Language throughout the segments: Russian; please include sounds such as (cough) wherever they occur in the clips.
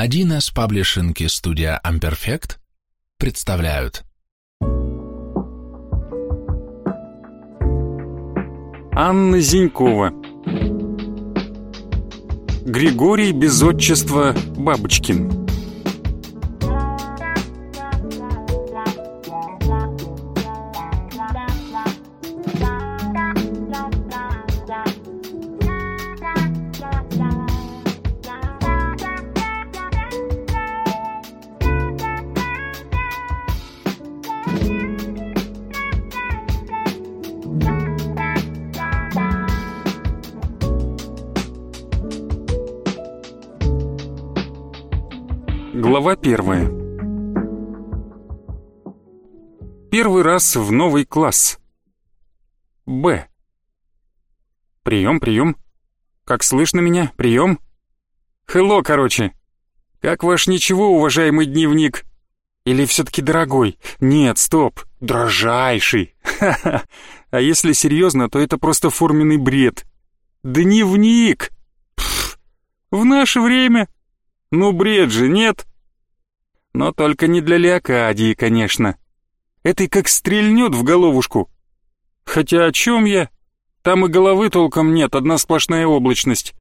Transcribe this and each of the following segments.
1С паблишинг и студия Amperfect представляют. Анна Зинькова. Григорий без отчества Бабочкин раз в новый класс. Б. Прием, прием. Как слышно меня? Прием. Хелло, короче. Как ваш ничего, уважаемый дневник? Или все-таки дорогой? Нет, стоп. Дрожайший. Ха-ха. А если серьезно, то это просто форменный бред. Дневник. Пф, в наше время. Ну, бред же, нет? Но только не для Леокадии, конечно. Этой как стрельнет в головушку. Хотя о чем я? Там и головы толком нет, одна сплошная облачность.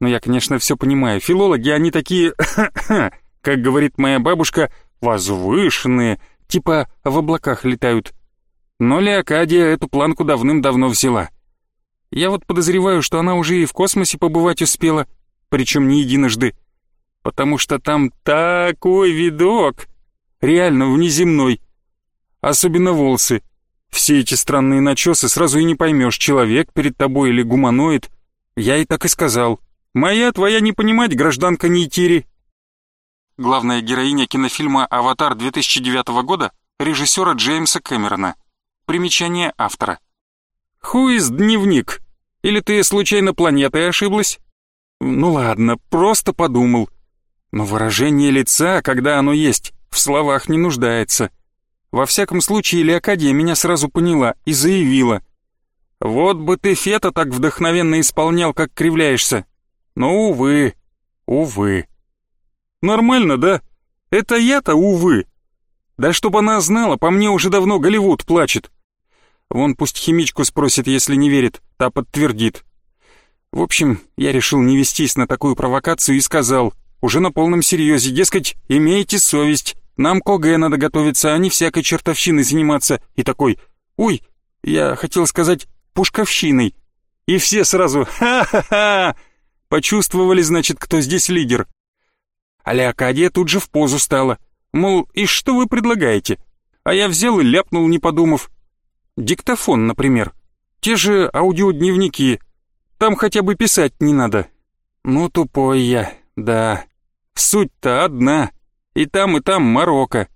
Но я, конечно, все понимаю. Филологи, они такие, (coughs) как говорит моя бабушка, возвышенные, типа в облаках летают. Но Леокадия эту планку давным-давно взяла. Я вот подозреваю, что она уже и в космосе побывать успела, причем не единожды потому что там такой видок, реально внеземной. Особенно волосы. Все эти странные начесы сразу и не поймешь, человек перед тобой или гуманоид. Я и так и сказал. Моя твоя не понимать, гражданка Нейтири. Главная героиня кинофильма «Аватар» 2009 года режиссера Джеймса Кэмерона. Примечание автора. Хуиз дневник? Или ты случайно планетой ошиблась? Ну ладно, просто подумал. Но выражение лица, когда оно есть, в словах не нуждается. Во всяком случае, Леокадия меня сразу поняла и заявила. «Вот бы ты фета так вдохновенно исполнял, как кривляешься. Но, увы, увы». «Нормально, да? Это я-то, увы. Да чтоб она знала, по мне уже давно Голливуд плачет. Вон пусть химичку спросит, если не верит, та подтвердит. В общем, я решил не вестись на такую провокацию и сказал, уже на полном серьезе, дескать, имейте совесть, нам к ОГЭ надо готовиться, а не всякой чертовщиной заниматься. И такой, ой, я хотел сказать, пушковщиной. И все сразу, ха-ха-ха, почувствовали, значит, кто здесь лидер. А Леокадия тут же в позу стала, мол, и что вы предлагаете? А я взял и ляпнул, не подумав. Диктофон, например. Те же аудиодневники. Там хотя бы писать не надо. Ну, тупой я, да. Суть-то одна. И там, и там Марокко.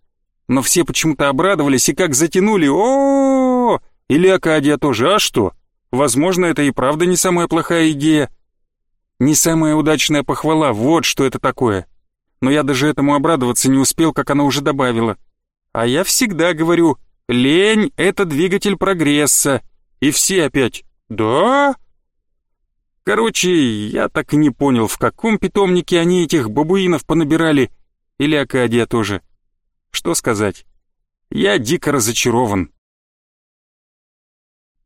Но все почему-то обрадовались и как затянули. О, -о, -о, -о! Или Акадия тоже. А что? Возможно, это и правда не самая плохая идея. Не самая удачная похвала, вот что это такое. Но я даже этому обрадоваться не успел, как она уже добавила. А я всегда говорю, лень — это двигатель прогресса. И все опять, да? Короче, я так и не понял, в каком питомнике они этих бабуинов понабирали, или Акадия тоже. Что сказать? Я дико разочарован.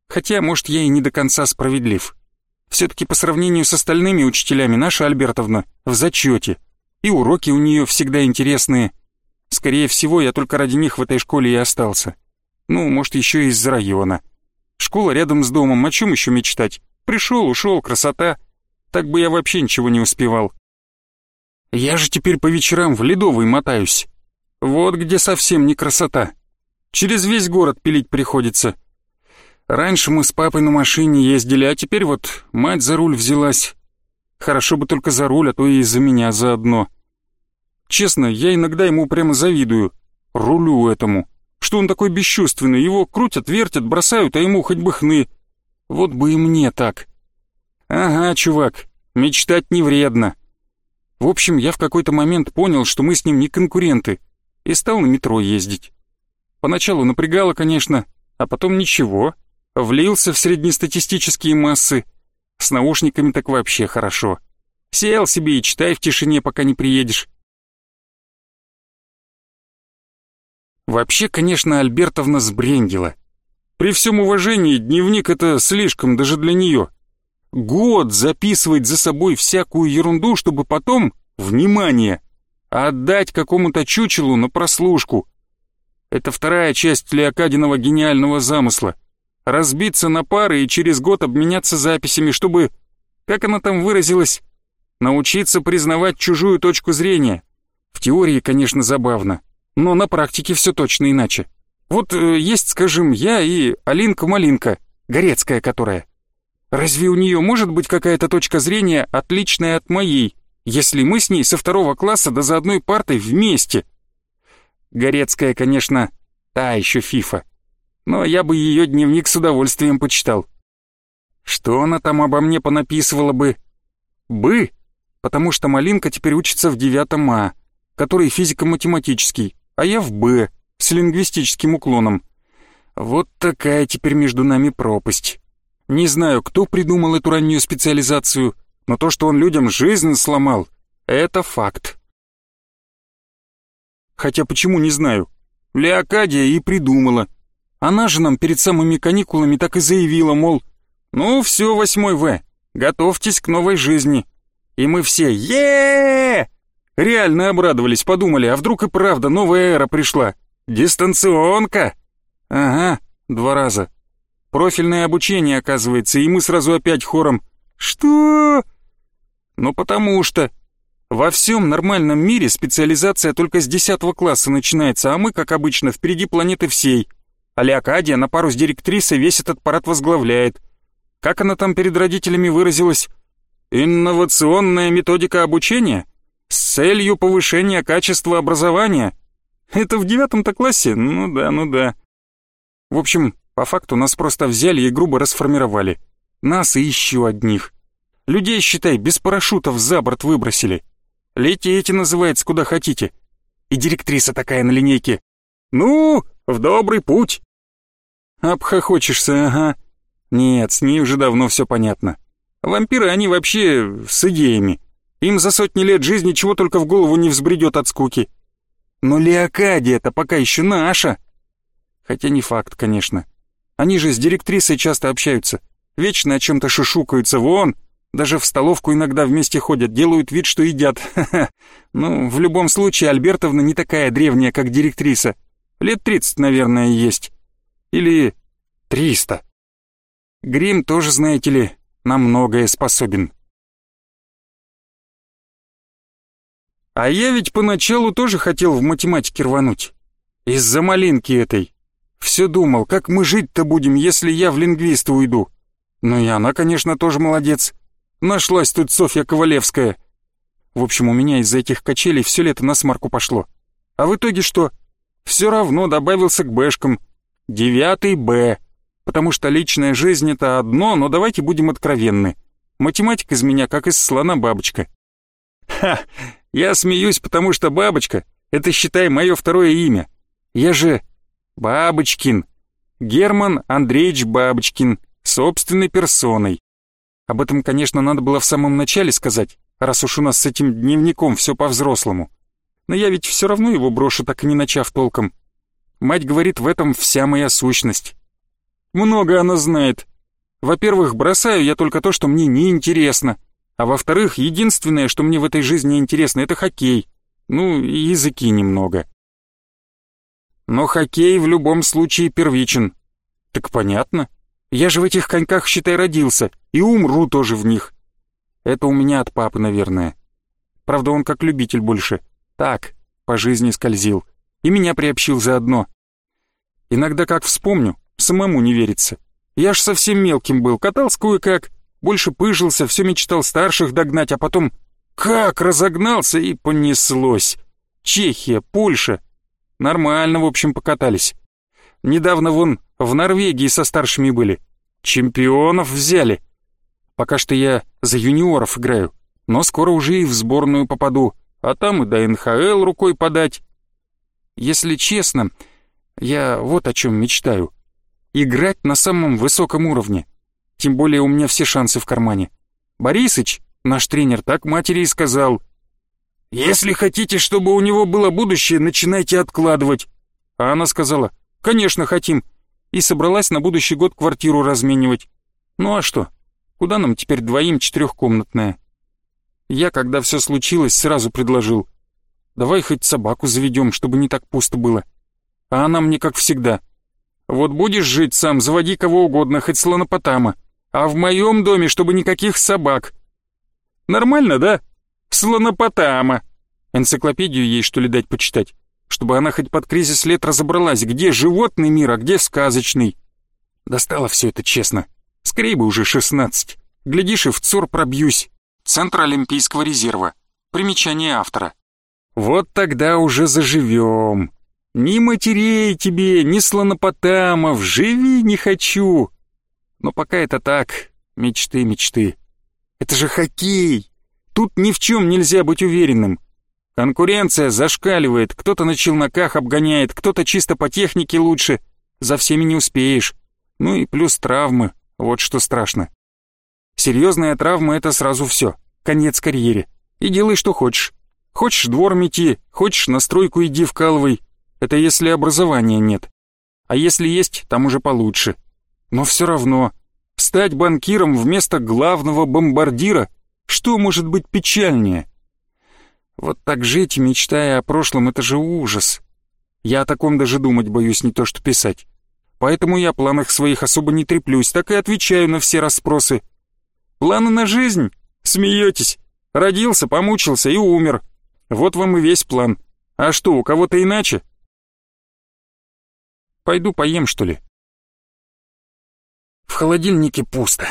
Хотя, может, я и не до конца справедлив. Все-таки по сравнению с остальными учителями наша Альбертовна в зачете, и уроки у нее всегда интересные. Скорее всего, я только ради них в этой школе и остался. Ну, может, еще и из-за района. Школа рядом с домом, о чем еще мечтать? Пришел, ушел, красота. Так бы я вообще ничего не успевал. Я же теперь по вечерам в Ледовый мотаюсь. Вот где совсем не красота. Через весь город пилить приходится. Раньше мы с папой на машине ездили, а теперь вот мать за руль взялась. Хорошо бы только за руль, а то и из-за меня заодно. Честно, я иногда ему прямо завидую. Рулю этому. Что он такой бесчувственный, его крутят, вертят, бросают, а ему хоть бы хны. Вот бы и мне так. Ага, чувак, мечтать не вредно. В общем, я в какой-то момент понял, что мы с ним не конкуренты, и стал на метро ездить. Поначалу напрягало, конечно, а потом ничего. Влился в среднестатистические массы. С наушниками так вообще хорошо. Сел себе и читай в тишине, пока не приедешь. Вообще, конечно, Альбертовна сбрендила. При всем уважении, дневник это слишком даже для нее. Год записывать за собой всякую ерунду, чтобы потом, внимание, отдать какому-то чучелу на прослушку. Это вторая часть Леокадиного гениального замысла. Разбиться на пары и через год обменяться записями, чтобы, как она там выразилась, научиться признавать чужую точку зрения. В теории, конечно, забавно, но на практике все точно иначе. Вот э, есть, скажем, я и Алинка-малинка, Горецкая которая. Разве у нее может быть какая-то точка зрения, отличная от моей, если мы с ней со второго класса да за одной партой вместе? Горецкая, конечно, та еще фифа, но я бы ее дневник с удовольствием почитал. Что она там обо мне понаписывала бы? Бы, потому что Малинка теперь учится в девятом А, который физико-математический, а я в Б, с лингвистическим уклоном. Вот такая теперь между нами пропасть. Не знаю, кто придумал эту раннюю специализацию, но то, что он людям жизнь сломал, это факт. Хотя почему, не знаю. Леокадия и придумала. Она же нам перед самыми каникулами так и заявила, мол, «Ну все, восьмой В, готовьтесь к новой жизни». И мы все е Реально обрадовались, подумали, а вдруг и правда новая эра пришла. Дистанционка? Ага, два раза. Профильное обучение, оказывается, и мы сразу опять хором. Что? Ну потому что... Во всем нормальном мире специализация только с 10 класса начинается, а мы, как обычно, впереди планеты всей. А Леокадия на пару с директрисой весь этот парад возглавляет. Как она там перед родителями выразилась? Инновационная методика обучения? С целью повышения качества образования? Это в девятом-то классе? Ну да, ну да. В общем, по факту нас просто взяли и грубо расформировали. Нас и еще одних. Людей, считай, без парашютов за борт выбросили. Летите, называется, куда хотите. И директриса такая на линейке. Ну, в добрый путь. Обхохочешься, ага. Нет, с ней уже давно все понятно. Вампиры, они вообще с идеями. Им за сотни лет жизни чего только в голову не взбредет от скуки. Но Леокадия-то пока еще наша. Хотя не факт, конечно. Они же с директрисой часто общаются. Вечно о чем-то шушукаются. Вон, даже в столовку иногда вместе ходят, делают вид, что едят. (laughs) Ну, в любом случае, Альбертовна не такая древняя, как директриса. Лет тридцать, наверное, есть. Или триста. Грим тоже, знаете ли, на многое способен. А я ведь поначалу тоже хотел в математике рвануть. Из-за малинки этой. Все думал, как мы жить-то будем, если я в лингвиста уйду. Ну и она, конечно, тоже молодец. Нашлась тут Софья Ковалевская. В общем, у меня из-за этих качелей все лето на смарку пошло. А в итоге что? Все равно добавился к бэшкам. Девятый Б. Потому что личная жизнь это одно, но давайте будем откровенны. Математик из меня как из слона бабочка. Ха, я смеюсь, потому что бабочка — это, считай, мое второе имя. Я же Бабочкин. Герман Андреевич Бабочкин, собственной персоной. Об этом, конечно, надо было в самом начале сказать, раз уж у нас с этим дневником все по-взрослому. Но я ведь все равно его брошу, так и не начав толком. Мать говорит, в этом вся моя сущность. Много она знает. Во-первых, бросаю я только то, что мне не интересно, а во-вторых, единственное, что мне в этой жизни интересно, это хоккей. Ну, и языки немного. Но хоккей в любом случае первичен. Так понятно. Я же в этих коньках, считай, родился, и умру тоже в них. Это у меня от папы, наверное. Правда, он как любитель больше. Так, по жизни скользил. И меня приобщил заодно. Иногда как вспомню, самому не верится. Я ж совсем мелким был, катался кое-как, больше пыжился, все мечтал старших догнать, а потом как разогнался и понеслось. Чехия, Польша. Нормально, в общем, покатались. Недавно вон в Норвегии со старшими были. Чемпионов взяли. Пока что я за юниоров играю, но скоро уже и в сборную попаду, а там и до НХЛ рукой подать. Если честно, я вот о чем мечтаю. Играть на самом высоком уровне. Тем более у меня все шансы в кармане. Борисыч, Наш тренер так матери и сказал. «Если хотите, чтобы у него было будущее, начинайте откладывать». А она сказала, «Конечно, хотим». И собралась на будущий год квартиру разменивать. Ну а что? Куда нам теперь двоим четырехкомнатная? Я, когда все случилось, сразу предложил. Давай хоть собаку заведем, чтобы не так пусто было. А она мне как всегда. Вот будешь жить сам, заводи кого угодно, хоть слонопотама. А в моем доме, чтобы никаких собак. Нормально, да? Слонопотама. Энциклопедию ей, что ли, дать почитать? Чтобы она хоть под кризис лет разобралась, где животный мир, а где сказочный. Достало все это честно. Скорее бы уже шестнадцать. Глядишь, и в ЦОР пробьюсь. Центр Олимпийского резерва. Примечание автора. Вот тогда уже заживем. Ни матерей тебе, ни слонопотамов, живи не хочу. Но пока это так, мечты, мечты. Это же хоккей. Тут ни в чем нельзя быть уверенным. Конкуренция зашкаливает, кто-то на челноках обгоняет, кто-то чисто по технике лучше. За всеми не успеешь. Ну и плюс травмы, вот что страшно. Серьезная травма — это сразу все, конец карьере. И делай, что хочешь. Хочешь двор мети, хочешь на стройку иди вкалывай. Это если образования нет. А если есть, там уже получше. Но все равно, стать банкиром вместо главного бомбардира, что может быть печальнее? Вот так жить, мечтая о прошлом, это же ужас. Я о таком даже думать боюсь, не то что писать. Поэтому я о планах своих особо не треплюсь, так и отвечаю на все расспросы. Планы на жизнь? Смеетесь? Родился, помучился и умер. Вот вам и весь план. А что, у кого-то иначе? Пойду поем, что ли? В холодильнике пусто.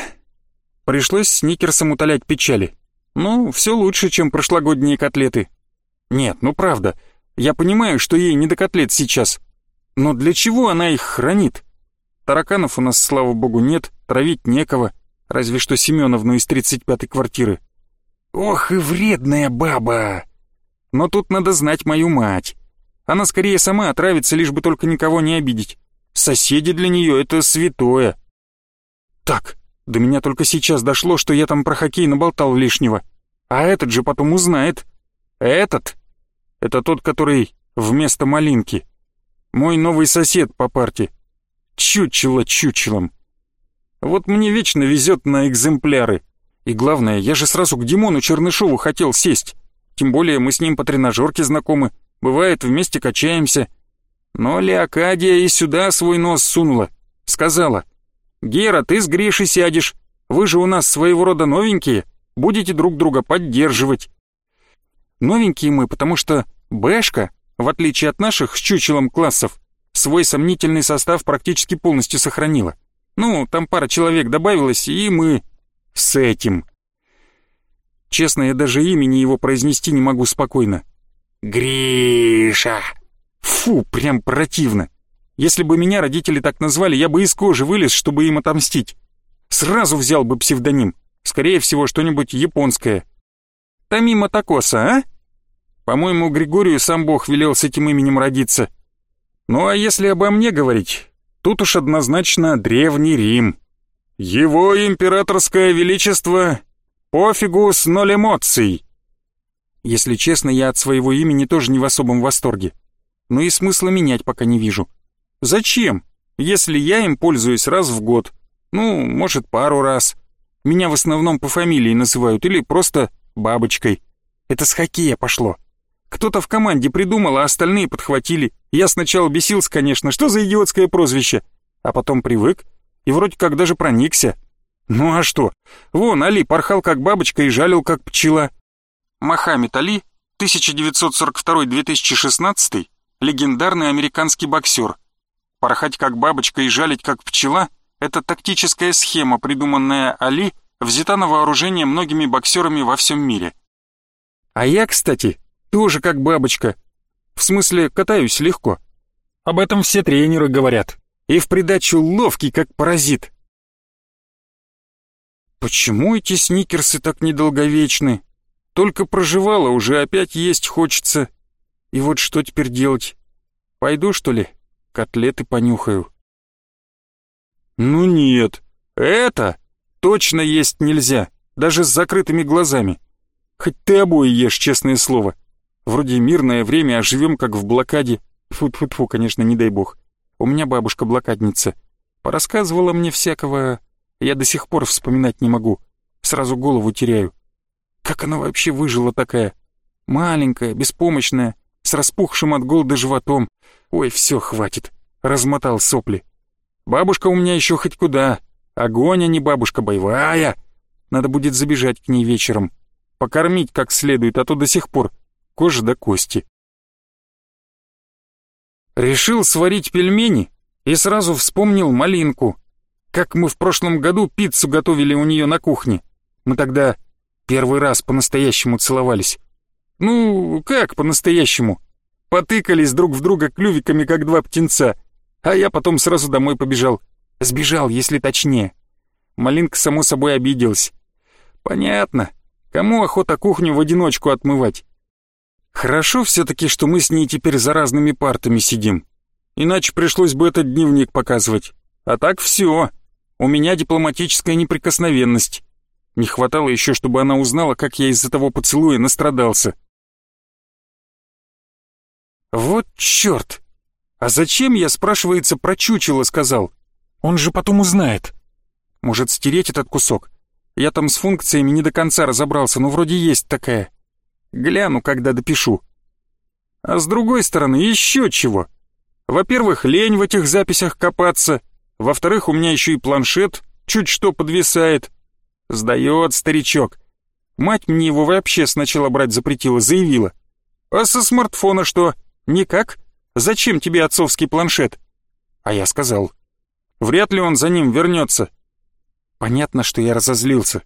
Пришлось сникерсом утолять печали. Ну, все лучше, чем прошлогодние котлеты. Нет, ну правда, я понимаю, что ей не до котлет сейчас. Но для чего она их хранит? Тараканов у нас, слава богу, нет, травить некого, разве что Семеновну из 35-й квартиры. Ох и вредная баба! Но тут надо знать мою мать. Она скорее сама отравится, лишь бы только никого не обидеть. Соседи для нее — это святое. Так, до меня только сейчас дошло, что я там про хоккей наболтал лишнего. А этот же потом узнает. Этот? Это тот, который вместо малинки. Мой новый сосед по парте. Чучело чучелом. Вот мне вечно везет на экземпляры. И главное, я же сразу к Димону Чернышову хотел сесть. Тем более мы с ним по тренажерке знакомы. Бывает, вместе качаемся. Но Леокадия и сюда свой нос сунула. Сказала, «Гера, ты с Гришей сядешь. Вы же у нас своего рода новенькие. Будете друг друга поддерживать». Новенькие мы, потому что Бэшка, в отличие от наших с чучелом классов, свой сомнительный состав практически полностью сохранила. Ну, там пара человек добавилось, и мы с этим. Честно, я даже имени его произнести не могу спокойно. Гриша! Фу, прям противно. Если бы меня родители так назвали, я бы из кожи вылез, чтобы им отомстить. Сразу взял бы псевдоним. Скорее всего, что-нибудь японское. Тамима Такоса, а? По-моему, Григорию сам Бог велел с этим именем родиться. Ну а если обо мне говорить, тут уж однозначно Древний Рим. Его императорское величество Пофигу с ноль эмоций. Если честно, я от своего имени тоже не в особом восторге. Но и смысла менять пока не вижу. Зачем, если я им пользуюсь раз в год? Ну, может, пару раз. Меня в основном по фамилии называют или просто бабочкой. Это с хоккея пошло. Кто-то в команде придумал, а остальные подхватили. Я сначала бесился, конечно, что за идиотское прозвище. А потом привык и вроде как даже проникся. Ну а что? Вон, Али порхал как бабочка и жалил как пчела. Мохаммед Али, 1942-2016, легендарный американский боксер. Порхать как бабочка и жалить как пчела – это тактическая схема, придуманная Али, взята на вооружение многими боксерами во всем мире. А я, кстати, тоже как бабочка. В смысле, катаюсь легко. Об этом все тренеры говорят. И в придачу ловкий, как паразит. Почему эти сникерсы так недолговечны? Только проживала, уже опять есть хочется. И вот что теперь делать? Пойду, что ли? Котлеты понюхаю. Ну нет, это точно есть нельзя. даже с закрытыми глазами. Хоть ты обои ешь, честное слово. Вроде мирное время, а живем как в блокаде. Фу-фу-фу, конечно, не дай бог. У меня бабушка блокадница. Порассказывала мне всякого... Я до сих пор вспоминать не могу. Сразу голову теряю. Как она вообще выжила такая? Маленькая, беспомощная, с распухшим от голода животом. Ой, все, хватит. Размотал сопли. Бабушка у меня еще хоть куда. Огонь, а не бабушка боевая. Надо будет забежать к ней вечером. Покормить как следует, а то до сих пор кожа до кости. Решил сварить пельмени и сразу вспомнил малинку. Как мы в прошлом году пиццу готовили у нее на кухне. Мы тогда первый раз по-настоящему целовались. Ну, как по-настоящему? Потыкались друг в друга клювиками, как два птенца. А я потом сразу домой побежал. Сбежал, если точнее. Малинка, само собой, обиделась. Понятно. Кому охота кухню в одиночку отмывать? Хорошо все-таки, что мы с ней теперь за разными партами сидим. Иначе пришлось бы этот дневник показывать. А так все. У меня дипломатическая неприкосновенность. Не хватало еще, чтобы она узнала, как я из-за того поцелуя настрадался. Вот черт! А зачем я, спрашивается, про чучело сказал? Он же потом узнает. Может, стереть этот кусок? Я там с функциями не до конца разобрался, но вроде есть такая. Гляну, когда допишу. А с другой стороны, еще чего. Во-первых, лень в этих записях копаться. Во-вторых, у меня еще и планшет чуть что подвисает. Сдает старичок. Мать мне его вообще сначала брать запретила, заявила. А со смартфона что? Никак? Зачем тебе отцовский планшет? А я сказал. Вряд ли он за ним вернется. Понятно, что я разозлился.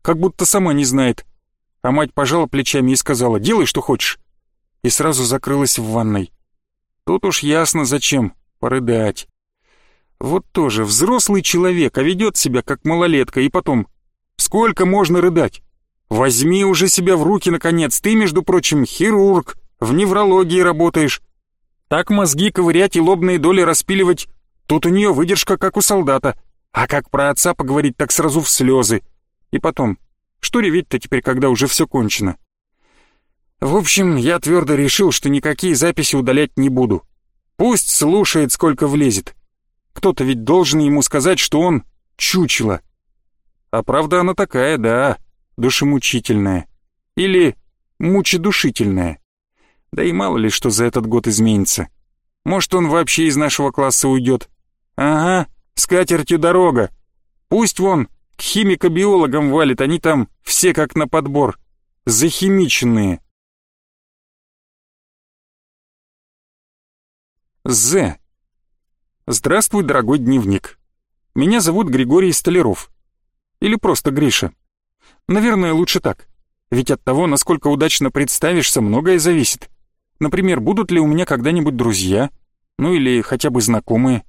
Как будто сама не знает, а мать пожала плечами и сказала «делай, что хочешь». И сразу закрылась в ванной. Тут уж ясно зачем, порыдать. Вот тоже взрослый человек, а ведет себя как малолетка, и потом, сколько можно рыдать? Возьми уже себя в руки, наконец, ты, между прочим, хирург, в неврологии работаешь. Так мозги ковырять и лобные доли распиливать, тут у нее выдержка, как у солдата, а как про отца поговорить, так сразу в слезы. И потом, что реветь-то теперь, когда уже все кончено? В общем, я твердо решил, что никакие записи удалять не буду. Пусть слушает, сколько влезет. Кто-то ведь должен ему сказать, что он чучело. А правда она такая, да, душемучительная. Или мучедушительная. Да и мало ли, что за этот год изменится. Может, он вообще из нашего класса уйдет. Ага, с катертью дорога. Пусть вон к химико-биологам валит, они там все как на подбор. Захимиченные. З. Здравствуй, дорогой дневник. Меня зовут Григорий Столяров. Или просто Гриша. Наверное, лучше так. Ведь от того, насколько удачно представишься, многое зависит. Например, будут ли у меня когда-нибудь друзья, ну или хотя бы знакомые.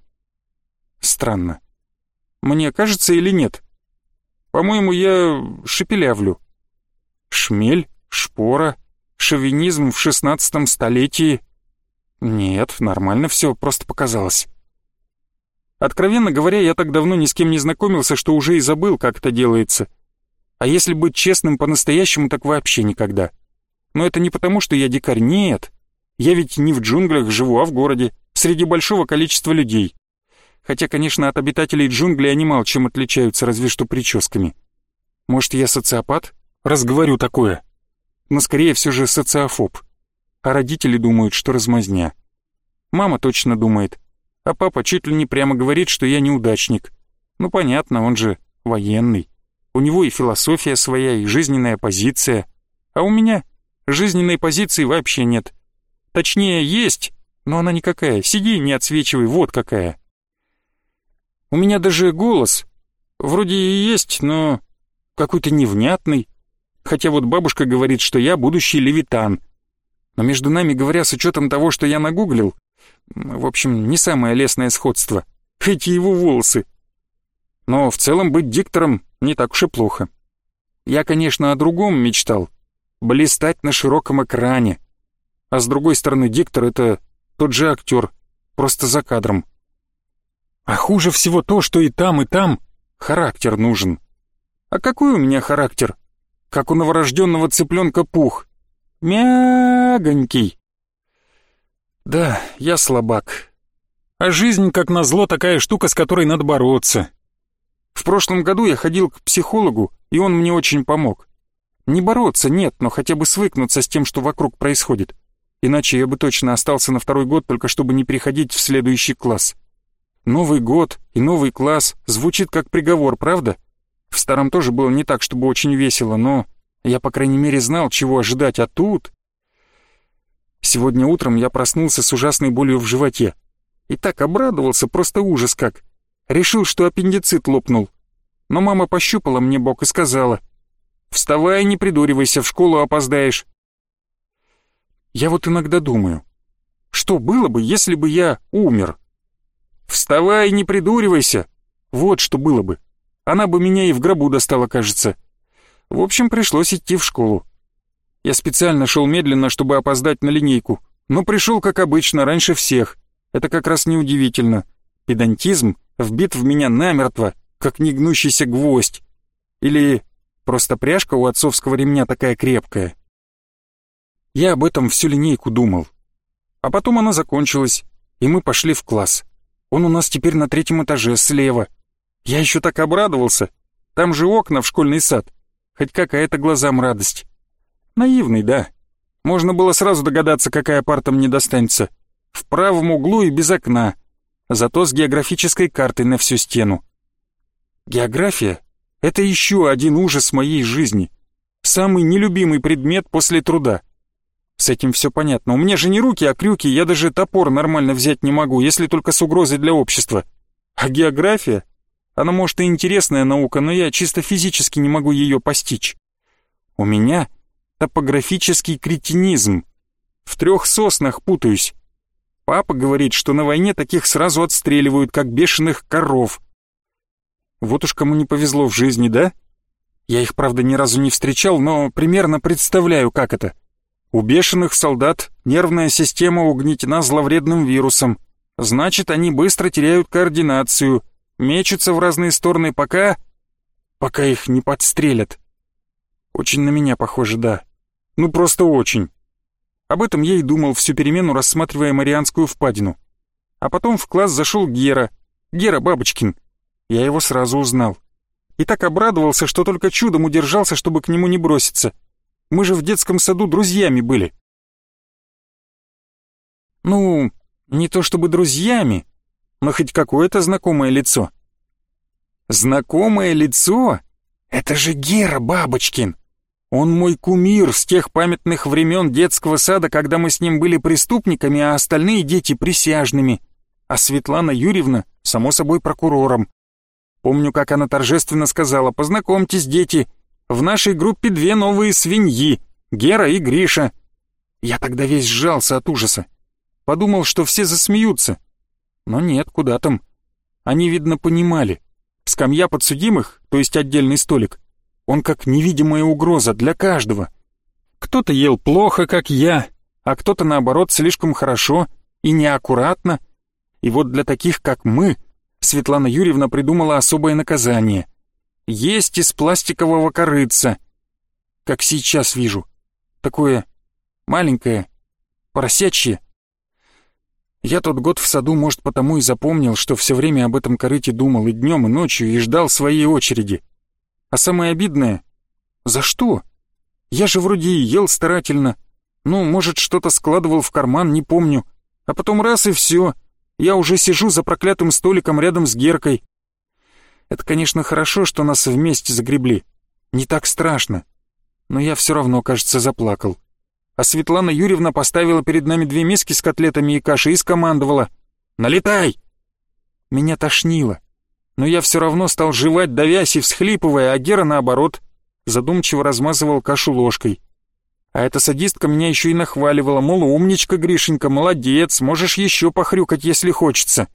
Странно. Мне кажется или нет? По-моему, я шепелявлю. Шмель, шпора, шовинизм в шестнадцатом столетии. Нет, нормально все, просто показалось. Откровенно говоря, я так давно ни с кем не знакомился, что уже и забыл, как это делается. А если быть честным по-настоящему, так вообще никогда. Но это не потому, что я дикарь, нет. Я ведь не в джунглях живу, а в городе, среди большого количества людей хотя, конечно, от обитателей джунглей они мало чем отличаются, разве что прическами. Может, я социопат? Разговорю такое. Но скорее все же социофоб. А родители думают, что размазня. Мама точно думает. А папа чуть ли не прямо говорит, что я неудачник. Ну, понятно, он же военный. У него и философия своя, и жизненная позиция. А у меня жизненной позиции вообще нет. Точнее, есть, но она никакая. Сиди, не отсвечивай, вот какая. У меня даже голос. Вроде и есть, но какой-то невнятный. Хотя вот бабушка говорит, что я будущий левитан. Но между нами говоря, с учетом того, что я нагуглил, в общем, не самое лестное сходство. Эти его волосы. Но в целом быть диктором не так уж и плохо. Я, конечно, о другом мечтал. Блистать на широком экране. А с другой стороны, диктор — это тот же актер, просто за кадром. А хуже всего то, что и там, и там характер нужен. А какой у меня характер? Как у новорожденного цыпленка пух. Мягонький. Да, я слабак. А жизнь, как назло, такая штука, с которой надо бороться. В прошлом году я ходил к психологу, и он мне очень помог. Не бороться, нет, но хотя бы свыкнуться с тем, что вокруг происходит. Иначе я бы точно остался на второй год, только чтобы не переходить в следующий класс. Новый год и новый класс звучит как приговор, правда? В старом тоже было не так, чтобы очень весело, но я, по крайней мере, знал, чего ожидать, а тут... Сегодня утром я проснулся с ужасной болью в животе. И так обрадовался, просто ужас как. Решил, что аппендицит лопнул. Но мама пощупала мне бок и сказала, «Вставай, не придуривайся, в школу опоздаешь». Я вот иногда думаю, что было бы, если бы я умер? «Вставай, не придуривайся!» Вот что было бы. Она бы меня и в гробу достала, кажется. В общем, пришлось идти в школу. Я специально шел медленно, чтобы опоздать на линейку, но пришел, как обычно, раньше всех. Это как раз неудивительно. Педантизм вбит в меня намертво, как негнущийся гвоздь. Или просто пряжка у отцовского ремня такая крепкая. Я об этом всю линейку думал. А потом она закончилась, и мы пошли в класс. Он у нас теперь на третьем этаже, слева. Я еще так обрадовался. Там же окна в школьный сад. Хоть какая-то глазам радость. Наивный, да. Можно было сразу догадаться, какая парта мне достанется. В правом углу и без окна. Зато с географической картой на всю стену. География — это еще один ужас моей жизни. Самый нелюбимый предмет после труда — с этим все понятно. У меня же не руки, а крюки, я даже топор нормально взять не могу, если только с угрозой для общества. А география? Она, может, и интересная наука, но я чисто физически не могу ее постичь. У меня топографический кретинизм. В трех соснах путаюсь. Папа говорит, что на войне таких сразу отстреливают, как бешеных коров. Вот уж кому не повезло в жизни, да? Я их, правда, ни разу не встречал, но примерно представляю, как это — у бешеных солдат нервная система угнетена зловредным вирусом. Значит, они быстро теряют координацию, мечутся в разные стороны, пока... пока их не подстрелят. Очень на меня похоже, да. Ну, просто очень. Об этом я и думал всю перемену, рассматривая Марианскую впадину. А потом в класс зашел Гера, Гера Бабочкин. Я его сразу узнал. И так обрадовался, что только чудом удержался, чтобы к нему не броситься. Мы же в детском саду друзьями были. Ну, не то чтобы друзьями, но хоть какое-то знакомое лицо. Знакомое лицо? Это же Гера Бабочкин. Он мой кумир с тех памятных времен детского сада, когда мы с ним были преступниками, а остальные дети присяжными. А Светлана Юрьевна, само собой, прокурором. Помню, как она торжественно сказала, «Познакомьтесь, дети, в нашей группе две новые свиньи, Гера и Гриша. Я тогда весь сжался от ужаса. Подумал, что все засмеются. Но нет, куда там. Они, видно, понимали. Скамья подсудимых, то есть отдельный столик, он как невидимая угроза для каждого. Кто-то ел плохо, как я, а кто-то, наоборот, слишком хорошо и неаккуратно. И вот для таких, как мы, Светлана Юрьевна придумала особое наказание есть из пластикового корыца. Как сейчас вижу. Такое маленькое, поросячье. Я тот год в саду, может, потому и запомнил, что все время об этом корыте думал и днем, и ночью, и ждал своей очереди. А самое обидное — за что? Я же вроде и ел старательно. Ну, может, что-то складывал в карман, не помню. А потом раз и все. Я уже сижу за проклятым столиком рядом с Геркой. Это, конечно, хорошо, что нас вместе загребли. Не так страшно. Но я все равно, кажется, заплакал. А Светлана Юрьевна поставила перед нами две миски с котлетами и кашей и скомандовала «Налетай!». Меня тошнило. Но я все равно стал жевать, давясь и всхлипывая, а Гера, наоборот, задумчиво размазывал кашу ложкой. А эта садистка меня еще и нахваливала, мол, умничка, Гришенька, молодец, можешь еще похрюкать, если хочется.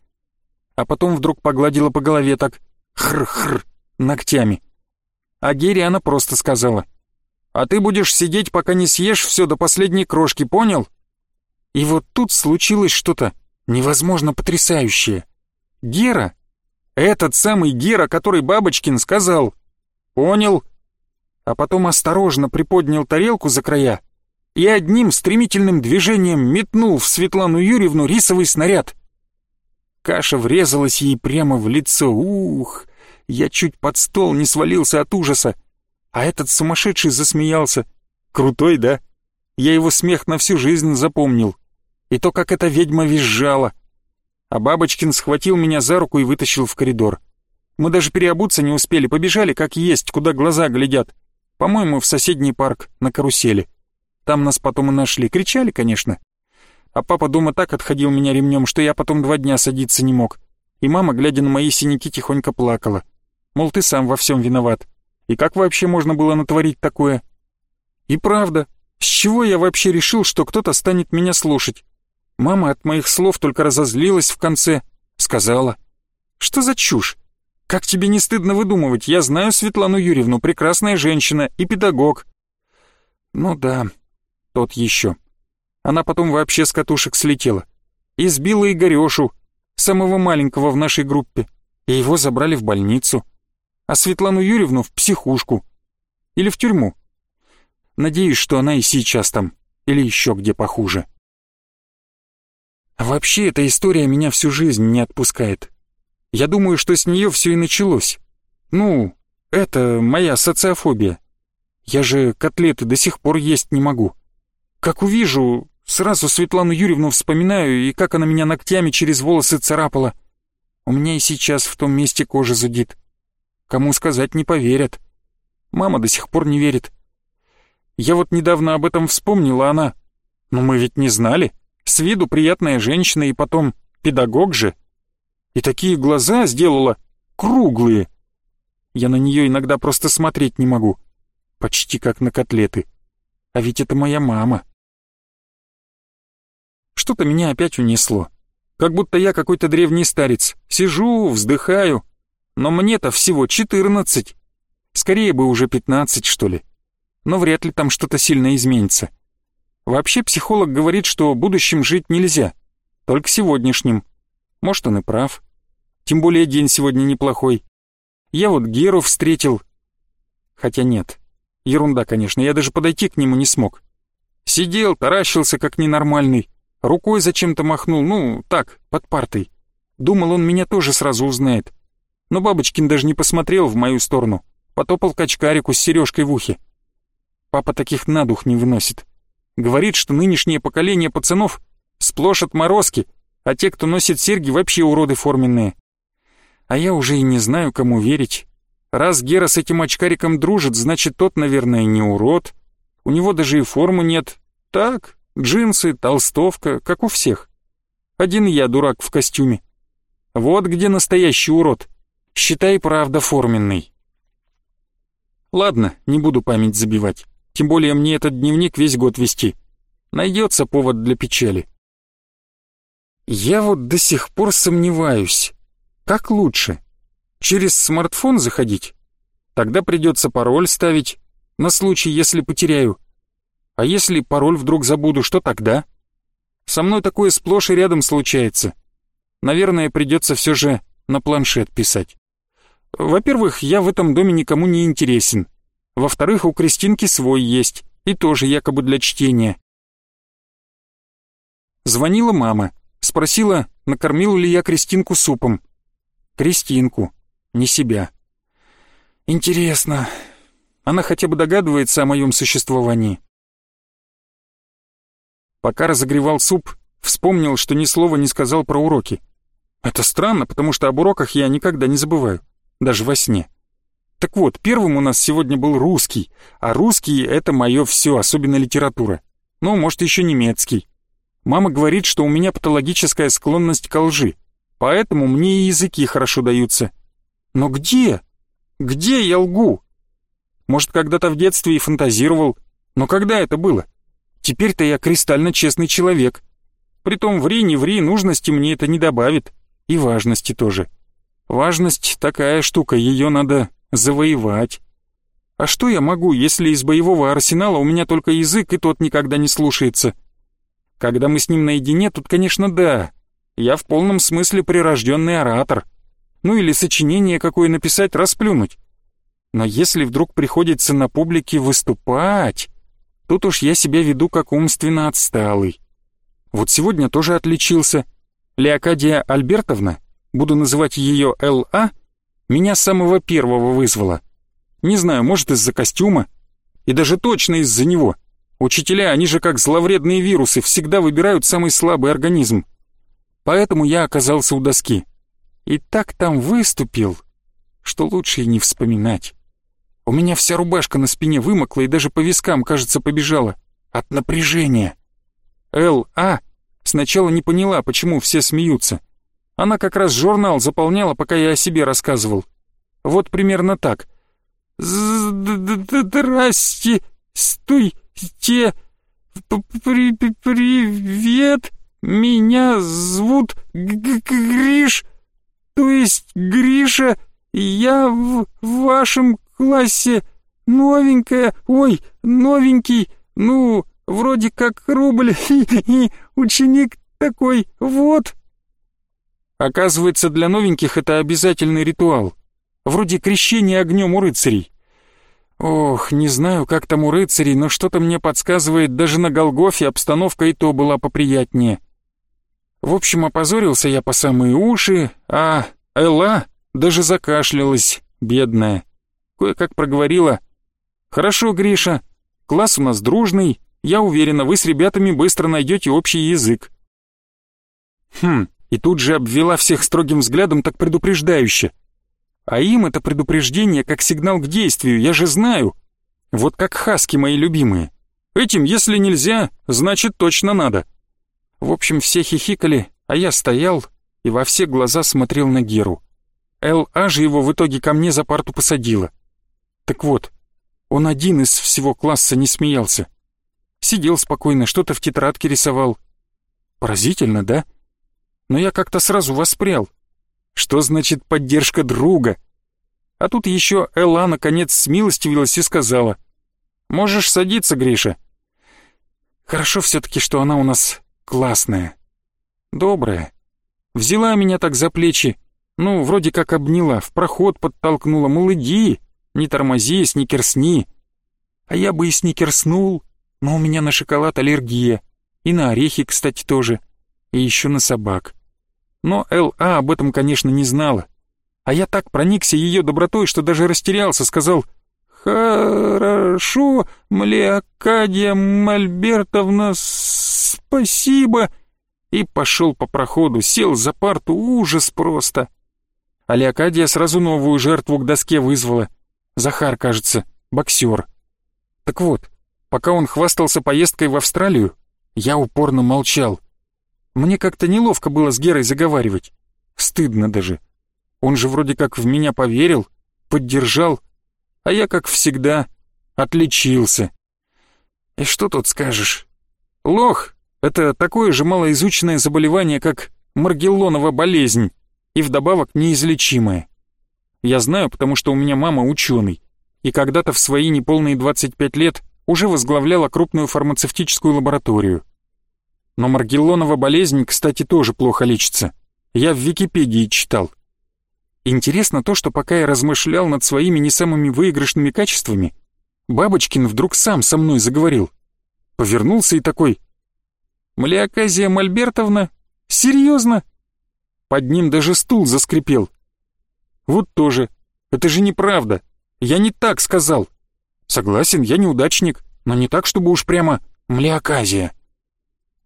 А потом вдруг погладила по голове так хр-хр ногтями. А Гере она просто сказала, «А ты будешь сидеть, пока не съешь все до последней крошки, понял?» И вот тут случилось что-то невозможно потрясающее. Гера, этот самый Гера, который Бабочкин сказал, Понял. А потом осторожно приподнял тарелку за края и одним стремительным движением метнул в Светлану Юрьевну рисовый снаряд. Каша врезалась ей прямо в лицо. Ух! Я чуть под стол не свалился от ужаса. А этот сумасшедший засмеялся. Крутой, да? Я его смех на всю жизнь запомнил. И то, как эта ведьма визжала. А Бабочкин схватил меня за руку и вытащил в коридор. Мы даже переобуться не успели, побежали как есть, куда глаза глядят. По-моему, в соседний парк, на карусели. Там нас потом и нашли. Кричали, конечно. А папа дома так отходил меня ремнем, что я потом два дня садиться не мог. И мама, глядя на мои синяки, тихонько плакала. Мол, ты сам во всем виноват. И как вообще можно было натворить такое? И правда, с чего я вообще решил, что кто-то станет меня слушать? Мама от моих слов только разозлилась в конце, сказала. Что за чушь? Как тебе не стыдно выдумывать? Я знаю Светлану Юрьевну, прекрасная женщина и педагог. Ну да, тот еще. Она потом вообще с катушек слетела. Избила Игорешу, самого маленького в нашей группе, и его забрали в больницу. А Светлану Юрьевну в психушку. Или в тюрьму. Надеюсь, что она и сейчас там, или еще где похуже. Вообще, эта история меня всю жизнь не отпускает. Я думаю, что с нее все и началось. Ну, это моя социофобия. Я же котлеты до сих пор есть не могу. Как увижу, сразу Светлану Юрьевну вспоминаю, и как она меня ногтями через волосы царапала. У меня и сейчас в том месте кожа зудит. Кому сказать не поверят. Мама до сих пор не верит. Я вот недавно об этом вспомнила, она... Но мы ведь не знали. С виду приятная женщина и потом педагог же. И такие глаза сделала круглые. Я на нее иногда просто смотреть не могу. Почти как на котлеты. А ведь это моя мама. Что-то меня опять унесло. Как будто я какой-то древний старец. Сижу, вздыхаю. Но мне-то всего четырнадцать. Скорее бы уже пятнадцать, что ли. Но вряд ли там что-то сильно изменится. Вообще психолог говорит, что будущим жить нельзя. Только сегодняшним. Может, он и прав. Тем более день сегодня неплохой. Я вот Геру встретил. Хотя нет. Ерунда, конечно, я даже подойти к нему не смог. Сидел, таращился как ненормальный. Рукой зачем-то махнул, ну, так, под партой. Думал, он меня тоже сразу узнает. Но Бабочкин даже не посмотрел в мою сторону. Потопал к очкарику с сережкой в ухе. Папа таких на дух не выносит. Говорит, что нынешнее поколение пацанов сплошь отморозки, а те, кто носит серьги, вообще уроды форменные. А я уже и не знаю, кому верить. Раз Гера с этим очкариком дружит, значит, тот, наверное, не урод. У него даже и формы нет. Так, Джинсы, толстовка, как у всех. Один я дурак в костюме. Вот где настоящий урод. Считай, правда, форменный. Ладно, не буду память забивать. Тем более мне этот дневник весь год вести. Найдется повод для печали. Я вот до сих пор сомневаюсь. Как лучше? Через смартфон заходить? Тогда придется пароль ставить, на случай, если потеряю. А если пароль вдруг забуду, что тогда? Со мной такое сплошь и рядом случается. Наверное, придется все же на планшет писать. Во-первых, я в этом доме никому не интересен. Во-вторых, у Кристинки свой есть, и тоже якобы для чтения. Звонила мама, спросила, накормил ли я Кристинку супом. Кристинку, не себя. Интересно, она хотя бы догадывается о моем существовании. Пока разогревал суп, вспомнил, что ни слова не сказал про уроки. Это странно, потому что об уроках я никогда не забываю, даже во сне. Так вот, первым у нас сегодня был русский, а русский — это мое все, особенно литература. Ну, может, еще немецкий. Мама говорит, что у меня патологическая склонность к лжи, поэтому мне и языки хорошо даются. Но где? Где я лгу? Может, когда-то в детстве и фантазировал, но когда это было? Теперь-то я кристально честный человек. Притом ври, не ври, нужности мне это не добавит. И важности тоже. Важность такая штука, ее надо завоевать. А что я могу, если из боевого арсенала у меня только язык, и тот никогда не слушается? Когда мы с ним наедине, тут, конечно, да. Я в полном смысле прирожденный оратор. Ну или сочинение какое написать, расплюнуть. Но если вдруг приходится на публике выступать, тут уж я себя веду как умственно отсталый. Вот сегодня тоже отличился. Леокадия Альбертовна, буду называть ее Л.А., меня с самого первого вызвала. Не знаю, может из-за костюма, и даже точно из-за него. Учителя, они же как зловредные вирусы, всегда выбирают самый слабый организм. Поэтому я оказался у доски. И так там выступил, что лучше и не вспоминать. У меня вся рубашка на спине вымокла и даже по вискам, кажется, побежала. От напряжения. Л.А. сначала не поняла, почему все смеются. Она как раз журнал заполняла, пока я о себе рассказывал. Вот примерно так. «Здрасте, стойте, привет, меня зовут Гриш, то есть Гриша, я в вашем классе новенькая, ой, новенький, ну, вроде как рубль, (laughs) и ученик такой, вот». Оказывается, для новеньких это обязательный ритуал. Вроде крещения огнем у рыцарей. Ох, не знаю, как там у рыцарей, но что-то мне подсказывает, даже на Голгофе обстановка и то была поприятнее. В общем, опозорился я по самые уши, а Элла даже закашлялась, бедная. Кое-как проговорила. «Хорошо, Гриша, класс у нас дружный, я уверена, вы с ребятами быстро найдете общий язык». Хм, и тут же обвела всех строгим взглядом так предупреждающе. А им это предупреждение как сигнал к действию, я же знаю. Вот как хаски мои любимые. Этим, если нельзя, значит точно надо. В общем, все хихикали, а я стоял и во все глаза смотрел на Геру. Л.А. же его в итоге ко мне за парту посадила. Так вот, он один из всего класса не смеялся. Сидел спокойно, что-то в тетрадке рисовал. Поразительно, да? Но я как-то сразу воспрял. Что значит поддержка друга? А тут еще Элла наконец смилостивилась и сказала. «Можешь садиться, Гриша». Хорошо все-таки, что она у нас классная, добрая. Взяла меня так за плечи, ну, вроде как обняла, в проход подтолкнула, мол, иди, не тормози, сникерсни. А я бы и сникерснул, но у меня на шоколад аллергия, и на орехи, кстати, тоже, и еще на собак. Но Л.А. об этом, конечно, не знала. А я так проникся ее добротой, что даже растерялся, сказал «Хорошо, Млеокадия Мальбертовна, спасибо!» И пошел по проходу, сел за парту, ужас просто. А Леокадия сразу новую жертву к доске вызвала. Захар, кажется, боксер. Так вот, пока он хвастался поездкой в Австралию, я упорно молчал. Мне как-то неловко было с Герой заговаривать. Стыдно даже. Он же вроде как в меня поверил, поддержал, а я, как всегда, отличился. И что тут скажешь? Лох — это такое же малоизученное заболевание, как Маргеллонова болезнь, и вдобавок неизлечимое. Я знаю, потому что у меня мама ученый, и когда-то в свои неполные 25 лет уже возглавляла крупную фармацевтическую лабораторию. Но Маргеллонова болезнь, кстати, тоже плохо лечится. Я в Википедии читал. Интересно то, что пока я размышлял над своими не самыми выигрышными качествами, Бабочкин вдруг сам со мной заговорил. Повернулся и такой. «Млеоказия Мальбертовна? Серьезно?» Под ним даже стул заскрипел. «Вот тоже. Это же неправда. Я не так сказал. Согласен, я неудачник, но не так, чтобы уж прямо млеоказия».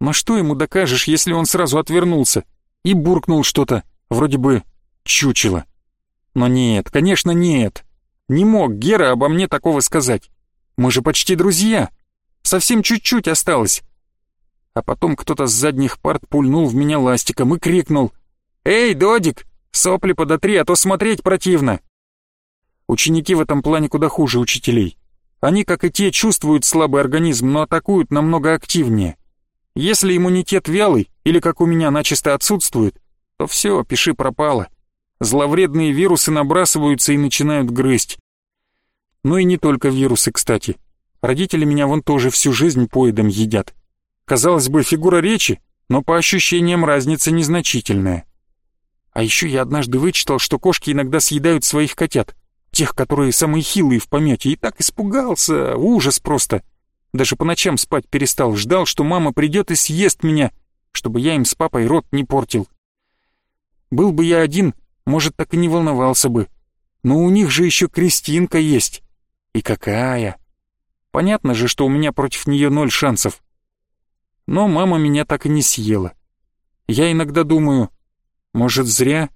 Но что ему докажешь, если он сразу отвернулся и буркнул что-то, вроде бы чучело? Но нет, конечно нет. Не мог Гера обо мне такого сказать. Мы же почти друзья. Совсем чуть-чуть осталось. А потом кто-то с задних парт пульнул в меня ластиком и крикнул. «Эй, Додик, сопли подотри, а то смотреть противно!» Ученики в этом плане куда хуже учителей. Они, как и те, чувствуют слабый организм, но атакуют намного активнее. Если иммунитет вялый или, как у меня, начисто отсутствует, то все, пиши пропало. Зловредные вирусы набрасываются и начинают грызть. Ну и не только вирусы, кстати. Родители меня вон тоже всю жизнь поедом едят. Казалось бы, фигура речи, но по ощущениям разница незначительная. А еще я однажды вычитал, что кошки иногда съедают своих котят. Тех, которые самые хилые в помете, и так испугался, ужас просто. Даже по ночам спать перестал, ждал, что мама придет и съест меня, чтобы я им с папой рот не портил. Был бы я один, может, так и не волновался бы. Но у них же еще Кристинка есть. И какая! Понятно же, что у меня против нее ноль шансов. Но мама меня так и не съела. Я иногда думаю, может, зря?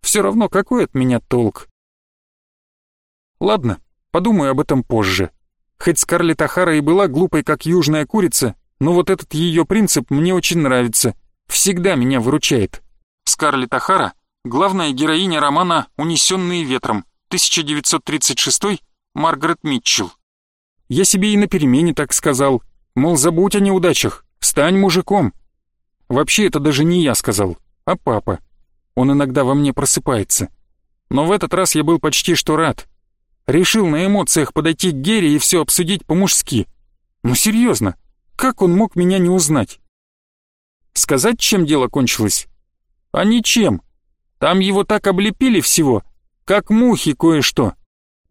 Все равно какой от меня толк? Ладно, подумаю об этом позже. Хоть Скарлетт Ахара и была глупой, как южная курица, но вот этот ее принцип мне очень нравится. Всегда меня выручает. Скарлетт Ахара — главная героиня романа «Унесенные ветром», 1936 Маргарет Митчелл. Я себе и на перемене так сказал, мол, забудь о неудачах, стань мужиком. Вообще это даже не я сказал, а папа. Он иногда во мне просыпается. Но в этот раз я был почти что рад. Решил на эмоциях подойти к Гере и все обсудить по-мужски. Ну серьезно, как он мог меня не узнать? Сказать, чем дело кончилось? А ничем. Там его так облепили всего, как мухи кое-что.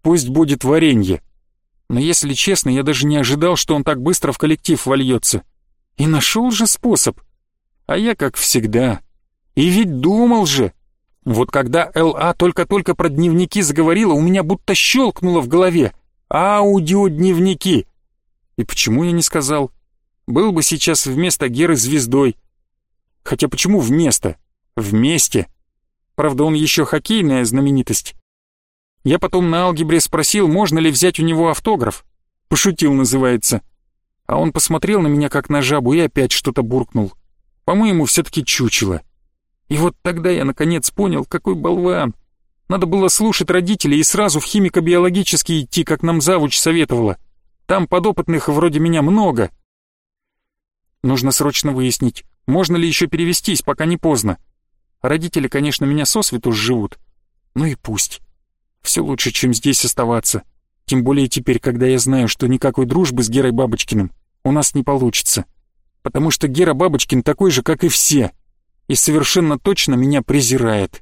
Пусть будет варенье. Но если честно, я даже не ожидал, что он так быстро в коллектив вольется. И нашел же способ. А я как всегда. И ведь думал же. Вот когда Л.А. только-только про дневники заговорила, у меня будто щелкнуло в голове. Аудиодневники. И почему я не сказал? Был бы сейчас вместо Геры звездой. Хотя почему вместо? Вместе. Правда, он еще хоккейная знаменитость. Я потом на алгебре спросил, можно ли взять у него автограф. Пошутил, называется. А он посмотрел на меня как на жабу и опять что-то буркнул. По-моему, все-таки чучело. И вот тогда я наконец понял, какой болван. Надо было слушать родителей и сразу в химико-биологический идти, как нам завуч советовала. Там подопытных вроде меня много. Нужно срочно выяснить, можно ли еще перевестись, пока не поздно. Родители, конечно, меня сосвету живут. Ну и пусть. Все лучше, чем здесь оставаться. Тем более теперь, когда я знаю, что никакой дружбы с Герой Бабочкиным у нас не получится. Потому что Гера Бабочкин такой же, как и все. И совершенно точно меня презирает.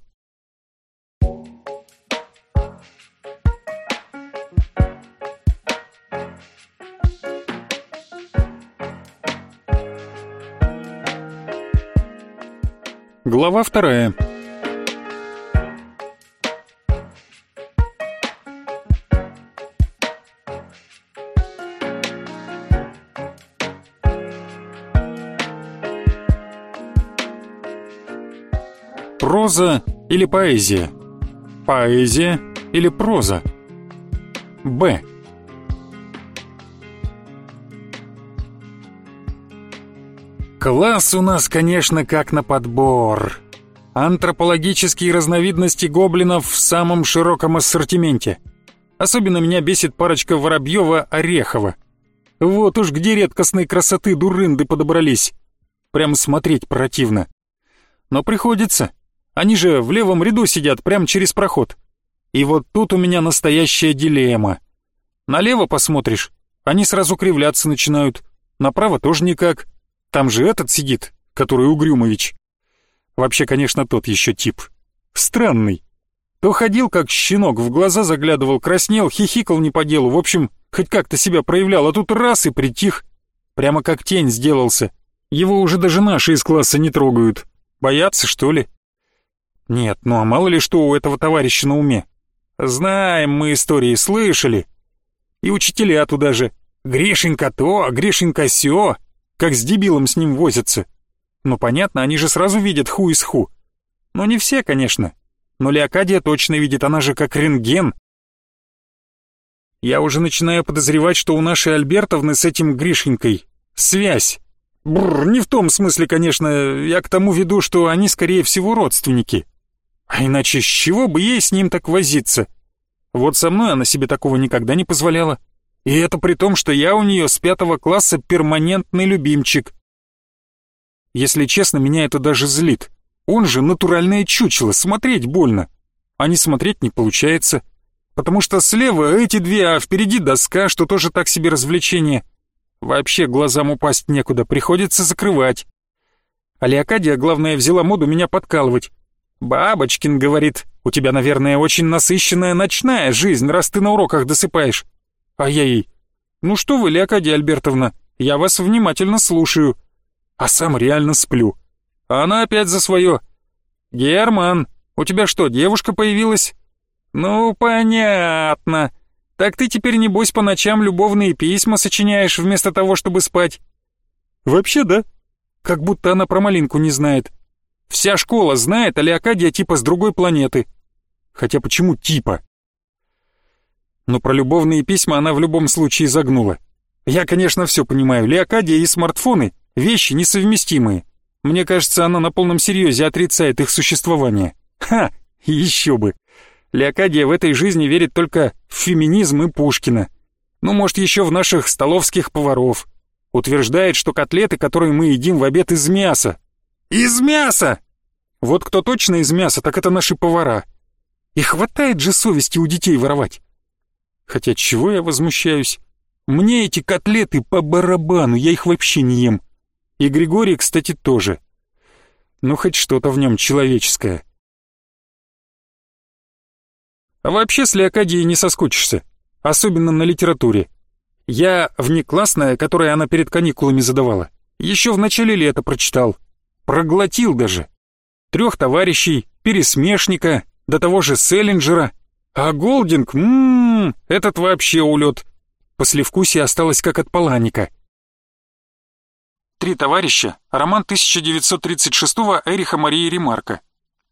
Глава вторая. Проза или поэзия? Поэзия или проза? Б. Класс у нас, конечно, как на подбор. Антропологические разновидности гоблинов в самом широком ассортименте. Особенно меня бесит парочка Воробьева-Орехова. Вот уж где редкостной красоты дурынды подобрались. Прям смотреть противно. Но приходится. Они же в левом ряду сидят, прямо через проход. И вот тут у меня настоящая дилемма. Налево посмотришь, они сразу кривляться начинают. Направо тоже никак. Там же этот сидит, который Угрюмович. Вообще, конечно, тот еще тип. Странный. То ходил как щенок, в глаза заглядывал, краснел, хихикал не по делу. В общем, хоть как-то себя проявлял, а тут раз и притих. Прямо как тень сделался. Его уже даже наши из класса не трогают. Боятся, что ли? Нет, ну а мало ли что у этого товарища на уме. Знаем мы истории, слышали. И учителя туда же. Гришенька то, а Гришенька сё. Как с дебилом с ним возятся. Ну понятно, они же сразу видят ху из ху. Но не все, конечно. Но Леокадия точно видит, она же как рентген. Я уже начинаю подозревать, что у нашей Альбертовны с этим Гришенькой связь. Бррр, не в том смысле, конечно, я к тому веду, что они, скорее всего, родственники. А иначе с чего бы ей с ним так возиться? Вот со мной она себе такого никогда не позволяла. И это при том, что я у нее с пятого класса перманентный любимчик. Если честно, меня это даже злит. Он же натуральное чучело, смотреть больно. А не смотреть не получается. Потому что слева эти две, а впереди доска, что тоже так себе развлечение. Вообще глазам упасть некуда, приходится закрывать. А Леокадия, главное, взяла моду меня подкалывать. Бабочкин говорит, у тебя, наверное, очень насыщенная ночная жизнь, раз ты на уроках досыпаешь. А я ей, ну что вы, Леокадия Альбертовна, я вас внимательно слушаю. А сам реально сплю. А она опять за свое. Герман, у тебя что, девушка появилась? Ну, понятно. Так ты теперь, небось, по ночам любовные письма сочиняешь вместо того, чтобы спать? Вообще, да? Как будто она про малинку не знает. Вся школа знает, а Леокадия типа с другой планеты. Хотя почему типа? Но про любовные письма она в любом случае загнула. Я, конечно, все понимаю. Леокадия и смартфоны — вещи несовместимые. Мне кажется, она на полном серьезе отрицает их существование. Ха, еще бы. Леокадия в этой жизни верит только в феминизм и Пушкина. Ну, может, еще в наших столовских поваров. Утверждает, что котлеты, которые мы едим в обед, из мяса. Из мяса! Вот кто точно из мяса, так это наши повара. И хватает же совести у детей воровать. Хотя чего я возмущаюсь? Мне эти котлеты по барабану, я их вообще не ем. И Григорий, кстати, тоже. Ну, хоть что-то в нем человеческое. А вообще с Леокадией не соскучишься, особенно на литературе. Я внеклассная, которое она перед каникулами задавала, еще в начале лета прочитал. Проглотил даже. Трех товарищей, пересмешника, до того же Селлинджера. А Голдинг, ммм, этот вообще улет. Послевкусие осталось как от паланика. «Три товарища» — роман 1936-го Эриха Марии Ремарка.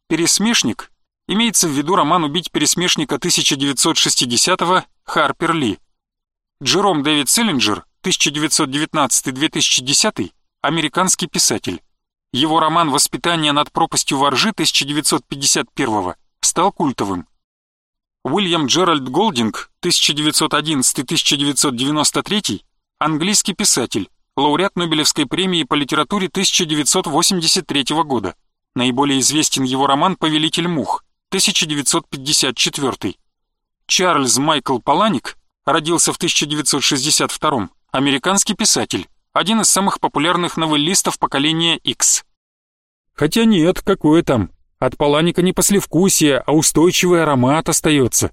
«Пересмешник» Имеется в виду роман «Убить пересмешника» 1960-го Харпер Ли. Джером Дэвид Селлинджер, 1919-2010, американский писатель. Его роман «Воспитание над пропастью воржи» 1951 стал культовым. Уильям Джеральд Голдинг, 1911-1993, английский писатель, лауреат Нобелевской премии по литературе 1983 года. Наиболее известен его роман «Повелитель мух», 1954. Чарльз Майкл Паланик родился в 1962 американский писатель, один из самых популярных новеллистов поколения X. Хотя нет, какое там, от Паланика не послевкусие, а устойчивый аромат остается.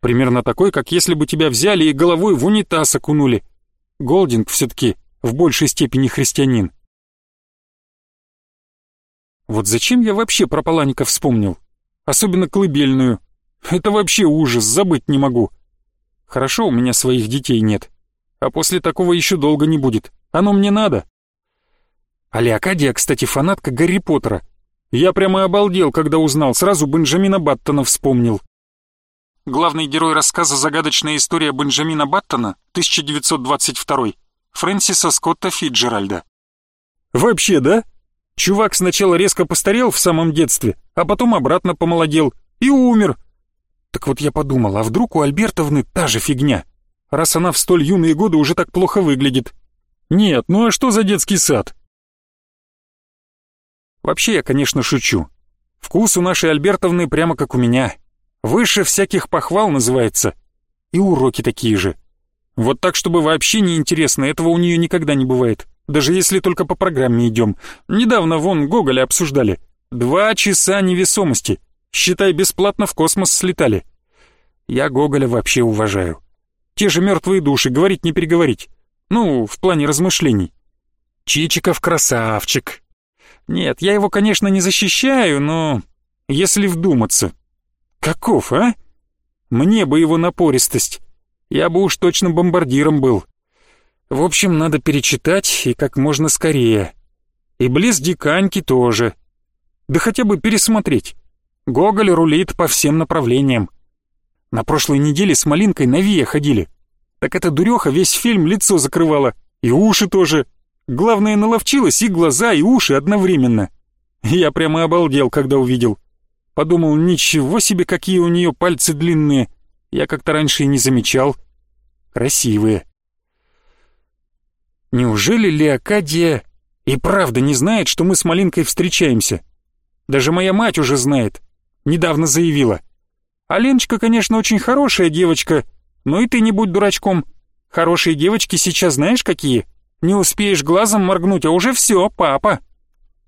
Примерно такой, как если бы тебя взяли и головой в унитаз окунули. Голдинг все-таки в большей степени христианин. Вот зачем я вообще про Паланика вспомнил? особенно колыбельную. Это вообще ужас, забыть не могу. Хорошо, у меня своих детей нет. А после такого еще долго не будет. Оно мне надо. А Леокадия, кстати, фанатка Гарри Поттера. Я прямо обалдел, когда узнал, сразу Бенджамина Баттона вспомнил. Главный герой рассказа «Загадочная история Бенджамина Баттона» 1922 Фрэнсиса Скотта Фиджеральда. Вообще, да? Чувак сначала резко постарел в самом детстве, а потом обратно помолодел и умер. Так вот я подумал, а вдруг у Альбертовны та же фигня, раз она в столь юные годы уже так плохо выглядит. Нет, ну а что за детский сад? Вообще я, конечно, шучу. Вкус у нашей Альбертовны прямо как у меня. Выше всяких похвал называется. И уроки такие же. Вот так, чтобы вообще не интересно, этого у нее никогда не бывает даже если только по программе идем. Недавно вон Гоголя обсуждали. Два часа невесомости. Считай, бесплатно в космос слетали. Я Гоголя вообще уважаю. Те же мертвые души, говорить не переговорить. Ну, в плане размышлений. Чичиков красавчик. Нет, я его, конечно, не защищаю, но... Если вдуматься... Каков, а? Мне бы его напористость. Я бы уж точно бомбардиром был. В общем, надо перечитать и как можно скорее. И близ Диканьки тоже. Да хотя бы пересмотреть. Гоголь рулит по всем направлениям. На прошлой неделе с Малинкой на Вия ходили. Так эта дуреха весь фильм лицо закрывала. И уши тоже. Главное, наловчилась и глаза, и уши одновременно. Я прямо обалдел, когда увидел. Подумал, ничего себе, какие у нее пальцы длинные. Я как-то раньше и не замечал. Красивые. Неужели Леокадия и правда не знает, что мы с Малинкой встречаемся? Даже моя мать уже знает. Недавно заявила. А Леночка, конечно, очень хорошая девочка, но и ты не будь дурачком. Хорошие девочки сейчас знаешь какие? Не успеешь глазом моргнуть, а уже все, папа.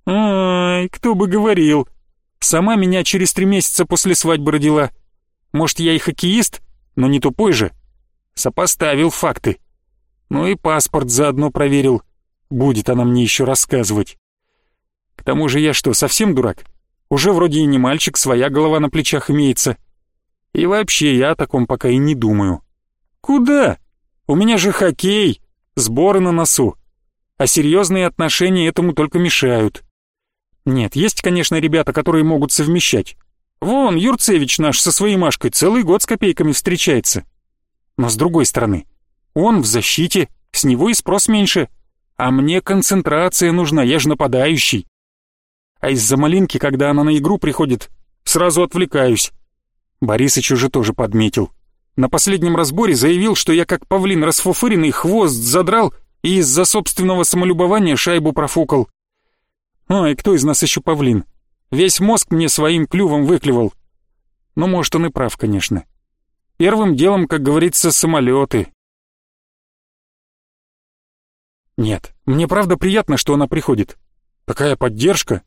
Ай, кто бы говорил. Сама меня через три месяца после свадьбы родила. Может, я и хоккеист, но не тупой же. Сопоставил факты. Ну и паспорт заодно проверил. Будет она мне еще рассказывать. К тому же я что, совсем дурак? Уже вроде и не мальчик, своя голова на плечах имеется. И вообще я о таком пока и не думаю. Куда? У меня же хоккей, сборы на носу. А серьезные отношения этому только мешают. Нет, есть, конечно, ребята, которые могут совмещать. Вон, Юрцевич наш со своей Машкой целый год с копейками встречается. Но с другой стороны, он в защите, с него и спрос меньше. А мне концентрация нужна, я же нападающий. А из-за малинки, когда она на игру приходит, сразу отвлекаюсь. Борисыч уже тоже подметил. На последнем разборе заявил, что я как павлин расфуфыренный хвост задрал и из-за собственного самолюбования шайбу профукал. Ой, кто из нас еще павлин? Весь мозг мне своим клювом выклевал. Ну, может, он и прав, конечно. Первым делом, как говорится, самолеты. Нет, мне правда приятно, что она приходит. Такая поддержка.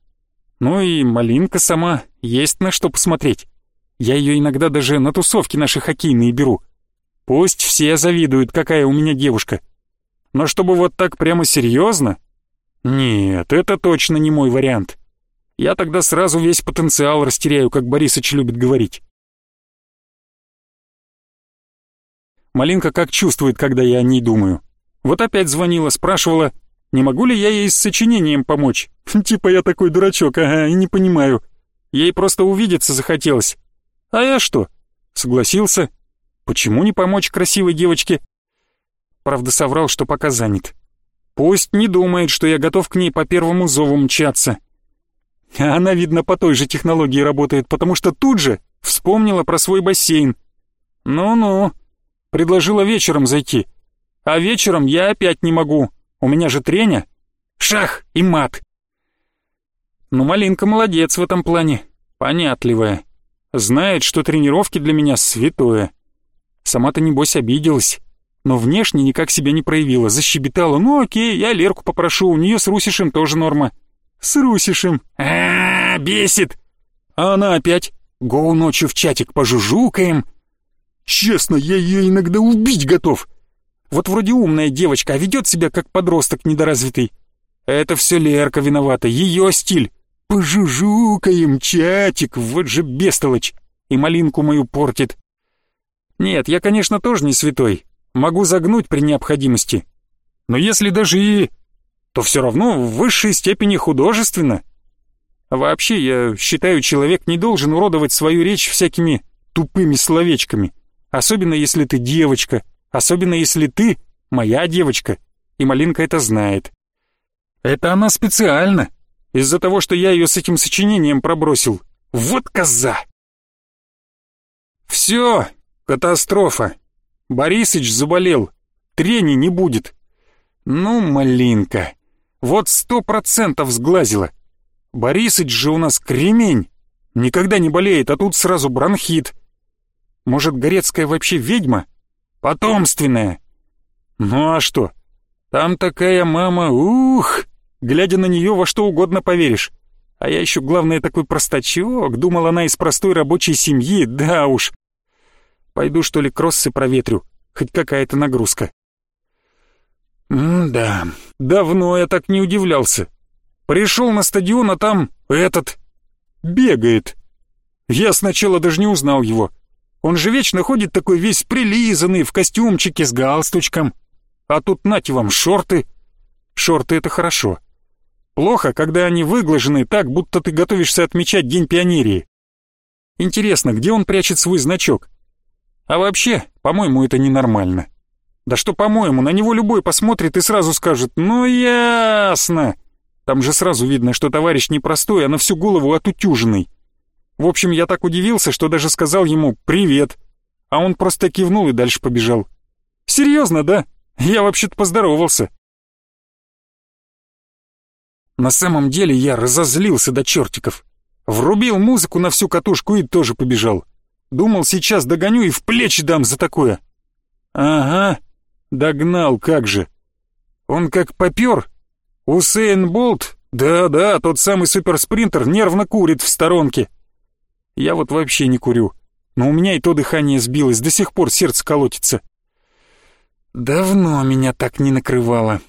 Ну и малинка сама, есть на что посмотреть. Я ее иногда даже на тусовки наши хоккейные беру. Пусть все завидуют, какая у меня девушка. Но чтобы вот так прямо серьезно? Нет, это точно не мой вариант. Я тогда сразу весь потенциал растеряю, как Борисыч любит говорить. Малинка как чувствует, когда я о ней думаю. Вот опять звонила, спрашивала, не могу ли я ей с сочинением помочь. (laughs) Типа я такой дурачок, ага, и не понимаю. Ей просто увидеться захотелось. А я что? Согласился. Почему не помочь красивой девочке? Правда, соврал, что пока занят. Пусть не думает, что я готов к ней по первому зову мчаться. А она, видно, по той же технологии работает, потому что тут же вспомнила про свой бассейн. Ну-ну, предложила вечером зайти. А вечером я опять не могу, у меня же треня. Шах и мат. Ну, Малинка молодец в этом плане, понятливая. Знает, что тренировки для меня святое. Сама-то, небось, обиделась. Но внешне никак себя не проявила, защебетала. Ну окей, я Лерку попрошу, у нее с Русишем тоже норма. С Русишем. а, бесит. А она опять. Гоу ночью в чатик пожужукаем. Честно, я ее иногда убить готов. Вот вроде умная девочка, а ведет себя как подросток недоразвитый. Это все Лерка виновата, ее стиль. Пожужукаем, чатик, вот же бестолочь. И малинку мою портит. Нет, я, конечно, тоже не святой. Могу загнуть при необходимости. Но если даже и... То все равно в высшей степени художественно. вообще, я считаю, человек не должен уродовать свою речь всякими тупыми словечками. Особенно если ты девочка. Особенно если ты моя девочка. И Малинка это знает. Это она специально. Из-за того, что я ее с этим сочинением пробросил. Вот коза! Все, катастрофа. Борисыч заболел. Трени не будет. Ну, малинка. Вот сто процентов сглазила. Борисыч же у нас кремень. Никогда не болеет, а тут сразу бронхит. Может, Горецкая вообще ведьма? Потомственная. Ну а что? Там такая мама, ух! Глядя на нее, во что угодно поверишь. А я еще, главное, такой простачок. Думал, она из простой рабочей семьи, да уж. Пойду, что ли, кроссы проветрю. Хоть какая-то нагрузка. М-да, давно я так не удивлялся. Пришел на стадион, а там этот... бегает. Я сначала даже не узнал его. Он же вечно ходит такой весь прилизанный, в костюмчике с галстучком. А тут нате вам шорты. Шорты — это хорошо. Плохо, когда они выглажены так, будто ты готовишься отмечать День пионерии. Интересно, где он прячет свой значок? А вообще, по-моему, это ненормально. Да что по-моему, на него любой посмотрит и сразу скажет «Ну ясно!» Там же сразу видно, что товарищ непростой, а на всю голову отутюженный. В общем, я так удивился, что даже сказал ему «Привет!» А он просто кивнул и дальше побежал. «Серьезно, да? Я вообще-то поздоровался». На самом деле я разозлился до чертиков. Врубил музыку на всю катушку и тоже побежал. Думал, сейчас догоню и в плечи дам за такое. Ага, догнал, как же. Он как попер. Усейн Болт Да-да, тот самый суперспринтер нервно курит в сторонке. Я вот вообще не курю, но у меня и то дыхание сбилось, до сих пор сердце колотится. Давно меня так не накрывало.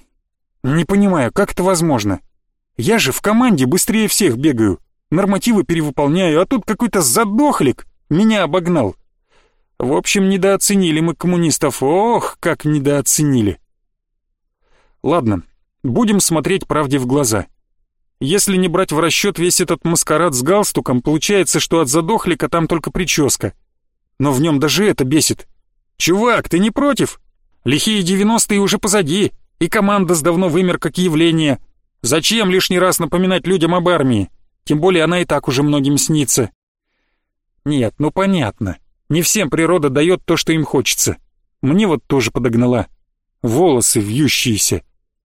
Не понимаю, как это возможно? Я же в команде быстрее всех бегаю, нормативы перевыполняю, а тут какой-то задохлик меня обогнал. В общем, недооценили мы коммунистов, ох, как недооценили. Ладно, будем смотреть правде в глаза. Если не брать в расчет весь этот маскарад с галстуком, получается, что от задохлика там только прическа. Но в нем даже это бесит. «Чувак, ты не против? Лихие девяностые уже позади, и команда с давно вымер как явление. Зачем лишний раз напоминать людям об армии? Тем более она и так уже многим снится». Нет, ну понятно. Не всем природа дает то, что им хочется. Мне вот тоже подогнала. Волосы вьющиеся.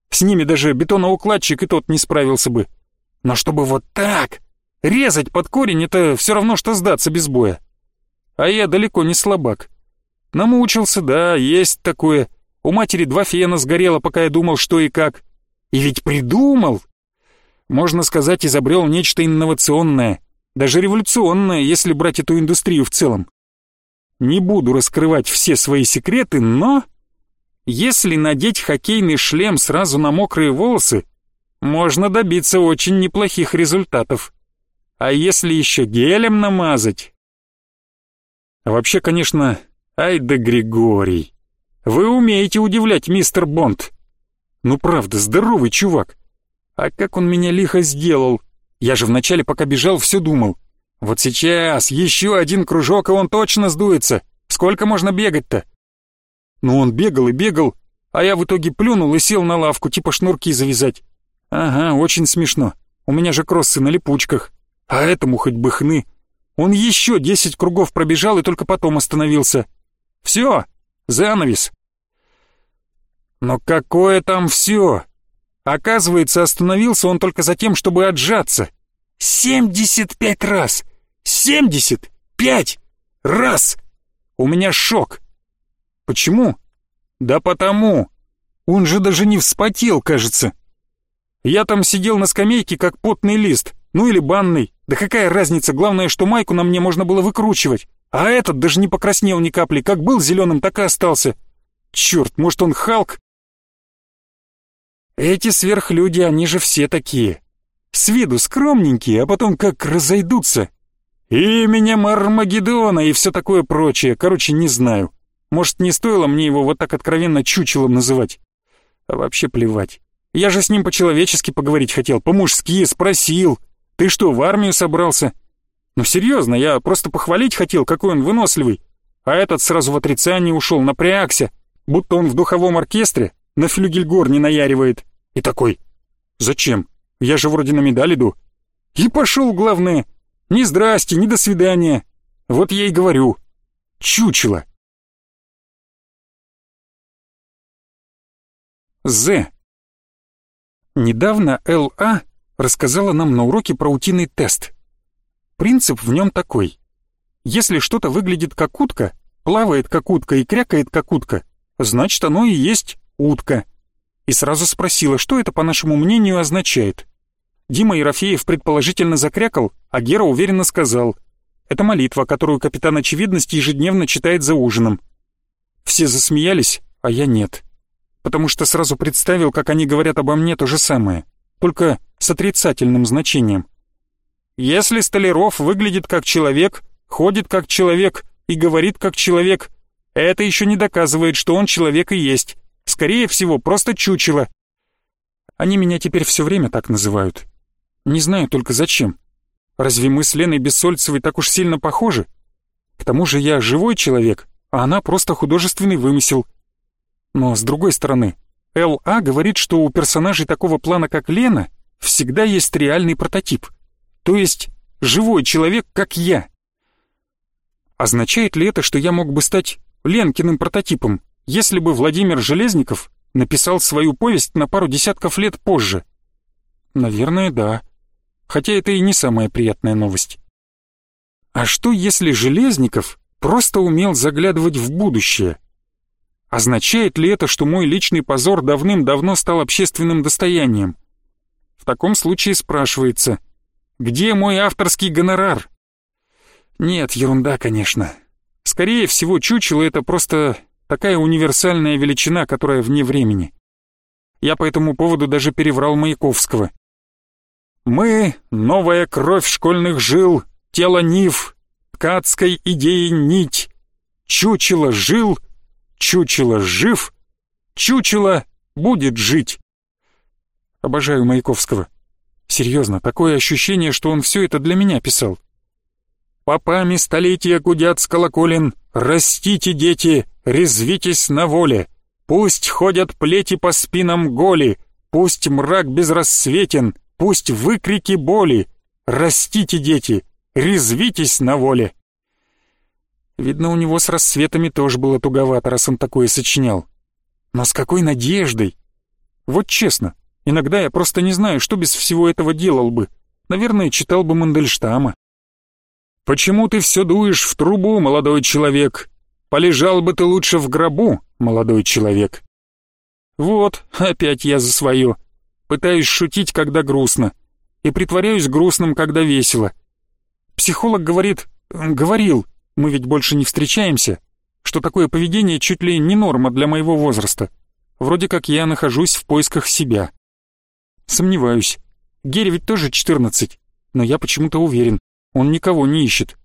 С ними даже бетоноукладчик и тот не справился бы. Но чтобы вот так, резать под корень, это все равно, что сдаться без боя. А я далеко не слабак. Намучился, да, есть такое. У матери два фена сгорело, пока я думал, что и как. И ведь придумал. Можно сказать, изобрел нечто инновационное, даже революционное, если брать эту индустрию в целом. Не буду раскрывать все свои секреты, но... Если надеть хоккейный шлем сразу на мокрые волосы, можно добиться очень неплохих результатов. А если еще гелем намазать? вообще, конечно, ай да Григорий. Вы умеете удивлять, мистер Бонд. Ну правда, здоровый чувак. А как он меня лихо сделал. Я же вначале, пока бежал, все думал. Вот сейчас еще один кружок, и он точно сдуется. Сколько можно бегать-то? Ну он бегал и бегал, а я в итоге плюнул и сел на лавку, типа шнурки завязать. Ага, очень смешно. У меня же кроссы на липучках. А этому хоть бы хны. Он еще десять кругов пробежал и только потом остановился. Все, занавес. Но какое там все? Оказывается, остановился он только за тем, чтобы отжаться. Семьдесят пять раз! Семьдесят пять раз! У меня шок. Почему? Да потому. Он же даже не вспотел, кажется. Я там сидел на скамейке, как потный лист, ну или банный. Да какая разница, главное, что майку на мне можно было выкручивать. А этот даже не покраснел ни капли, как был зеленым, так и остался. Черт, может он Халк? Эти сверхлюди, они же все такие. С виду скромненькие, а потом как разойдутся. Именем Армагеддона и все такое прочее. Короче, не знаю. Может, не стоило мне его вот так откровенно чучелом называть? А вообще плевать. Я же с ним по-человечески поговорить хотел, по-мужски, спросил. Ты что, в армию собрался? Ну серьезно, я просто похвалить хотел, какой он выносливый. А этот сразу в отрицание ушел, напрягся, будто он в духовом оркестре на флюгельгор не наяривает. И такой, зачем? Я же вроде на медаль иду. И пошел, главное. Ни здрасте, ни до свидания. Вот я и говорю. Чучело. З. Недавно Л.А. рассказала нам на уроке про утиный тест. Принцип в нем такой. Если что-то выглядит как утка, плавает как утка и крякает как утка, значит оно и есть утка. И сразу спросила, что это, по нашему мнению, означает. Дима Ерофеев предположительно закрякал, а Гера уверенно сказал. Это молитва, которую капитан Очевидности ежедневно читает за ужином. Все засмеялись, а я нет потому что сразу представил, как они говорят обо мне то же самое, только с отрицательным значением. Если Столяров выглядит как человек, ходит как человек и говорит как человек, это еще не доказывает, что он человек и есть. Скорее всего, просто чучело. Они меня теперь все время так называют. Не знаю только зачем. Разве мы с Леной Бессольцевой так уж сильно похожи? К тому же я живой человек, а она просто художественный вымысел — но с другой стороны, Л.А. говорит, что у персонажей такого плана, как Лена, всегда есть реальный прототип. То есть живой человек, как я. Означает ли это, что я мог бы стать Ленкиным прототипом, если бы Владимир Железников написал свою повесть на пару десятков лет позже? Наверное, да. Хотя это и не самая приятная новость. А что, если Железников просто умел заглядывать в будущее? Означает ли это, что мой личный позор давным-давно стал общественным достоянием? В таком случае спрашивается, где мой авторский гонорар? Нет, ерунда, конечно. Скорее всего, чучело — это просто такая универсальная величина, которая вне времени. Я по этому поводу даже переврал Маяковского. Мы — новая кровь школьных жил, тело нив, ткацкой идеи нить. Чучело жил, чучело жив, чучело будет жить. Обожаю Маяковского. Серьезно, такое ощущение, что он все это для меня писал. Попами столетия гудят с колоколен, растите, дети, резвитесь на воле. Пусть ходят плети по спинам голи, пусть мрак безрассветен, пусть выкрики боли. Растите, дети, резвитесь на воле. Видно, у него с рассветами тоже было туговато, раз он такое сочинял. Но с какой надеждой? Вот честно, иногда я просто не знаю, что без всего этого делал бы. Наверное, читал бы Мандельштама. «Почему ты все дуешь в трубу, молодой человек? Полежал бы ты лучше в гробу, молодой человек». Вот, опять я за свое. Пытаюсь шутить, когда грустно. И притворяюсь грустным, когда весело. Психолог говорит, говорил, мы ведь больше не встречаемся, что такое поведение чуть ли не норма для моего возраста. Вроде как я нахожусь в поисках себя. Сомневаюсь. Гере ведь тоже 14, но я почему-то уверен, он никого не ищет.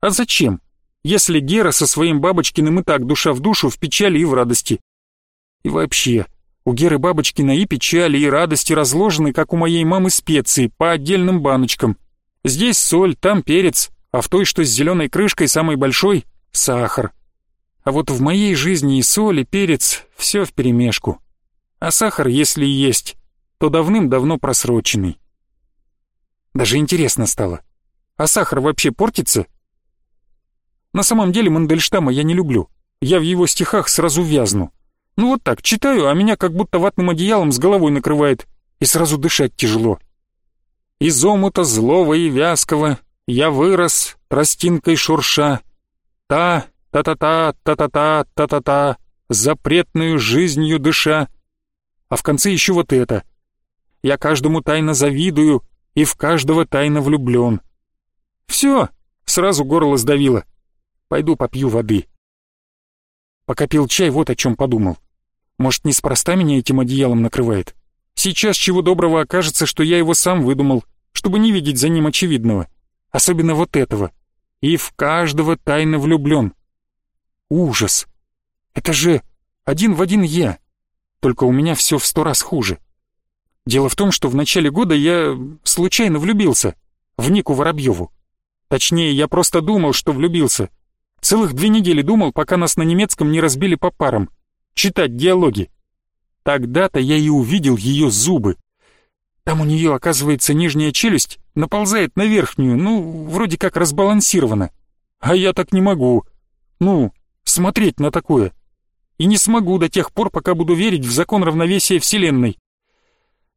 А зачем, если Гера со своим Бабочкиным и так душа в душу в печали и в радости? И вообще, у Геры Бабочкина и печали, и радости разложены, как у моей мамы специи, по отдельным баночкам. Здесь соль, там перец, а в той, что с зеленой крышкой, самой большой, сахар. А вот в моей жизни и соль, и перец — все вперемешку. А сахар, если и есть, то давным-давно просроченный. Даже интересно стало. А сахар вообще портится? На самом деле Мандельштама я не люблю. Я в его стихах сразу вязну. Ну вот так, читаю, а меня как будто ватным одеялом с головой накрывает, и сразу дышать тяжело. Из омута злого и вязкого я вырос, тростинкой шурша. Та, та-та-та, та-та-та, та-та-та, запретную жизнью дыша. А в конце еще вот это. Я каждому тайно завидую и в каждого тайно влюблен. Все, сразу горло сдавило. Пойду попью воды. Пока пил чай, вот о чем подумал. Может, неспроста меня этим одеялом накрывает? Сейчас чего доброго окажется, что я его сам выдумал, чтобы не видеть за ним очевидного. Особенно вот этого. И в каждого тайно влюблен. Ужас. Это же один в один я. Только у меня все в сто раз хуже. Дело в том, что в начале года я случайно влюбился в Нику Воробьеву. Точнее, я просто думал, что влюбился. Целых две недели думал, пока нас на немецком не разбили по парам. Читать диалоги. Тогда-то я и увидел ее зубы. Там у нее, оказывается, нижняя челюсть наползает на верхнюю, ну, вроде как разбалансирована. А я так не могу. Ну, смотреть на такое. И не смогу до тех пор, пока буду верить в закон равновесия Вселенной.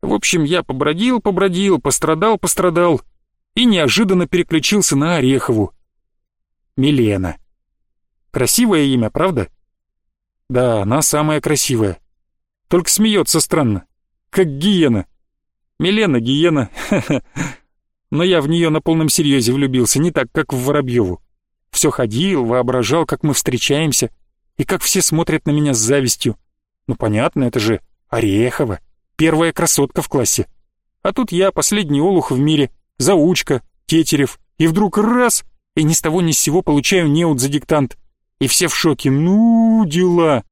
В общем, я побродил, побродил, пострадал, пострадал и неожиданно переключился на Орехову. Милена. Красивое имя, правда? Да, она самая красивая. Только смеется странно, как гиена. Милена гиена, (laughs) Но я в нее на полном серьезе влюбился, не так, как в Воробьеву. Все ходил, воображал, как мы встречаемся, и как все смотрят на меня с завистью. Ну понятно, это же Орехова, первая красотка в классе. А тут я, последний олух в мире, заучка, Тетерев, и вдруг раз, и ни с того ни с сего получаю неуд за диктант. И все в шоке, ну, дела.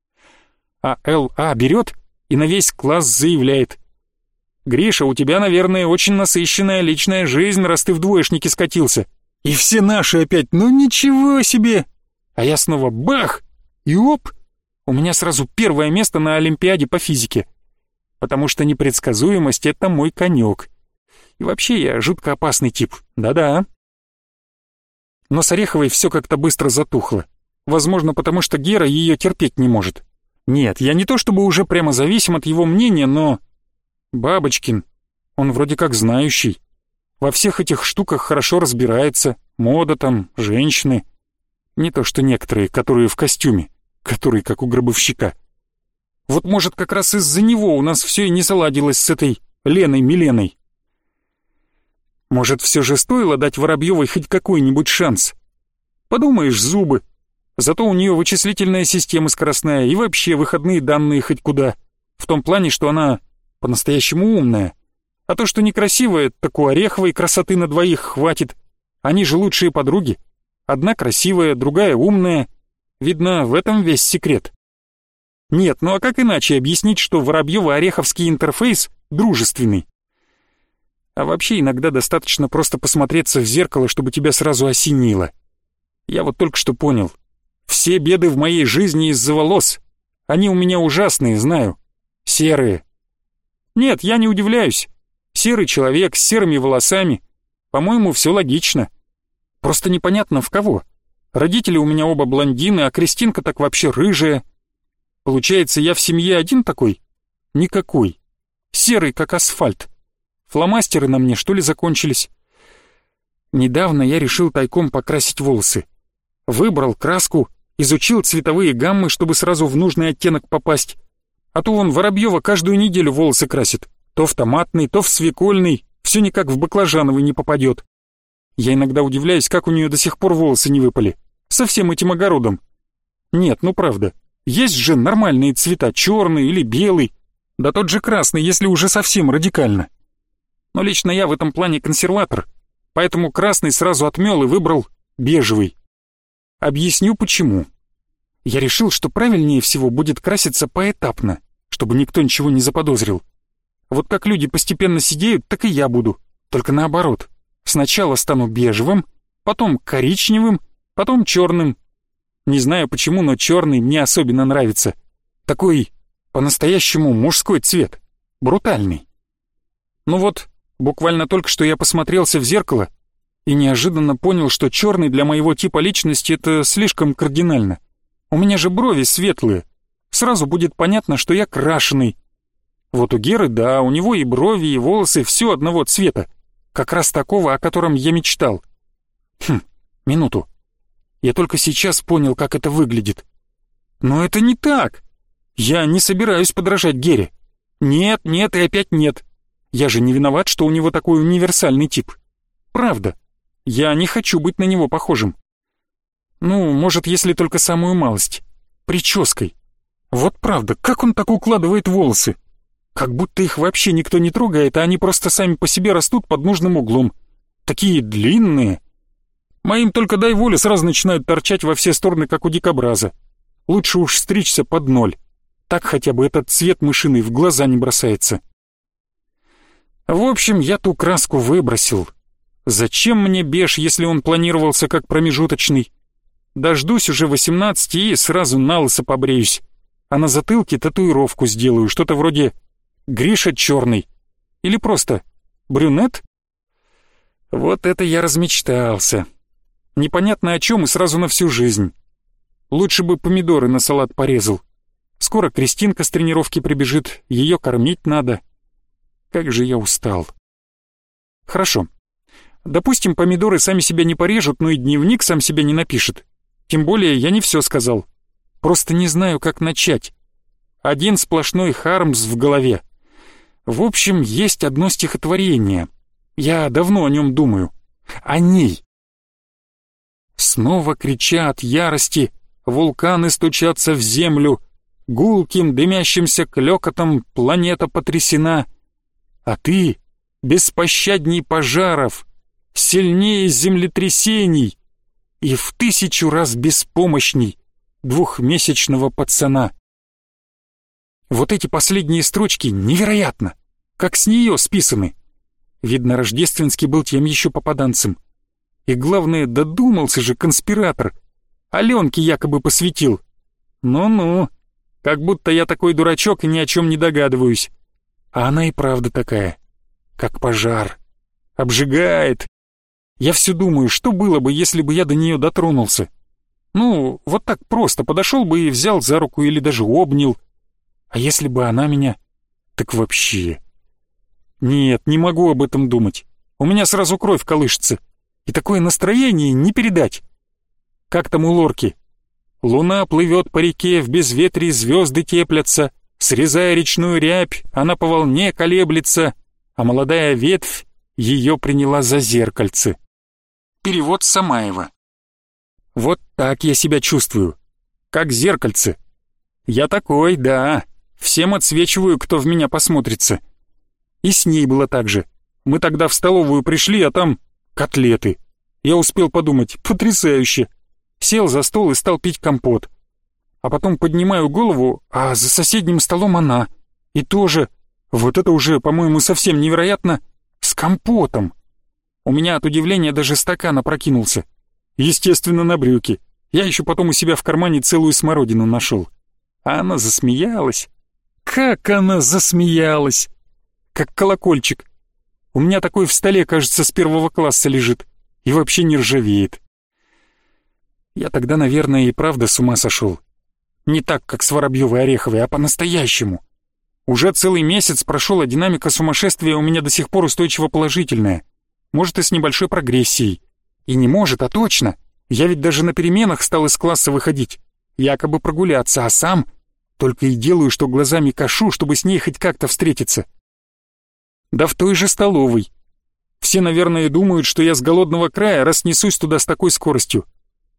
А Л.А. берет и на весь класс заявляет. «Гриша, у тебя, наверное, очень насыщенная личная жизнь, раз ты в двоечнике скатился. И все наши опять, ну ничего себе!» А я снова бах! И оп! У меня сразу первое место на Олимпиаде по физике. Потому что непредсказуемость — это мой конек. И вообще я жутко опасный тип, да-да. Но с Ореховой все как-то быстро затухло. Возможно, потому что Гера ее терпеть не может. Нет, я не то чтобы уже прямо зависим от его мнения, но... Бабочкин, он вроде как знающий. Во всех этих штуках хорошо разбирается. Мода там, женщины. Не то что некоторые, которые в костюме, которые как у гробовщика. Вот может как раз из-за него у нас все и не заладилось с этой Леной Миленой. Может, все же стоило дать Воробьевой хоть какой-нибудь шанс? Подумаешь, зубы. Зато у нее вычислительная система скоростная и вообще выходные данные хоть куда. В том плане, что она по-настоящему умная. А то, что некрасивая, так у Ореховой красоты на двоих хватит. Они же лучшие подруги. Одна красивая, другая умная. Видно, в этом весь секрет. Нет, ну а как иначе объяснить, что Воробьево-Ореховский интерфейс дружественный? А вообще иногда достаточно просто посмотреться в зеркало, чтобы тебя сразу осенило. Я вот только что понял. Все беды в моей жизни из-за волос. Они у меня ужасные, знаю. Серые. Нет, я не удивляюсь. Серый человек с серыми волосами. По-моему, все логично. Просто непонятно в кого. Родители у меня оба блондины, а Кристинка так вообще рыжая. Получается, я в семье один такой? Никакой. Серый, как асфальт. Фломастеры на мне, что ли, закончились? Недавно я решил тайком покрасить волосы. Выбрал краску, изучил цветовые гаммы, чтобы сразу в нужный оттенок попасть. А то вон Воробьева каждую неделю волосы красит. То в томатный, то в свекольный, все никак в баклажановый не попадет. Я иногда удивляюсь, как у нее до сих пор волосы не выпали. Со всем этим огородом. Нет, ну правда, есть же нормальные цвета, черный или белый. Да тот же красный, если уже совсем радикально. Но лично я в этом плане консерватор, поэтому красный сразу отмел и выбрал бежевый. Объясню почему. Я решил, что правильнее всего будет краситься поэтапно, чтобы никто ничего не заподозрил. Вот как люди постепенно сидеют, так и я буду, только наоборот. Сначала стану бежевым, потом коричневым, потом черным. Не знаю почему, но черный мне особенно нравится. Такой по-настоящему мужской цвет, брутальный. Ну вот, Буквально только что я посмотрелся в зеркало и неожиданно понял, что черный для моего типа личности это слишком кардинально. У меня же брови светлые. Сразу будет понятно, что я крашеный. Вот у Геры, да, у него и брови, и волосы все одного цвета. Как раз такого, о котором я мечтал. Хм, минуту. Я только сейчас понял, как это выглядит. Но это не так. Я не собираюсь подражать Гере. Нет, нет и опять нет. Я же не виноват, что у него такой универсальный тип. Правда. Я не хочу быть на него похожим. Ну, может, если только самую малость. Прической. Вот правда, как он так укладывает волосы? Как будто их вообще никто не трогает, а они просто сами по себе растут под нужным углом. Такие длинные. Моим только дай волю сразу начинают торчать во все стороны, как у дикобраза. Лучше уж стричься под ноль. Так хотя бы этот цвет мышиный в глаза не бросается. В общем, я ту краску выбросил. Зачем мне беж, если он планировался как промежуточный? Дождусь уже 18 и сразу на лысо побреюсь. А на затылке татуировку сделаю, что-то вроде «Гриша черный». Или просто «Брюнет?» Вот это я размечтался. Непонятно о чем и сразу на всю жизнь. Лучше бы помидоры на салат порезал. Скоро Кристинка с тренировки прибежит, ее кормить надо. Как же я устал. Хорошо. Допустим, помидоры сами себя не порежут, но и дневник сам себя не напишет. Тем более я не все сказал. Просто не знаю, как начать. Один сплошной хармс в голове. В общем, есть одно стихотворение. Я давно о нем думаю. О ней. Снова крича от ярости, вулканы стучатся в землю, гулким дымящимся клёкотом планета потрясена — а ты беспощадней пожаров, сильнее землетрясений и в тысячу раз беспомощней двухмесячного пацана. Вот эти последние строчки невероятно, как с нее списаны. Видно, Рождественский был тем еще попаданцем. И главное, додумался же конспиратор. Аленке якобы посвятил. Ну-ну, как будто я такой дурачок и ни о чем не догадываюсь. А она и правда такая, как пожар. Обжигает. Я все думаю, что было бы, если бы я до нее дотронулся. Ну, вот так просто подошел бы и взял за руку или даже обнял. А если бы она меня... Так вообще... Нет, не могу об этом думать. У меня сразу кровь колышется. И такое настроение не передать. Как там у лорки? Луна плывет по реке, в безветрии звезды теплятся — Срезая речную рябь, она по волне колеблется, а молодая ветвь ее приняла за зеркальце. Перевод Самаева. Вот так я себя чувствую. Как зеркальце. Я такой, да. Всем отсвечиваю, кто в меня посмотрится. И с ней было так же. Мы тогда в столовую пришли, а там котлеты. Я успел подумать, потрясающе. Сел за стол и стал пить компот. А потом поднимаю голову, а за соседним столом она. И тоже, вот это уже, по-моему, совсем невероятно, с компотом. У меня от удивления даже стакан опрокинулся. Естественно, на брюки. Я еще потом у себя в кармане целую смородину нашел. А она засмеялась. Как она засмеялась! Как колокольчик. У меня такой в столе, кажется, с первого класса лежит. И вообще не ржавеет. Я тогда, наверное, и правда с ума сошел. Не так, как с Воробьевой Ореховой, а по-настоящему. Уже целый месяц прошел, а динамика сумасшествия у меня до сих пор устойчиво положительная. Может, и с небольшой прогрессией. И не может, а точно. Я ведь даже на переменах стал из класса выходить. Якобы прогуляться, а сам только и делаю, что глазами кашу, чтобы с ней хоть как-то встретиться. Да в той же столовой. Все, наверное, думают, что я с голодного края раснесусь туда с такой скоростью.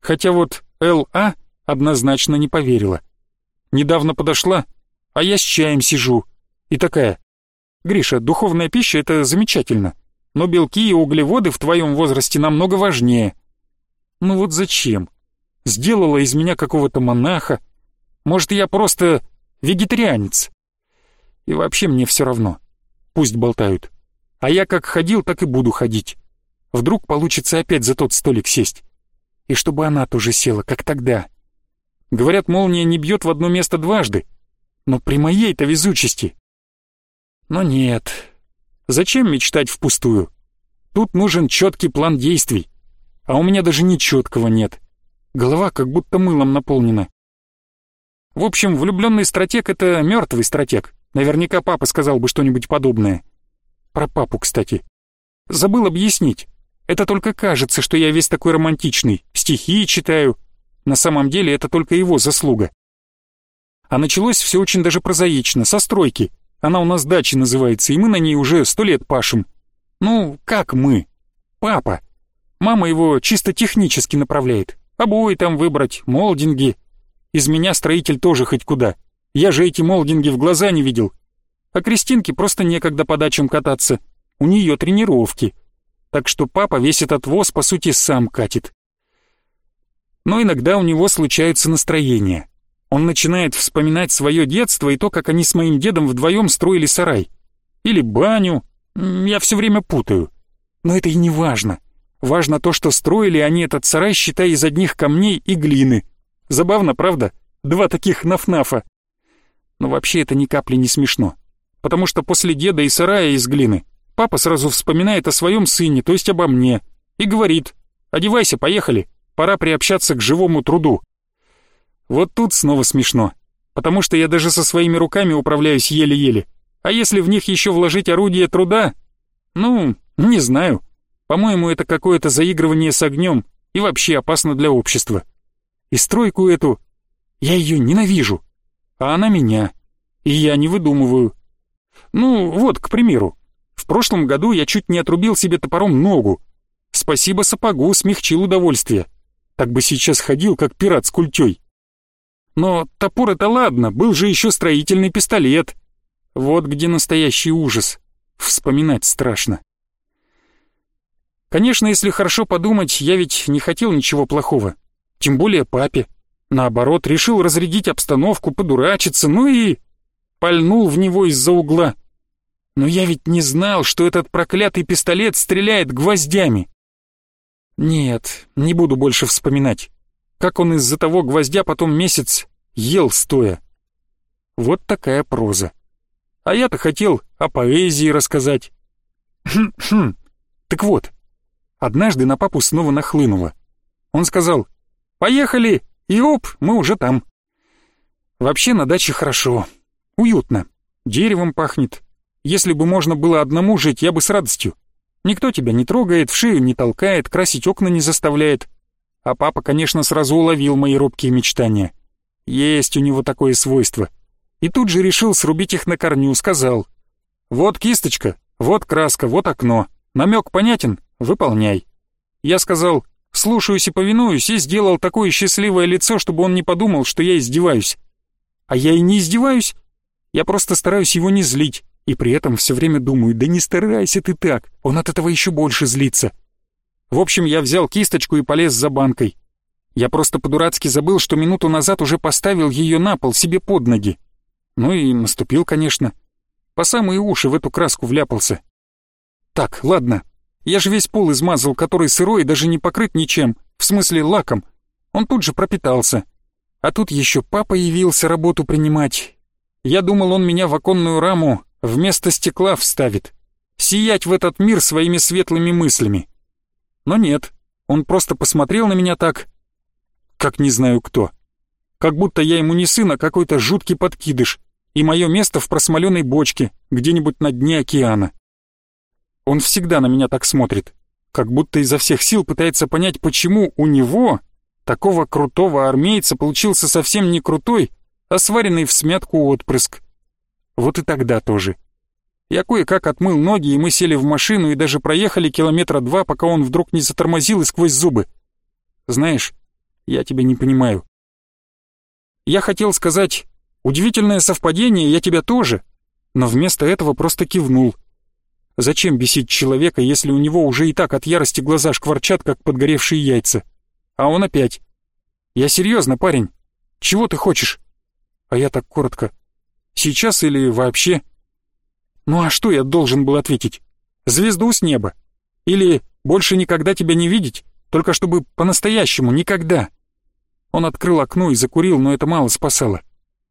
Хотя вот Л.А. однозначно не поверила. Недавно подошла, а я с чаем сижу. И такая, «Гриша, духовная пища — это замечательно, но белки и углеводы в твоем возрасте намного важнее». Ну вот зачем? Сделала из меня какого-то монаха, может, я просто вегетарианец? И вообще мне все равно. Пусть болтают. А я как ходил, так и буду ходить. Вдруг получится опять за тот столик сесть. И чтобы она тоже села, как тогда. Говорят, молния не бьет в одно место дважды. Но при моей-то везучести. Но нет. Зачем мечтать впустую? Тут нужен четкий план действий. А у меня даже ничеткого нет. Голова как будто мылом наполнена. В общем, влюбленный стратег — это мертвый стратег. Наверняка папа сказал бы что-нибудь подобное. Про папу, кстати. Забыл объяснить. Это только кажется, что я весь такой романтичный, стихи читаю. На самом деле это только его заслуга. А началось все очень даже прозаично, со стройки. Она у нас дача называется, и мы на ней уже сто лет пашем. Ну, как мы? Папа. Мама его чисто технически направляет. Обои там выбрать, молдинги, из меня строитель тоже хоть куда. Я же эти молдинги в глаза не видел. А Кристинке просто некогда по дачам кататься. У нее тренировки. Так что папа весь этот воз, по сути, сам катит. Но иногда у него случаются настроения. Он начинает вспоминать свое детство и то, как они с моим дедом вдвоем строили сарай. Или баню. Я все время путаю. Но это и не важно. Важно то, что строили они этот сарай, считая из одних камней и глины. Забавно, правда? Два таких нафнафа. Но вообще это ни капли не смешно. Потому что после деда и сарая из глины папа сразу вспоминает о своем сыне, то есть обо мне, и говорит «Одевайся, поехали, пора приобщаться к живому труду». Вот тут снова смешно, потому что я даже со своими руками управляюсь еле-еле. А если в них еще вложить орудие труда? Ну, не знаю. По-моему, это какое-то заигрывание с огнем и вообще опасно для общества. И стройку эту... Я ее ненавижу. А она меня. И я не выдумываю. Ну, вот, к примеру. В прошлом году я чуть не отрубил себе топором ногу. Спасибо сапогу, смягчил удовольствие. Так бы сейчас ходил, как пират с культей. Но топор это ладно, был же еще строительный пистолет. Вот где настоящий ужас. Вспоминать страшно. Конечно, если хорошо подумать, я ведь не хотел ничего плохого тем более папе. Наоборот, решил разрядить обстановку, подурачиться, ну и... Пальнул в него из-за угла. Но я ведь не знал, что этот проклятый пистолет стреляет гвоздями. Нет, не буду больше вспоминать. Как он из-за того гвоздя потом месяц ел стоя. Вот такая проза. А я-то хотел о поэзии рассказать. Хм-хм. Так вот, однажды на папу снова нахлынуло. Он сказал, Поехали, и оп, мы уже там. Вообще на даче хорошо, уютно, деревом пахнет. Если бы можно было одному жить, я бы с радостью. Никто тебя не трогает, в шею не толкает, красить окна не заставляет. А папа, конечно, сразу уловил мои робкие мечтания. Есть у него такое свойство. И тут же решил срубить их на корню, сказал. «Вот кисточка, вот краска, вот окно. Намек понятен? Выполняй. Я сказал «слушаюсь и повинуюсь» и сделал такое счастливое лицо, чтобы он не подумал, что я издеваюсь. А я и не издеваюсь. Я просто стараюсь его не злить, и при этом все время думаю, да не старайся ты так, он от этого еще больше злится. В общем, я взял кисточку и полез за банкой. Я просто по-дурацки забыл, что минуту назад уже поставил ее на пол себе под ноги. Ну и наступил, конечно. По самые уши в эту краску вляпался. Так, ладно. Я же весь пол измазал, который сырой и даже не покрыт ничем, в смысле лаком. Он тут же пропитался. А тут еще папа явился работу принимать. Я думал, он меня в оконную раму вместо стекла вставит. Сиять в этот мир своими светлыми мыслями. Но нет, он просто посмотрел на меня так, как не знаю кто. Как будто я ему не сын, а какой-то жуткий подкидыш, и мое место в просмоленной бочке, где-нибудь на дне океана. Он всегда на меня так смотрит, как будто изо всех сил пытается понять, почему у него, такого крутого армейца, получился совсем не крутой, а сваренный в смятку отпрыск. Вот и тогда тоже. Я кое-как отмыл ноги, и мы сели в машину и даже проехали километра два, пока он вдруг не затормозил и сквозь зубы. Знаешь, я тебя не понимаю. Я хотел сказать, удивительное совпадение, я тебя тоже, но вместо этого просто кивнул. Зачем бесить человека, если у него уже и так от ярости глаза шкварчат, как подгоревшие яйца? А он опять. Я серьезно, парень. Чего ты хочешь? А я так коротко. Сейчас или вообще? Ну а что я должен был ответить? Звезду с неба? Или больше никогда тебя не видеть? Только чтобы по-настоящему никогда? Он открыл окно и закурил, но это мало спасало.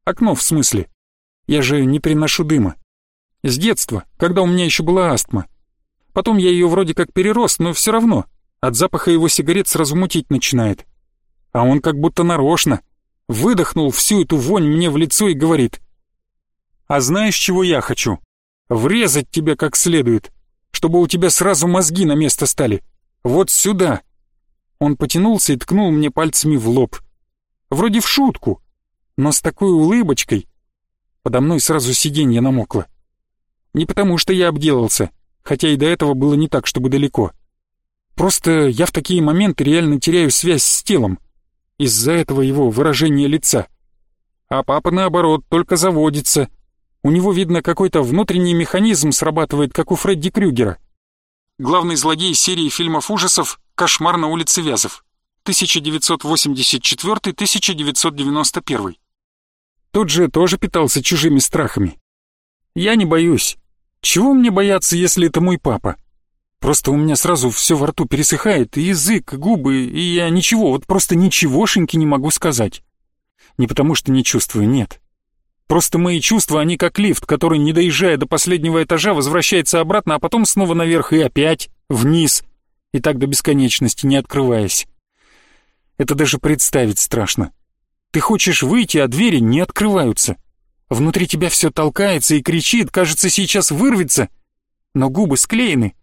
Окно в смысле. Я же не приношу дыма. С детства, когда у меня еще была астма. Потом я ее вроде как перерос, но все равно. От запаха его сигарет сразу мутить начинает. А он как будто нарочно. Выдохнул всю эту вонь мне в лицо и говорит. «А знаешь, чего я хочу? Врезать тебя как следует, чтобы у тебя сразу мозги на место стали. Вот сюда». Он потянулся и ткнул мне пальцами в лоб. Вроде в шутку, но с такой улыбочкой. Подо мной сразу сиденье намокло. Не потому что я обделался, хотя и до этого было не так, чтобы далеко. Просто я в такие моменты реально теряю связь с телом. Из-за этого его выражения лица. А папа, наоборот, только заводится. У него, видно, какой-то внутренний механизм срабатывает, как у Фредди Крюгера. Главный злодей серии фильмов ужасов «Кошмар на улице Вязов». 1984-1991. Тот же тоже питался чужими страхами. Я не боюсь. Чего мне бояться, если это мой папа? Просто у меня сразу все во рту пересыхает, и язык, и губы, и я ничего, вот просто ничегошеньки не могу сказать. Не потому что не чувствую, нет. Просто мои чувства, они как лифт, который, не доезжая до последнего этажа, возвращается обратно, а потом снова наверх и опять вниз, и так до бесконечности, не открываясь. Это даже представить страшно. Ты хочешь выйти, а двери не открываются. Внутри тебя все толкается и кричит, кажется, сейчас вырвется. Но губы склеены.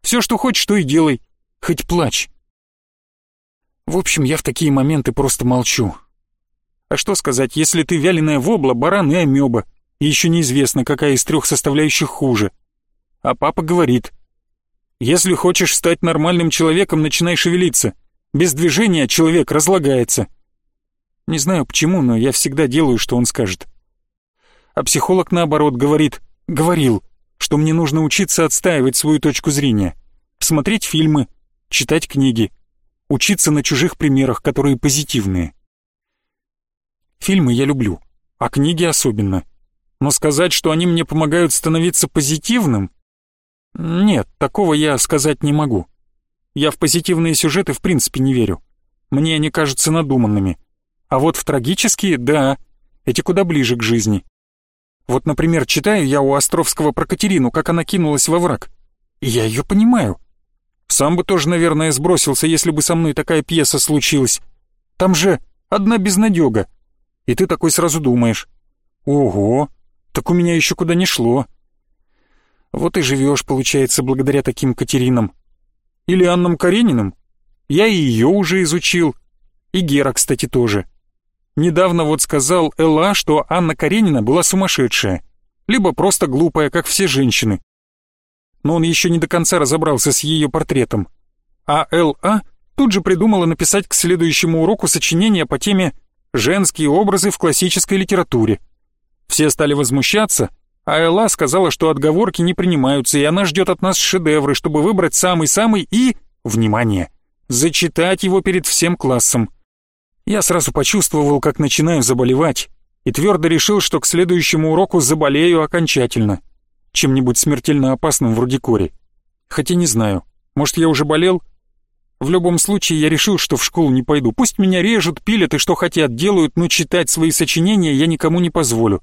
Все, что хочешь, то и делай. Хоть плачь. В общем, я в такие моменты просто молчу. А что сказать, если ты вяленая вобла, баран и амеба, и еще неизвестно, какая из трех составляющих хуже. А папа говорит, если хочешь стать нормальным человеком, начинай шевелиться. Без движения человек разлагается. Не знаю почему, но я всегда делаю, что он скажет. А психолог, наоборот, говорит, говорил, что мне нужно учиться отстаивать свою точку зрения, смотреть фильмы, читать книги, учиться на чужих примерах, которые позитивные. Фильмы я люблю, а книги особенно. Но сказать, что они мне помогают становиться позитивным? Нет, такого я сказать не могу. Я в позитивные сюжеты в принципе не верю. Мне они кажутся надуманными. А вот в трагические, да, эти куда ближе к жизни. Вот, например, читаю я у Островского про Катерину, как она кинулась во враг. И я ее понимаю. Сам бы тоже, наверное, сбросился, если бы со мной такая пьеса случилась. Там же одна безнадега. И ты такой сразу думаешь. Ого, так у меня еще куда не шло. Вот и живешь, получается, благодаря таким Катеринам. Или Анном Карениным? Я и ее уже изучил. И Гера, кстати, тоже. Недавно вот сказал Элла, что Анна Каренина была сумасшедшая. Либо просто глупая, как все женщины. но он еще не до конца разобрался с ее портретом. А Л.А. тут же придумала написать к следующему уроку сочинение по теме «Женские образы в классической литературе». Все стали возмущаться, а Элла сказала, что отговорки не принимаются, и она ждет от нас шедевры, чтобы выбрать самый-самый и... Внимание! Зачитать его перед всем классом. Я сразу почувствовал, как начинаю заболевать, и твердо решил, что к следующему уроку заболею окончательно. Чем-нибудь смертельно опасным вроде кори. Хотя не знаю, может я уже болел? В любом случае я решил, что в школу не пойду. Пусть меня режут, пилят и что хотят делают, но читать свои сочинения я никому не позволю.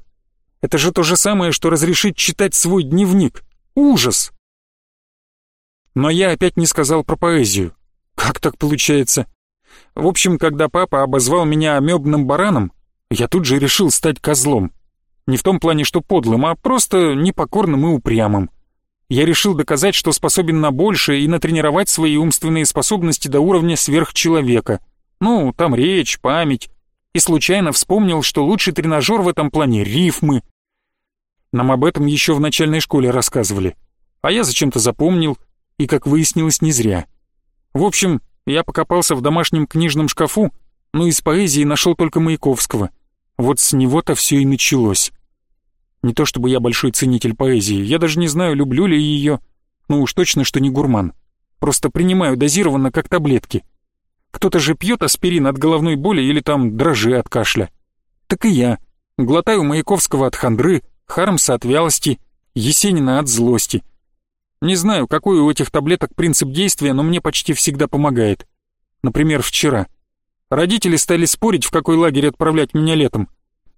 Это же то же самое, что разрешить читать свой дневник. Ужас! Но я опять не сказал про поэзию. Как так получается? В общем, когда папа обозвал меня амебным бараном, я тут же решил стать козлом. Не в том плане, что подлым, а просто непокорным и упрямым. Я решил доказать, что способен на большее и натренировать свои умственные способности до уровня сверхчеловека. Ну, там речь, память. И случайно вспомнил, что лучший тренажер в этом плане — рифмы. Нам об этом еще в начальной школе рассказывали. А я зачем-то запомнил, и, как выяснилось, не зря. В общем, я покопался в домашнем книжном шкафу, но из поэзии нашел только Маяковского. Вот с него-то все и началось. Не то чтобы я большой ценитель поэзии, я даже не знаю, люблю ли ее, но уж точно, что не гурман. Просто принимаю дозированно, как таблетки. Кто-то же пьет аспирин от головной боли или там дрожжи от кашля. Так и я. Глотаю Маяковского от хандры, Хармса от вялости, Есенина от злости. Не знаю, какой у этих таблеток принцип действия, но мне почти всегда помогает. Например, вчера. Родители стали спорить, в какой лагерь отправлять меня летом.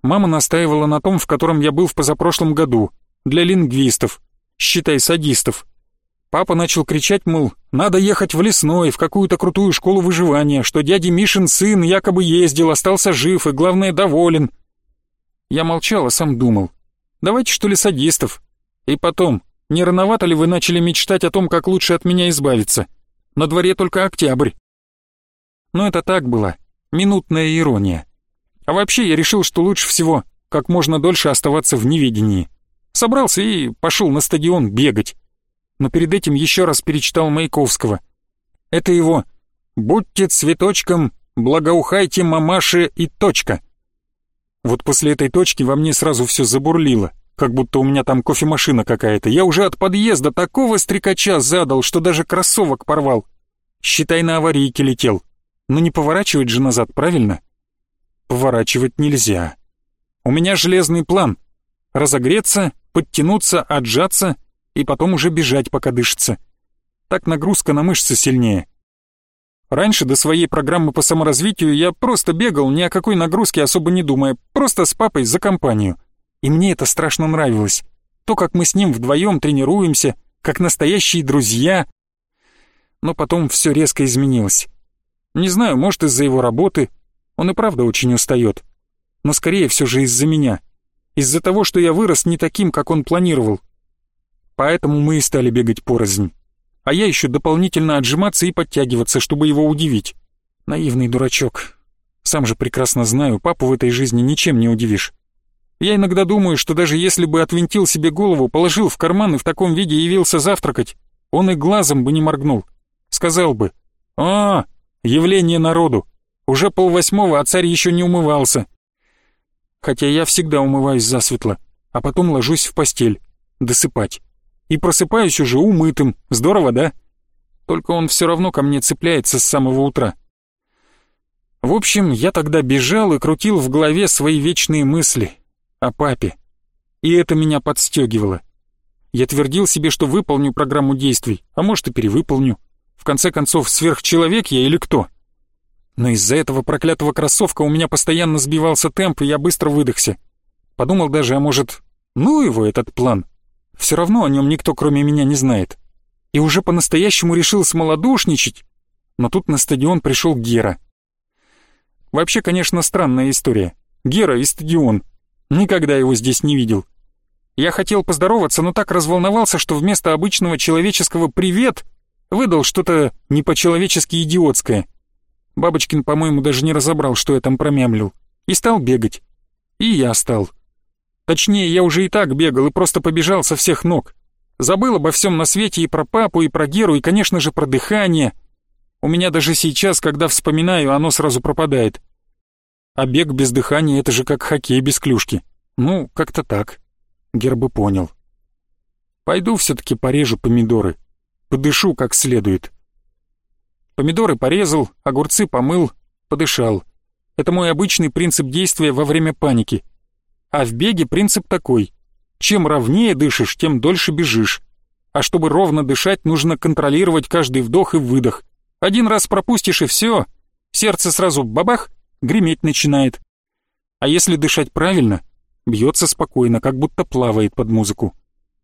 Мама настаивала на том, в котором я был в позапрошлом году, для лингвистов, считай садистов. Папа начал кричать, мол, надо ехать в лесной, в какую-то крутую школу выживания, что дядя Мишин сын якобы ездил, остался жив и, главное, доволен. Я молчал, а сам думал. Давайте что ли садистов? И потом, не рановато ли вы начали мечтать о том, как лучше от меня избавиться? На дворе только октябрь. Но это так было, минутная ирония. А вообще я решил, что лучше всего как можно дольше оставаться в неведении. Собрался и пошел на стадион бегать. Но перед этим еще раз перечитал Маяковского. Это его «Будьте цветочком, благоухайте мамаше и точка». Вот после этой точки во мне сразу все забурлило, как будто у меня там кофемашина какая-то. Я уже от подъезда такого стрекача задал, что даже кроссовок порвал. Считай, на аварийке летел. Но не поворачивать же назад, правильно? Поворачивать нельзя. У меня железный план. Разогреться, подтянуться, отжаться и потом уже бежать, пока дышится. Так нагрузка на мышцы сильнее. Раньше до своей программы по саморазвитию я просто бегал, ни о какой нагрузке особо не думая, просто с папой за компанию. И мне это страшно нравилось. То, как мы с ним вдвоем тренируемся, как настоящие друзья. Но потом все резко изменилось. Не знаю, может из-за его работы, он и правда очень устает. Но скорее все же из-за меня. Из-за того, что я вырос не таким, как он планировал. Поэтому мы и стали бегать порознь. А я еще дополнительно отжиматься и подтягиваться, чтобы его удивить. Наивный дурачок. Сам же прекрасно знаю, папу в этой жизни ничем не удивишь. Я иногда думаю, что даже если бы отвинтил себе голову, положил в карман и в таком виде явился завтракать, он и глазом бы не моргнул. Сказал бы «А, явление народу, уже полвосьмого, а царь еще не умывался. Хотя я всегда умываюсь засветло, а потом ложусь в постель, досыпать. И просыпаюсь уже умытым. Здорово, да? Только он все равно ко мне цепляется с самого утра. В общем, я тогда бежал и крутил в голове свои вечные мысли о папе. И это меня подстегивало. Я твердил себе, что выполню программу действий, а может и перевыполню. В конце концов, сверхчеловек я или кто? Но из-за этого проклятого кроссовка у меня постоянно сбивался темп, и я быстро выдохся. Подумал даже, а может, ну его этот план. Все равно о нем никто кроме меня не знает. И уже по-настоящему решил смолодушничать, но тут на стадион пришел Гера. Вообще, конечно, странная история. Гера и стадион. Никогда его здесь не видел. Я хотел поздороваться, но так разволновался, что вместо обычного человеческого «привет» выдал что-то не по-человечески идиотское — Бабочкин, по-моему, даже не разобрал, что я там промямлил. И стал бегать. И я стал. Точнее, я уже и так бегал и просто побежал со всех ног. Забыл обо всем на свете и про папу, и про Геру, и, конечно же, про дыхание. У меня даже сейчас, когда вспоминаю, оно сразу пропадает. А бег без дыхания — это же как хоккей без клюшки. Ну, как-то так. Гер бы понял. Пойду все-таки порежу помидоры. Подышу как следует. Помидоры порезал, огурцы помыл, подышал. Это мой обычный принцип действия во время паники. А в беге принцип такой. Чем ровнее дышишь, тем дольше бежишь. А чтобы ровно дышать, нужно контролировать каждый вдох и выдох. Один раз пропустишь и все. Сердце сразу бабах, греметь начинает. А если дышать правильно, бьется спокойно, как будто плавает под музыку.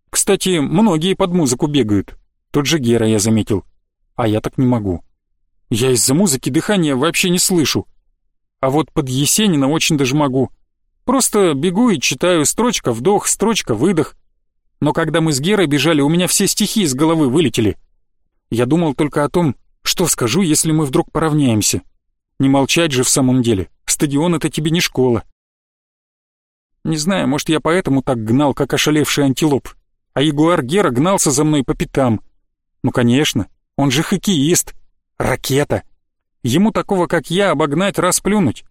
Кстати, многие под музыку бегают. Тот же Гера я заметил. А я так не могу. Я из-за музыки дыхания вообще не слышу. А вот под Есенина очень даже могу. Просто бегу и читаю строчка вдох, строчка выдох. Но когда мы с Герой бежали, у меня все стихи из головы вылетели. Я думал только о том, что скажу, если мы вдруг поравняемся. Не молчать же в самом деле. Стадион — это тебе не школа. Не знаю, может, я поэтому так гнал, как ошалевший антилоп. А Ягуар Гера гнался за мной по пятам. Ну, конечно, он же хоккеист. Ракета. Ему такого, как я, обогнать, расплюнуть.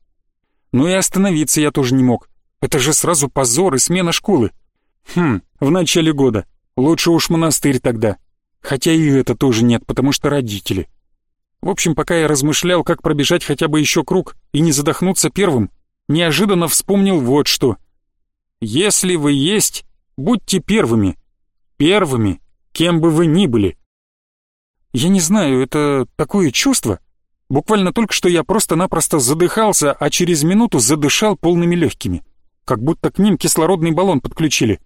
Ну и остановиться я тоже не мог. Это же сразу позор и смена школы. Хм, в начале года. Лучше уж монастырь тогда. Хотя и это тоже нет, потому что родители. В общем, пока я размышлял, как пробежать хотя бы еще круг и не задохнуться первым, неожиданно вспомнил вот что. Если вы есть, будьте первыми. Первыми, кем бы вы ни были. Я не знаю, это такое чувство, Буквально только что я просто-напросто задыхался, а через минуту задышал полными легкими. Как будто к ним кислородный баллон подключили.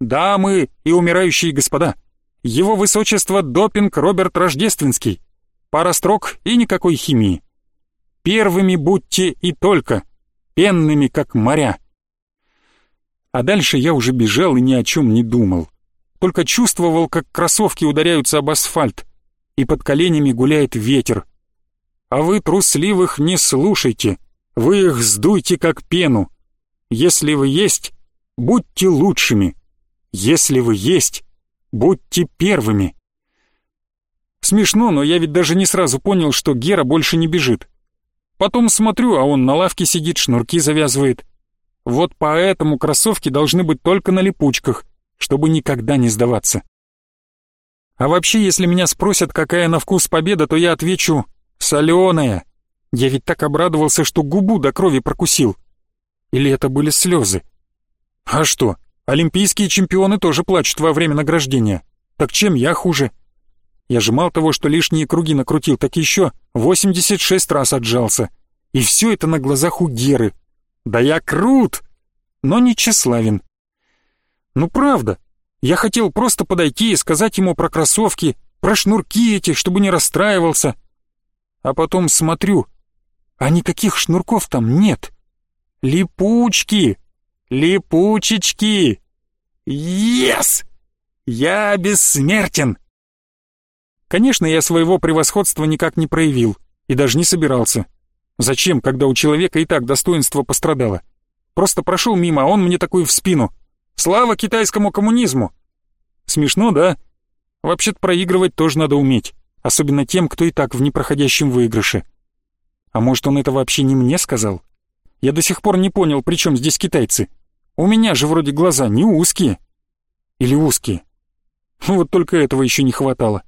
Дамы и умирающие господа, его высочество допинг Роберт Рождественский. Пара строк и никакой химии. Первыми будьте и только, пенными, как моря. А дальше я уже бежал и ни о чем не думал. Только чувствовал, как кроссовки ударяются об асфальт, и под коленями гуляет ветер, а вы трусливых не слушайте, вы их сдуйте как пену. Если вы есть, будьте лучшими. Если вы есть, будьте первыми. Смешно, но я ведь даже не сразу понял, что Гера больше не бежит. Потом смотрю, а он на лавке сидит, шнурки завязывает. Вот поэтому кроссовки должны быть только на липучках, чтобы никогда не сдаваться. А вообще, если меня спросят, какая на вкус победа, то я отвечу Соленая! Я ведь так обрадовался, что губу до крови прокусил. Или это были слезы? А что, олимпийские чемпионы тоже плачут во время награждения. Так чем я хуже? Я же мало того, что лишние круги накрутил, так еще 86 раз отжался. И все это на глазах у Геры. Да я крут, но не тщеславен. Ну правда, я хотел просто подойти и сказать ему про кроссовки, про шнурки эти, чтобы не расстраивался, а потом смотрю, а никаких шнурков там нет. Липучки! Липучечки! Yes! Я бессмертен! Конечно, я своего превосходства никак не проявил и даже не собирался. Зачем, когда у человека и так достоинство пострадало? Просто прошел мимо, а он мне такой в спину. Слава китайскому коммунизму! Смешно, да? Вообще-то проигрывать тоже надо уметь особенно тем, кто и так в непроходящем выигрыше. А может, он это вообще не мне сказал? Я до сих пор не понял, при чем здесь китайцы. У меня же вроде глаза не узкие. Или узкие. Вот только этого еще не хватало.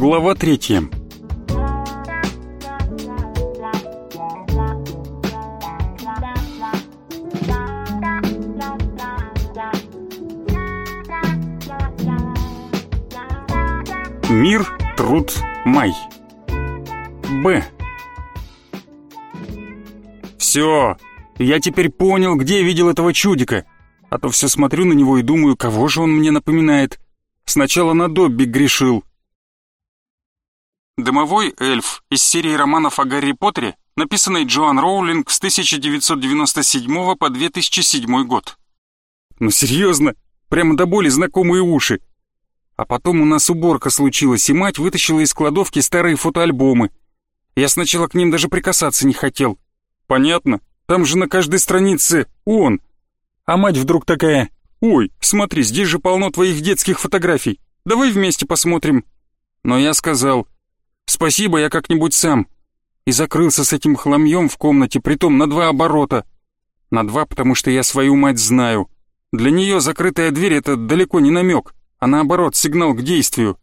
Глава третья. Мир, труд, май. Б. Все, я теперь понял, где видел этого чудика. А то все смотрю на него и думаю, кого же он мне напоминает. Сначала на Добби грешил. Дымовой эльф из серии романов о Гарри Поттере, написанной Джоан Роулинг с 1997 по 2007 год. Ну серьезно, прямо до боли знакомые уши. А потом у нас уборка случилась, и мать вытащила из кладовки старые фотоальбомы. Я сначала к ним даже прикасаться не хотел. Понятно, там же на каждой странице он. А мать вдруг такая, «Ой, смотри, здесь же полно твоих детских фотографий. Давай вместе посмотрим». Но я сказал, «Спасибо, я как-нибудь сам». И закрылся с этим хламьем в комнате, притом на два оборота. На два, потому что я свою мать знаю. Для нее закрытая дверь — это далеко не намек, а наоборот, сигнал к действию.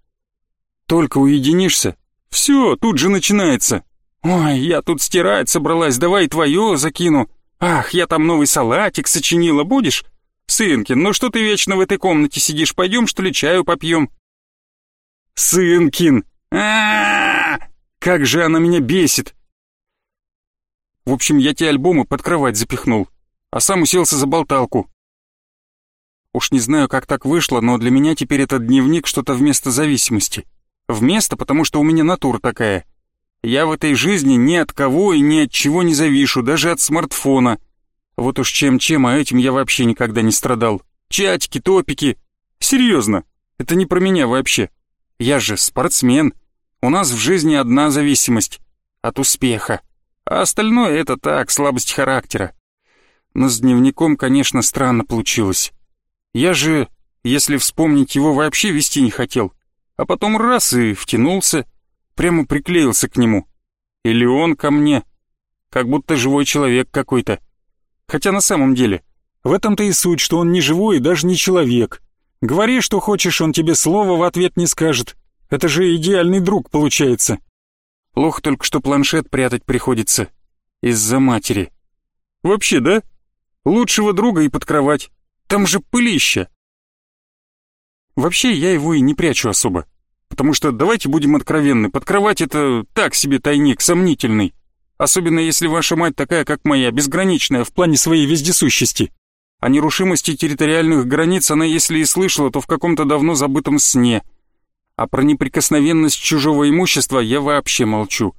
Только уединишься, все, тут же начинается. «Ой, я тут стирать собралась, давай твое закину. Ах, я там новый салатик сочинила, будешь? Сынкин, ну что ты вечно в этой комнате сидишь, пойдем что ли чаю попьем?» «Сынкин! А, Как же она меня бесит!» В общем, я те альбомы под кровать запихнул, а сам уселся за болталку. Уж не знаю, как так вышло, но для меня теперь этот дневник что-то вместо зависимости. Вместо, потому что у меня натура такая. Я в этой жизни ни от кого и ни от чего не завишу, даже от смартфона. Вот уж чем-чем, а этим я вообще никогда не страдал. Чатики, топики. Серьезно, это не про меня вообще. Я же спортсмен. У нас в жизни одна зависимость — от успеха. А остальное — это так, слабость характера. Но с дневником, конечно, странно получилось. Я же, если вспомнить его, вообще вести не хотел. А потом раз и втянулся, прямо приклеился к нему. Или он ко мне. Как будто живой человек какой-то. Хотя на самом деле, в этом-то и суть, что он не живой и даже не человек. Говори, что хочешь, он тебе слова в ответ не скажет. Это же идеальный друг получается. Плохо только, что планшет прятать приходится. Из-за матери. Вообще, да? Лучшего друга и под кровать. Там же пылища. Вообще, я его и не прячу особо. Потому что, давайте будем откровенны, под кровать это так себе тайник, сомнительный. Особенно если ваша мать такая, как моя, безграничная в плане своей вездесущести. О нерушимости территориальных границ она, если и слышала, то в каком-то давно забытом сне. А про неприкосновенность чужого имущества я вообще молчу.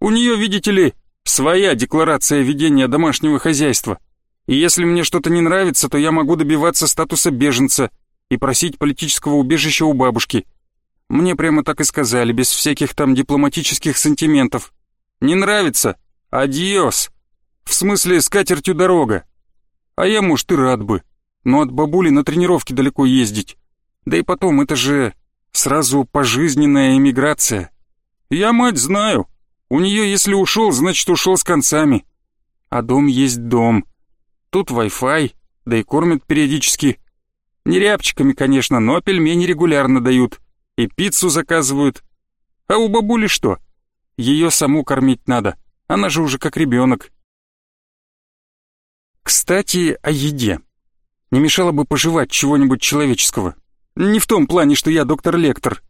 У нее, видите ли, своя декларация ведения домашнего хозяйства. И если мне что-то не нравится, то я могу добиваться статуса беженца и просить политического убежища у бабушки. Мне прямо так и сказали, без всяких там дипломатических сантиментов. Не нравится? Адьос. В смысле, с катертью дорога. А я, может, и рад бы. Но от бабули на тренировки далеко ездить. Да и потом, это же сразу пожизненная эмиграция. Я мать знаю. У нее, если ушел, значит, ушел с концами. А дом есть дом. Тут Wi-Fi, да и кормят периодически. Не рябчиками, конечно, но пельмени регулярно дают. И пиццу заказывают. А у бабули что? Ее саму кормить надо. Она же уже как ребенок. Кстати, о еде. Не мешало бы пожевать чего-нибудь человеческого. Не в том плане, что я доктор-лектор.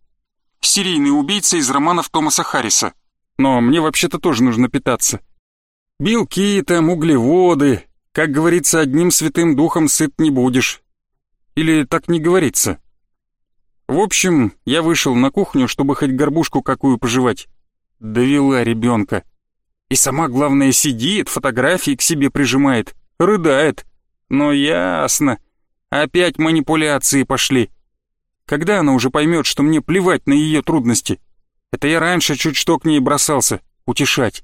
Серийный убийца из романов Томаса Харриса. Но мне вообще-то тоже нужно питаться. Белки там, углеводы, как говорится, одним святым духом сыт не будешь. Или так не говорится. В общем, я вышел на кухню, чтобы хоть горбушку какую пожевать. Довела ребенка. И сама, главное, сидит, фотографии к себе прижимает, рыдает. Но ясно. Опять манипуляции пошли. Когда она уже поймет, что мне плевать на ее трудности? Это я раньше чуть что к ней бросался, утешать.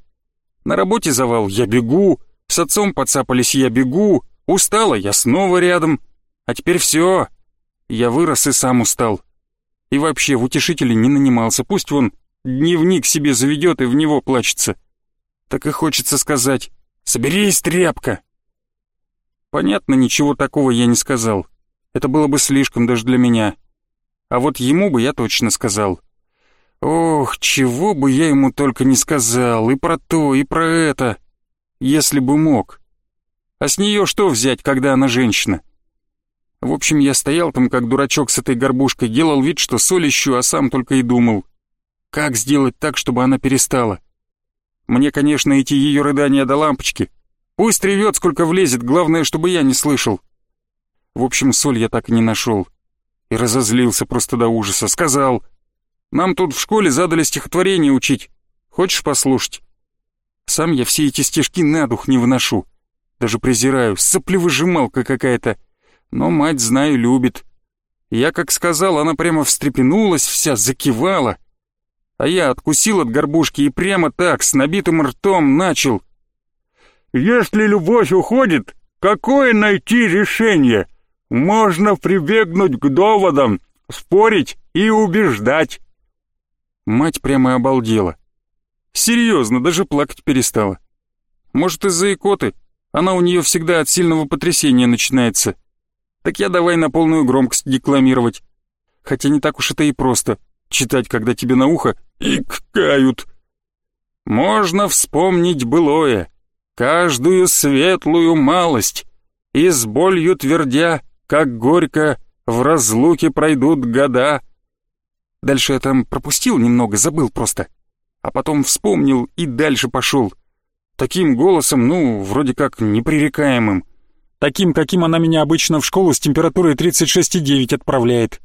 На работе завал, я бегу, с отцом подцапались, я бегу. Устала, я снова рядом. А теперь все. Я вырос и сам устал. И вообще в утешителе не нанимался. Пусть он дневник себе заведет и в него плачется. Так и хочется сказать «Соберись, тряпка!» Понятно, ничего такого я не сказал. Это было бы слишком даже для меня. А вот ему бы я точно сказал. Ох, чего бы я ему только не сказал, и про то, и про это если бы мог. А с нее что взять, когда она женщина? В общем, я стоял там как дурачок с этой горбушкой, делал вид, что соль ищу, а сам только и думал. Как сделать так, чтобы она перестала? Мне, конечно, эти ее рыдания до лампочки. Пусть ревет, сколько влезет, главное, чтобы я не слышал. В общем, соль я так и не нашел. И разозлился просто до ужаса. Сказал, нам тут в школе задали стихотворение учить. Хочешь послушать? Сам я все эти стежки на дух не выношу. Даже презираю, соплевыжималка какая-то. Но мать, знаю, любит. Я как сказал, она прямо встрепенулась вся, закивала. А я откусил от горбушки и прямо так, с набитым ртом, начал. «Если любовь уходит, какое найти решение? Можно прибегнуть к доводам, спорить и убеждать». Мать прямо обалдела. Серьезно, даже плакать перестала. Может, из-за икоты? Она у нее всегда от сильного потрясения начинается. Так я давай на полную громкость декламировать. Хотя не так уж это и просто. Читать, когда тебе на ухо иккают. Можно вспомнить былое, каждую светлую малость, и с болью твердя, как горько, в разлуке пройдут года. Дальше я там пропустил немного, забыл просто. А потом вспомнил и дальше пошел. Таким голосом, ну, вроде как непререкаемым. Таким, каким она меня обычно в школу с температурой 36,9 отправляет.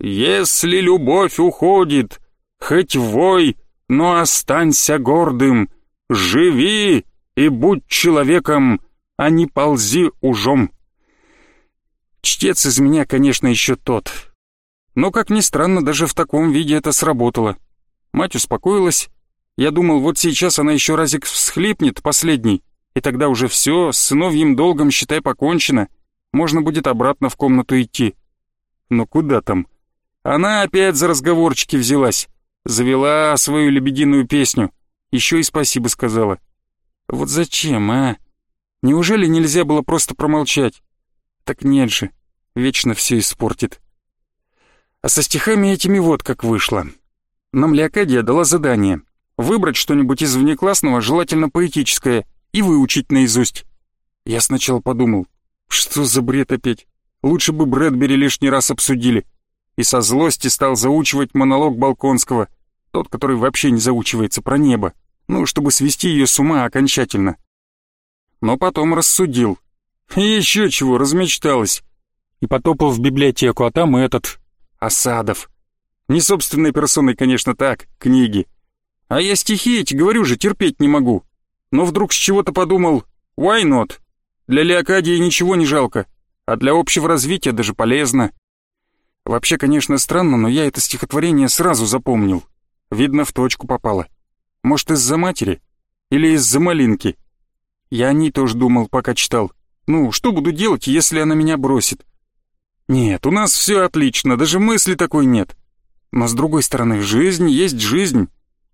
«Если любовь уходит, хоть вой, но останься гордым, живи и будь человеком, а не ползи ужом». Чтец из меня, конечно, еще тот. Но, как ни странно, даже в таком виде это сработало. Мать успокоилась. Я думал, вот сейчас она еще разик всхлипнет, последний, и тогда уже все, с сыновьим долгом, считай, покончено. Можно будет обратно в комнату идти. Но куда там? Она опять за разговорчики взялась. Завела свою лебединую песню. Еще и спасибо сказала. Вот зачем, а? Неужели нельзя было просто промолчать? Так нет же, вечно все испортит. А со стихами этими вот как вышло. Нам Леокадия дала задание выбрать что-нибудь из внеклассного, желательно поэтическое, и выучить наизусть. Я сначала подумал, что за бред опять? Лучше бы Брэдбери лишний раз обсудили. И со злости стал заучивать монолог Балконского, тот, который вообще не заучивается про небо, ну, чтобы свести ее с ума окончательно. Но потом рассудил. Еще чего, размечталась. И потопал в библиотеку, а там этот, Осадов. Не собственной персоной, конечно, так, книги. А я стихи эти, говорю же, терпеть не могу. Но вдруг с чего-то подумал, why not? Для Леокадии ничего не жалко, а для общего развития даже полезно. Вообще, конечно, странно, но я это стихотворение сразу запомнил. Видно, в точку попало. Может, из-за матери? Или из-за малинки? Я о ней тоже думал, пока читал. Ну, что буду делать, если она меня бросит? Нет, у нас все отлично, даже мысли такой нет. Но с другой стороны, жизнь есть жизнь.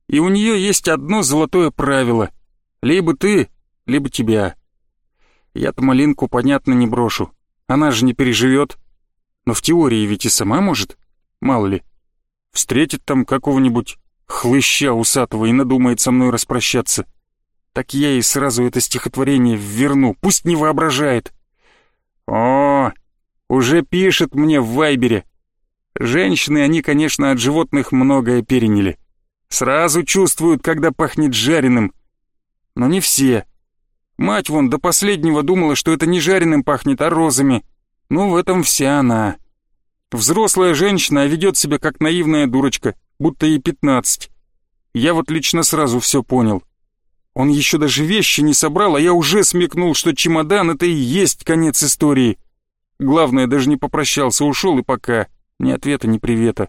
И у нее есть одно золотое правило. Либо ты, либо тебя. Я-то малинку, понятно, не брошу. Она же не переживет. Но в теории ведь и сама может. Мало ли. Встретит там какого-нибудь хлыща усатого и надумает со мной распрощаться. Так я ей сразу это стихотворение вверну, пусть не воображает. О, уже пишет мне в Вайбере. Женщины, они, конечно, от животных многое переняли. Сразу чувствуют, когда пахнет жареным. Но не все. Мать вон до последнего думала, что это не жареным пахнет, а розами. Ну, в этом вся она. Взрослая женщина, а ведет себя как наивная дурочка, будто ей пятнадцать. Я вот лично сразу все понял. Он еще даже вещи не собрал, а я уже смекнул, что чемодан — это и есть конец истории. Главное, даже не попрощался, ушел и пока. Ни ответа, ни привета.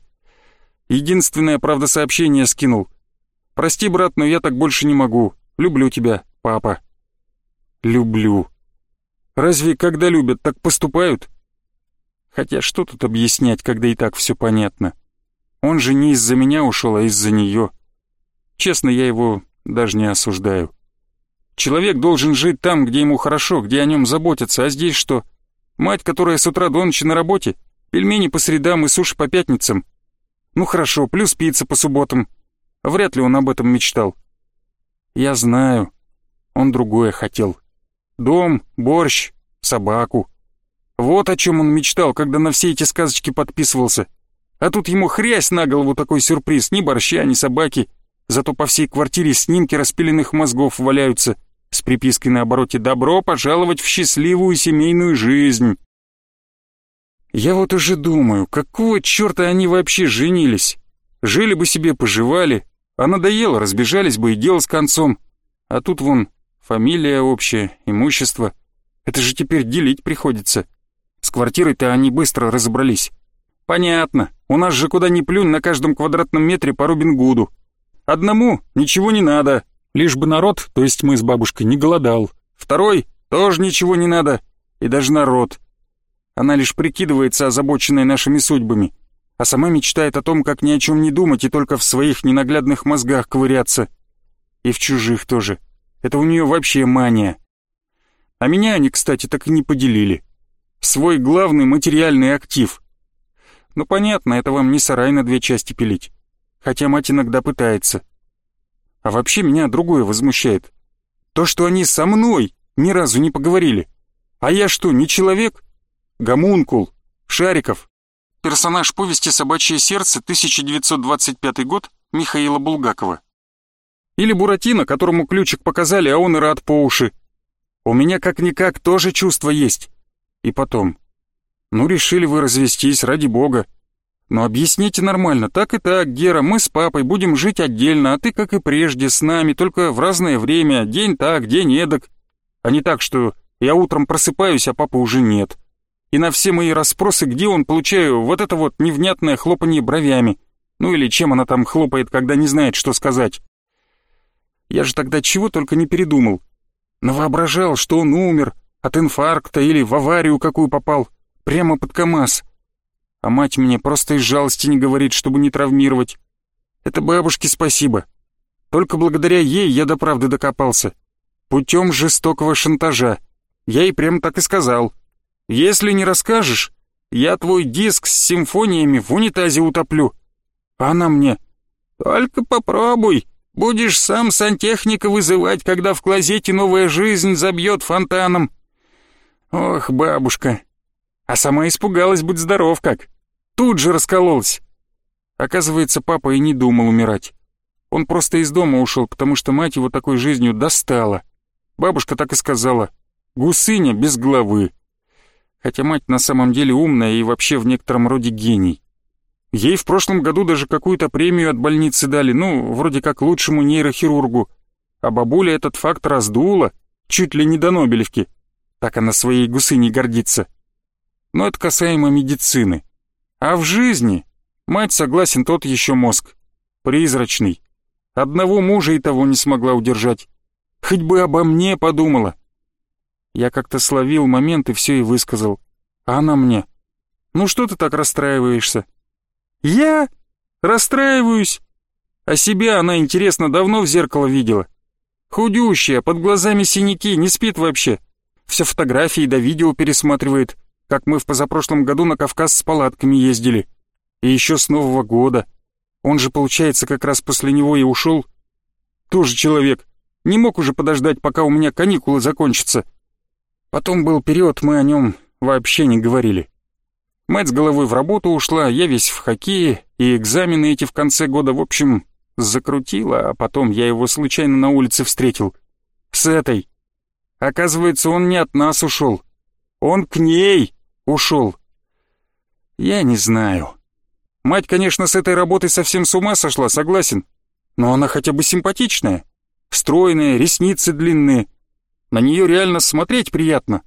Единственное, правда, сообщение скинул. «Прости, брат, но я так больше не могу. Люблю тебя, папа». «Люблю». Разве когда любят, так поступают? Хотя что тут объяснять, когда и так все понятно? Он же не из-за меня ушел, а из-за нее. Честно, я его даже не осуждаю. Человек должен жить там, где ему хорошо, где о нем заботятся, а здесь что? Мать, которая с утра до ночи на работе, пельмени по средам и суши по пятницам. Ну хорошо, плюс пицца по субботам. Вряд ли он об этом мечтал. Я знаю, он другое хотел. Дом, борщ, собаку. Вот о чем он мечтал, когда на все эти сказочки подписывался. А тут ему хрясь на голову такой сюрприз, ни борща, ни собаки. Зато по всей квартире снимки распиленных мозгов валяются — с припиской на обороте «Добро пожаловать в счастливую семейную жизнь». Я вот уже думаю, какого черта они вообще женились? Жили бы себе, поживали, а надоело, разбежались бы и дело с концом. А тут вон фамилия общая, имущество. Это же теперь делить приходится. С квартирой-то они быстро разобрались. Понятно, у нас же куда ни плюнь на каждом квадратном метре по Робин Гуду. Одному ничего не надо, лишь бы народ, то есть мы с бабушкой, не голодал. Второй тоже ничего не надо, и даже народ. Она лишь прикидывается озабоченной нашими судьбами, а сама мечтает о том, как ни о чем не думать и только в своих ненаглядных мозгах ковыряться. И в чужих тоже. Это у нее вообще мания. А меня они, кстати, так и не поделили. Свой главный материальный актив. Ну понятно, это вам не сарай на две части пилить. Хотя мать иногда пытается. А вообще меня другое возмущает. То, что они со мной ни разу не поговорили. А я что, не человек? Гомункул. Шариков. Персонаж повести «Собачье сердце», 1925 год, Михаила Булгакова. Или Буратино, которому ключик показали, а он и рад по уши. У меня как-никак тоже чувство есть. И потом. Ну, решили вы развестись, ради бога. Но объясните нормально, так и так, Гера, мы с папой будем жить отдельно, а ты, как и прежде, с нами, только в разное время, день так, день эдак. А не так, что я утром просыпаюсь, а папы уже нет. И на все мои расспросы, где он, получаю вот это вот невнятное хлопанье бровями. Ну или чем она там хлопает, когда не знает, что сказать. Я же тогда чего только не передумал. Навоображал, что он умер от инфаркта или в аварию какую попал, прямо под КамАЗ. А мать мне просто из жалости не говорит, чтобы не травмировать. Это бабушке спасибо. Только благодаря ей я до правды докопался. Путем жестокого шантажа. Я ей прямо так и сказал. Если не расскажешь, я твой диск с симфониями в унитазе утоплю. А она мне... Только попробуй. Будешь сам сантехника вызывать, когда в клозете новая жизнь забьет фонтаном. Ох, бабушка. А сама испугалась, будь здоров как. Тут же раскололась. Оказывается, папа и не думал умирать. Он просто из дома ушел, потому что мать его такой жизнью достала. Бабушка так и сказала. Гусыня без головы. Хотя мать на самом деле умная и вообще в некотором роде гений. Ей в прошлом году даже какую-то премию от больницы дали, ну, вроде как лучшему нейрохирургу. А бабуля этот факт раздула, чуть ли не до Нобелевки. Так она своей гусыней гордится. Но это касаемо медицины. А в жизни мать согласен тот еще мозг. Призрачный. Одного мужа и того не смогла удержать. Хоть бы обо мне подумала. Я как-то словил момент и все и высказал. А она мне. «Ну что ты так расстраиваешься?» Я расстраиваюсь. А себя она, интересно, давно в зеркало видела. Худющая, под глазами синяки, не спит вообще. Все фотографии да видео пересматривает, как мы в позапрошлом году на Кавказ с палатками ездили. И еще с Нового года. Он же, получается, как раз после него и ушел. Тоже человек. Не мог уже подождать, пока у меня каникулы закончатся. Потом был период, мы о нем вообще не говорили. Мать с головой в работу ушла, я весь в хоккее, и экзамены эти в конце года, в общем, закрутила, а потом я его случайно на улице встретил. С этой. Оказывается, он не от нас ушел. Он к ней ушел. Я не знаю. Мать, конечно, с этой работой совсем с ума сошла, согласен. Но она хотя бы симпатичная. Стройная, ресницы длинные. На нее реально смотреть приятно.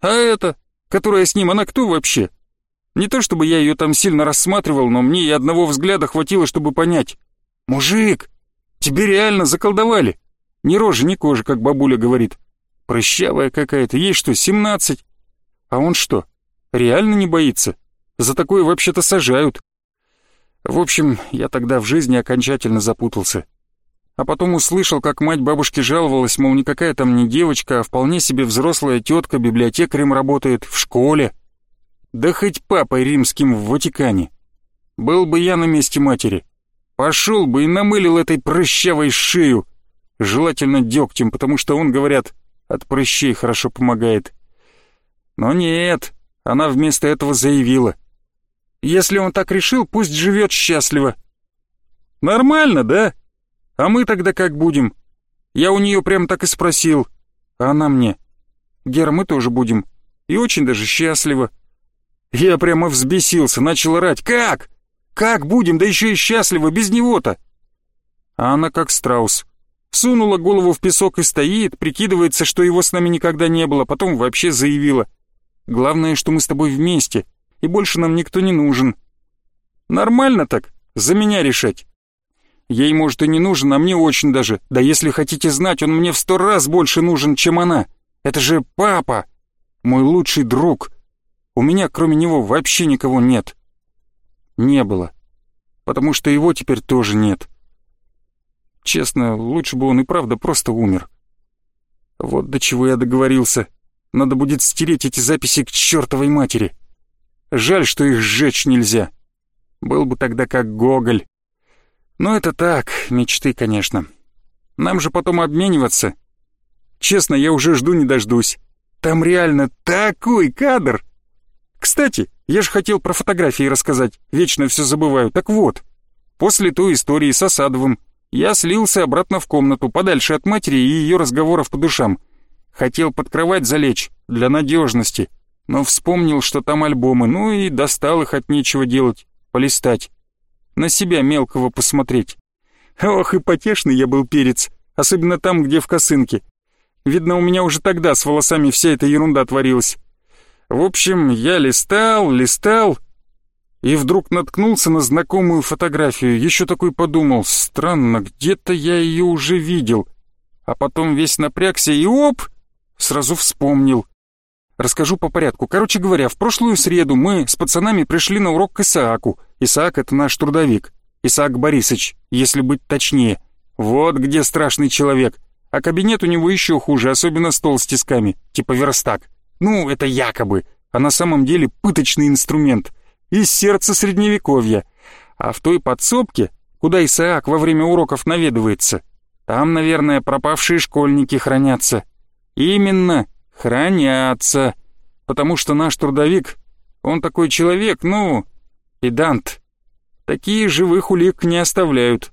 А эта, которая с ним, она кто вообще? Не то чтобы я ее там сильно рассматривал, но мне и одного взгляда хватило, чтобы понять. «Мужик, тебе реально заколдовали. Ни рожи, ни кожи, как бабуля говорит. Прыщавая какая-то, ей что, семнадцать? А он что, реально не боится? За такое вообще-то сажают». В общем, я тогда в жизни окончательно запутался. А потом услышал, как мать бабушки жаловалась, мол, никакая там не девочка, а вполне себе взрослая тетка библиотекарем работает, в школе. Да хоть папой римским в Ватикане. Был бы я на месте матери. Пошел бы и намылил этой прыщавой шею. Желательно дегтем, потому что он, говорят, от прыщей хорошо помогает. Но нет, она вместо этого заявила. Если он так решил, пусть живет счастливо. Нормально, да? А мы тогда как будем? Я у нее прям так и спросил. А она мне. Гера, мы тоже будем. И очень даже счастливо. Я прямо взбесился, начал орать. «Как? Как будем, да еще и счастливо, без него-то?» А она как страус. Сунула голову в песок и стоит, прикидывается, что его с нами никогда не было, потом вообще заявила. «Главное, что мы с тобой вместе, и больше нам никто не нужен. Нормально так, за меня решать. Ей, может, и не нужен, а мне очень даже. Да если хотите знать, он мне в сто раз больше нужен, чем она. Это же папа, мой лучший друг. У меня, кроме него, вообще никого нет. Не было. Потому что его теперь тоже нет. Честно, лучше бы он и правда просто умер. Вот до чего я договорился. Надо будет стереть эти записи к чертовой матери. Жаль, что их сжечь нельзя. Был бы тогда как Гоголь. Но это так, мечты, конечно. Нам же потом обмениваться. Честно, я уже жду не дождусь. Там реально такой кадр. Кстати, я же хотел про фотографии рассказать, вечно все забываю. Так вот, после той истории с Осадовым я слился обратно в комнату, подальше от матери и ее разговоров по душам. Хотел под кровать залечь, для надежности, но вспомнил, что там альбомы, ну и достал их от нечего делать, полистать на себя мелкого посмотреть. Ох, и потешный я был перец, особенно там, где в косынке. Видно, у меня уже тогда с волосами вся эта ерунда творилась. В общем, я листал, листал, и вдруг наткнулся на знакомую фотографию. Еще такой подумал, странно, где-то я ее уже видел. А потом весь напрягся и оп, сразу вспомнил. Расскажу по порядку. Короче говоря, в прошлую среду мы с пацанами пришли на урок к Исааку. Исаак — это наш трудовик. Исаак Борисович, если быть точнее. Вот где страшный человек. А кабинет у него еще хуже, особенно стол с тисками, типа верстак. Ну, это якобы, а на самом деле пыточный инструмент. Из сердца средневековья. А в той подсобке, куда Исаак во время уроков наведывается, там, наверное, пропавшие школьники хранятся. Именно, хранятся. Потому что наш трудовик, он такой человек, ну, педант. Такие живых улик не оставляют.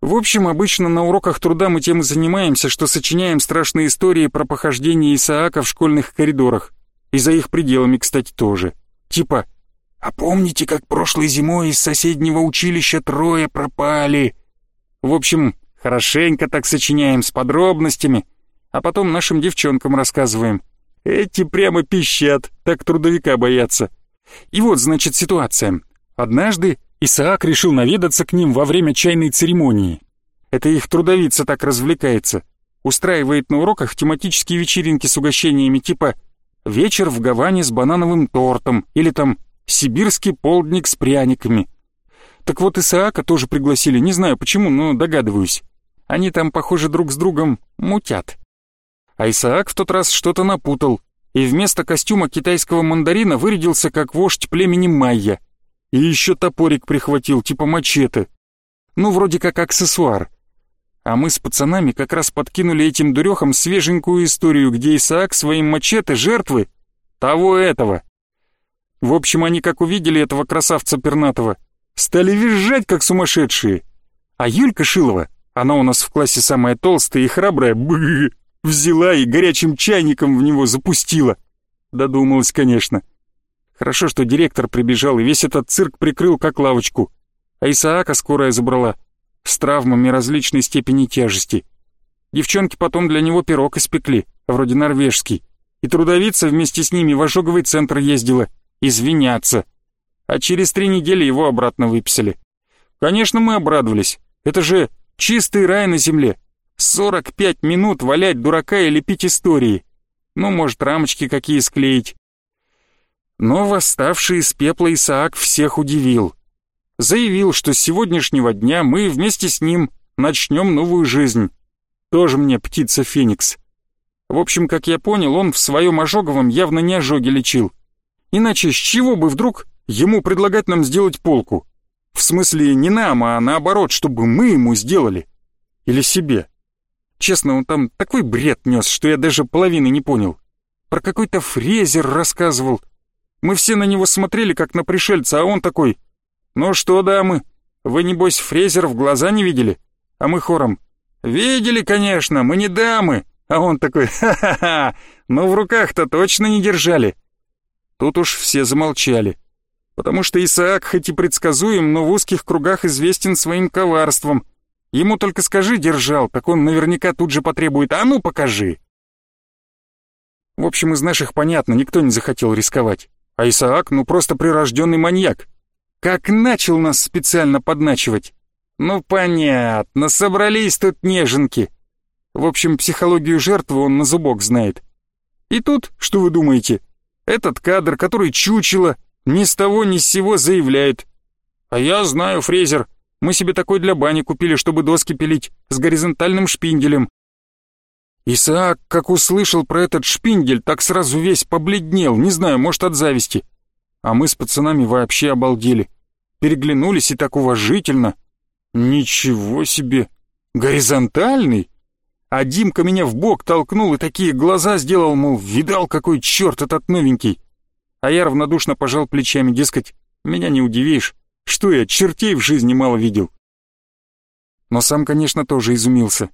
В общем, обычно на уроках труда мы тем и занимаемся, что сочиняем страшные истории про похождение Исаака в школьных коридорах. И за их пределами, кстати, тоже. Типа «А помните, как прошлой зимой из соседнего училища трое пропали?» В общем, хорошенько так сочиняем с подробностями — а потом нашим девчонкам рассказываем. Эти прямо пищат, так трудовика боятся. И вот, значит, ситуация. Однажды Исаак решил наведаться к ним во время чайной церемонии. Это их трудовица так развлекается. Устраивает на уроках тематические вечеринки с угощениями типа «Вечер в Гаване с банановым тортом» или там «Сибирский полдник с пряниками». Так вот Исаака тоже пригласили, не знаю почему, но догадываюсь. Они там, похоже, друг с другом мутят. А Исаак в тот раз что-то напутал, и вместо костюма китайского мандарина вырядился как вождь племени майя. И еще топорик прихватил, типа мачете. Ну, вроде как аксессуар. А мы с пацанами как раз подкинули этим дурехам свеженькую историю, где Исаак своим мачете жертвы того этого. В общем, они как увидели этого красавца пернатого, стали визжать как сумасшедшие. А Юлька Шилова, она у нас в классе самая толстая и храбрая, бы, Взяла и горячим чайником в него запустила. Додумалась, конечно. Хорошо, что директор прибежал и весь этот цирк прикрыл как лавочку. А Исаака скорая забрала. С травмами различной степени тяжести. Девчонки потом для него пирог испекли, вроде норвежский. И трудовица вместе с ними в ожоговый центр ездила. Извиняться. А через три недели его обратно выписали. Конечно, мы обрадовались. Это же чистый рай на земле. 45 минут валять дурака и лепить истории. Ну, может, рамочки какие склеить. Но восставший из пепла Исаак всех удивил. Заявил, что с сегодняшнего дня мы вместе с ним начнем новую жизнь. Тоже мне птица Феникс. В общем, как я понял, он в своем ожоговом явно не ожоги лечил. Иначе с чего бы вдруг ему предлагать нам сделать полку? В смысле, не нам, а наоборот, чтобы мы ему сделали. Или себе. Честно, он там такой бред нес, что я даже половины не понял. Про какой-то фрезер рассказывал. Мы все на него смотрели, как на пришельца, а он такой... «Ну что, дамы, вы, небось, фрезер в глаза не видели?» А мы хором... «Видели, конечно, мы не дамы!» А он такой... «Ха-ха-ха! Но в руках-то точно не держали!» Тут уж все замолчали. Потому что Исаак хоть и предсказуем, но в узких кругах известен своим коварством — Ему только скажи «держал», так он наверняка тут же потребует «а ну покажи». В общем, из наших понятно, никто не захотел рисковать. А Исаак, ну просто прирожденный маньяк. Как начал нас специально подначивать. Ну понятно, собрались тут неженки. В общем, психологию жертвы он на зубок знает. И тут, что вы думаете, этот кадр, который чучело, ни с того ни с сего заявляет. А я знаю, Фрезер, мы себе такой для бани купили, чтобы доски пилить, с горизонтальным шпинделем. Исаак, как услышал про этот шпиндель, так сразу весь побледнел, не знаю, может от зависти. А мы с пацанами вообще обалдели. Переглянулись и так уважительно. Ничего себе! Горизонтальный? А Димка меня в бок толкнул и такие глаза сделал, мол, видал, какой черт этот новенький. А я равнодушно пожал плечами, дескать, меня не удивишь. Что я, чертей в жизни мало видел. Но сам, конечно, тоже изумился.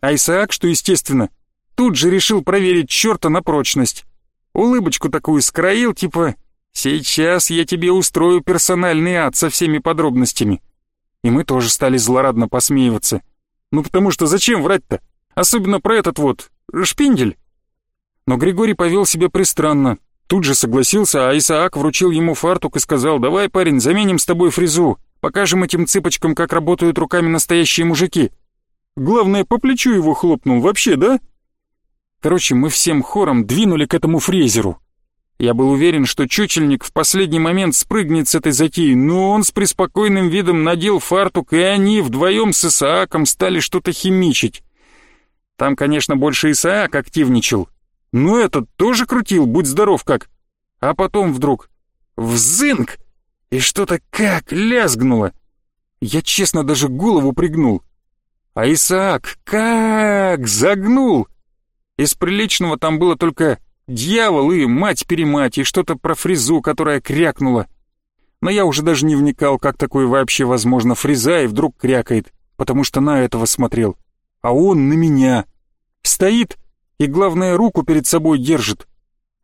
А Исаак, что естественно, тут же решил проверить черта на прочность. Улыбочку такую скроил, типа «Сейчас я тебе устрою персональный ад со всеми подробностями». И мы тоже стали злорадно посмеиваться. Ну потому что зачем врать-то? Особенно про этот вот шпиндель. Но Григорий повел себя пристранно. Тут же согласился, а Исаак вручил ему фартук и сказал, «Давай, парень, заменим с тобой фрезу. Покажем этим цыпочкам, как работают руками настоящие мужики». Главное, по плечу его хлопнул, вообще, да? Короче, мы всем хором двинули к этому фрезеру. Я был уверен, что чучельник в последний момент спрыгнет с этой затеи, но он с преспокойным видом надел фартук, и они вдвоем с Исааком стали что-то химичить. Там, конечно, больше Исаак активничал, но этот тоже крутил, будь здоров как. А потом вдруг взынк, и что-то как лязгнуло. Я честно даже голову пригнул. А Исаак как загнул. Из приличного там было только Дьявол и мать-перемать, и что-то про фрезу, которая крякнула. Но я уже даже не вникал, как такое вообще возможно, фреза и вдруг крякает, потому что на этого смотрел. А он на меня. Стоит и, главное, руку перед собой держит.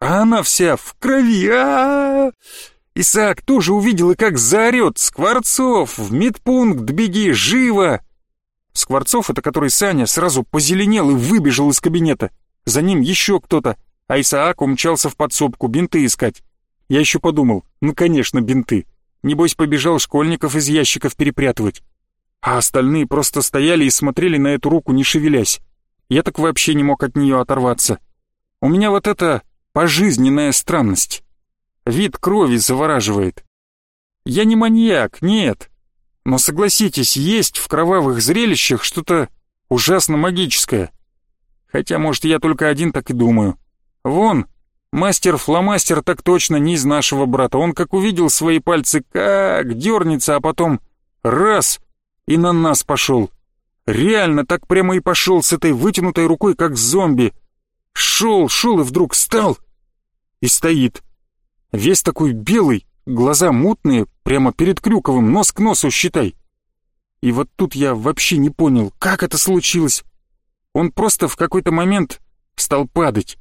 А она вся в крови. А -а -а! Исаак тоже увидел и как заорет. «Скворцов! В медпункт беги! Живо!» Скворцов, это который Саня, сразу позеленел и выбежал из кабинета. За ним еще кто-то а Исаак умчался в подсобку бинты искать. Я еще подумал, ну конечно, бинты. Небось побежал школьников из ящиков перепрятывать. А остальные просто стояли и смотрели на эту руку, не шевелясь. Я так вообще не мог от нее оторваться. У меня вот это пожизненная странность. Вид крови завораживает. Я не маньяк, нет. Но согласитесь, есть в кровавых зрелищах что-то ужасно магическое. Хотя, может, я только один так и думаю. Вон, мастер-фломастер так точно не из нашего брата. Он как увидел свои пальцы, как дернется, а потом раз и на нас пошел. Реально так прямо и пошел с этой вытянутой рукой, как зомби. Шел, шел и вдруг встал и стоит. Весь такой белый, глаза мутные, прямо перед Крюковым, нос к носу, считай. И вот тут я вообще не понял, как это случилось. Он просто в какой-то момент стал падать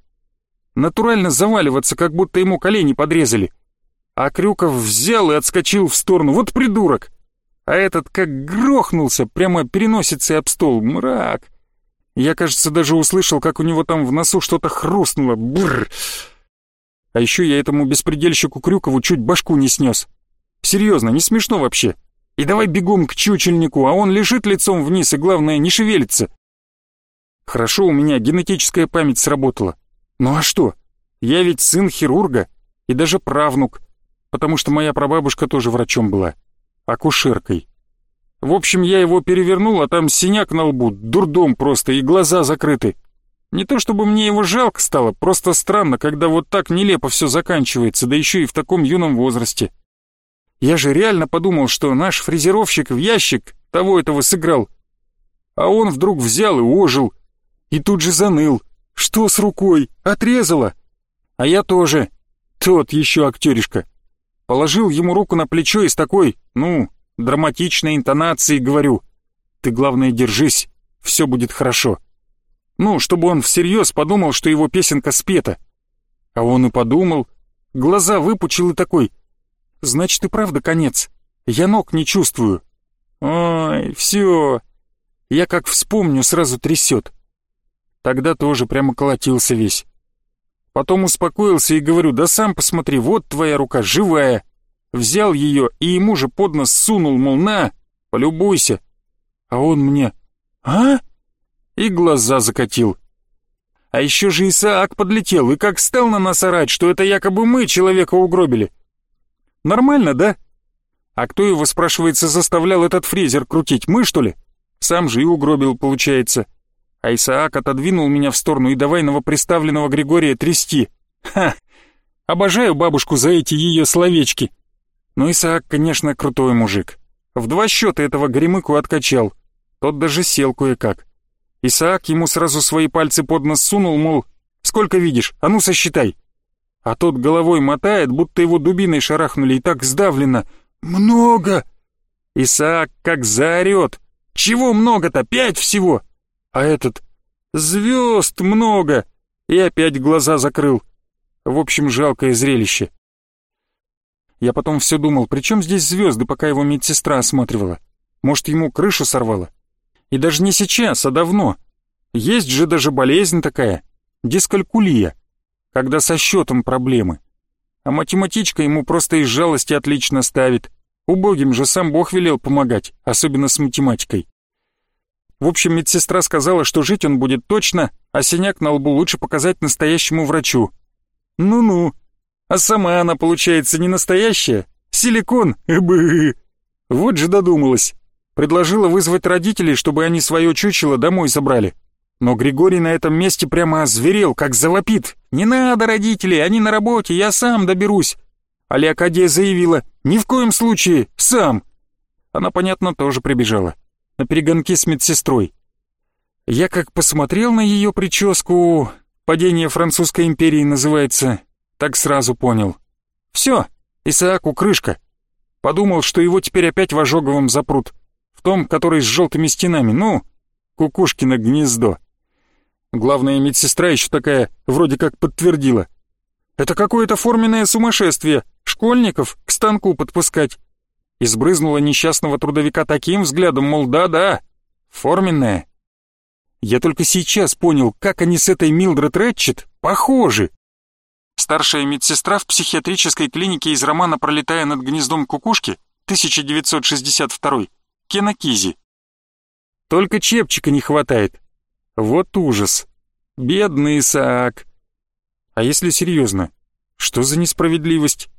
натурально заваливаться, как будто ему колени подрезали. А Крюков взял и отскочил в сторону. Вот придурок! А этот как грохнулся, прямо переносится об стол. Мрак! Я, кажется, даже услышал, как у него там в носу что-то хрустнуло. Бррр! А еще я этому беспредельщику Крюкову чуть башку не снес. Серьезно, не смешно вообще. И давай бегом к чучельнику, а он лежит лицом вниз и, главное, не шевелится. Хорошо у меня генетическая память сработала. Ну а что? Я ведь сын хирурга и даже правнук, потому что моя прабабушка тоже врачом была, акушеркой. В общем, я его перевернул, а там синяк на лбу, дурдом просто, и глаза закрыты. Не то чтобы мне его жалко стало, просто странно, когда вот так нелепо все заканчивается, да еще и в таком юном возрасте. Я же реально подумал, что наш фрезеровщик в ящик того этого сыграл. А он вдруг взял и ожил, и тут же заныл. Что с рукой? Отрезала? А я тоже. Тот еще актеришка. Положил ему руку на плечо и с такой, ну, драматичной интонацией говорю. Ты, главное, держись, все будет хорошо. Ну, чтобы он всерьез подумал, что его песенка спета. А он и подумал, глаза выпучил и такой. Значит, и правда конец. Я ног не чувствую. Ой, все. Я как вспомню, сразу трясет. Тогда тоже прямо колотился весь. Потом успокоился и говорю, да сам посмотри, вот твоя рука живая. взял ее и ему же под нос сунул, мол, на, полюбуйся. А он мне «А?» и глаза закатил. А еще же Исаак подлетел и как стал на нас орать, что это якобы мы человека угробили. Нормально, да? А кто его, спрашивается, заставлял этот фрезер крутить, мы что ли? Сам же и угробил, получается. А Исаак отодвинул меня в сторону и давай новоприставленного Григория трясти. Ха! Обожаю бабушку за эти ее словечки. Но Исаак, конечно, крутой мужик. В два счета этого гремыку откачал. Тот даже сел кое-как. Исаак ему сразу свои пальцы под нос сунул, мол, «Сколько видишь? А ну сосчитай!» А тот головой мотает, будто его дубиной шарахнули, и так сдавлено. «Много!» Исаак как заорет. «Чего много-то? Пять всего!» А этот «Звезд много!» И опять глаза закрыл. В общем, жалкое зрелище. Я потом все думал, при чем здесь звезды, пока его медсестра осматривала? Может, ему крышу сорвало? И даже не сейчас, а давно. Есть же даже болезнь такая, дискалькулия, когда со счетом проблемы. А математичка ему просто из жалости отлично ставит. Убогим же сам Бог велел помогать, особенно с математикой. В общем, медсестра сказала, что жить он будет точно, а синяк на лбу лучше показать настоящему врачу. Ну-ну. А сама она, получается, не настоящая? Силикон? Бы. Вот же додумалась. Предложила вызвать родителей, чтобы они свое чучело домой забрали. Но Григорий на этом месте прямо озверел, как завопит. «Не надо, родители, они на работе, я сам доберусь». А заявила, «Ни в коем случае, сам». Она, понятно, тоже прибежала. На перегонки с медсестрой. Я как посмотрел на ее прическу, «Падение французской империи» называется, так сразу понял. Все, Исааку крышка. Подумал, что его теперь опять в ожоговом запрут том, который с желтыми стенами, ну, кукушкино гнездо. Главная медсестра еще такая, вроде как подтвердила. Это какое-то форменное сумасшествие, школьников к станку подпускать. И сбрызнула несчастного трудовика таким взглядом, мол, да-да, форменное. Я только сейчас понял, как они с этой Милдред Рэтчет похожи. Старшая медсестра в психиатрической клинике из романа «Пролетая над гнездом кукушки» 1962 Кенакизи. Только чепчика не хватает. Вот ужас. Бедный Исаак. А если серьезно, что за несправедливость?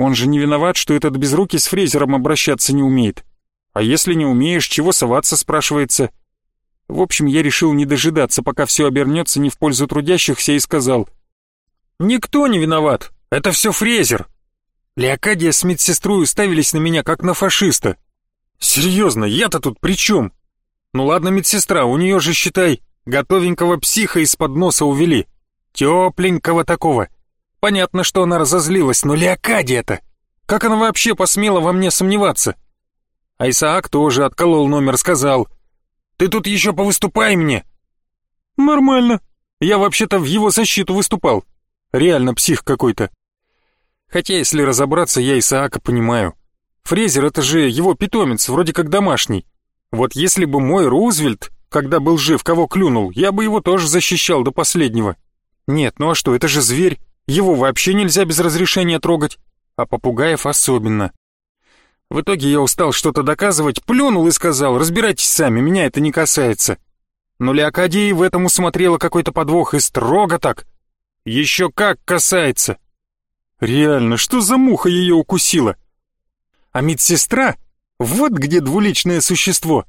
Он же не виноват, что этот безрукий с фрезером обращаться не умеет. А если не умеешь, чего соваться, спрашивается. В общем, я решил не дожидаться, пока все обернется не в пользу трудящихся, и сказал. «Никто не виноват, это все фрезер». Леокадия с медсестрой уставились на меня, как на фашиста. Серьезно, я-то тут при чем? Ну ладно, медсестра, у нее же, считай, готовенького психа из-под носа увели. Тепленького такого. Понятно, что она разозлилась, но Леокадия-то! Как она вообще посмела во мне сомневаться? А Исаак тоже отколол номер, сказал. «Ты тут еще повыступай мне!» «Нормально. Я вообще-то в его защиту выступал. Реально псих какой-то. Хотя, если разобраться, я Исаака понимаю. Фрезер — это же его питомец, вроде как домашний. Вот если бы мой Рузвельт, когда был жив, кого клюнул, я бы его тоже защищал до последнего. Нет, ну а что, это же зверь, его вообще нельзя без разрешения трогать, а попугаев особенно. В итоге я устал что-то доказывать, плюнул и сказал, разбирайтесь сами, меня это не касается. Но Леокадия в этом усмотрела какой-то подвох и строго так. Еще как касается. Реально, что за муха ее укусила? А медсестра, вот где двуличное существо,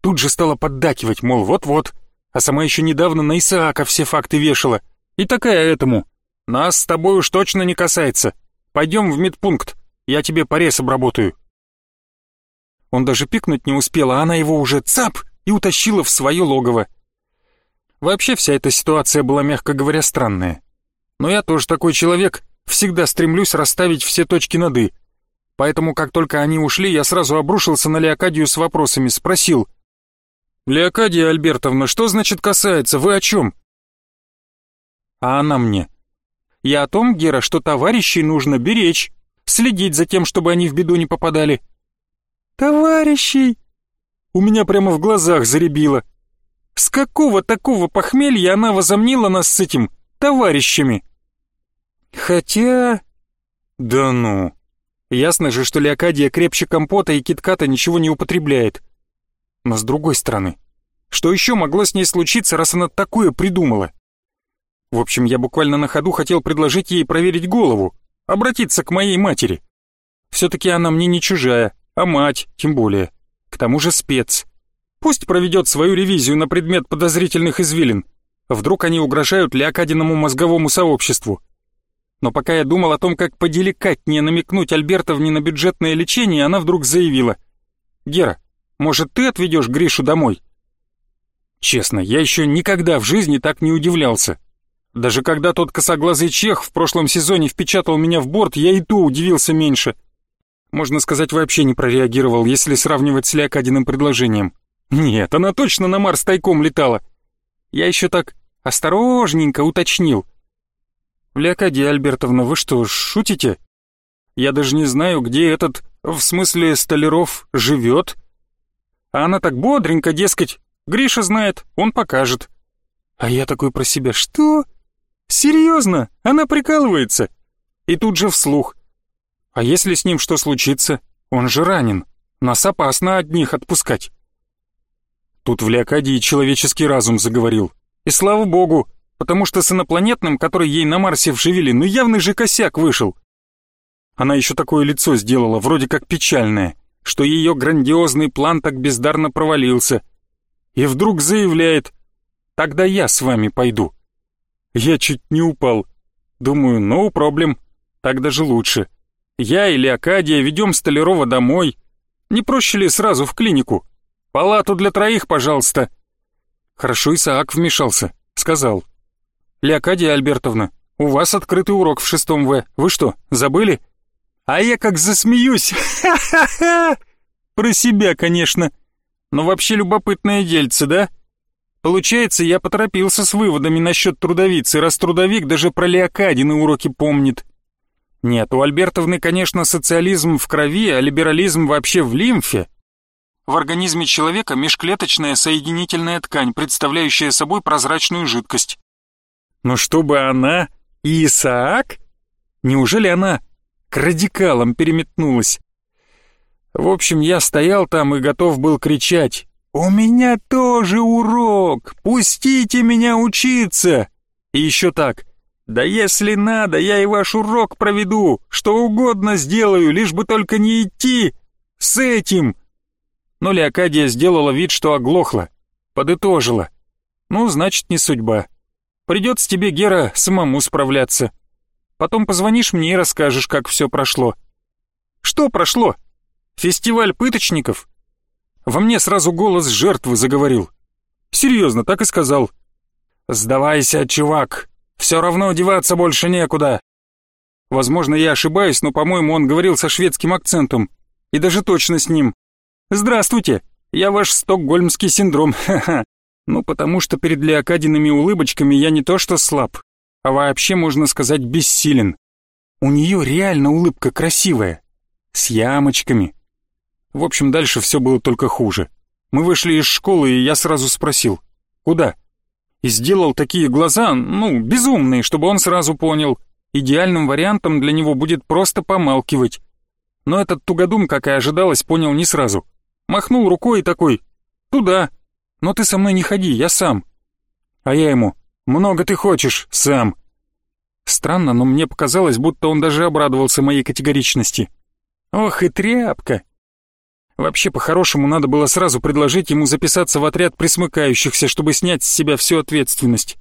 тут же стала поддакивать, мол, вот-вот, а сама еще недавно на Исаака все факты вешала. И такая этому. Нас с тобой уж точно не касается. Пойдем в медпункт, я тебе порез обработаю. Он даже пикнуть не успел, а она его уже цап и утащила в свое логово. Вообще вся эта ситуация была, мягко говоря, странная. Но я тоже такой человек, всегда стремлюсь расставить все точки над «и». Поэтому, как только они ушли, я сразу обрушился на Леокадию с вопросами, спросил. «Леокадия Альбертовна, что значит касается? Вы о чем?» А она мне. «Я о том, Гера, что товарищей нужно беречь, следить за тем, чтобы они в беду не попадали». «Товарищей?» У меня прямо в глазах заребило. С какого такого похмелья она возомнила нас с этим товарищами? Хотя... Да ну... Ясно же, что Леокадия крепче компота и китката ничего не употребляет. Но с другой стороны, что еще могло с ней случиться, раз она такое придумала? В общем, я буквально на ходу хотел предложить ей проверить голову, обратиться к моей матери. Все-таки она мне не чужая, а мать, тем более. К тому же спец. Пусть проведет свою ревизию на предмет подозрительных извилин. Вдруг они угрожают Леокадиному мозговому сообществу. Но пока я думал о том, как поделикатнее намекнуть Альбертовне на бюджетное лечение, она вдруг заявила. «Гера, может, ты отведешь Гришу домой?» Честно, я еще никогда в жизни так не удивлялся. Даже когда тот косоглазый чех в прошлом сезоне впечатал меня в борт, я и то удивился меньше. Можно сказать, вообще не прореагировал, если сравнивать с Леокадиным предложением. Нет, она точно на Марс тайком летала. Я еще так осторожненько уточнил. «Леокадия Альбертовна, вы что, шутите? Я даже не знаю, где этот, в смысле Столяров, живет. А она так бодренько, дескать, Гриша знает, он покажет. А я такой про себя, что? Серьезно? Она прикалывается? И тут же вслух. А если с ним что случится? Он же ранен. Нас опасно одних отпускать. Тут в Леокадии человеческий разум заговорил. И слава богу, потому что с инопланетным, который ей на Марсе вживили, ну явный же косяк вышел. Она еще такое лицо сделала, вроде как печальное, что ее грандиозный план так бездарно провалился. И вдруг заявляет, тогда я с вами пойду. Я чуть не упал. Думаю, no проблем, так даже лучше. Я или Акадия ведем Столярова домой. Не проще ли сразу в клинику? Палату для троих, пожалуйста. Хорошо Исаак вмешался, сказал. Леокадия Альбертовна, у вас открытый урок в шестом В. Вы что, забыли? А я как засмеюсь. (laughs) Ха-ха-ха! Про себя, конечно. Но вообще любопытное дельце, да? Получается, я поторопился с выводами насчет трудовицы, раз трудовик даже про Леокадины уроки помнит. Нет, у Альбертовны, конечно, социализм в крови, а либерализм вообще в лимфе. В организме человека межклеточная соединительная ткань, представляющая собой прозрачную жидкость. Но чтобы она Исаак? Неужели она к радикалам переметнулась? В общем, я стоял там и готов был кричать. «У меня тоже урок! Пустите меня учиться!» И еще так. «Да если надо, я и ваш урок проведу, что угодно сделаю, лишь бы только не идти с этим!» Но Леокадия сделала вид, что оглохла, подытожила. «Ну, значит, не судьба. Придется тебе, Гера, самому справляться. Потом позвонишь мне и расскажешь, как все прошло». «Что прошло? Фестиваль пыточников?» Во мне сразу голос жертвы заговорил. Серьезно, так и сказал. «Сдавайся, чувак, все равно одеваться больше некуда». Возможно, я ошибаюсь, но, по-моему, он говорил со шведским акцентом. И даже точно с ним. «Здравствуйте, я ваш стокгольмский синдром, (laughs) ха-ха. Ну, потому что перед Леокадиными улыбочками я не то что слаб, а вообще, можно сказать, бессилен. У нее реально улыбка красивая, с ямочками. В общем, дальше все было только хуже. Мы вышли из школы, и я сразу спросил, куда? И сделал такие глаза, ну, безумные, чтобы он сразу понял. Идеальным вариантом для него будет просто помалкивать. Но этот тугодум, как и ожидалось, понял не сразу. Махнул рукой и такой «Туда! Но ты со мной не ходи, я сам!» А я ему «Много ты хочешь, сам!» Странно, но мне показалось, будто он даже обрадовался моей категоричности. Ох и тряпка! Вообще, по-хорошему, надо было сразу предложить ему записаться в отряд присмыкающихся, чтобы снять с себя всю ответственность.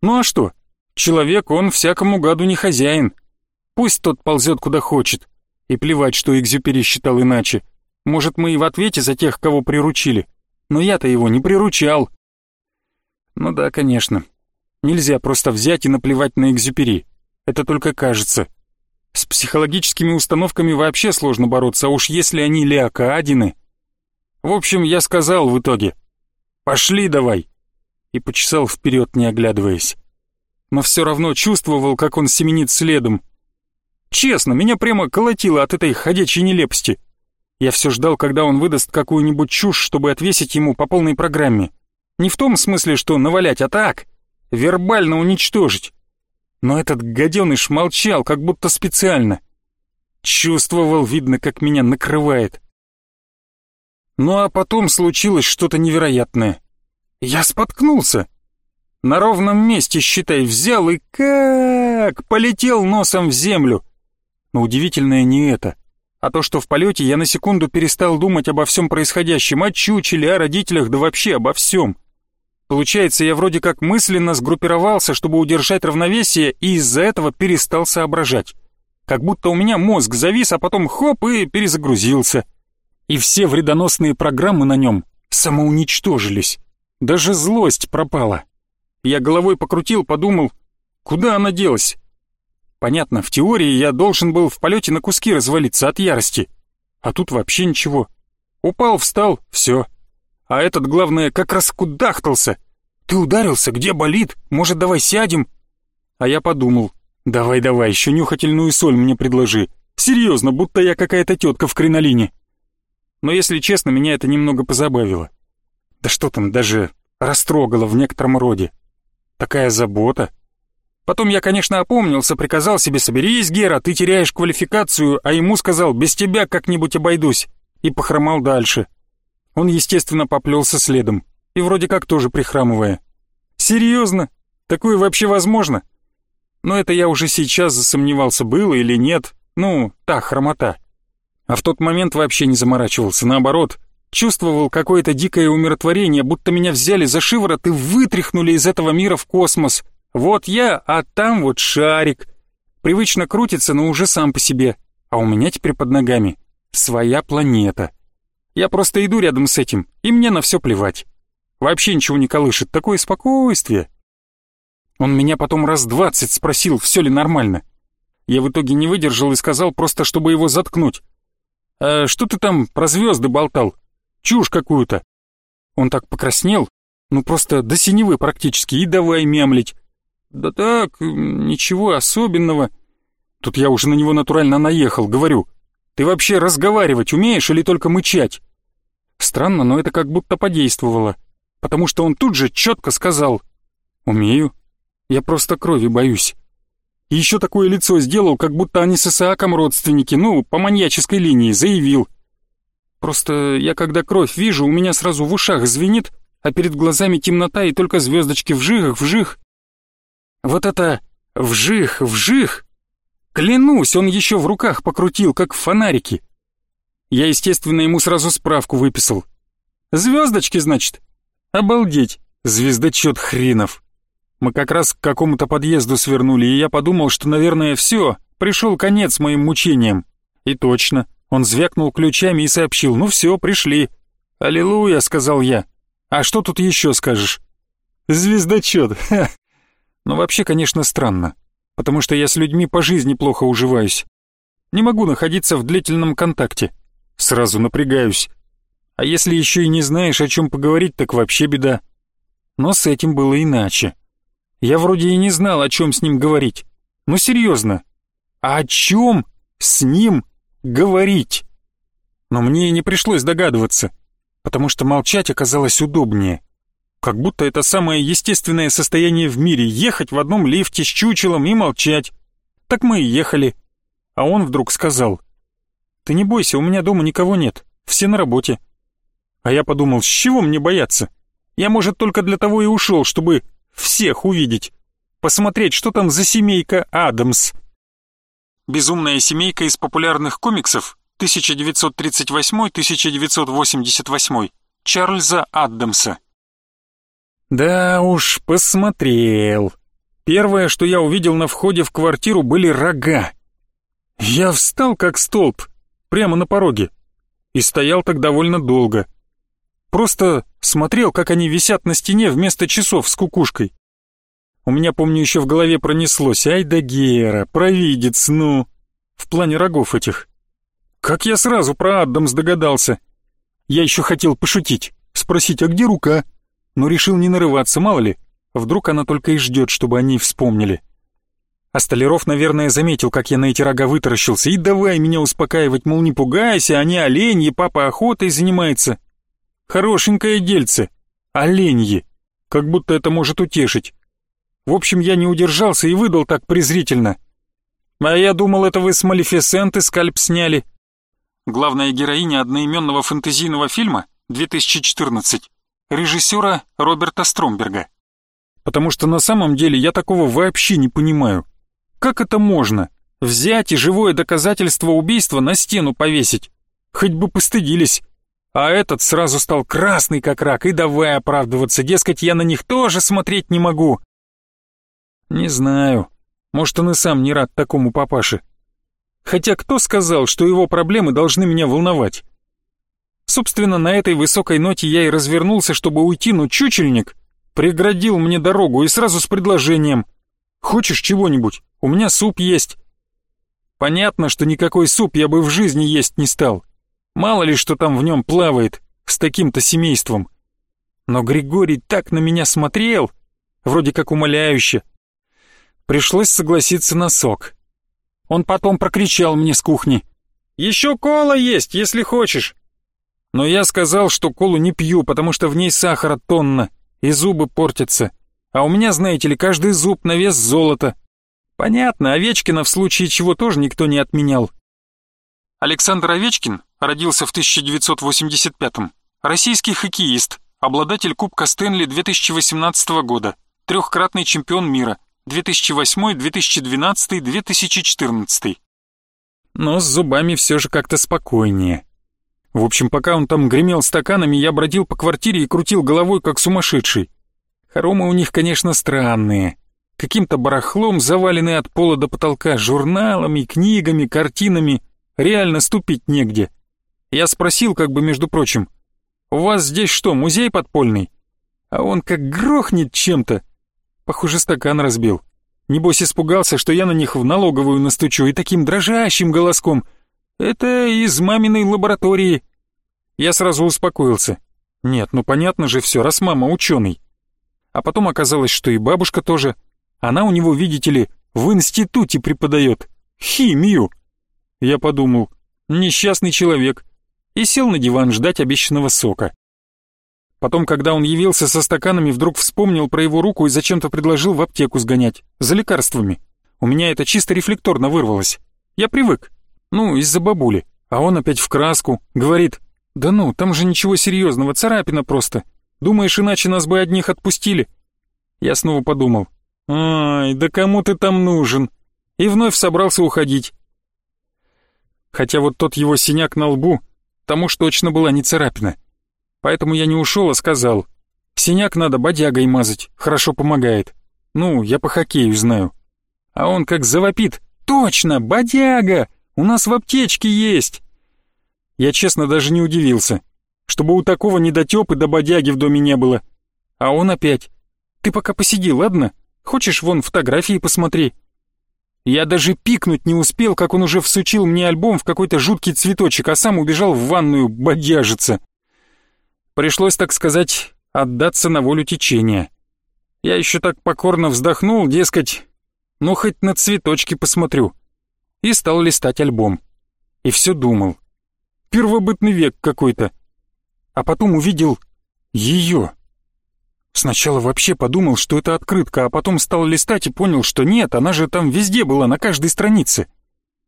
Ну а что? Человек, он всякому гаду не хозяин. Пусть тот ползет куда хочет. И плевать, что Экзюпери считал иначе. Может, мы и в ответе за тех, кого приручили. Но я-то его не приручал. Ну да, конечно. Нельзя просто взять и наплевать на Экзюпери. Это только кажется. С психологическими установками вообще сложно бороться, а уж если они леокаадины. В общем, я сказал в итоге «Пошли давай!» и почесал вперед, не оглядываясь. Но все равно чувствовал, как он семенит следом. Честно, меня прямо колотило от этой ходячей нелепости. Я все ждал, когда он выдаст какую-нибудь чушь, чтобы отвесить ему по полной программе. Не в том смысле, что навалять, а так, вербально уничтожить. Но этот гаденыш молчал, как будто специально. Чувствовал, видно, как меня накрывает. Ну а потом случилось что-то невероятное. Я споткнулся. На ровном месте, считай, взял и как полетел носом в землю. Но удивительное не это, а то, что в полете я на секунду перестал думать обо всем происходящем, о чучеле, о родителях, да вообще обо всем. Получается, я вроде как мысленно сгруппировался, чтобы удержать равновесие, и из-за этого перестал соображать. Как будто у меня мозг завис, а потом хоп и перезагрузился. И все вредоносные программы на нем самоуничтожились. Даже злость пропала. Я головой покрутил, подумал, куда она делась? Понятно, в теории я должен был в полете на куски развалиться от ярости. А тут вообще ничего. Упал, встал, все. А этот, главное, как раз кудахтался. Ты ударился, где болит? Может, давай сядем? А я подумал, давай-давай, еще нюхательную соль мне предложи. Серьезно, будто я какая-то тетка в кринолине. Но если честно, меня это немного позабавило. Да что там, даже растрогало в некотором роде. Такая забота. Потом я, конечно, опомнился, приказал себе «Соберись, Гера, ты теряешь квалификацию», а ему сказал «Без тебя как-нибудь обойдусь» и похромал дальше. Он, естественно, поплелся следом и вроде как тоже прихрамывая. Серьезно? Такое вообще возможно? Но это я уже сейчас засомневался, было или нет. Ну, та хромота. А в тот момент вообще не заморачивался, наоборот, чувствовал какое-то дикое умиротворение, будто меня взяли за шиворот и вытряхнули из этого мира в космос. Вот я, а там вот шарик. Привычно крутится, но уже сам по себе. А у меня теперь под ногами своя планета. Я просто иду рядом с этим, и мне на все плевать. Вообще ничего не колышет, такое спокойствие. Он меня потом раз двадцать спросил, все ли нормально. Я в итоге не выдержал и сказал просто, чтобы его заткнуть. «А что ты там про звезды болтал? Чушь какую-то». Он так покраснел, ну просто до синевы практически, и давай мямлить. «Да так, ничего особенного». Тут я уже на него натурально наехал, говорю. «Ты вообще разговаривать умеешь или только мычать?» Странно, но это как будто подействовало, потому что он тут же четко сказал «Умею, я просто крови боюсь». И еще такое лицо сделал, как будто они с Исааком родственники, ну, по маньяческой линии, заявил. Просто я когда кровь вижу, у меня сразу в ушах звенит, а перед глазами темнота и только звездочки вжих, вжих. Вот это вжих, вжих. Клянусь, он еще в руках покрутил, как фонарики. Я, естественно, ему сразу справку выписал. Звездочки, значит? Обалдеть, звездочет хренов. Мы как раз к какому-то подъезду свернули, и я подумал, что, наверное, все, пришел конец моим мучениям. И точно, он звякнул ключами и сообщил, ну все, пришли. «Аллилуйя», — сказал я. «А что тут еще скажешь?» «Звездочет, ха!» (laughs) Но вообще, конечно, странно, потому что я с людьми по жизни плохо уживаюсь. Не могу находиться в длительном контакте. Сразу напрягаюсь. А если еще и не знаешь, о чем поговорить, так вообще беда. Но с этим было иначе. Я вроде и не знал, о чем с ним говорить. Ну серьезно, а о чем с ним говорить? Но мне и не пришлось догадываться, потому что молчать оказалось удобнее. Как будто это самое естественное состояние в мире — ехать в одном лифте с чучелом и молчать. Так мы и ехали. А он вдруг сказал, «Ты не бойся, у меня дома никого нет, все на работе». А я подумал, с чего мне бояться? Я, может, только для того и ушел, чтобы всех увидеть. Посмотреть, что там за семейка Адамс. Безумная семейка из популярных комиксов 1938-1988 Чарльза Адамса. Да уж, посмотрел. Первое, что я увидел на входе в квартиру, были рога. Я встал как столб, прямо на пороге, и стоял так довольно долго. Просто смотрел, как они висят на стене вместо часов с кукушкой. У меня, помню, еще в голове пронеслось, ай да Гера, провидец, ну, в плане рогов этих. Как я сразу про Аддамс догадался. Я еще хотел пошутить, спросить, а где рука? Но решил не нарываться, мало ли, вдруг она только и ждет, чтобы они вспомнили. А Столяров, наверное, заметил, как я на эти рога вытаращился, и давай меня успокаивать, мол, не пугайся, они оленьи, папа охотой занимается. Хорошенькое дельце. Оленьи. Как будто это может утешить. В общем, я не удержался и выдал так презрительно. А я думал, это вы с Малефисенты скальп сняли. Главная героиня одноименного фэнтезийного фильма 2014 режиссера Роберта Стромберга. Потому что на самом деле я такого вообще не понимаю. Как это можно? Взять и живое доказательство убийства на стену повесить? Хоть бы постыдились. А этот сразу стал красный как рак и давай оправдываться, дескать, я на них тоже смотреть не могу. Не знаю, может он и сам не рад такому папаше. Хотя кто сказал, что его проблемы должны меня волновать? Собственно, на этой высокой ноте я и развернулся, чтобы уйти, но чучельник преградил мне дорогу и сразу с предложением «Хочешь чего-нибудь? У меня суп есть». Понятно, что никакой суп я бы в жизни есть не стал. Мало ли, что там в нем плавает с таким-то семейством. Но Григорий так на меня смотрел, вроде как умоляюще. Пришлось согласиться на сок. Он потом прокричал мне с кухни. «Еще кола есть, если хочешь». Но я сказал, что колу не пью, потому что в ней сахара тонна, и зубы портятся. А у меня, знаете ли, каждый зуб на вес золота. Понятно, Овечкина в случае чего тоже никто не отменял. Александр Овечкин родился в 1985-м. Российский хоккеист, обладатель Кубка Стэнли 2018 года, трехкратный чемпион мира 2008, 2012, 2014. Но с зубами все же как-то спокойнее. В общем, пока он там гремел стаканами, я бродил по квартире и крутил головой, как сумасшедший. Хоромы у них, конечно, странные. Каким-то барахлом завалены от пола до потолка, журналами, книгами, картинами — Реально ступить негде. Я спросил, как бы между прочим, «У вас здесь что, музей подпольный?» А он как грохнет чем-то. Похоже, стакан разбил. Небось испугался, что я на них в налоговую настучу, и таким дрожащим голоском. «Это из маминой лаборатории». Я сразу успокоился. Нет, ну понятно же все, раз мама ученый. А потом оказалось, что и бабушка тоже. Она у него, видите ли, в институте преподает. Химию. Я подумал, несчастный человек, и сел на диван ждать обещанного сока. Потом, когда он явился со стаканами, вдруг вспомнил про его руку и зачем-то предложил в аптеку сгонять, за лекарствами. У меня это чисто рефлекторно вырвалось. Я привык. Ну, из-за бабули. А он опять в краску, говорит, «Да ну, там же ничего серьезного, царапина просто. Думаешь, иначе нас бы одних отпустили?» Я снова подумал, «Ай, да кому ты там нужен?» И вновь собрался уходить. Хотя вот тот его синяк на лбу, тому ж точно была не царапина. Поэтому я не ушел, а сказал, синяк надо бодягой мазать, хорошо помогает. Ну, я по хоккею знаю. А он как завопит, точно, бодяга, у нас в аптечке есть. Я честно даже не удивился, чтобы у такого недотепы до бодяги в доме не было. А он опять, ты пока посиди, ладно? Хочешь, вон фотографии посмотри. Я даже пикнуть не успел, как он уже всучил мне альбом в какой-то жуткий цветочек, а сам убежал в ванную бодяжиться. Пришлось, так сказать, отдаться на волю течения. Я еще так покорно вздохнул, дескать, ну хоть на цветочки посмотрю. И стал листать альбом. И все думал. Первобытный век какой-то. А потом увидел ее. Сначала вообще подумал, что это открытка, а потом стал листать и понял, что нет, она же там везде была, на каждой странице.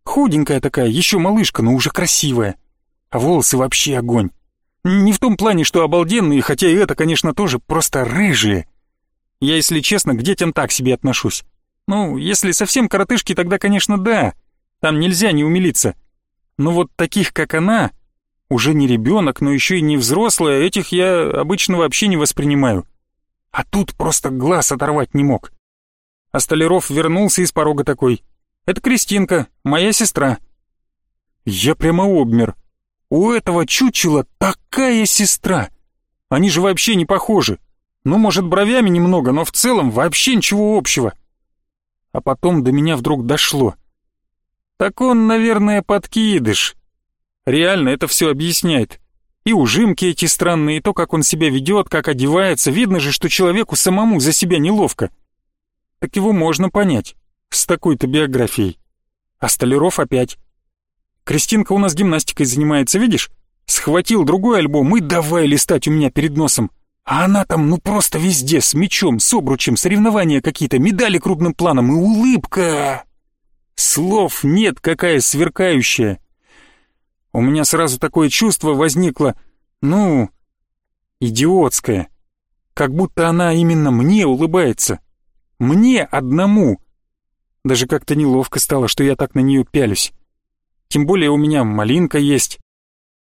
Худенькая такая, еще малышка, но уже красивая. А волосы вообще огонь. Не в том плане, что обалденные, хотя и это, конечно, тоже просто рыжие. Я, если честно, к детям так себе отношусь. Ну, если совсем коротышки, тогда, конечно, да. Там нельзя не умилиться. Но вот таких, как она, уже не ребенок, но еще и не взрослая, этих я обычно вообще не воспринимаю а тут просто глаз оторвать не мог. А Столяров вернулся из порога такой. «Это Кристинка, моя сестра». Я прямо обмер. У этого чучела такая сестра. Они же вообще не похожи. Ну, может, бровями немного, но в целом вообще ничего общего. А потом до меня вдруг дошло. Так он, наверное, подкидыш. Реально это все объясняет. И ужимки эти странные, и то, как он себя ведет, как одевается, видно же, что человеку самому за себя неловко. Так его можно понять, с такой-то биографией. А Столяров опять. Кристинка у нас гимнастикой занимается, видишь? Схватил другой альбом и давай листать у меня перед носом. А она там ну просто везде, с мечом, с обручем, соревнования какие-то, медали крупным планом и улыбка. Слов нет, какая сверкающая. У меня сразу такое чувство возникло, ну, идиотское. Как будто она именно мне улыбается. Мне одному. Даже как-то неловко стало, что я так на нее пялюсь. Тем более у меня малинка есть.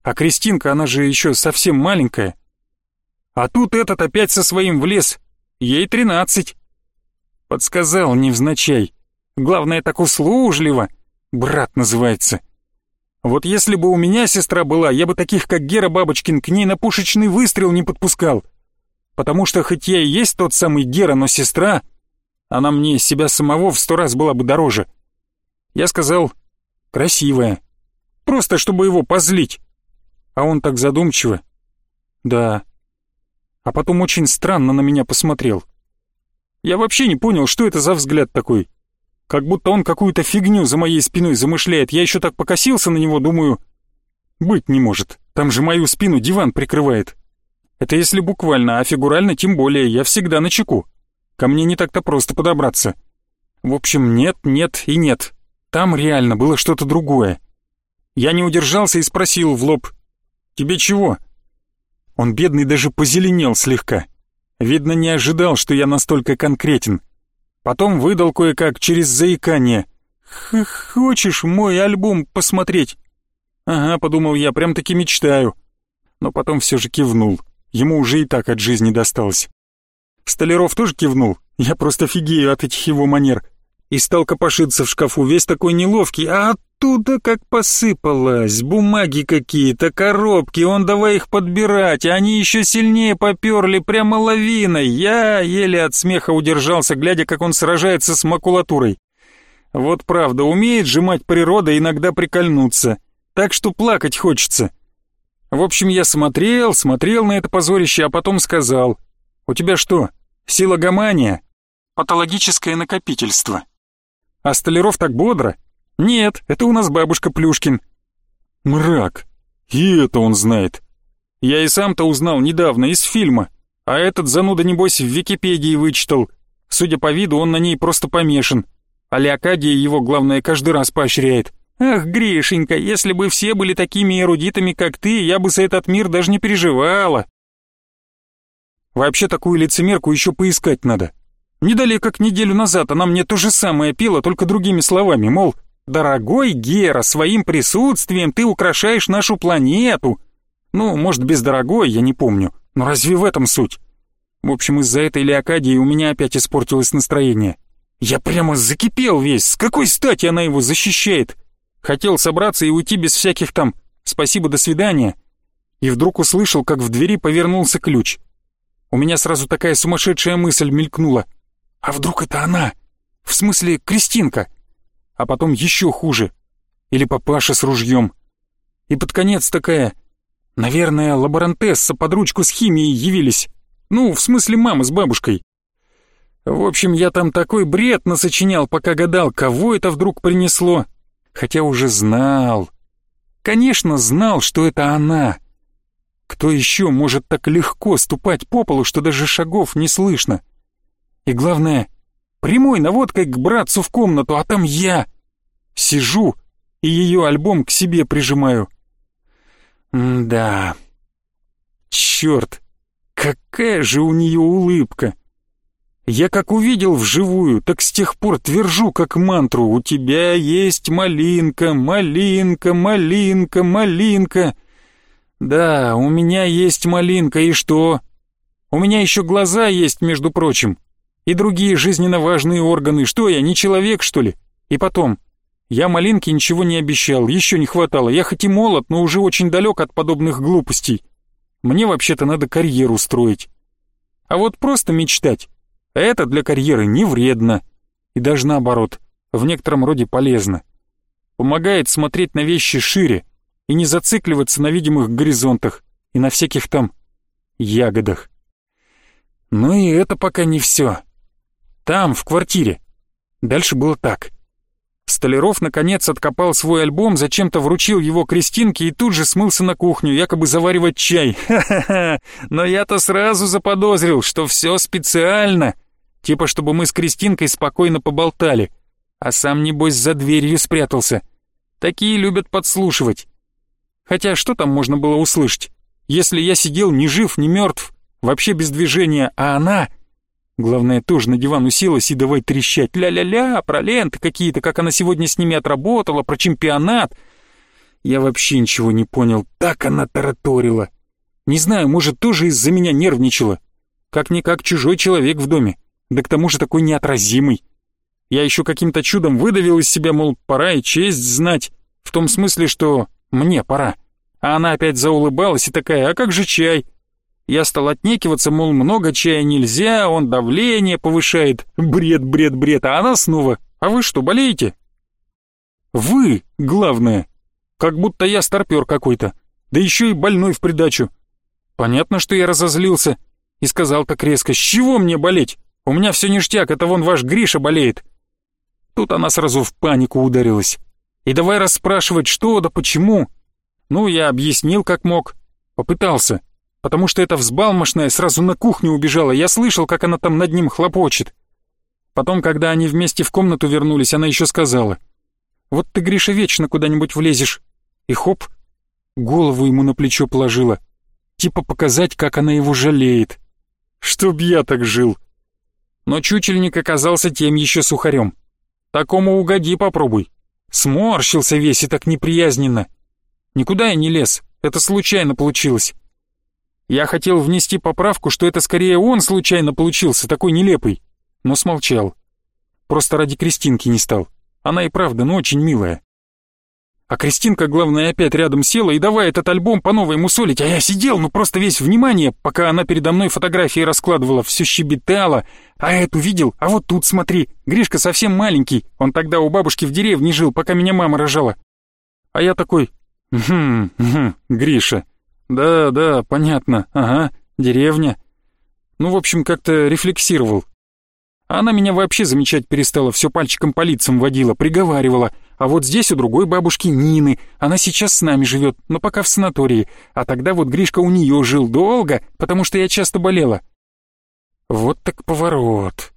А Кристинка, она же еще совсем маленькая. А тут этот опять со своим влез. Ей тринадцать. Подсказал невзначай. Главное, так услужливо. Брат называется. Вот если бы у меня сестра была, я бы таких, как Гера Бабочкин, к ней на пушечный выстрел не подпускал. Потому что хоть я и есть тот самый Гера, но сестра, она мне себя самого в сто раз была бы дороже. Я сказал, красивая. Просто чтобы его позлить. А он так задумчиво. Да. А потом очень странно на меня посмотрел. Я вообще не понял, что это за взгляд такой. Как будто он какую-то фигню за моей спиной замышляет. Я еще так покосился на него, думаю... Быть не может. Там же мою спину диван прикрывает. Это если буквально, а фигурально тем более. Я всегда на чеку. Ко мне не так-то просто подобраться. В общем, нет, нет и нет. Там реально было что-то другое. Я не удержался и спросил в лоб. «Тебе чего?» Он, бедный, даже позеленел слегка. Видно, не ожидал, что я настолько конкретен. Потом выдал кое-как через заикание. «Хочешь мой альбом посмотреть?» «Ага», — подумал я, прям-таки мечтаю. Но потом все же кивнул. Ему уже и так от жизни досталось. Столяров тоже кивнул. Я просто фигею от этих его манер. И стал копошиться в шкафу, весь такой неловкий, а оттуда как посыпалось. Бумаги какие-то, коробки, он давай их подбирать, они еще сильнее поперли, прямо лавиной. Я еле от смеха удержался, глядя, как он сражается с макулатурой. Вот правда, умеет же мать природа иногда прикольнуться. Так что плакать хочется. В общем, я смотрел, смотрел на это позорище, а потом сказал, «У тебя что, силогомания?» «Патологическое накопительство». «А Столяров так бодро?» «Нет, это у нас бабушка Плюшкин». «Мрак, и это он знает». «Я и сам-то узнал недавно из фильма, а этот зануда, небось, в Википедии вычитал. Судя по виду, он на ней просто помешан. А Леокадия его, главное, каждый раз поощряет». «Ах, Гришенька, если бы все были такими эрудитами, как ты, я бы за этот мир даже не переживала». Вообще такую лицемерку еще поискать надо. Не далее как неделю назад она мне то же самое пела, только другими словами, мол, «Дорогой Гера, своим присутствием ты украшаешь нашу планету». Ну, может, без «дорогой», я не помню, но разве в этом суть? В общем, из-за этой Леокадии у меня опять испортилось настроение. Я прямо закипел весь, с какой стати она его защищает? Хотел собраться и уйти без всяких там «спасибо, до свидания». И вдруг услышал, как в двери повернулся ключ. У меня сразу такая сумасшедшая мысль мелькнула. А вдруг это она? В смысле, Кристинка? А потом еще хуже. Или папаша с ружьем. И под конец такая... Наверное, лаборантесса под ручку с химией явились. Ну, в смысле мама с бабушкой. В общем, я там такой бред насочинял, пока гадал, кого это вдруг принесло хотя уже знал. Конечно, знал, что это она. Кто еще может так легко ступать по полу, что даже шагов не слышно? И главное, прямой наводкой к братцу в комнату, а там я. Сижу и ее альбом к себе прижимаю. Да. Черт, какая же у нее улыбка. Я как увидел вживую, так с тех пор твержу как мантру «У тебя есть малинка, малинка, малинка, малинка». Да, у меня есть малинка, и что? У меня еще глаза есть, между прочим. И другие жизненно важные органы. Что я, не человек, что ли? И потом, я малинке ничего не обещал, еще не хватало. Я хоть и молод, но уже очень далек от подобных глупостей. Мне вообще-то надо карьеру строить. А вот просто мечтать это для карьеры не вредно. И даже наоборот, в некотором роде полезно. Помогает смотреть на вещи шире и не зацикливаться на видимых горизонтах и на всяких там ягодах. Но и это пока не все. Там, в квартире. Дальше было так. Столяров наконец откопал свой альбом, зачем-то вручил его Кристинке и тут же смылся на кухню, якобы заваривать чай. Ха-ха-ха! Но я-то сразу заподозрил, что все специально. Типа, чтобы мы с Кристинкой спокойно поболтали. А сам, небось, за дверью спрятался. Такие любят подслушивать. Хотя что там можно было услышать? Если я сидел ни жив, ни мертв, вообще без движения, а она... Главное, тоже на диван уселась и давай трещать. Ля-ля-ля, про ленты какие-то, как она сегодня с ними отработала, про чемпионат. Я вообще ничего не понял. Так она тараторила. Не знаю, может, тоже из-за меня нервничала. Как-никак чужой человек в доме. Да к тому же такой неотразимый. Я еще каким-то чудом выдавил из себя, мол, пора и честь знать. В том смысле, что мне пора. А она опять заулыбалась и такая, а как же чай? Я стал отнекиваться, мол, много чая нельзя, он давление повышает. Бред, бред, бред. А она снова, а вы что, болеете? Вы, главное. Как будто я старпер какой-то. Да еще и больной в придачу. Понятно, что я разозлился. И сказал так резко, с чего мне болеть? У меня все ништяк, это вон ваш Гриша болеет. Тут она сразу в панику ударилась. И давай расспрашивать, что да почему. Ну, я объяснил, как мог. Попытался потому что эта взбалмошная сразу на кухню убежала, я слышал, как она там над ним хлопочет. Потом, когда они вместе в комнату вернулись, она еще сказала, «Вот ты, Гриша, вечно куда-нибудь влезешь». И хоп, голову ему на плечо положила, типа показать, как она его жалеет. Чтоб я так жил. Но чучельник оказался тем еще сухарем. Такому угоди попробуй. Сморщился весь и так неприязненно. Никуда я не лез, это случайно получилось. Я хотел внести поправку, что это скорее он случайно получился, такой нелепый, но смолчал. Просто ради Кристинки не стал. Она и правда, ну очень милая. А Кристинка, главное, опять рядом села и давай этот альбом по новой мусолить, а я сидел, ну просто весь внимание, пока она передо мной фотографии раскладывала, все щебетала. А эту видел? А вот тут смотри, Гришка совсем маленький, он тогда у бабушки в деревне жил, пока меня мама рожала. А я такой, «Хм, хм, Гриша, «Да, да, понятно, ага, деревня». Ну, в общем, как-то рефлексировал. Она меня вообще замечать перестала, все пальчиком по лицам водила, приговаривала. А вот здесь у другой бабушки Нины, она сейчас с нами живет, но пока в санатории. А тогда вот Гришка у нее жил долго, потому что я часто болела. Вот так поворот.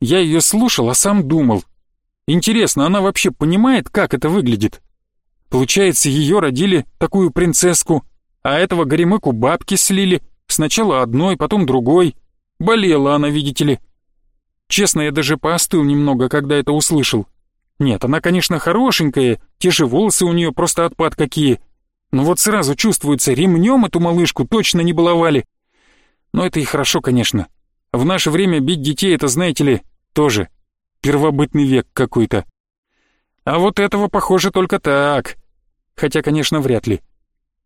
Я ее слушал, а сам думал. Интересно, она вообще понимает, как это выглядит? Получается, ее родили, такую принцесску, а этого горемыку бабки слили, сначала одной, потом другой. Болела она, видите ли. Честно, я даже поостыл немного, когда это услышал. Нет, она, конечно, хорошенькая, те же волосы у нее просто отпад какие. Но вот сразу чувствуется, ремнем эту малышку точно не баловали. Но это и хорошо, конечно. В наше время бить детей, это, знаете ли, тоже первобытный век какой-то. А вот этого, похоже, только так. Хотя, конечно, вряд ли.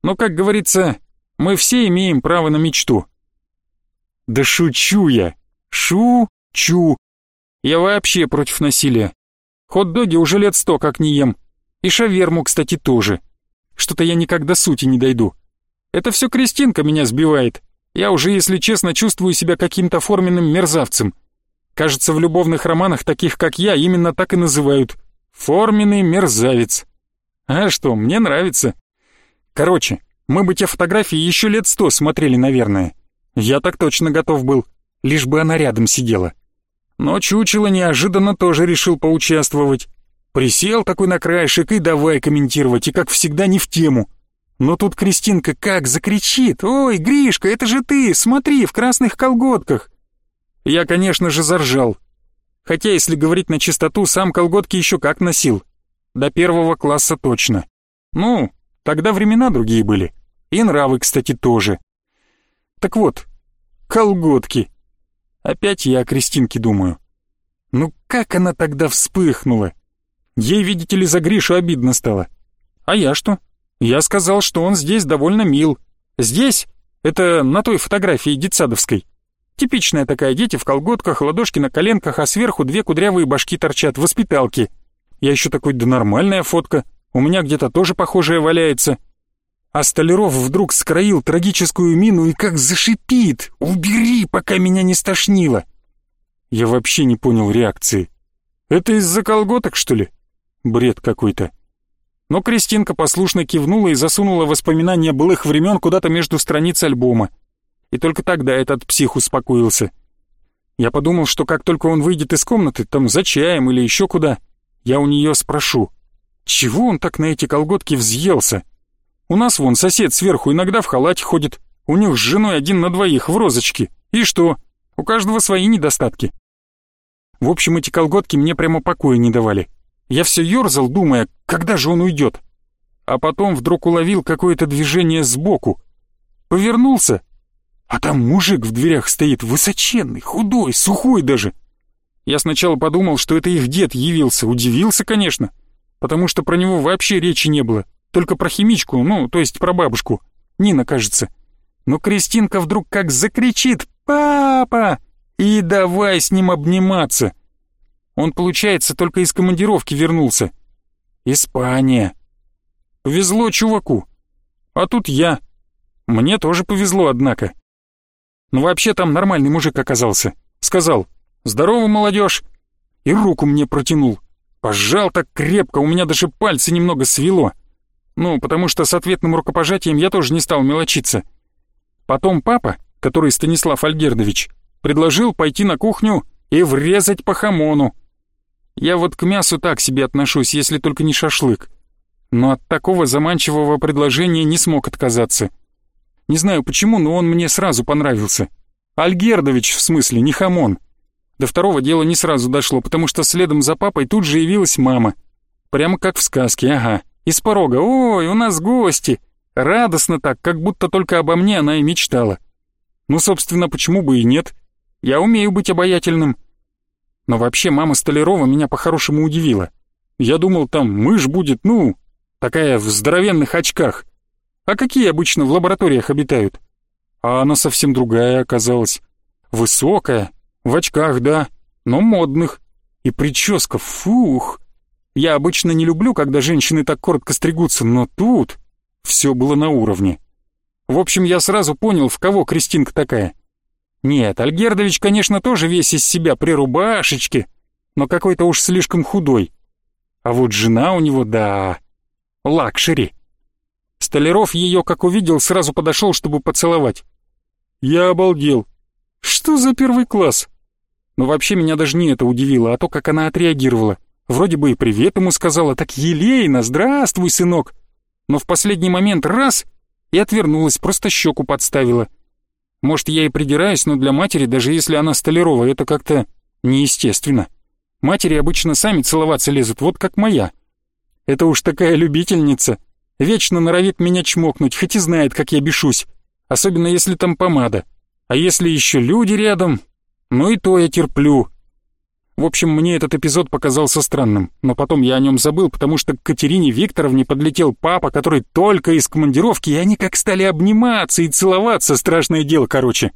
Но, как говорится, мы все имеем право на мечту. Да шучу я. Шучу. Я вообще против насилия. Хот-доги уже лет сто как не ем. И шаверму, кстати, тоже. Что-то я никак до сути не дойду. Это все Кристинка меня сбивает. Я уже, если честно, чувствую себя каким-то форменным мерзавцем. Кажется, в любовных романах таких, как я, именно так и называют. Форменный мерзавец. А что, мне нравится. Короче, мы бы те фотографии еще лет сто смотрели, наверное. Я так точно готов был, лишь бы она рядом сидела. Но чучело неожиданно тоже решил поучаствовать. Присел такой на краешек и давай комментировать, и как всегда не в тему. Но тут Кристинка как закричит, «Ой, Гришка, это же ты, смотри, в красных колготках!» Я, конечно же, заржал. Хотя, если говорить на чистоту, сам колготки еще как носил. До первого класса точно. Ну, Тогда времена другие были. И нравы, кстати, тоже. Так вот, колготки. Опять я о Кристинке думаю. Ну как она тогда вспыхнула? Ей, видите ли, за Гришу обидно стало. А я что? Я сказал, что он здесь довольно мил. Здесь? Это на той фотографии детсадовской. Типичная такая, дети в колготках, ладошки на коленках, а сверху две кудрявые башки торчат, воспиталки. Я еще такой, да нормальная фотка. У меня где-то тоже похожее валяется. А Столяров вдруг скроил трагическую мину и как зашипит. «Убери, пока меня не стошнило!» Я вообще не понял реакции. «Это из-за колготок, что ли?» Бред какой-то. Но Кристинка послушно кивнула и засунула воспоминания былых времен куда-то между страниц альбома. И только тогда этот псих успокоился. Я подумал, что как только он выйдет из комнаты, там за чаем или еще куда, Я у нее спрошу, чего он так на эти колготки взъелся? У нас вон сосед сверху иногда в халате ходит, у них с женой один на двоих в розочке. И что? У каждого свои недостатки. В общем, эти колготки мне прямо покоя не давали. Я все ерзал, думая, когда же он уйдет. А потом вдруг уловил какое-то движение сбоку. Повернулся, а там мужик в дверях стоит, высоченный, худой, сухой даже. Я сначала подумал, что это их дед явился, удивился, конечно, потому что про него вообще речи не было, только про химичку, ну, то есть про бабушку. Нина, кажется. Но Кристинка вдруг как закричит «Папа!» и давай с ним обниматься. Он, получается, только из командировки вернулся. Испания. Повезло чуваку. А тут я. Мне тоже повезло, однако. Но вообще там нормальный мужик оказался. Сказал «Здорово, молодежь!» И руку мне протянул. Пожал так крепко, у меня даже пальцы немного свело. Ну, потому что с ответным рукопожатием я тоже не стал мелочиться. Потом папа, который Станислав Альгердович, предложил пойти на кухню и врезать по хамону. Я вот к мясу так себе отношусь, если только не шашлык. Но от такого заманчивого предложения не смог отказаться. Не знаю почему, но он мне сразу понравился. Альгердович, в смысле, не хамон. До второго дела не сразу дошло, потому что следом за папой тут же явилась мама. Прямо как в сказке, ага. Из порога «Ой, у нас гости!» Радостно так, как будто только обо мне она и мечтала. Ну, собственно, почему бы и нет? Я умею быть обаятельным. Но вообще мама Столярова меня по-хорошему удивила. Я думал, там мышь будет, ну, такая в здоровенных очках. А какие обычно в лабораториях обитают? А она совсем другая оказалась. Высокая, в очках, да, но модных. И прическа, фух. Я обычно не люблю, когда женщины так коротко стригутся, но тут все было на уровне. В общем, я сразу понял, в кого Кристинка такая. Нет, Альгердович, конечно, тоже весь из себя при рубашечке, но какой-то уж слишком худой. А вот жена у него, да, лакшери. Столяров ее, как увидел, сразу подошел, чтобы поцеловать. Я обалдел. Что за первый класс? Но вообще меня даже не это удивило, а то, как она отреагировала. Вроде бы и привет ему сказала, так елейно, здравствуй, сынок. Но в последний момент раз и отвернулась, просто щеку подставила. Может, я и придираюсь, но для матери, даже если она столярова, это как-то неестественно. Матери обычно сами целоваться лезут, вот как моя. Это уж такая любительница. Вечно норовит меня чмокнуть, хоть и знает, как я бешусь. Особенно если там помада. А если еще люди рядом, ну и то я терплю. В общем, мне этот эпизод показался странным, но потом я о нем забыл, потому что к Катерине Викторовне подлетел папа, который только из командировки, и они как стали обниматься и целоваться, страшное дело, короче.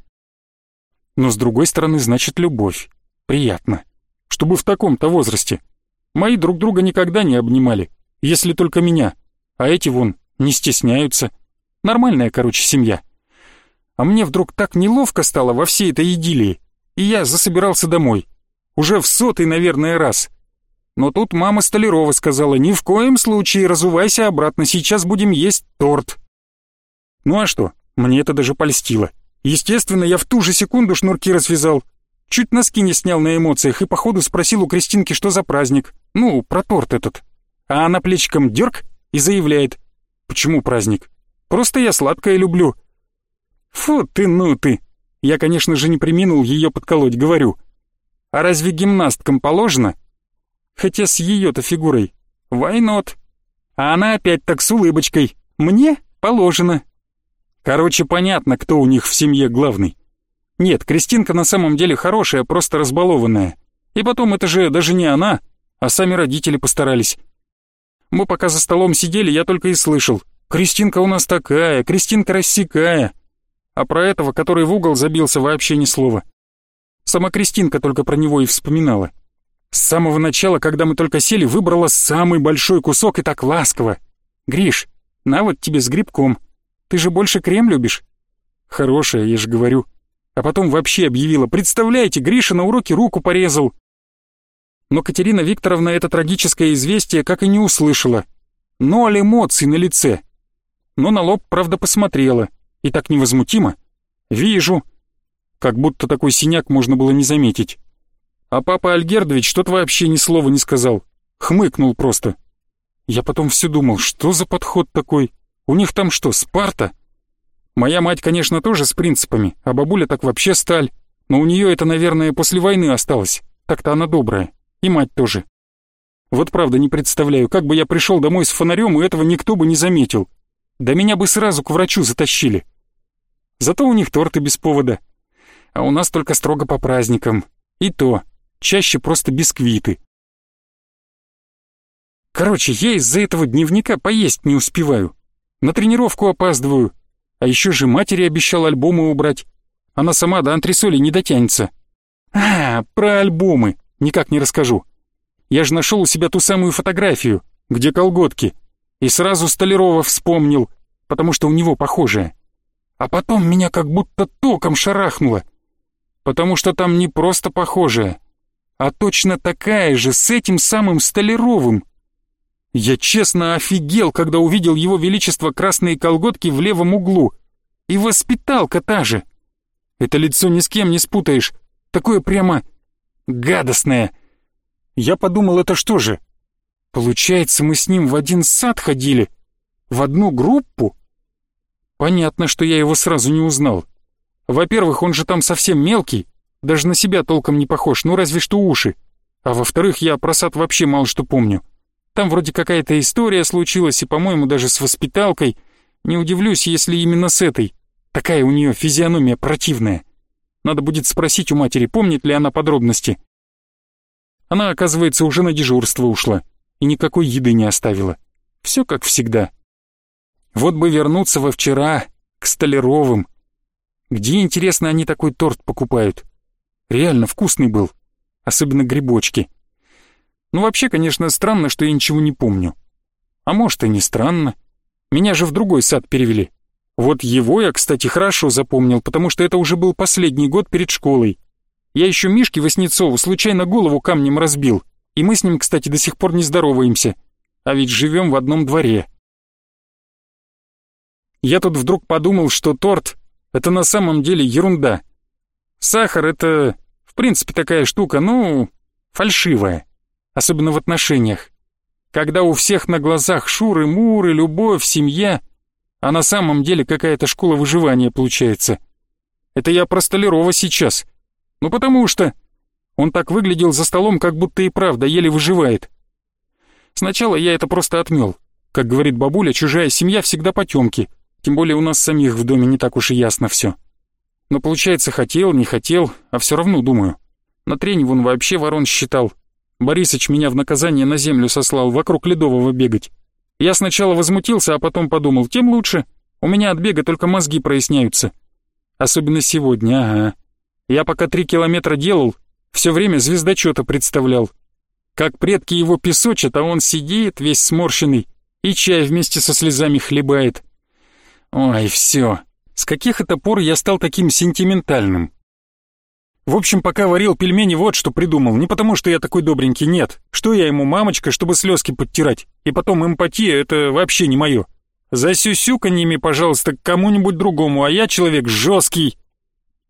Но с другой стороны, значит, любовь. Приятно. Чтобы в таком-то возрасте. Мои друг друга никогда не обнимали, если только меня. А эти вон не стесняются. Нормальная, короче, семья. А мне вдруг так неловко стало во всей этой идиллии, и я засобирался домой. Уже в сотый, наверное, раз. Но тут мама Столярова сказала, ни в коем случае разувайся обратно, сейчас будем есть торт. Ну а что, мне это даже польстило. Естественно, я в ту же секунду шнурки развязал. Чуть носки не снял на эмоциях и походу спросил у Кристинки, что за праздник. Ну, про торт этот. А она плечиком дерг и заявляет. Почему праздник? Просто я сладкое люблю. Фу ты, ну ты. Я, конечно же, не приминул ее подколоть, говорю. А разве гимнасткам положено? Хотя с ее-то фигурой. Not? А она опять так с улыбочкой. Мне положено. Короче, понятно, кто у них в семье главный. Нет, Кристинка на самом деле хорошая, просто разбалованная. И потом, это же даже не она, а сами родители постарались. Мы пока за столом сидели, я только и слышал. «Кристинка у нас такая, Кристинка рассекая». А про этого, который в угол забился, вообще ни слова. Сама Кристинка только про него и вспоминала. С самого начала, когда мы только сели, выбрала самый большой кусок и так ласково. «Гриш, на вот тебе с грибком. Ты же больше крем любишь?» «Хорошая, я же говорю». А потом вообще объявила, представляете, Гриша на уроке руку порезал. Но Катерина Викторовна это трагическое известие как и не услышала. Ноль эмоций на лице. Но на лоб, правда, посмотрела. И так невозмутимо. «Вижу, как будто такой синяк можно было не заметить. А папа Альгердович что-то вообще ни слова не сказал. Хмыкнул просто. Я потом все думал, что за подход такой? У них там что, Спарта? Моя мать, конечно, тоже с принципами, а бабуля так вообще сталь. Но у нее это, наверное, после войны осталось. Так-то она добрая. И мать тоже. Вот правда не представляю, как бы я пришел домой с фонарем, и этого никто бы не заметил. Да меня бы сразу к врачу затащили. Зато у них торты без повода. А у нас только строго по праздникам. И то, чаще просто бисквиты. Короче, я из-за этого дневника поесть не успеваю. На тренировку опаздываю. А еще же матери обещал альбомы убрать. Она сама до антресоли не дотянется. А, про альбомы. Никак не расскажу. Я же нашел у себя ту самую фотографию, где колготки. И сразу Столярова вспомнил, потому что у него похожая. А потом меня как будто током шарахнуло. Потому что там не просто похожая, а точно такая же с этим самым Столяровым. Я честно офигел, когда увидел его величество красные колготки в левом углу. И воспиталка та же. Это лицо ни с кем не спутаешь. Такое прямо гадостное. Я подумал, это что же? Получается, мы с ним в один сад ходили? В одну группу? Понятно, что я его сразу не узнал. Во-первых, он же там совсем мелкий, даже на себя толком не похож, ну разве что уши. А во-вторых, я про сад вообще мало что помню. Там вроде какая-то история случилась, и, по-моему, даже с воспиталкой. Не удивлюсь, если именно с этой. Такая у нее физиономия противная. Надо будет спросить у матери, помнит ли она подробности. Она, оказывается, уже на дежурство ушла и никакой еды не оставила. Все как всегда. Вот бы вернуться во вчера, к Столяровым. Где, интересно, они такой торт покупают? Реально вкусный был. Особенно грибочки. Ну вообще, конечно, странно, что я ничего не помню. А может и не странно. Меня же в другой сад перевели. Вот его я, кстати, хорошо запомнил, потому что это уже был последний год перед школой. Я еще Мишке Васнецову случайно голову камнем разбил, и мы с ним, кстати, до сих пор не здороваемся. А ведь живем в одном дворе. Я тут вдруг подумал, что торт — это на самом деле ерунда. Сахар — это, в принципе, такая штука, ну, фальшивая особенно в отношениях. Когда у всех на глазах шуры-муры, любовь, семья, а на самом деле какая-то школа выживания получается. Это я про Столярова сейчас. Ну потому что он так выглядел за столом, как будто и правда еле выживает. Сначала я это просто отмел. Как говорит бабуля, чужая семья всегда потемки, тем более у нас самих в доме не так уж и ясно все. Но получается, хотел, не хотел, а все равно думаю. На тренинг он вообще ворон считал, Борисыч меня в наказание на землю сослал, вокруг Ледового бегать. Я сначала возмутился, а потом подумал, тем лучше. У меня от бега только мозги проясняются. Особенно сегодня, ага. Я пока три километра делал, все время звездочета представлял. Как предки его песочат, а он сидит, весь сморщенный, и чай вместе со слезами хлебает. Ой, все. С каких это пор я стал таким сентиментальным? В общем, пока варил пельмени, вот что придумал. Не потому, что я такой добренький, нет. Что я ему, мамочка, чтобы слезки подтирать? И потом эмпатия — это вообще не мое. За сюсюканьями, пожалуйста, к кому-нибудь другому, а я человек жесткий.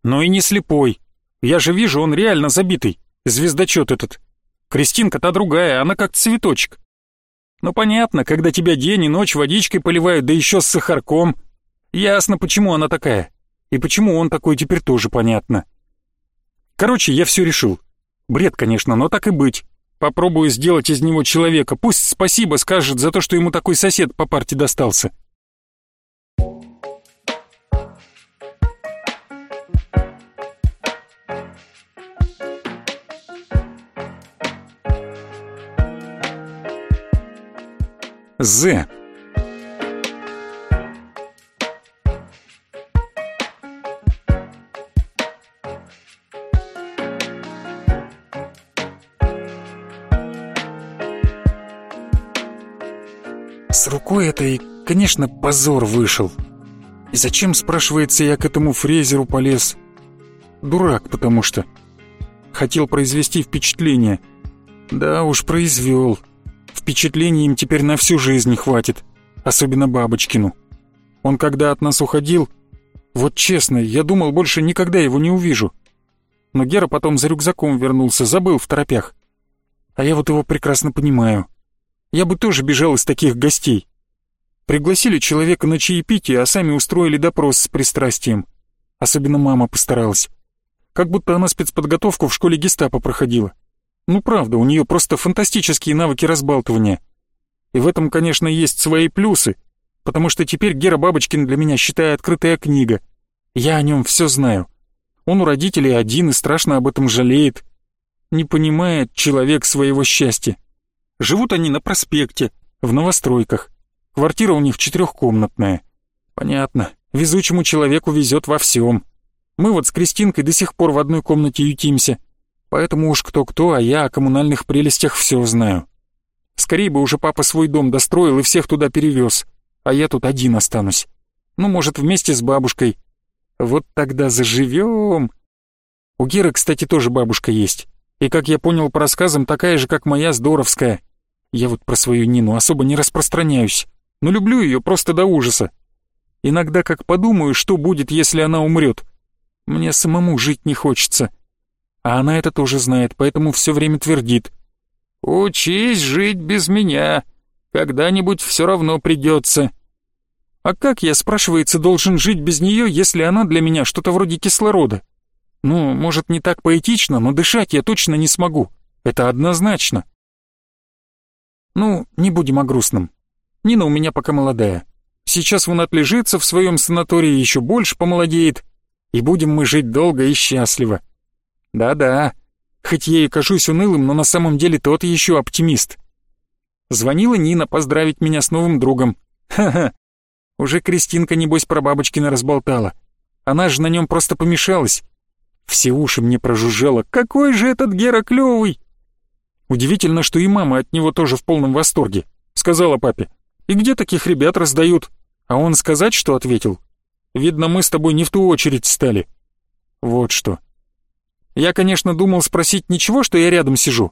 Но и не слепой. Я же вижу, он реально забитый. Звездочет этот. Кристинка та другая, она как цветочек. Ну понятно, когда тебя день и ночь водичкой поливают, да еще с сахарком. Ясно, почему она такая. И почему он такой теперь тоже понятно. Короче, я все решил. Бред, конечно, но так и быть. Попробую сделать из него человека. Пусть спасибо скажет за то, что ему такой сосед по парте достался. З. С рукой этой, конечно, позор вышел. И зачем, спрашивается, я к этому фрезеру полез? Дурак, потому что. Хотел произвести впечатление. Да уж, произвел. Впечатлений им теперь на всю жизнь хватит. Особенно Бабочкину. Он когда от нас уходил... Вот честно, я думал, больше никогда его не увижу. Но Гера потом за рюкзаком вернулся, забыл в торопях. А я вот его прекрасно понимаю. Я бы тоже бежал из таких гостей. Пригласили человека на чаепитие, а сами устроили допрос с пристрастием. Особенно мама постаралась. Как будто она спецподготовку в школе гестапо проходила. Ну правда, у нее просто фантастические навыки разбалтывания. И в этом, конечно, есть свои плюсы, потому что теперь Гера Бабочкин для меня, считай, открытая книга. Я о нем все знаю. Он у родителей один и страшно об этом жалеет. Не понимает человек своего счастья. Живут они на проспекте, в новостройках. Квартира у них четырехкомнатная. Понятно, везучему человеку везет во всем. Мы вот с Кристинкой до сих пор в одной комнате ютимся. Поэтому уж кто-кто, а я о коммунальных прелестях все знаю. Скорее бы уже папа свой дом достроил и всех туда перевез, а я тут один останусь. Ну, может, вместе с бабушкой. Вот тогда заживем. У Геры, кстати, тоже бабушка есть. И, как я понял по рассказам, такая же, как моя, здоровская. Я вот про свою Нину особо не распространяюсь, но люблю ее просто до ужаса. Иногда как подумаю, что будет, если она умрет. Мне самому жить не хочется. А она это тоже знает, поэтому все время твердит. «Учись жить без меня. Когда-нибудь все равно придется». А как я, спрашивается, должен жить без нее, если она для меня что-то вроде кислорода? Ну, может, не так поэтично, но дышать я точно не смогу. Это однозначно. Ну, не будем о грустном. Нина у меня пока молодая. Сейчас вон отлежится в своем санатории, еще больше помолодеет. И будем мы жить долго и счастливо. Да-да, хоть я и кажусь унылым, но на самом деле тот еще оптимист. Звонила Нина поздравить меня с новым другом. Ха-ха. Уже Кристинка, небось, про Бабочкина разболтала. Она же на нем просто помешалась. Все уши мне прожужжало. Какой же этот Гера клевый! Удивительно, что и мама от него тоже в полном восторге. Сказала папе. И где таких ребят раздают? А он сказать, что ответил? Видно, мы с тобой не в ту очередь стали. Вот что. Я, конечно, думал спросить ничего, что я рядом сижу,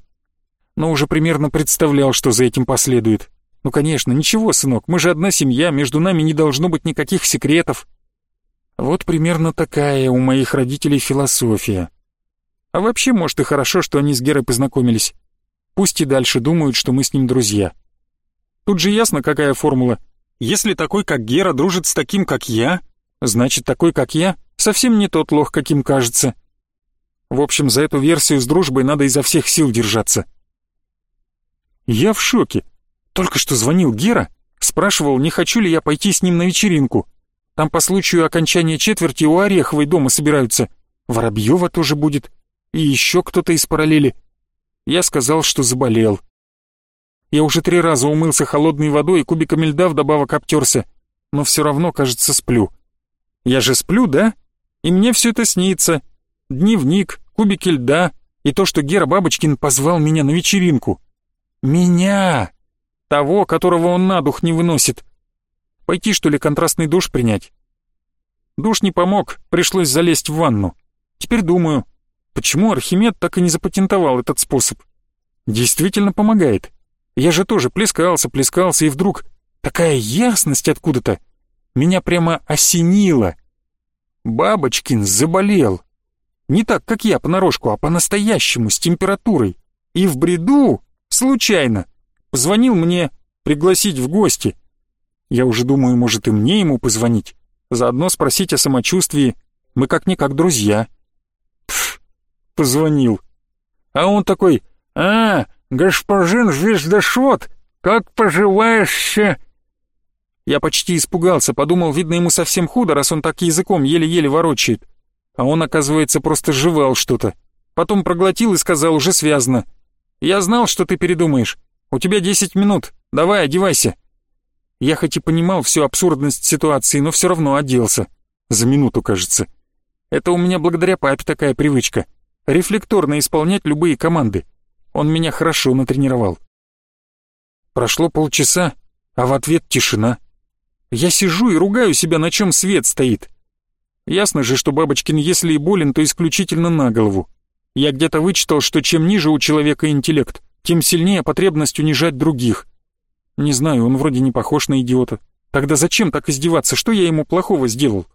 но уже примерно представлял, что за этим последует. Ну, конечно, ничего, сынок, мы же одна семья, между нами не должно быть никаких секретов. Вот примерно такая у моих родителей философия. А вообще, может, и хорошо, что они с Герой познакомились. Пусть и дальше думают, что мы с ним друзья. Тут же ясно, какая формула. Если такой, как Гера, дружит с таким, как я, значит, такой, как я, совсем не тот лох, каким кажется. В общем, за эту версию с дружбой надо изо всех сил держаться. Я в шоке. Только что звонил Гера, спрашивал, не хочу ли я пойти с ним на вечеринку. Там по случаю окончания четверти у Ореховой дома собираются. Воробьева тоже будет. И еще кто-то из параллели. Я сказал, что заболел. Я уже три раза умылся холодной водой и кубиками льда вдобавок обтерся. Но все равно, кажется, сплю. Я же сплю, да? И мне все это снится. Дневник, кубики льда и то, что Гера Бабочкин позвал меня на вечеринку. Меня! Того, которого он на дух не выносит. Пойти, что ли, контрастный душ принять? Душ не помог, пришлось залезть в ванну. Теперь думаю, почему Архимед так и не запатентовал этот способ? Действительно помогает. Я же тоже плескался, плескался, и вдруг такая ясность откуда-то. Меня прямо осенило. Бабочкин заболел. Не так, как я понарошку, а по-настоящему, с температурой. И в бреду, случайно, позвонил мне пригласить в гости. Я уже думаю, может и мне ему позвонить, заодно спросить о самочувствии. Мы как-никак друзья. Пф, позвонил. А он такой, «А, господин звездошвод, как поживаешь?» Я почти испугался, подумал, видно, ему совсем худо, раз он так языком еле-еле ворочает а он, оказывается, просто жевал что-то. Потом проглотил и сказал уже связано. «Я знал, что ты передумаешь. У тебя десять минут. Давай, одевайся». Я хоть и понимал всю абсурдность ситуации, но все равно оделся. За минуту, кажется. Это у меня благодаря папе такая привычка. Рефлекторно исполнять любые команды. Он меня хорошо натренировал. Прошло полчаса, а в ответ тишина. Я сижу и ругаю себя, на чем свет стоит. Ясно же, что Бабочкин, если и болен, то исключительно на голову. Я где-то вычитал, что чем ниже у человека интеллект, тем сильнее потребность унижать других. Не знаю, он вроде не похож на идиота. Тогда зачем так издеваться? Что я ему плохого сделал?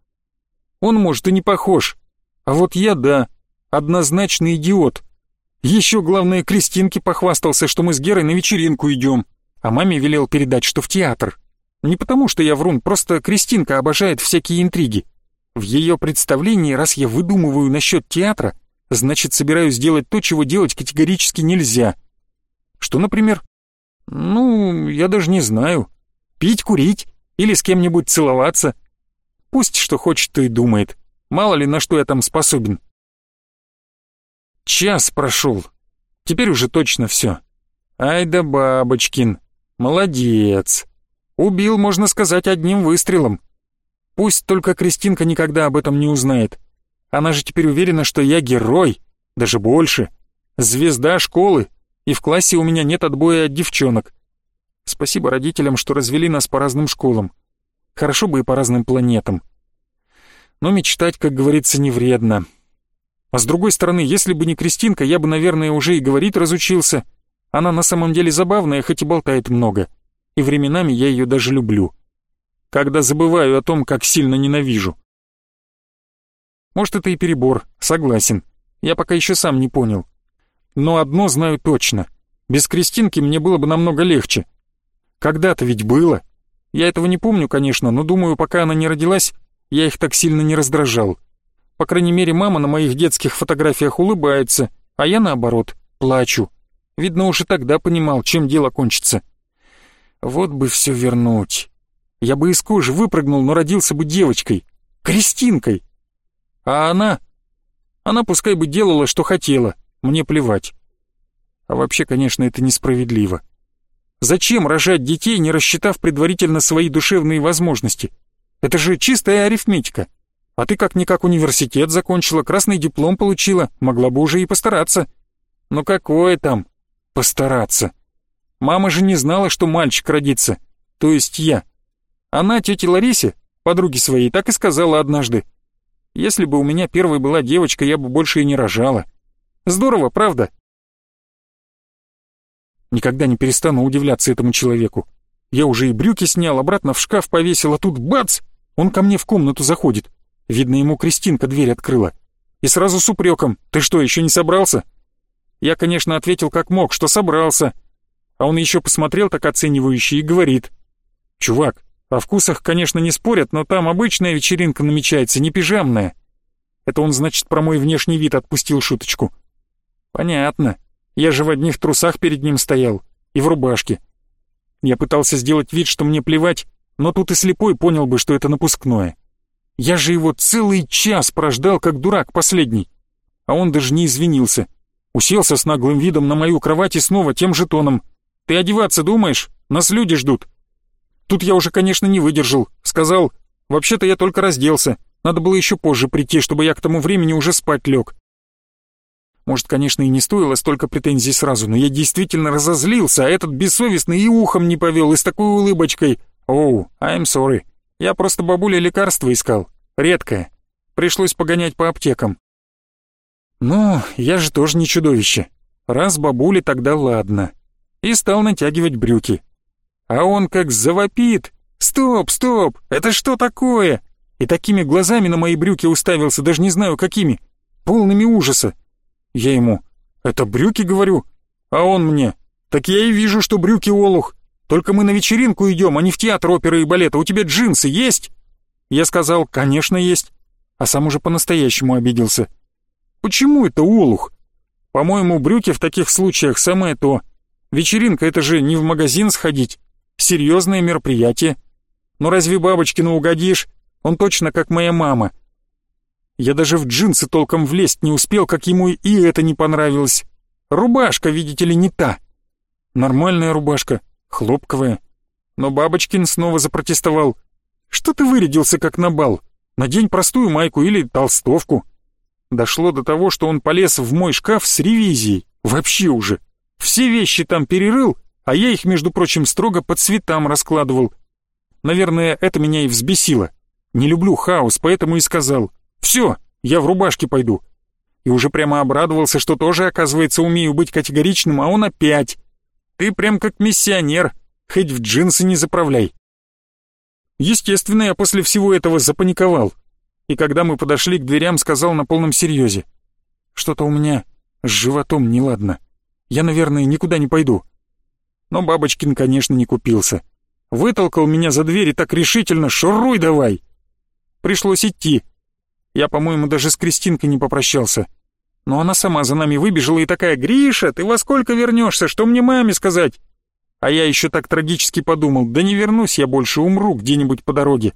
Он, может, и не похож. А вот я, да, однозначный идиот. Еще, главное, Кристинке похвастался, что мы с Герой на вечеринку идем, а маме велел передать, что в театр. Не потому, что я врун, просто Кристинка обожает всякие интриги. В ее представлении, раз я выдумываю насчет театра, значит, собираюсь делать то, чего делать категорически нельзя. Что, например? Ну, я даже не знаю. Пить, курить или с кем-нибудь целоваться. Пусть что хочет, то и думает. Мало ли, на что я там способен. Час прошел. Теперь уже точно все. Ай да Бабочкин. Молодец. Убил, можно сказать, одним выстрелом. Пусть только Кристинка никогда об этом не узнает. Она же теперь уверена, что я герой, даже больше. Звезда школы, и в классе у меня нет отбоя от девчонок. Спасибо родителям, что развели нас по разным школам. Хорошо бы и по разным планетам. Но мечтать, как говорится, не вредно. А с другой стороны, если бы не Кристинка, я бы, наверное, уже и говорить разучился. Она на самом деле забавная, хоть и болтает много. И временами я ее даже люблю. Когда забываю о том, как сильно ненавижу. Может, это и перебор, согласен. Я пока еще сам не понял. Но одно знаю точно. Без Кристинки мне было бы намного легче. Когда-то ведь было. Я этого не помню, конечно, но думаю, пока она не родилась, я их так сильно не раздражал. По крайней мере, мама на моих детских фотографиях улыбается, а я, наоборот, плачу. Видно, уже тогда понимал, чем дело кончится. Вот бы все вернуть. Я бы из кожи выпрыгнул, но родился бы девочкой. Кристинкой. А она... Она пускай бы делала, что хотела. Мне плевать. А вообще, конечно, это несправедливо. Зачем рожать детей, не рассчитав предварительно свои душевные возможности? Это же чистая арифметика. А ты как-никак университет закончила, красный диплом получила, могла бы уже и постараться. Но какое там постараться? Мама же не знала, что мальчик родится, то есть я. Она тете Ларисе, подруге своей, так и сказала однажды. Если бы у меня первой была девочка, я бы больше и не рожала. Здорово, правда? Никогда не перестану удивляться этому человеку. Я уже и брюки снял, обратно в шкаф повесил, а тут бац! Он ко мне в комнату заходит. Видно, ему Кристинка дверь открыла. И сразу с упреком. «Ты что, еще не собрался?» Я, конечно, ответил как мог, что собрался. А он еще посмотрел так оценивающе и говорит. «Чувак, о вкусах, конечно, не спорят, но там обычная вечеринка намечается, не пижамная. Это он, значит, про мой внешний вид отпустил шуточку. Понятно. Я же в одних трусах перед ним стоял. И в рубашке. Я пытался сделать вид, что мне плевать, но тут и слепой понял бы, что это напускное. Я же его целый час прождал, как дурак последний. А он даже не извинился. Уселся с наглым видом на мою кровать и снова тем же тоном. «Ты одеваться думаешь? Нас люди ждут». Тут я уже, конечно, не выдержал. Сказал, вообще-то я только разделся. Надо было еще позже прийти, чтобы я к тому времени уже спать лег. Может, конечно, и не стоило столько претензий сразу, но я действительно разозлился, а этот бессовестный и ухом не повел, и с такой улыбочкой. «Оу, oh, I'm sorry. Я просто бабуле лекарство искал. Редкое. Пришлось погонять по аптекам». «Ну, я же тоже не чудовище. Раз бабуле, тогда ладно». И стал натягивать брюки. А он как завопит. «Стоп, стоп! Это что такое?» И такими глазами на мои брюки уставился, даже не знаю какими, полными ужаса. Я ему «Это брюки?» говорю, а он мне «Так я и вижу, что брюки олух. Только мы на вечеринку идем, а не в театр оперы и балета. У тебя джинсы есть?» Я сказал «Конечно есть», а сам уже по-настоящему обиделся. «Почему это олух? По-моему, брюки в таких случаях самое то. Вечеринка — это же не в магазин сходить, серьезное мероприятие. Ну разве Бабочкину угодишь? Он точно как моя мама. Я даже в джинсы толком влезть не успел, как ему и это не понравилось. Рубашка, видите ли, не та. Нормальная рубашка, хлопковая. Но Бабочкин снова запротестовал. «Что ты вырядился, как на бал? Надень простую майку или толстовку». Дошло до того, что он полез в мой шкаф с ревизией. Вообще уже. Все вещи там перерыл, а я их, между прочим, строго по цветам раскладывал. Наверное, это меня и взбесило. Не люблю хаос, поэтому и сказал «Все, я в рубашке пойду». И уже прямо обрадовался, что тоже, оказывается, умею быть категоричным, а он опять. «Ты прям как миссионер, хоть в джинсы не заправляй». Естественно, я после всего этого запаниковал. И когда мы подошли к дверям, сказал на полном серьезе. «Что-то у меня С животом неладно. Я, наверное, никуда не пойду. Но Бабочкин, конечно, не купился. Вытолкал меня за дверь и так решительно «Шуруй давай!» Пришлось идти. Я, по-моему, даже с Кристинкой не попрощался. Но она сама за нами выбежала и такая «Гриша, ты во сколько вернешься? Что мне маме сказать?» А я еще так трагически подумал, да не вернусь я больше, умру где-нибудь по дороге.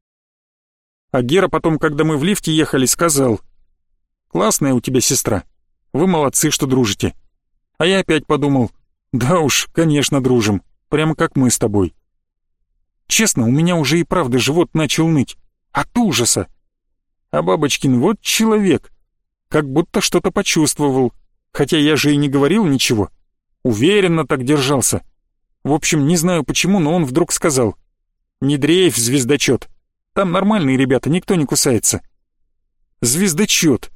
А Гера потом, когда мы в лифте ехали, сказал, «Классная у тебя сестра, вы молодцы, что дружите». А я опять подумал, «Да уж, конечно, дружим, прямо как мы с тобой». Честно, у меня уже и правда живот начал ныть, от ужаса. А Бабочкин вот человек, как будто что-то почувствовал, хотя я же и не говорил ничего, уверенно так держался. В общем, не знаю почему, но он вдруг сказал. «Не дрейф, звездочет. Там нормальные ребята, никто не кусается». «Звездочет.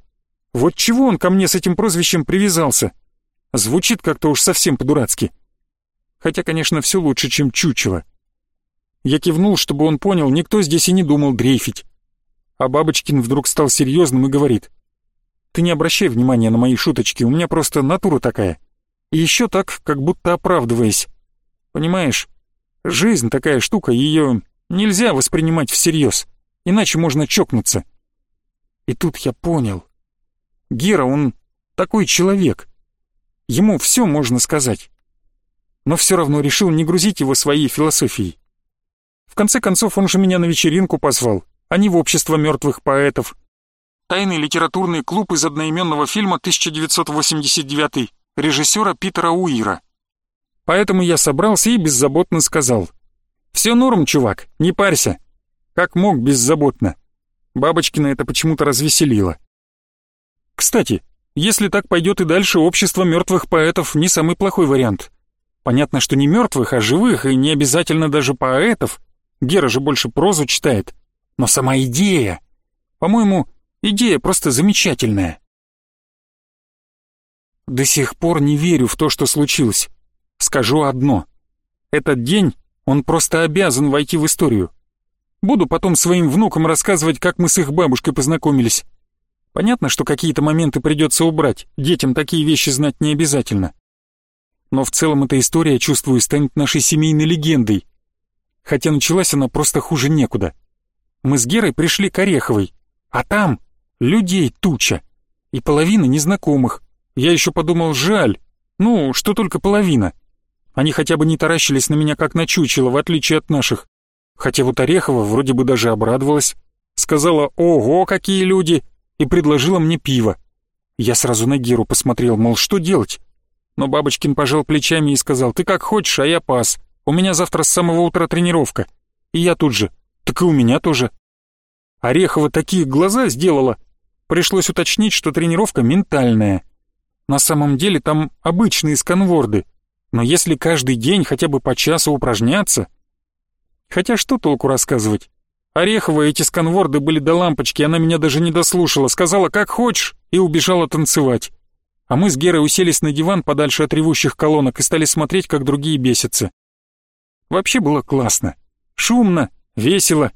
Вот чего он ко мне с этим прозвищем привязался? Звучит как-то уж совсем по-дурацки. Хотя, конечно, все лучше, чем чучело». Я кивнул, чтобы он понял, никто здесь и не думал дрейфить. А Бабочкин вдруг стал серьезным и говорит. «Ты не обращай внимания на мои шуточки, у меня просто натура такая. И еще так, как будто оправдываясь. Понимаешь, жизнь такая штука, ее нельзя воспринимать всерьез, иначе можно чокнуться. И тут я понял. Гера, он такой человек. Ему все можно сказать. Но все равно решил не грузить его своей философией. В конце концов, он же меня на вечеринку позвал, а не в общество мертвых поэтов. Тайный литературный клуб из одноименного фильма 1989 режиссера Питера Уира. Поэтому я собрался и беззаботно сказал. «Все норм, чувак, не парься». Как мог беззаботно. Бабочкина это почему-то развеселило. Кстати, если так пойдет и дальше, общество мертвых поэтов не самый плохой вариант. Понятно, что не мертвых, а живых, и не обязательно даже поэтов. Гера же больше прозу читает. Но сама идея... По-моему, идея просто замечательная. До сих пор не верю в то, что случилось. Скажу одно. Этот день, он просто обязан войти в историю. Буду потом своим внукам рассказывать, как мы с их бабушкой познакомились. Понятно, что какие-то моменты придется убрать, детям такие вещи знать не обязательно. Но в целом эта история, чувствую, станет нашей семейной легендой. Хотя началась она просто хуже некуда. Мы с Герой пришли к Ореховой, а там людей туча и половина незнакомых. Я еще подумал, жаль, ну, что только половина. Они хотя бы не таращились на меня как на чучело, в отличие от наших. Хотя вот Орехова вроде бы даже обрадовалась. Сказала «Ого, какие люди!» и предложила мне пиво. Я сразу на Геру посмотрел, мол, что делать? Но Бабочкин пожал плечами и сказал «Ты как хочешь, а я пас. У меня завтра с самого утра тренировка». И я тут же «Так и у меня тоже». Орехова такие глаза сделала. Пришлось уточнить, что тренировка ментальная. На самом деле там обычные сканворды, но если каждый день хотя бы по часу упражняться... Хотя что толку рассказывать? Орехова эти сканворды были до лампочки, она меня даже не дослушала, сказала «как хочешь» и убежала танцевать. А мы с Герой уселись на диван подальше от ревущих колонок и стали смотреть, как другие бесятся. Вообще было классно. Шумно, весело.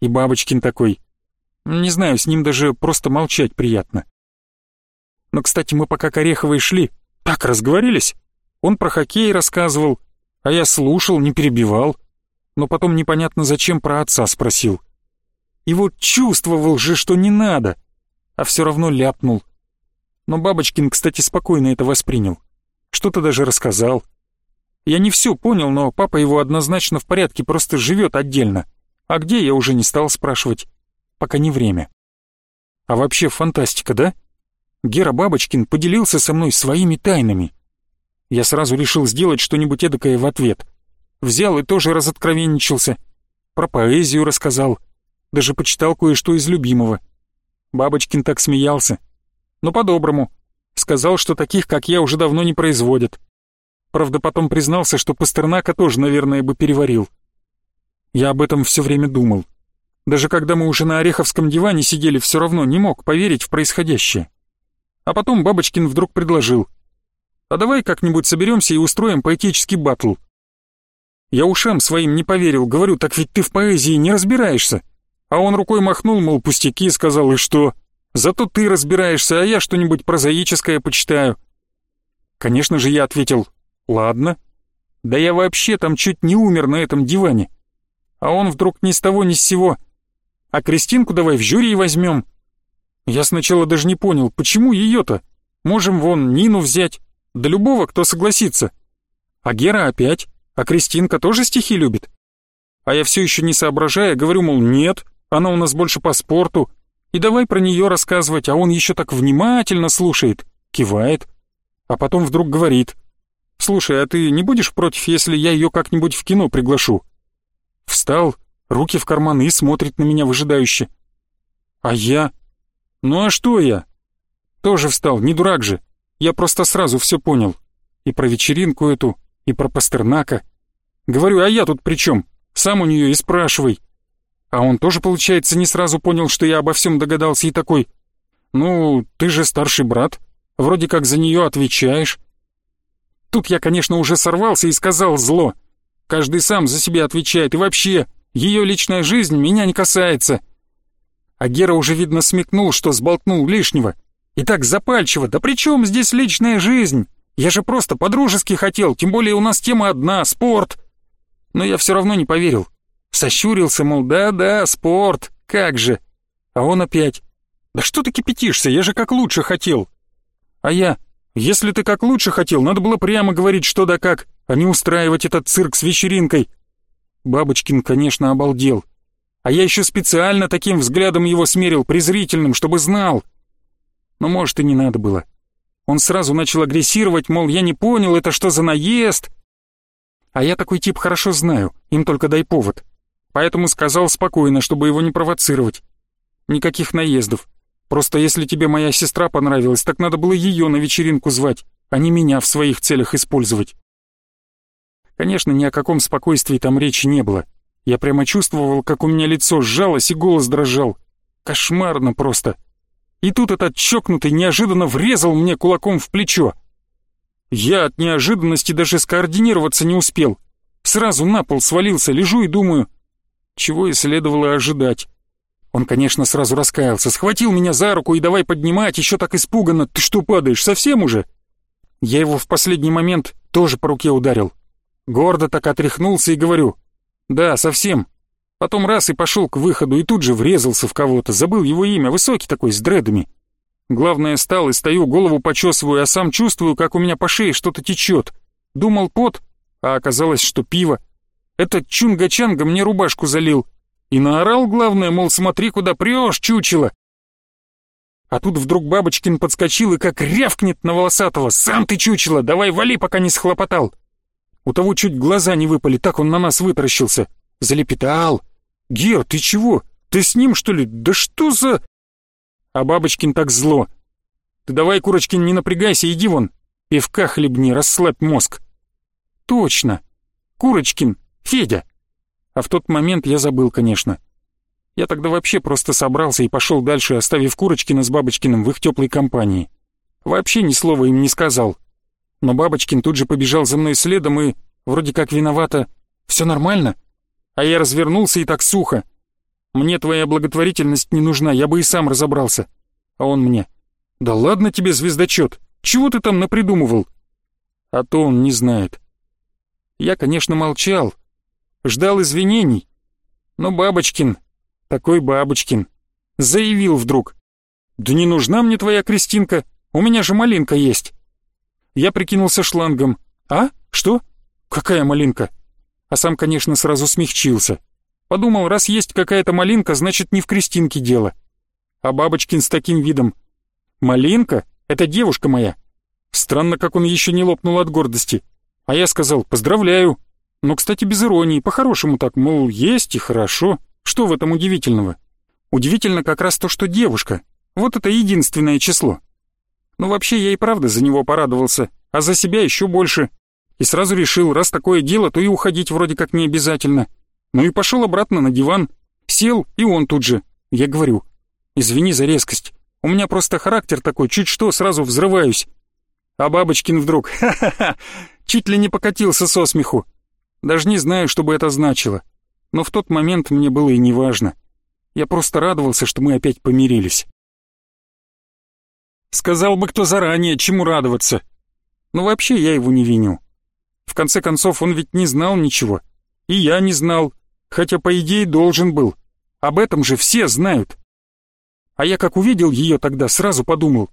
И Бабочкин такой. Не знаю, с ним даже просто молчать приятно. Но, кстати, мы пока к Ореховой шли, так разговорились. Он про хоккей рассказывал, а я слушал, не перебивал. Но потом непонятно зачем про отца спросил. И вот чувствовал же, что не надо, а все равно ляпнул. Но Бабочкин, кстати, спокойно это воспринял. Что-то даже рассказал. Я не все понял, но папа его однозначно в порядке, просто живет отдельно. А где, я уже не стал спрашивать. Пока не время. А вообще фантастика, да? Гера Бабочкин поделился со мной своими тайнами. Я сразу решил сделать что-нибудь эдакое в ответ. Взял и тоже разоткровенничался. Про поэзию рассказал. Даже почитал кое-что из любимого. Бабочкин так смеялся. Но по-доброму. Сказал, что таких, как я, уже давно не производят. Правда, потом признался, что Пастернака тоже, наверное, бы переварил. Я об этом все время думал. Даже когда мы уже на Ореховском диване сидели, все равно не мог поверить в происходящее. А потом Бабочкин вдруг предложил. «А давай как-нибудь соберемся и устроим поэтический батл». Я ушам своим не поверил, говорю, так ведь ты в поэзии не разбираешься. А он рукой махнул, мол, пустяки, сказал, и что? Зато ты разбираешься, а я что-нибудь прозаическое почитаю. Конечно же, я ответил «Ладно». Да я вообще там чуть не умер на этом диване. А он вдруг ни с того ни с сего. А Кристинку давай в жюри возьмем. Я сначала даже не понял, почему ее-то? Можем вон Нину взять, да любого, кто согласится. А Гера опять, а Кристинка тоже стихи любит. А я все еще не соображая, говорю, мол, нет, она у нас больше по спорту, и давай про нее рассказывать, а он еще так внимательно слушает, кивает, а потом вдруг говорит, «Слушай, а ты не будешь против, если я ее как-нибудь в кино приглашу?» Встал, руки в карманы и смотрит на меня выжидающе. А я? Ну а что я? Тоже встал, не дурак же. Я просто сразу все понял. И про вечеринку эту, и про Пастернака. Говорю, а я тут при чем? Сам у нее и спрашивай. А он тоже, получается, не сразу понял, что я обо всем догадался и такой. Ну, ты же старший брат, вроде как за нее отвечаешь. Тут я, конечно, уже сорвался и сказал зло. Каждый сам за себя отвечает, и вообще, ее личная жизнь меня не касается. А Гера уже, видно, смекнул, что сболтнул лишнего. И так запальчиво, да при чем здесь личная жизнь? Я же просто по-дружески хотел, тем более у нас тема одна — спорт. Но я все равно не поверил. Сощурился, мол, да-да, спорт, как же. А он опять. Да что ты кипятишься, я же как лучше хотел. А я, если ты как лучше хотел, надо было прямо говорить что да как, а не устраивать этот цирк с вечеринкой. Бабочкин, конечно, обалдел. А я еще специально таким взглядом его смерил, презрительным, чтобы знал. Но, может, и не надо было. Он сразу начал агрессировать, мол, я не понял, это что за наезд? А я такой тип хорошо знаю, им только дай повод поэтому сказал спокойно, чтобы его не провоцировать. Никаких наездов. Просто если тебе моя сестра понравилась, так надо было ее на вечеринку звать, а не меня в своих целях использовать. Конечно, ни о каком спокойствии там речи не было. Я прямо чувствовал, как у меня лицо сжалось и голос дрожал. Кошмарно просто. И тут этот чокнутый неожиданно врезал мне кулаком в плечо. Я от неожиданности даже скоординироваться не успел. Сразу на пол свалился, лежу и думаю, чего и следовало ожидать. Он, конечно, сразу раскаялся, схватил меня за руку и давай поднимать, еще так испуганно. «Ты что, падаешь, совсем уже?» Я его в последний момент тоже по руке ударил. Гордо так отряхнулся и говорю. «Да, совсем». Потом раз и пошел к выходу, и тут же врезался в кого-то, забыл его имя, высокий такой, с дредами. Главное, стал и стою, голову почесываю, а сам чувствую, как у меня по шее что-то течет. Думал пот, а оказалось, что пиво. Этот Чунга-Чанга мне рубашку залил. И наорал, главное, мол, смотри, куда прешь, чучело. А тут вдруг Бабочкин подскочил и как рявкнет на волосатого. «Сам ты чучело, давай вали, пока не схлопотал!» У того чуть глаза не выпали, так он на нас вытаращился. Залепетал. «Гер, ты чего? Ты с ним, что ли? Да что за...» А Бабочкин так зло. «Ты давай, Курочкин, не напрягайся, иди вон. Пивка хлебни, расслабь мозг». «Точно. Курочкин, Федя!» А в тот момент я забыл, конечно. Я тогда вообще просто собрался и пошел дальше, оставив Курочкина с Бабочкиным в их теплой компании. Вообще ни слова им не сказал. Но Бабочкин тут же побежал за мной следом и, вроде как виновата, «Все нормально?» А я развернулся и так сухо. «Мне твоя благотворительность не нужна, я бы и сам разобрался». А он мне, «Да ладно тебе, звездочет, чего ты там напридумывал?» А то он не знает. Я, конечно, молчал, ждал извинений. Но Бабочкин, такой Бабочкин, заявил вдруг. «Да не нужна мне твоя Кристинка, у меня же малинка есть». Я прикинулся шлангом. «А? Что? Какая малинка?» А сам, конечно, сразу смягчился. Подумал, раз есть какая-то малинка, значит, не в Кристинке дело. А Бабочкин с таким видом. «Малинка? Это девушка моя». Странно, как он еще не лопнул от гордости. А я сказал «Поздравляю». Но, кстати, без иронии, по-хорошему так, мол, есть и хорошо. Что в этом удивительного? Удивительно как раз то, что девушка. Вот это единственное число. Ну вообще я и правда за него порадовался, а за себя еще больше. И сразу решил, раз такое дело, то и уходить вроде как не обязательно. Ну и пошел обратно на диван. Сел, и он тут же. Я говорю, извини за резкость. У меня просто характер такой, чуть что, сразу взрываюсь. А Бабочкин вдруг, ха-ха-ха, чуть ли не покатился со смеху. Даже не знаю, что бы это значило. Но в тот момент мне было и неважно. Я просто радовался, что мы опять помирились. Сказал бы кто заранее, чему радоваться. Но вообще я его не виню. В конце концов, он ведь не знал ничего. И я не знал, хотя по идее должен был. Об этом же все знают. А я как увидел ее тогда, сразу подумал,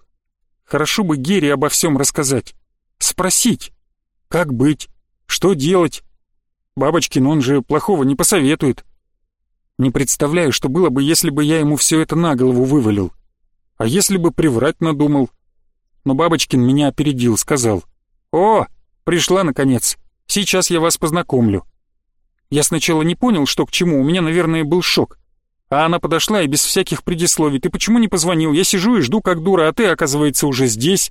хорошо бы Гере обо всем рассказать. Спросить, как быть, что делать. Бабочкин, он же плохого не посоветует. Не представляю, что было бы, если бы я ему все это на голову вывалил. А если бы приврать надумал? Но Бабочкин меня опередил, сказал. «О, пришла наконец. Сейчас я вас познакомлю». Я сначала не понял, что к чему, у меня, наверное, был шок. А она подошла и без всяких предисловий. «Ты почему не позвонил? Я сижу и жду как дура, а ты, оказывается, уже здесь».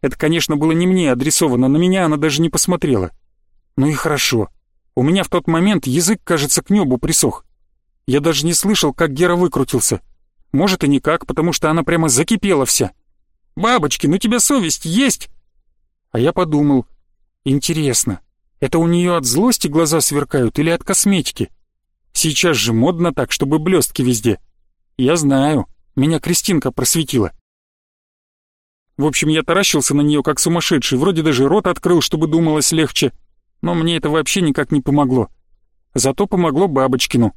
Это, конечно, было не мне адресовано, на меня она даже не посмотрела. Ну и хорошо. У меня в тот момент язык, кажется, к небу присох. Я даже не слышал, как Гера выкрутился. Может и никак, потому что она прямо закипела вся. «Бабочки, ну тебя совесть есть?» А я подумал, интересно, это у нее от злости глаза сверкают или от косметики? Сейчас же модно так, чтобы блестки везде. Я знаю, меня Кристинка просветила. В общем, я таращился на нее как сумасшедший, вроде даже рот открыл, чтобы думалось легче, но мне это вообще никак не помогло. Зато помогло Бабочкину.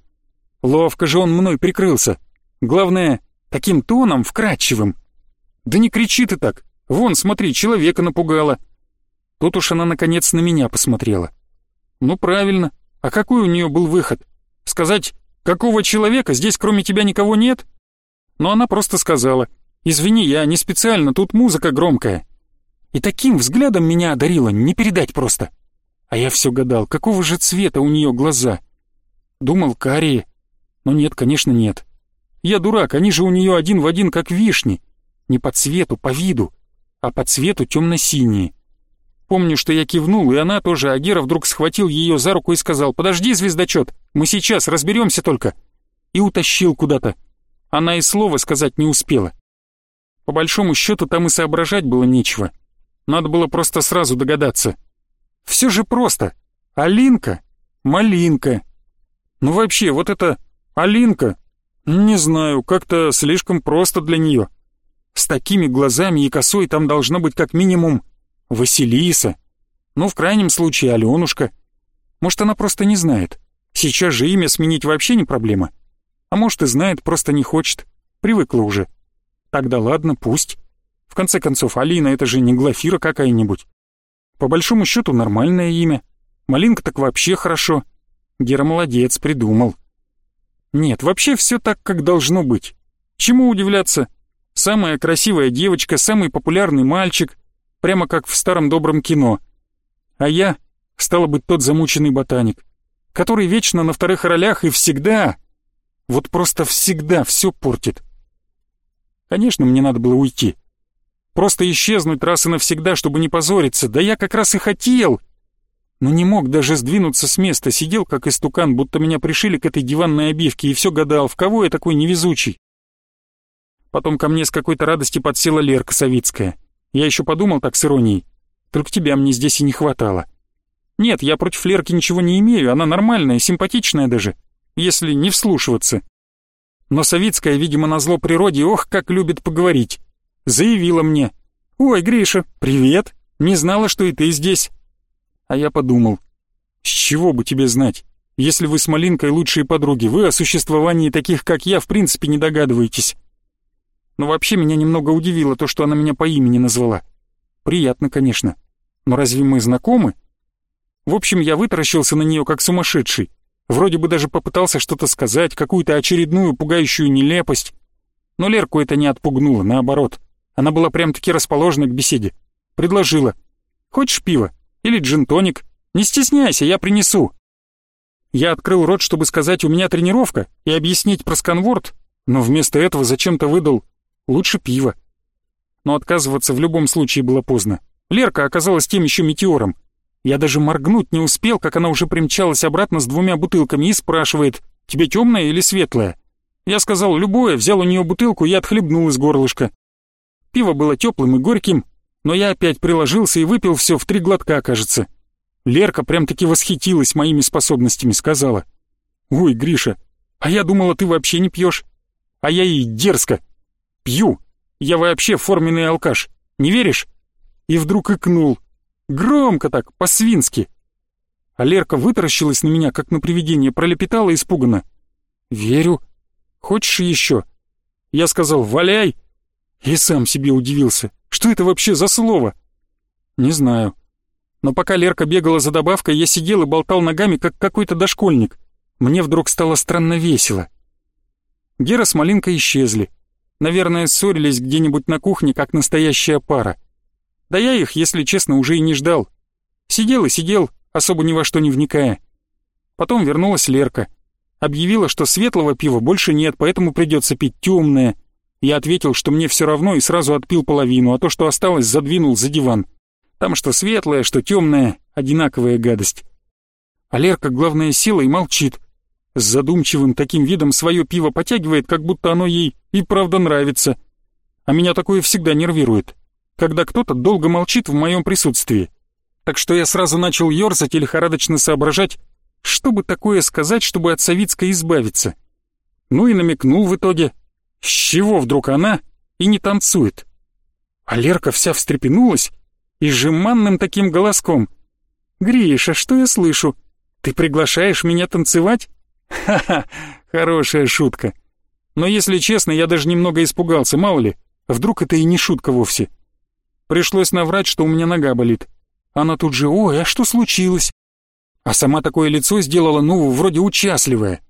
Ловко же он мной прикрылся. Главное, таким тоном вкрадчивым. Да не кричи ты так. Вон, смотри, человека напугала. Тут уж она наконец на меня посмотрела. Ну правильно. А какой у нее был выход? Сказать, какого человека, здесь кроме тебя никого нет? Но она просто сказала, извини, я не специально, тут музыка громкая. И таким взглядом меня одарила, не передать просто. А я все гадал, какого же цвета у нее глаза. Думал, карие, но нет, конечно, нет. Я дурак, они же у нее один в один, как вишни. Не по цвету, по виду, а по цвету темно-синие. Помню, что я кивнул, и она тоже, а Гера вдруг схватил ее за руку и сказал, «Подожди, звездочет, мы сейчас разберемся только». И утащил куда-то. Она и слова сказать не успела. По большому счету там и соображать было нечего. Надо было просто сразу догадаться. Все же просто. Алинка, малинка. Ну вообще, вот это Алинка? Не знаю, как-то слишком просто для нее. С такими глазами и косой там должно быть как минимум Василиса. Ну, в крайнем случае, Аленушка. Может, она просто не знает. Сейчас же имя сменить вообще не проблема. А может, и знает, просто не хочет. Привыкла уже. Тогда ладно, пусть. В конце концов, Алина — это же не Глафира какая-нибудь. По большому счету, нормальное имя. Малинка так вообще хорошо. Гера молодец, придумал. Нет, вообще все так, как должно быть. Чему удивляться? Самая красивая девочка, самый популярный мальчик, прямо как в старом добром кино. А я, стало быть, тот замученный ботаник, который вечно на вторых ролях и всегда, вот просто всегда все портит. Конечно, мне надо было уйти. Просто исчезнуть раз и навсегда, чтобы не позориться. Да я как раз и хотел но не мог даже сдвинуться с места, сидел как истукан, будто меня пришили к этой диванной обивке и все гадал, в кого я такой невезучий. Потом ко мне с какой-то радости подсела Лерка Савицкая. Я еще подумал так с иронией, только тебя мне здесь и не хватало. Нет, я против Лерки ничего не имею, она нормальная, симпатичная даже, если не вслушиваться. Но Савицкая, видимо, на зло природе, ох, как любит поговорить. Заявила мне. «Ой, Гриша, привет! Не знала, что и ты здесь. А я подумал, с чего бы тебе знать? Если вы с Малинкой лучшие подруги, вы о существовании таких, как я, в принципе не догадываетесь. Но вообще меня немного удивило то, что она меня по имени назвала. Приятно, конечно. Но разве мы знакомы? В общем, я вытаращился на нее как сумасшедший. Вроде бы даже попытался что-то сказать, какую-то очередную пугающую нелепость. Но Лерку это не отпугнуло, наоборот. Она была прям-таки расположена к беседе. Предложила. «Хочешь пиво?» Или джин-тоник. Не стесняйся, я принесу». Я открыл рот, чтобы сказать «у меня тренировка» и объяснить про сканворд, но вместо этого зачем-то выдал «лучше пиво». Но отказываться в любом случае было поздно. Лерка оказалась тем еще метеором. Я даже моргнуть не успел, как она уже примчалась обратно с двумя бутылками и спрашивает «тебе темное или светлое?» Я сказал «любое», взял у нее бутылку и отхлебнул из горлышка. Пиво было теплым и горьким, но я опять приложился и выпил все в три глотка, кажется. Лерка прям-таки восхитилась моими способностями, сказала. «Ой, Гриша, а я думала, ты вообще не пьешь. А я и дерзко. Пью. Я вообще форменный алкаш. Не веришь?» И вдруг икнул. Громко так, по-свински. А Лерка вытаращилась на меня, как на привидение, пролепетала испуганно. «Верю. Хочешь еще?» Я сказал «валяй» и сам себе удивился. Что это вообще за слово? Не знаю. Но пока Лерка бегала за добавкой, я сидел и болтал ногами, как какой-то дошкольник. Мне вдруг стало странно весело. Гера с Малинкой исчезли. Наверное, ссорились где-нибудь на кухне, как настоящая пара. Да я их, если честно, уже и не ждал. Сидел и сидел, особо ни во что не вникая. Потом вернулась Лерка. Объявила, что светлого пива больше нет, поэтому придется пить темное. Я ответил, что мне все равно и сразу отпил половину, а то, что осталось, задвинул за диван. Там что светлое, что темное, одинаковая гадость. А Лерка, главное, села и молчит. С задумчивым таким видом свое пиво потягивает, как будто оно ей и правда нравится. А меня такое всегда нервирует, когда кто-то долго молчит в моем присутствии. Так что я сразу начал ерзать и лихорадочно соображать, что бы такое сказать, чтобы от Савицкой избавиться. Ну и намекнул в итоге, с чего вдруг она и не танцует. А Лерка вся встрепенулась и жеманным таким голоском. «Гриша, что я слышу? Ты приглашаешь меня танцевать?» «Ха-ха, хорошая шутка. Но если честно, я даже немного испугался, мало ли, вдруг это и не шутка вовсе. Пришлось наврать, что у меня нога болит. Она тут же «Ой, а что случилось?» А сама такое лицо сделала, ну, вроде участливое.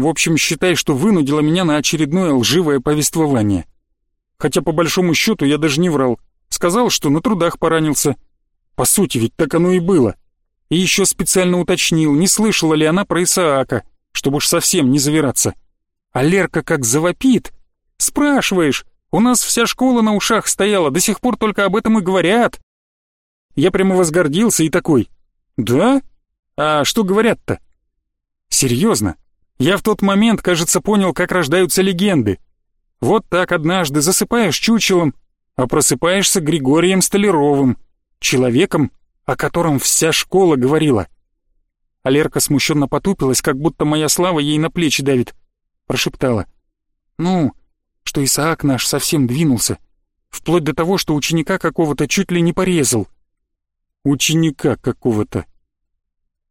В общем, считай, что вынудила меня на очередное лживое повествование. Хотя по большому счету я даже не врал. Сказал, что на трудах поранился. По сути, ведь так оно и было. И еще специально уточнил, не слышала ли она про Исаака, чтобы уж совсем не завираться. А Лерка как завопит. Спрашиваешь, у нас вся школа на ушах стояла, до сих пор только об этом и говорят. Я прямо возгордился и такой. Да? А что говорят-то? Серьезно, я в тот момент, кажется, понял, как рождаются легенды. Вот так однажды засыпаешь чучелом, а просыпаешься Григорием Столяровым, человеком, о котором вся школа говорила. Алерка смущенно потупилась, как будто моя слава ей на плечи давит. Прошептала. «Ну, что Исаак наш совсем двинулся, вплоть до того, что ученика какого-то чуть ли не порезал». «Ученика какого-то»,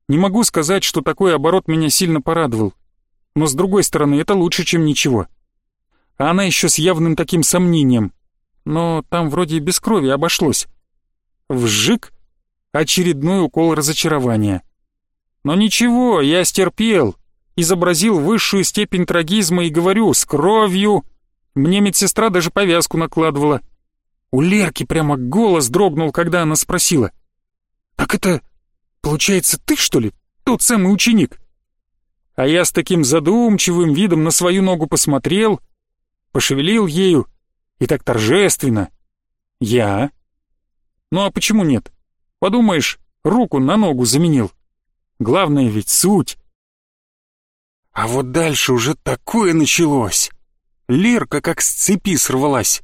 не могу сказать, что такой оборот меня сильно порадовал. Но с другой стороны, это лучше, чем ничего. А она еще с явным таким сомнением. Но там вроде без крови обошлось. Вжик — очередной укол разочарования. Но ничего, я стерпел. Изобразил высшую степень трагизма и говорю, с кровью. Мне медсестра даже повязку накладывала. У Лерки прямо голос дрогнул, когда она спросила. «Так это Получается, ты, что ли, тот самый ученик?» А я с таким задумчивым видом на свою ногу посмотрел, пошевелил ею, и так торжественно. «Я?» «Ну а почему нет? Подумаешь, руку на ногу заменил. Главное ведь суть». А вот дальше уже такое началось. Лерка как с цепи сорвалась.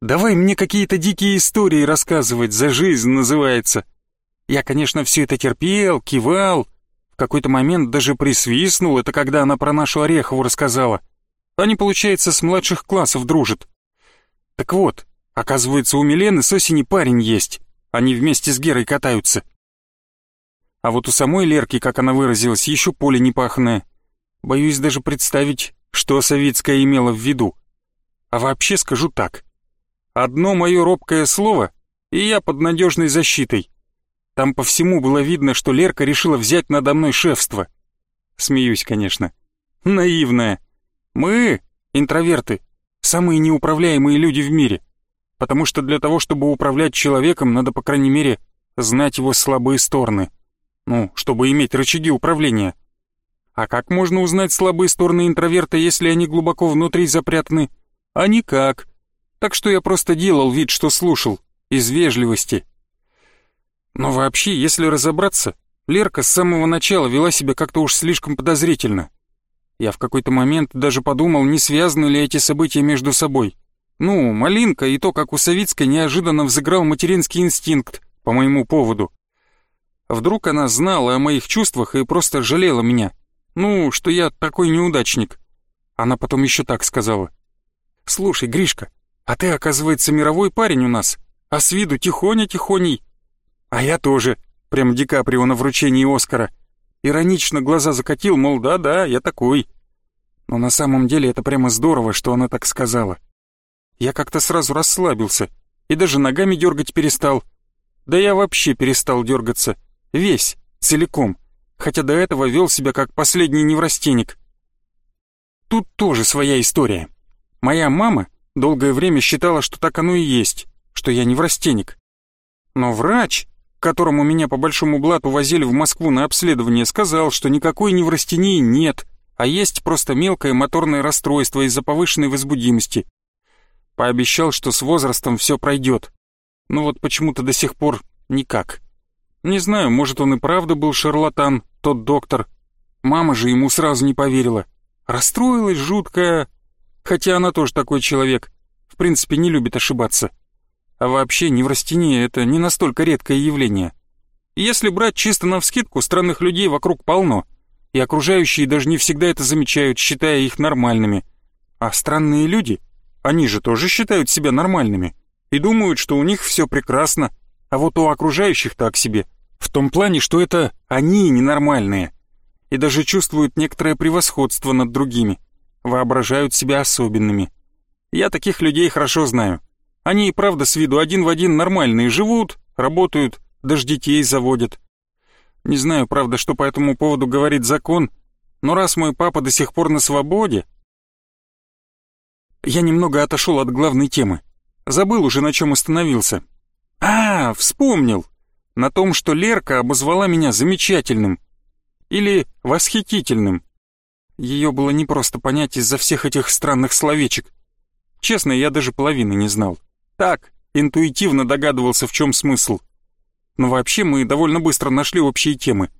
«Давай мне какие-то дикие истории рассказывать, за жизнь называется». Я, конечно, все это терпел, кивал. В какой-то момент даже присвистнул, это когда она про нашу Орехову рассказала. Они, получается, с младших классов дружат. Так вот, оказывается, у Милены с осени парень есть. Они вместе с Герой катаются. А вот у самой Лерки, как она выразилась, еще поле непахное. Боюсь даже представить, что Савицкая имела в виду. А вообще скажу так. Одно мое робкое слово, и я под надежной защитой. Там по всему было видно, что Лерка решила взять надо мной шефство. Смеюсь, конечно. Наивная. Мы, интроверты, самые неуправляемые люди в мире. Потому что для того, чтобы управлять человеком, надо, по крайней мере, знать его слабые стороны. Ну, чтобы иметь рычаги управления. А как можно узнать слабые стороны интроверта, если они глубоко внутри запрятаны? А никак. Так что я просто делал вид, что слушал, из вежливости, но вообще, если разобраться, Лерка с самого начала вела себя как-то уж слишком подозрительно. Я в какой-то момент даже подумал, не связаны ли эти события между собой. Ну, Малинка и то, как у Савицкой неожиданно взыграл материнский инстинкт по моему поводу. Вдруг она знала о моих чувствах и просто жалела меня. Ну, что я такой неудачник. Она потом еще так сказала. «Слушай, Гришка, а ты, оказывается, мировой парень у нас, а с виду тихоня-тихоней. А я тоже, прям Ди Каприо на вручении Оскара. Иронично глаза закатил, мол, да-да, я такой. Но на самом деле это прямо здорово, что она так сказала. Я как-то сразу расслабился и даже ногами дергать перестал. Да я вообще перестал дергаться. Весь, целиком. Хотя до этого вел себя как последний неврастенник. Тут тоже своя история. Моя мама долгое время считала, что так оно и есть, что я неврастенник. Но врач, которому меня по большому блату возили в Москву на обследование, сказал, что никакой неврастении нет, а есть просто мелкое моторное расстройство из-за повышенной возбудимости. Пообещал, что с возрастом все пройдет. Но вот почему-то до сих пор никак. Не знаю, может он и правда был шарлатан, тот доктор. Мама же ему сразу не поверила. Расстроилась жутко, хотя она тоже такой человек. В принципе, не любит ошибаться. А вообще неврастения — это не настолько редкое явление. Если брать чисто навскидку, странных людей вокруг полно, и окружающие даже не всегда это замечают, считая их нормальными. А странные люди, они же тоже считают себя нормальными и думают, что у них все прекрасно, а вот у окружающих так себе. В том плане, что это они ненормальные. И даже чувствуют некоторое превосходство над другими, воображают себя особенными. Я таких людей хорошо знаю. Они и правда с виду один в один нормальные, живут, работают, даже детей заводят. Не знаю, правда, что по этому поводу говорит закон, но раз мой папа до сих пор на свободе... Я немного отошел от главной темы. Забыл уже, на чем остановился. А, вспомнил! На том, что Лерка обозвала меня замечательным. Или восхитительным. Ее было непросто понять из-за всех этих странных словечек. Честно, я даже половины не знал. Так, интуитивно догадывался, в чем смысл. Но вообще мы довольно быстро нашли общие темы.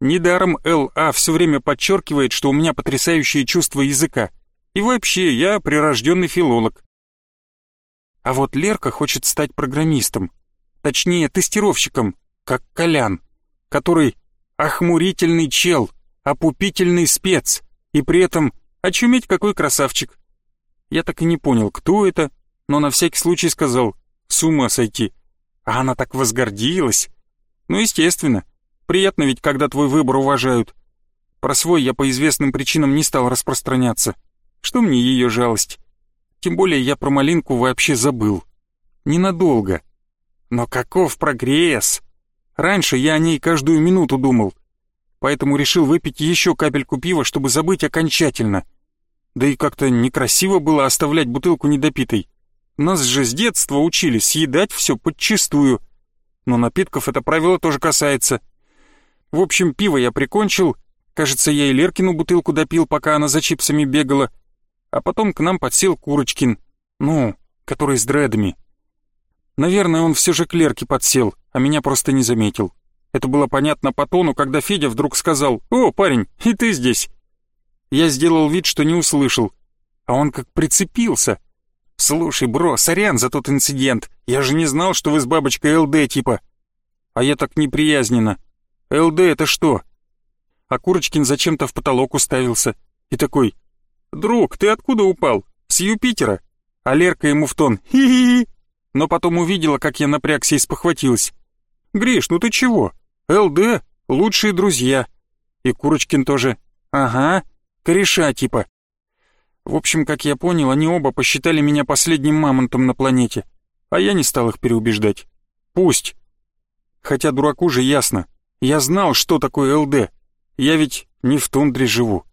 Недаром Л.А. все время подчеркивает, что у меня потрясающее чувство языка. И вообще, я прирожденный филолог. А вот Лерка хочет стать программистом. Точнее, тестировщиком, как Колян, который охмурительный чел, опупительный спец, и при этом очуметь какой красавчик. Я так и не понял, кто это, но на всякий случай сказал «с ума сойти». А она так возгордилась. Ну, естественно. Приятно ведь, когда твой выбор уважают. Про свой я по известным причинам не стал распространяться. Что мне ее жалость? Тем более я про малинку вообще забыл. Ненадолго. Но каков прогресс! Раньше я о ней каждую минуту думал. Поэтому решил выпить еще капельку пива, чтобы забыть окончательно. Да и как-то некрасиво было оставлять бутылку недопитой. Нас же с детства учили съедать все подчистую. Но напитков это правило тоже касается. В общем, пиво я прикончил. Кажется, я и Леркину бутылку допил, пока она за чипсами бегала. А потом к нам подсел Курочкин. Ну, который с дредами. Наверное, он все же к Лерке подсел, а меня просто не заметил. Это было понятно по тону, когда Федя вдруг сказал «О, парень, и ты здесь!» Я сделал вид, что не услышал, а он как прицепился. «Слушай, бро, сорян за тот инцидент. Я же не знал, что вы с бабочкой ЛД типа». А я так неприязненно. «ЛД это что?» А Курочкин зачем-то в потолок уставился. И такой, «Друг, ты откуда упал? С Юпитера?» А Лерка ему в тон, «Хи-хи-хи!» Но потом увидела, как я напрягся и спохватилась. «Гриш, ну ты чего? ЛД — лучшие друзья». И Курочкин тоже, «Ага, кореша типа». В общем, как я понял, они оба посчитали меня последним мамонтом на планете, а я не стал их переубеждать. Пусть. Хотя дураку же ясно. Я знал, что такое ЛД. Я ведь не в тундре живу.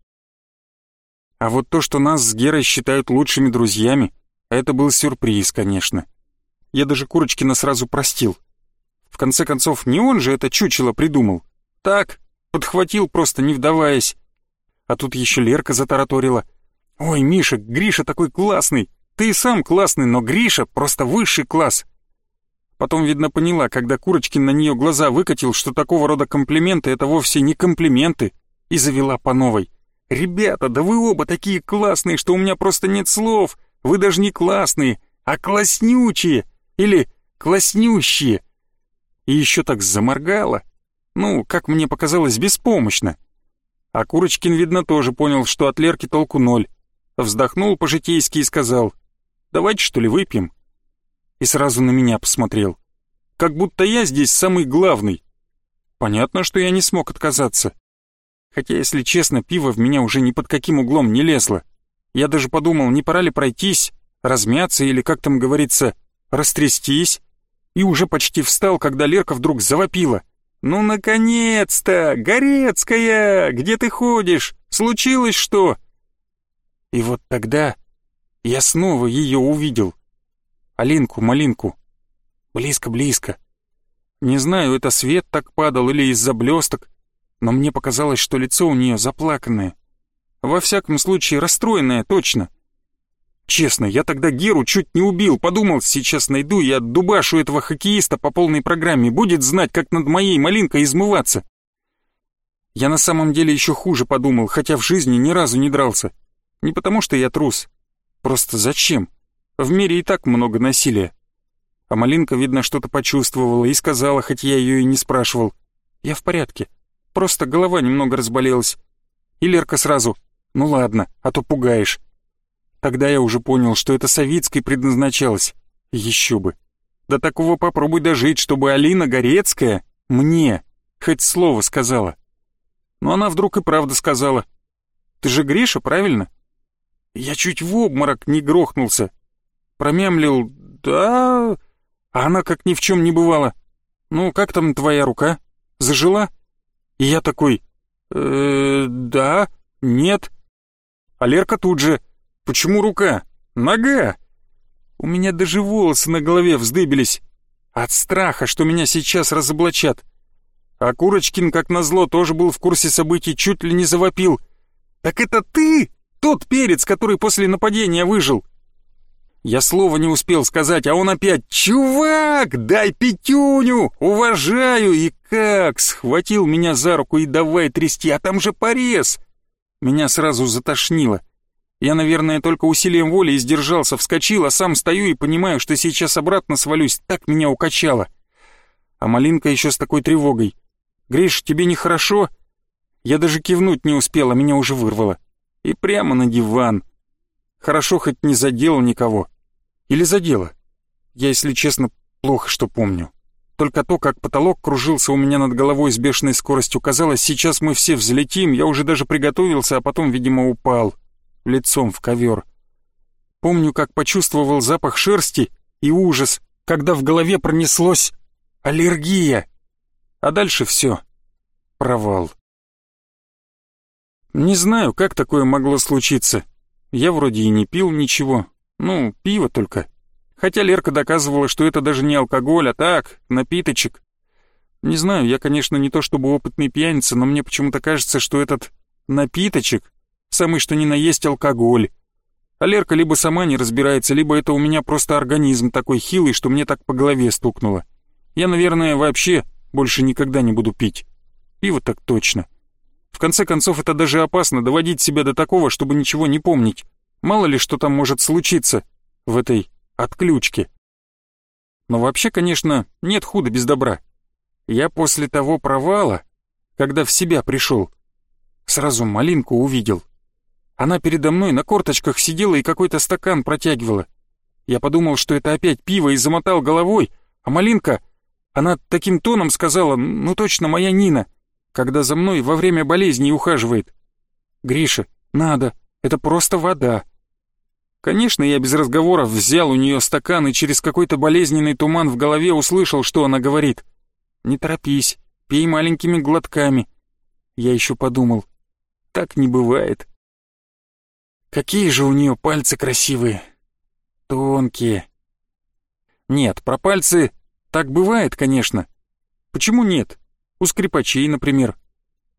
А вот то, что нас с Герой считают лучшими друзьями, это был сюрприз, конечно. Я даже Курочкина сразу простил. В конце концов, не он же это чучело придумал. Так, подхватил просто, не вдаваясь. А тут еще Лерка затараторила — «Ой, Миша, Гриша такой классный! Ты и сам классный, но Гриша просто высший класс!» Потом, видно, поняла, когда Курочкин на нее глаза выкатил, что такого рода комплименты — это вовсе не комплименты, и завела по новой. «Ребята, да вы оба такие классные, что у меня просто нет слов! Вы даже не классные, а класснючие! Или класснющие!» И еще так заморгала. Ну, как мне показалось, беспомощно. А Курочкин, видно, тоже понял, что от Лерки толку ноль вздохнул по-житейски и сказал, «Давайте, что ли, выпьем?» И сразу на меня посмотрел. как будто я здесь самый главный. Понятно, что я не смог отказаться. Хотя, если честно, пиво в меня уже ни под каким углом не лезло. Я даже подумал, не пора ли пройтись, размяться или, как там говорится, растрястись. И уже почти встал, когда Лерка вдруг завопила. «Ну, наконец-то! Горецкая! Где ты ходишь? Случилось что?» И вот тогда я снова ее увидел. Алинку-малинку. Близко-близко. Не знаю, это свет так падал или из-за блесток, но мне показалось, что лицо у нее заплаканное. Во всяком случае, расстроенное, точно. Честно, я тогда Геру чуть не убил, подумал, сейчас найду и отдубашу этого хоккеиста по полной программе, будет знать, как над моей малинкой измываться. Я на самом деле еще хуже подумал, хотя в жизни ни разу не дрался. Не потому что я трус. Просто зачем? В мире и так много насилия. А Малинка, видно, что-то почувствовала и сказала, хоть я ее и не спрашивал. Я в порядке. Просто голова немного разболелась. И Лерка сразу. Ну ладно, а то пугаешь. Тогда я уже понял, что это Савицкой предназначалось. Еще бы. До такого попробуй дожить, чтобы Алина Горецкая мне хоть слово сказала. Но она вдруг и правда сказала. Ты же Гриша, правильно? Я чуть в обморок не грохнулся. Промямлил «да...» А она как ни в чем не бывало. «Ну, как там твоя рука? Зажила?» И я такой «э да, нет». А Лерка тут же «почему рука? Нога!» У меня даже волосы на голове вздыбились. От страха, что меня сейчас разоблачат. А Курочкин, как назло, тоже был в курсе событий, чуть ли не завопил. «Так это ты?» Тот перец, который после нападения выжил. Я слова не успел сказать, а он опять «Чувак, дай пятюню! Уважаю!» И как схватил меня за руку и давай трясти, а там же порез! Меня сразу затошнило. Я, наверное, только усилием воли издержался, вскочил, а сам стою и понимаю, что сейчас обратно свалюсь, так меня укачало. А Малинка еще с такой тревогой. «Гриш, тебе нехорошо?» Я даже кивнуть не успел, а меня уже вырвало и прямо на диван. Хорошо хоть не задел никого. Или задело. Я, если честно, плохо что помню. Только то, как потолок кружился у меня над головой с бешеной скоростью, казалось, сейчас мы все взлетим, я уже даже приготовился, а потом, видимо, упал. Лицом в ковер. Помню, как почувствовал запах шерсти и ужас, когда в голове пронеслось аллергия. А дальше все. Провал. Не знаю, как такое могло случиться. Я вроде и не пил ничего. Ну, пиво только. Хотя Лерка доказывала, что это даже не алкоголь, а так, напиточек. Не знаю, я, конечно, не то чтобы опытный пьяница, но мне почему-то кажется, что этот напиточек самый что ни на есть алкоголь. А Лерка либо сама не разбирается, либо это у меня просто организм такой хилый, что мне так по голове стукнуло. Я, наверное, вообще больше никогда не буду пить. Пиво так точно. В конце концов, это даже опасно доводить себя до такого, чтобы ничего не помнить. Мало ли, что там может случиться в этой отключке. Но вообще, конечно, нет худа без добра. Я после того провала, когда в себя пришел, сразу малинку увидел. Она передо мной на корточках сидела и какой-то стакан протягивала. Я подумал, что это опять пиво, и замотал головой, а малинка, она таким тоном сказала, ну точно моя Нина — когда за мной во время болезни ухаживает. Гриша, надо, это просто вода. Конечно, я без разговоров взял у нее стакан и через какой-то болезненный туман в голове услышал, что она говорит. Не торопись, пей маленькими глотками. Я еще подумал, так не бывает. Какие же у нее пальцы красивые, тонкие. Нет, про пальцы так бывает, конечно. Почему нет? У скрипачей, например.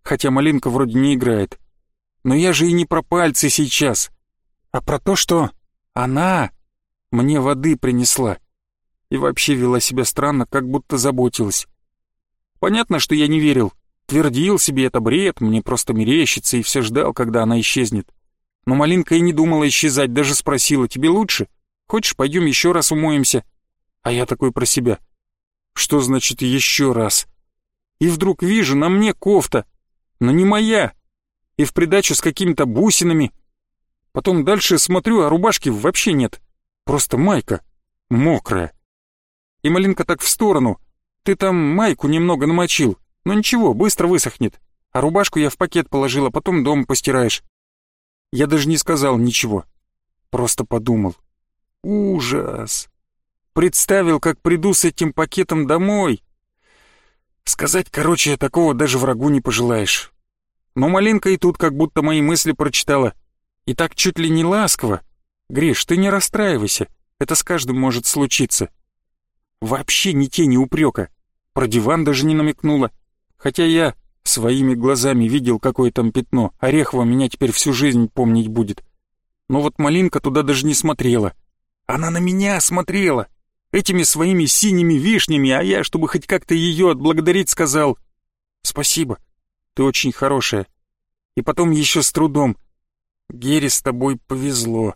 Хотя Малинка вроде не играет. Но я же и не про пальцы сейчас, а про то, что она мне воды принесла. И вообще вела себя странно, как будто заботилась. Понятно, что я не верил. Твердил себе это бред, мне просто мерещится, и все ждал, когда она исчезнет. Но Малинка и не думала исчезать, даже спросила, тебе лучше? Хочешь, пойдем еще раз умоемся? А я такой про себя. Что значит еще раз? И вдруг вижу на мне кофта, но не моя, и в придачу с какими-то бусинами. Потом дальше смотрю, а рубашки вообще нет, просто майка, мокрая. И Малинка так в сторону, Ты там майку немного намочил, но ничего, быстро высохнет. А рубашку я в пакет положила, потом дома постираешь. Я даже не сказал ничего. Просто подумал. Ужас. Представил, как приду с этим пакетом домой. Сказать, короче, такого даже врагу не пожелаешь. Но Малинка и тут как будто мои мысли прочитала. И так чуть ли не ласково. Гриш, ты не расстраивайся, это с каждым может случиться. Вообще ни тени упрека. Про диван даже не намекнула. Хотя я своими глазами видел, какое там пятно. Орехова меня теперь всю жизнь помнить будет. Но вот Малинка туда даже не смотрела. Она на меня смотрела. Этими своими синими вишнями, а я, чтобы хоть как-то ее отблагодарить, сказал «Спасибо, ты очень хорошая». И потом еще с трудом «Гере с тобой повезло».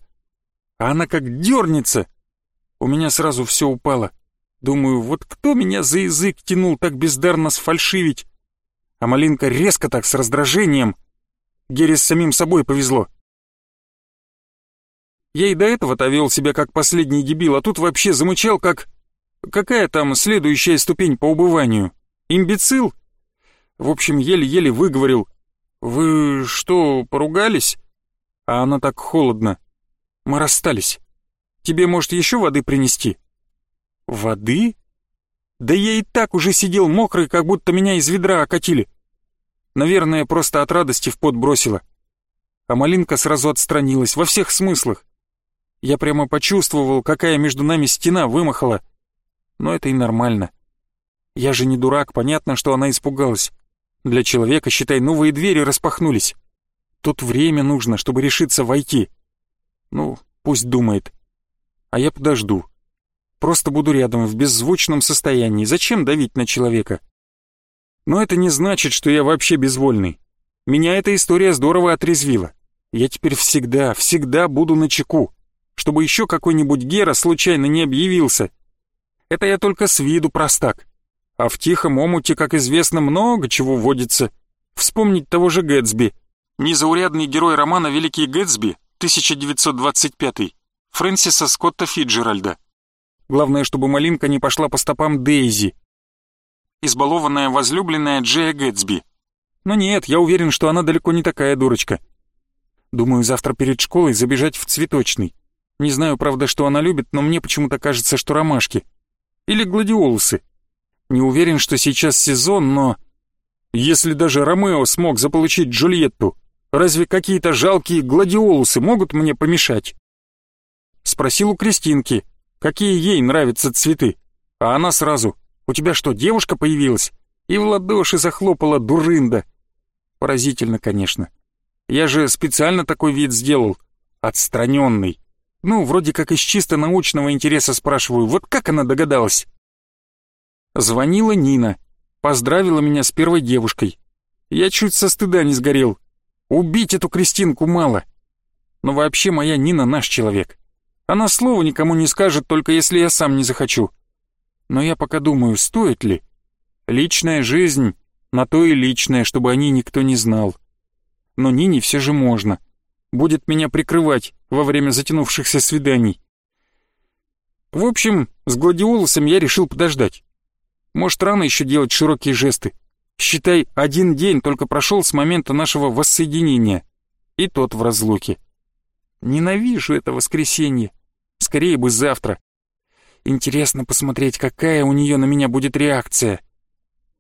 А она как дернется. У меня сразу все упало. Думаю, вот кто меня за язык тянул так бездарно сфальшивить? А Малинка резко так, с раздражением. Гере с самим собой повезло. Я и до этого-то вел себя как последний дебил, а тут вообще замычал как... Какая там следующая ступень по убыванию? Имбецил? В общем, еле-еле выговорил. «Вы что, поругались?» А она так холодно. «Мы расстались. Тебе, может, еще воды принести?» «Воды?» Да я и так уже сидел мокрый, как будто меня из ведра окатили. Наверное, просто от радости в пот бросила. А малинка сразу отстранилась, во всех смыслах. Я прямо почувствовал, какая между нами стена вымахала. Но это и нормально. Я же не дурак, понятно, что она испугалась. Для человека, считай, новые двери распахнулись. Тут время нужно, чтобы решиться войти. Ну, пусть думает. А я подожду. Просто буду рядом в беззвучном состоянии. Зачем давить на человека? Но это не значит, что я вообще безвольный. Меня эта история здорово отрезвила. Я теперь всегда, всегда буду на чеку чтобы еще какой-нибудь Гера случайно не объявился. Это я только с виду простак. А в тихом омуте, как известно, много чего водится. Вспомнить того же Гэтсби. Незаурядный герой романа «Великий Гэтсби» 1925 Фрэнсиса Скотта Фиджеральда. Главное, чтобы Малинка не пошла по стопам Дейзи. Избалованная возлюбленная Джея Гэтсби. Но нет, я уверен, что она далеко не такая дурочка. Думаю, завтра перед школой забежать в цветочный. Не знаю, правда, что она любит, но мне почему-то кажется, что ромашки. Или гладиолусы. Не уверен, что сейчас сезон, но... Если даже Ромео смог заполучить Джульетту, разве какие-то жалкие гладиолусы могут мне помешать? Спросил у Кристинки, какие ей нравятся цветы. А она сразу, у тебя что, девушка появилась? И в ладоши захлопала дурында. Поразительно, конечно. Я же специально такой вид сделал. Отстраненный. Ну, вроде как из чисто научного интереса спрашиваю, вот как она догадалась? Звонила Нина, поздравила меня с первой девушкой. Я чуть со стыда не сгорел. Убить эту Кристинку мало. Но вообще моя Нина наш человек. Она слова никому не скажет, только если я сам не захочу. Но я пока думаю, стоит ли. Личная жизнь, на то и личная, чтобы о ней никто не знал. Но Нине все же можно будет меня прикрывать во время затянувшихся свиданий. В общем, с гладиолусом я решил подождать. Может, рано еще делать широкие жесты. Считай, один день только прошел с момента нашего воссоединения. И тот в разлуке. Ненавижу это воскресенье. Скорее бы завтра. Интересно посмотреть, какая у нее на меня будет реакция.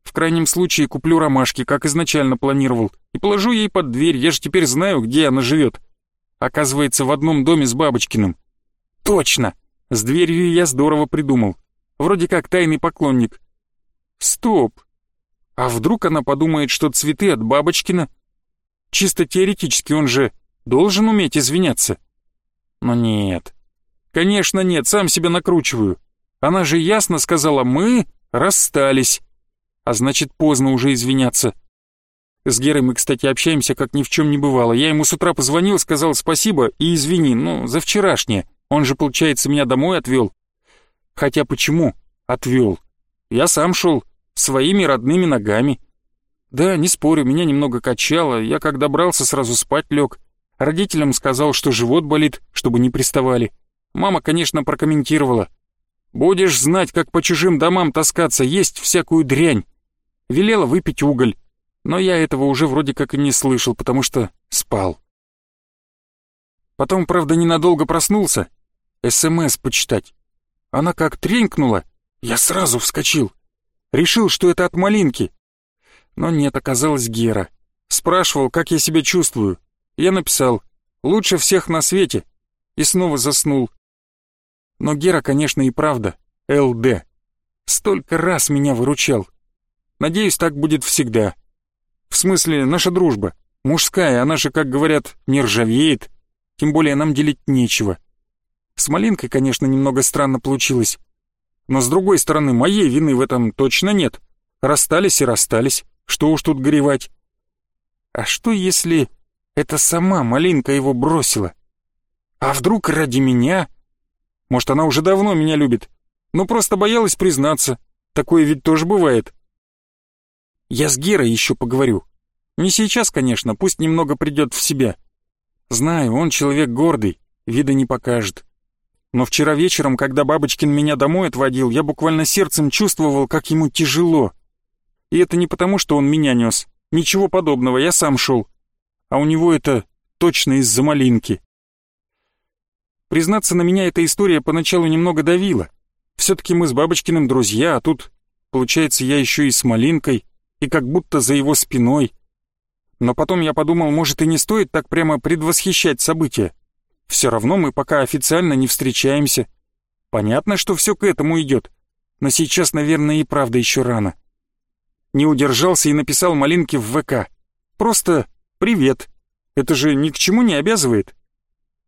В крайнем случае куплю ромашки, как изначально планировал, и положу ей под дверь, я же теперь знаю, где она живет. Оказывается, в одном доме с Бабочкиным. Точно! С дверью я здорово придумал. Вроде как тайный поклонник. Стоп! А вдруг она подумает, что цветы от Бабочкина? Чисто теоретически он же должен уметь извиняться. Но нет. Конечно нет, сам себя накручиваю. Она же ясно сказала «мы расстались». А значит, поздно уже извиняться. С Герой мы, кстати, общаемся, как ни в чем не бывало. Я ему с утра позвонил, сказал спасибо и извини, ну, за вчерашнее. Он же, получается, меня домой отвел. Хотя почему отвел? Я сам шел, своими родными ногами. Да, не спорю, меня немного качало, я как добрался, сразу спать лег. Родителям сказал, что живот болит, чтобы не приставали. Мама, конечно, прокомментировала. Будешь знать, как по чужим домам таскаться, есть всякую дрянь. Велела выпить уголь, но я этого уже вроде как и не слышал, потому что спал. Потом, правда, ненадолго проснулся. СМС почитать. Она как тренькнула, я сразу вскочил. Решил, что это от малинки. Но нет, оказалось Гера. Спрашивал, как я себя чувствую. Я написал «Лучше всех на свете» и снова заснул. Но Гера, конечно, и правда. ЛД. Столько раз меня выручал. Надеюсь, так будет всегда. В смысле, наша дружба. Мужская, она же, как говорят, не ржавеет. Тем более нам делить нечего. С Малинкой, конечно, немного странно получилось. Но с другой стороны, моей вины в этом точно нет. Расстались и расстались. Что уж тут горевать. А что если это сама Малинка его бросила? А вдруг ради меня? Может, она уже давно меня любит, но просто боялась признаться. Такое ведь тоже бывает. Я с Герой еще поговорю. Не сейчас, конечно, пусть немного придет в себя. Знаю, он человек гордый, вида не покажет. Но вчера вечером, когда Бабочкин меня домой отводил, я буквально сердцем чувствовал, как ему тяжело. И это не потому, что он меня нес. Ничего подобного, я сам шел. А у него это точно из-за малинки. Признаться, на меня эта история поначалу немного давила. Все-таки мы с Бабочкиным друзья, а тут, получается, я еще и с Малинкой, и как будто за его спиной. Но потом я подумал, может и не стоит так прямо предвосхищать события. Все равно мы пока официально не встречаемся. Понятно, что все к этому идет, но сейчас, наверное, и правда еще рано. Не удержался и написал Малинке в ВК. Просто «Привет». Это же ни к чему не обязывает.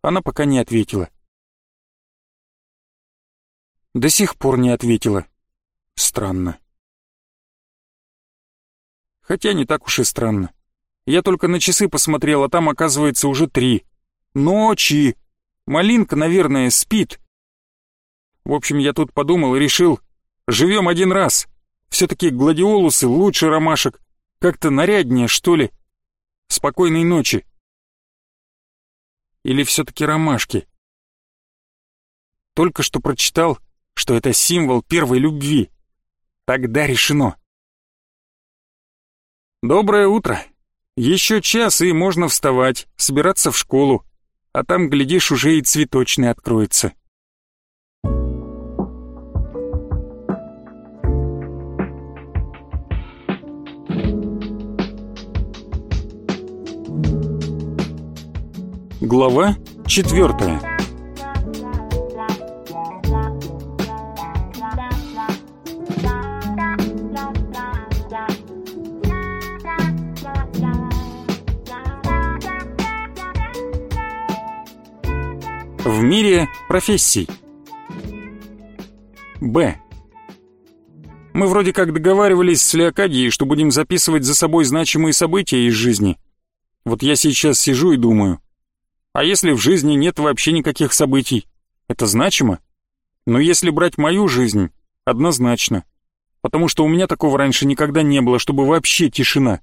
Она пока не ответила. До сих пор не ответила. Странно. Хотя не так уж и странно. Я только на часы посмотрел, а там, оказывается, уже три. Ночи! Малинка, наверное, спит. В общем, я тут подумал и решил, живем один раз. Все-таки гладиолусы лучше ромашек. Как-то наряднее, что ли. Спокойной ночи. Или все-таки ромашки? Только что прочитал, что это символ первой любви. Тогда решено. Доброе утро. Еще час, и можно вставать, собираться в школу. А там, глядишь, уже и цветочный откроется. Глава четвертая. В мире профессий. Б. Мы вроде как договаривались с Леокадией, что будем записывать за собой значимые события из жизни. Вот я сейчас сижу и думаю, а если в жизни нет вообще никаких событий? Это значимо? Но если брать мою жизнь, однозначно. Потому что у меня такого раньше никогда не было, чтобы вообще тишина.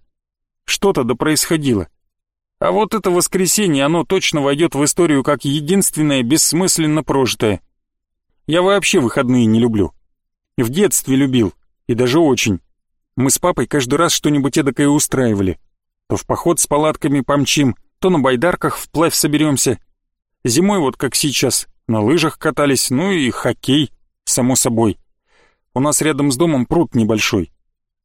Что-то да происходило. А вот это воскресенье, оно точно войдет в историю как единственное бессмысленно прожитое. Я вообще выходные не люблю. В детстве любил, и даже очень. Мы с папой каждый раз что-нибудь эдакое устраивали. То в поход с палатками помчим, то на байдарках вплавь соберемся. Зимой вот как сейчас, на лыжах катались, ну и хоккей, само собой. У нас рядом с домом пруд небольшой.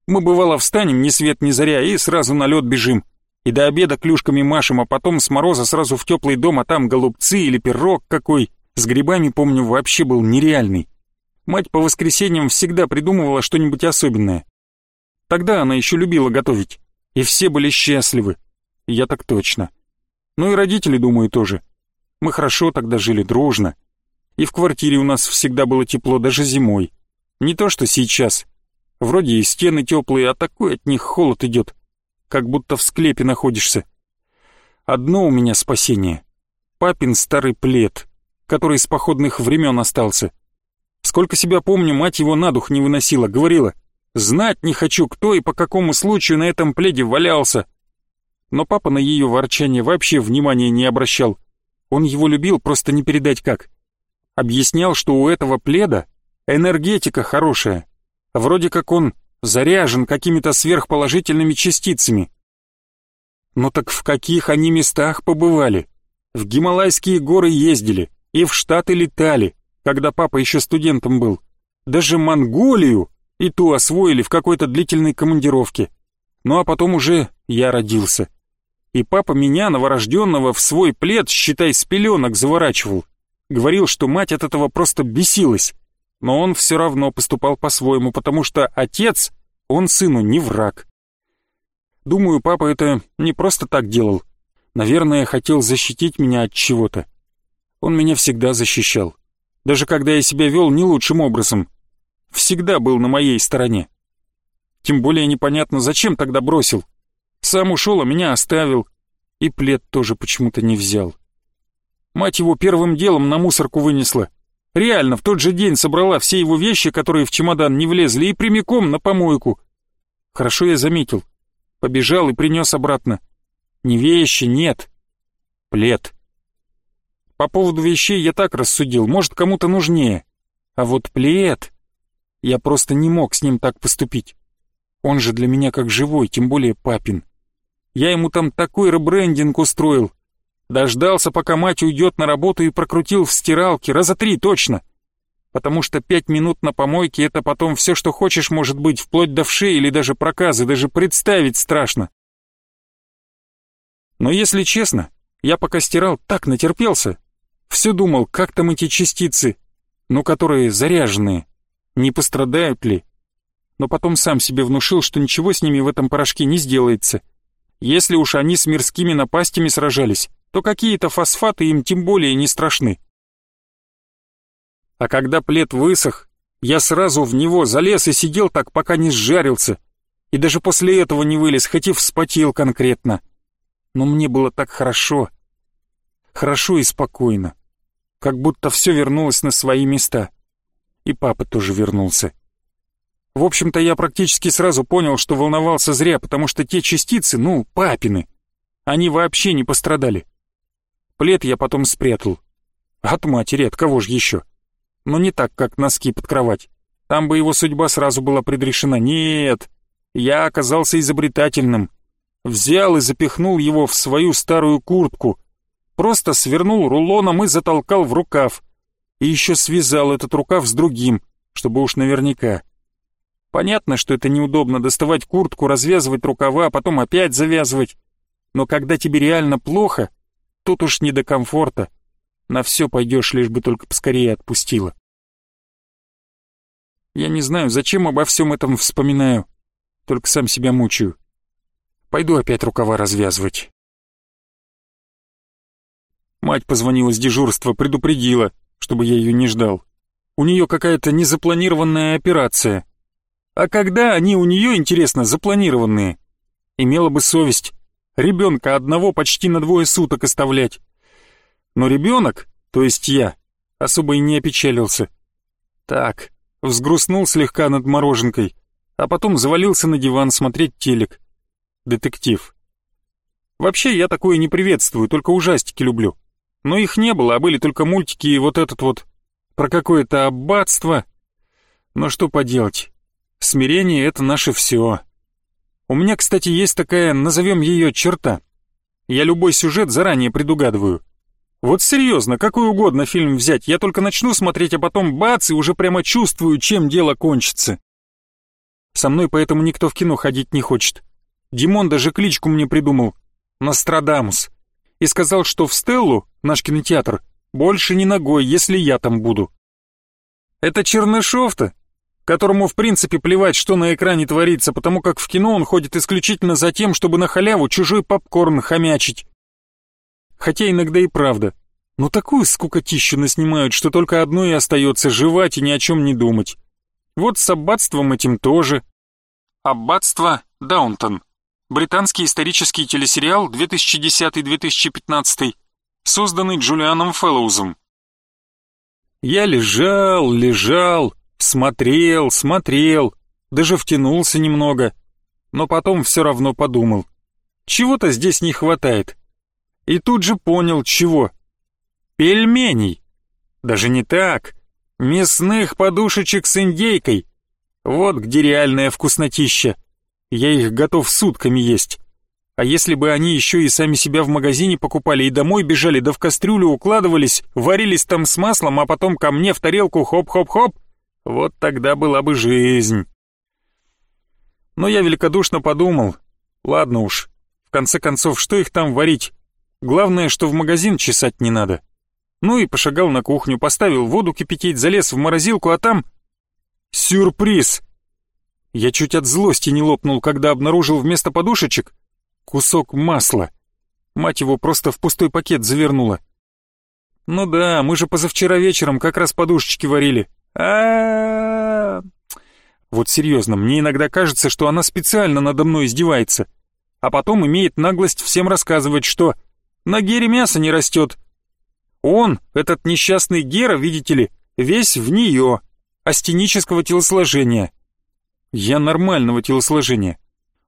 Мы бывало встанем ни свет ни заря и сразу на лед бежим. И до обеда клюшками машем, а потом с мороза сразу в теплый дом, а там голубцы или пирог какой. С грибами, помню, вообще был нереальный. Мать по воскресеньям всегда придумывала что-нибудь особенное. Тогда она еще любила готовить. И все были счастливы. Я так точно. Ну и родители, думаю, тоже. Мы хорошо тогда жили, дружно. И в квартире у нас всегда было тепло, даже зимой. Не то, что сейчас. Вроде и стены теплые, а такой от них холод идет как будто в склепе находишься. Одно у меня спасение. Папин старый плед, который с походных времен остался. Сколько себя помню, мать его на дух не выносила, говорила, знать не хочу, кто и по какому случаю на этом пледе валялся. Но папа на ее ворчание вообще внимания не обращал. Он его любил, просто не передать как. Объяснял, что у этого пледа энергетика хорошая. Вроде как он заряжен какими-то сверхположительными частицами. Но так в каких они местах побывали? В Гималайские горы ездили и в Штаты летали, когда папа еще студентом был. Даже Монголию и ту освоили в какой-то длительной командировке. Ну а потом уже я родился. И папа меня, новорожденного, в свой плед, считай, с пеленок заворачивал. Говорил, что мать от этого просто бесилась. Но он все равно поступал по-своему, потому что отец, он сыну не враг. Думаю, папа это не просто так делал. Наверное, хотел защитить меня от чего-то. Он меня всегда защищал. Даже когда я себя вел не лучшим образом. Всегда был на моей стороне. Тем более непонятно, зачем тогда бросил. Сам ушел, а меня оставил. И плед тоже почему-то не взял. Мать его первым делом на мусорку вынесла. Реально, в тот же день собрала все его вещи, которые в чемодан не влезли, и прямиком на помойку. Хорошо я заметил. Побежал и принес обратно. Не вещи, нет. Плед. По поводу вещей я так рассудил, может, кому-то нужнее. А вот плед... Я просто не мог с ним так поступить. Он же для меня как живой, тем более папин. Я ему там такой ребрендинг устроил. Дождался, пока мать уйдет на работу и прокрутил в стиралке, раза три точно. Потому что пять минут на помойке — это потом все, что хочешь, может быть, вплоть до вшей или даже проказы, даже представить страшно. Но если честно, я пока стирал, так натерпелся. Все думал, как там эти частицы, ну, которые заряженные, не пострадают ли. Но потом сам себе внушил, что ничего с ними в этом порошке не сделается. Если уж они с мирскими напастями сражались, то какие-то фосфаты им тем более не страшны. А когда плед высох, я сразу в него залез и сидел так, пока не сжарился. И даже после этого не вылез, хоть и вспотел конкретно. Но мне было так хорошо. Хорошо и спокойно. Как будто все вернулось на свои места. И папа тоже вернулся. В общем-то, я практически сразу понял, что волновался зря, потому что те частицы, ну, папины, они вообще не пострадали. Плед я потом спрятал. От матери, от кого же еще? Но не так, как носки под кровать. Там бы его судьба сразу была предрешена. Нет, я оказался изобретательным. Взял и запихнул его в свою старую куртку. Просто свернул рулоном и затолкал в рукав. И еще связал этот рукав с другим, чтобы уж наверняка. Понятно, что это неудобно доставать куртку, развязывать рукава, а потом опять завязывать. Но когда тебе реально плохо, тут уж не до комфорта. На все пойдешь, лишь бы только поскорее отпустила. Я не знаю, зачем обо всем этом вспоминаю. Только сам себя мучаю. Пойду опять рукава развязывать. Мать позвонила с дежурства, предупредила, чтобы я ее не ждал. У нее какая-то незапланированная операция. А когда они у нее, интересно, запланированные? Имела бы совесть ребенка одного почти на двое суток оставлять. Но ребенок, то есть я, особо и не опечалился. Так, взгрустнул слегка над мороженкой, а потом завалился на диван смотреть телек. Детектив. Вообще я такое не приветствую, только ужастики люблю. Но их не было, а были только мультики и вот этот вот про какое-то аббатство. Но что поделать, Смирение — это наше все. У меня, кстати, есть такая, назовем ее, черта. Я любой сюжет заранее предугадываю. Вот серьезно, какой угодно фильм взять, я только начну смотреть, а потом бац, и уже прямо чувствую, чем дело кончится. Со мной поэтому никто в кино ходить не хочет. Димон даже кличку мне придумал — Нострадамус. И сказал, что в Стеллу, наш кинотеатр, больше не ногой, если я там буду. Это Чернышов-то, которому в принципе плевать, что на экране творится, потому как в кино он ходит исключительно за тем, чтобы на халяву чужой попкорн хомячить. Хотя иногда и правда. Но такую скукотищу наснимают, что только одно и остается жевать и ни о чем не думать. Вот с аббатством этим тоже. Аббатство Даунтон. Британский исторический телесериал 2010-2015, созданный Джулианом Фэллоузом. Я лежал, лежал, Смотрел, смотрел, даже втянулся немного, но потом все равно подумал. Чего-то здесь не хватает. И тут же понял, чего. Пельменей. Даже не так. Мясных подушечек с индейкой. Вот где реальная вкуснотища. Я их готов сутками есть. А если бы они еще и сами себя в магазине покупали и домой бежали, да в кастрюлю укладывались, варились там с маслом, а потом ко мне в тарелку хоп-хоп-хоп, вот тогда была бы жизнь. Но я великодушно подумал, ладно уж, в конце концов, что их там варить? Главное, что в магазин чесать не надо. Ну и пошагал на кухню, поставил воду кипятить, залез в морозилку, а там... Сюрприз! Я чуть от злости не лопнул, когда обнаружил вместо подушечек кусок масла. Мать его просто в пустой пакет завернула. Ну да, мы же позавчера вечером как раз подушечки варили. А, Вот серьезно, мне иногда кажется, что она специально надо мной издевается. А потом имеет наглость всем рассказывать, что на Гере мясо не растет. Он, этот несчастный Гера, видите ли, весь в нее, астенического телосложения. Я нормального телосложения.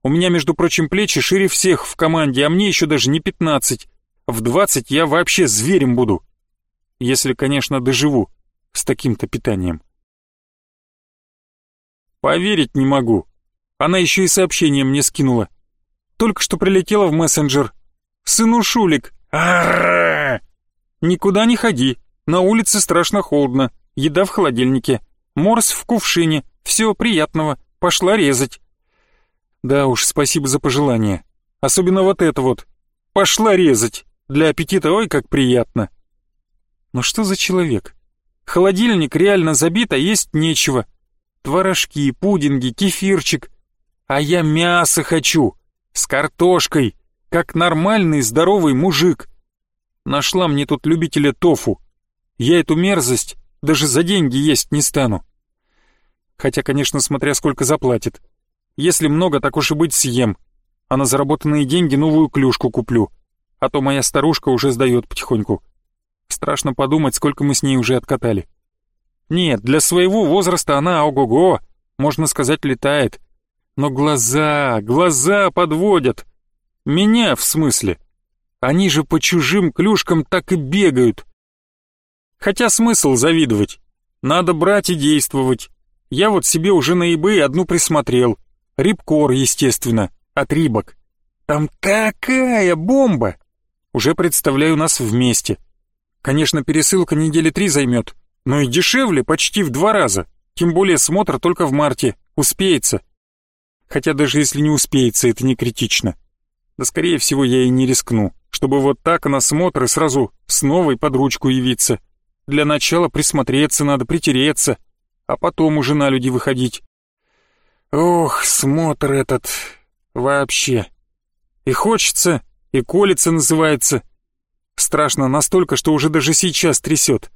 У меня, между прочим, плечи шире всех в команде, а мне еще даже не пятнадцать. В двадцать я вообще зверем буду. Если, конечно, доживу с таким-то питанием. Поверить не могу. Она еще и сообщение мне скинула. Только что прилетела в мессенджер. Сыну Шулик. Арррррр! Никуда не ходи. На улице страшно холодно. Еда в холодильнике. Морс в кувшине. Все приятного. Пошла резать. Да уж, спасибо за пожелание. Особенно вот это вот. Пошла резать. Для аппетита ой как приятно. Но что за человек? Холодильник реально забит, а есть нечего. Творожки, пудинги, кефирчик. А я мясо хочу. С картошкой. Как нормальный здоровый мужик. Нашла мне тут любителя тофу. Я эту мерзость даже за деньги есть не стану. Хотя, конечно, смотря сколько заплатит. Если много, так уж и быть съем. А на заработанные деньги новую клюшку куплю. А то моя старушка уже сдает потихоньку. Страшно подумать, сколько мы с ней уже откатали. Нет, для своего возраста она ого-го, можно сказать, летает. Но глаза, глаза подводят. Меня, в смысле. Они же по чужим клюшкам так и бегают. Хотя смысл завидовать. Надо брать и действовать. Я вот себе уже на eBay одну присмотрел. Рибкор, естественно, от Рибок. Там такая бомба! Уже представляю нас вместе. Конечно, пересылка недели три займет, но и дешевле почти в два раза. Тем более смотр только в марте. Успеется. Хотя даже если не успеется, это не критично. Да скорее всего я и не рискну, чтобы вот так на смотр и сразу с новой под ручку явиться. Для начала присмотреться надо, притереться, а потом уже на люди выходить. Ох, смотр этот. Вообще. И хочется, и колется называется. Страшно настолько, что уже даже сейчас трясет.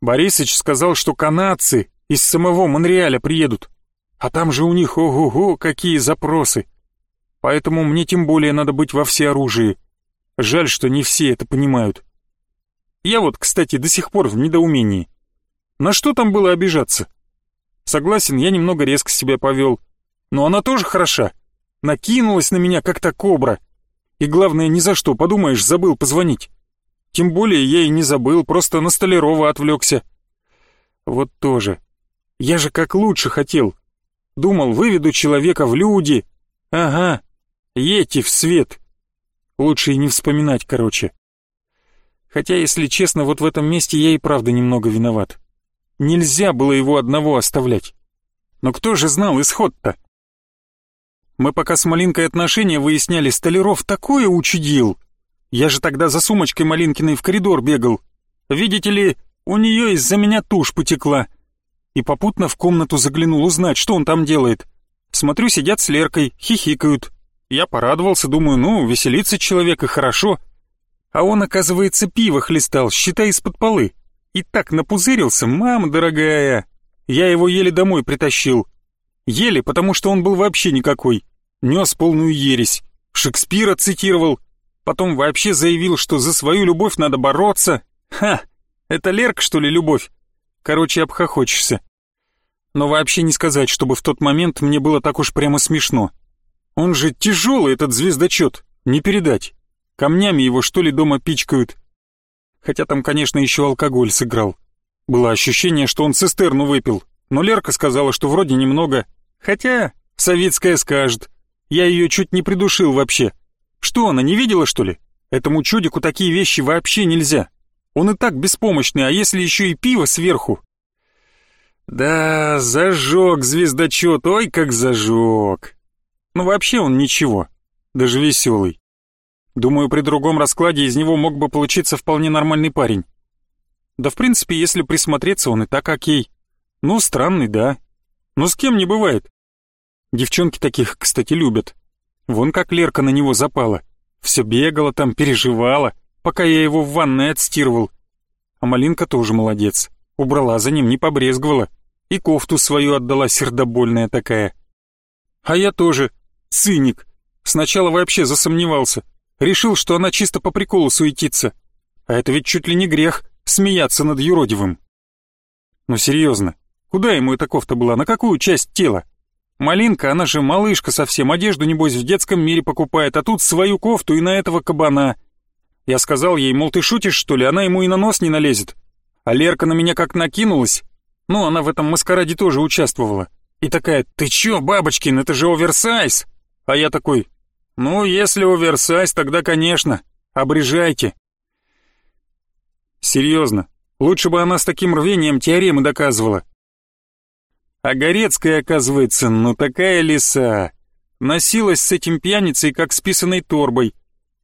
Борисыч сказал, что канадцы из самого Монреаля приедут. А там же у них, ого-го, какие запросы. Поэтому мне тем более надо быть во всеоружии. Жаль, что не все это понимают. Я вот, кстати, до сих пор в недоумении. На что там было обижаться? Согласен, я немного резко себя повел. Но она тоже хороша. Накинулась на меня, как то кобра. И главное, ни за что, подумаешь, забыл позвонить. Тем более я и не забыл, просто на Столярова отвлекся. Вот тоже. Я же как лучше хотел. Думал, выведу человека в люди. Ага, едьте в свет. Лучше и не вспоминать, короче. Хотя, если честно, вот в этом месте я и правда немного виноват. Нельзя было его одного оставлять. Но кто же знал исход-то? Мы пока с Малинкой отношения выясняли, Столяров такое учудил. Я же тогда за сумочкой Малинкиной в коридор бегал. Видите ли, у нее из-за меня тушь потекла. И попутно в комнату заглянул узнать, что он там делает. Смотрю, сидят с Леркой, хихикают. Я порадовался, думаю, ну, веселится человек и хорошо. А он, оказывается, пиво хлестал, считай, из-под полы. И так напузырился, мама дорогая. Я его еле домой притащил. Еле, потому что он был вообще никакой. Нес полную ересь. Шекспира цитировал. Потом вообще заявил, что за свою любовь надо бороться. Ха, это Лерк, что ли, любовь? Короче, обхохочешься. Но вообще не сказать, чтобы в тот момент мне было так уж прямо смешно. Он же тяжелый, этот звездочет, не передать. Камнями его что ли дома пичкают. Хотя там, конечно, еще алкоголь сыграл. Было ощущение, что он цистерну выпил, но Лерка сказала, что вроде немного. Хотя, Савицкая скажет, я ее чуть не придушил вообще. Что, она не видела, что ли? Этому чудику такие вещи вообще нельзя. Он и так беспомощный, а если еще и пиво сверху? Да, зажег звездочет, ой, как зажег. Ну вообще он ничего, даже веселый. Думаю, при другом раскладе из него мог бы получиться вполне нормальный парень. Да в принципе, если присмотреться, он и так окей. Ну, странный, да. Но с кем не бывает. Девчонки таких, кстати, любят. Вон как Лерка на него запала. Все бегала там, переживала, пока я его в ванной отстирывал. А Малинка тоже молодец. Убрала за ним, не побрезговала. И кофту свою отдала сердобольная такая. А я тоже циник. Сначала вообще засомневался. Решил, что она чисто по приколу суетится. А это ведь чуть ли не грех, смеяться над юродивым. Ну серьезно, куда ему эта кофта была, на какую часть тела? Малинка, она же малышка совсем, одежду, небось, в детском мире покупает, а тут свою кофту и на этого кабана. Я сказал ей, мол, ты шутишь, что ли, она ему и на нос не налезет. А Лерка на меня как накинулась. Ну, она в этом маскараде тоже участвовала. И такая, ты чё, Бабочкин, это же оверсайз. А я такой, ну, если оверсайз, тогда, конечно, обрежайте. Серьезно, лучше бы она с таким рвением теоремы доказывала. А Горецкая, оказывается, ну такая лиса. Носилась с этим пьяницей, как с писаной торбой.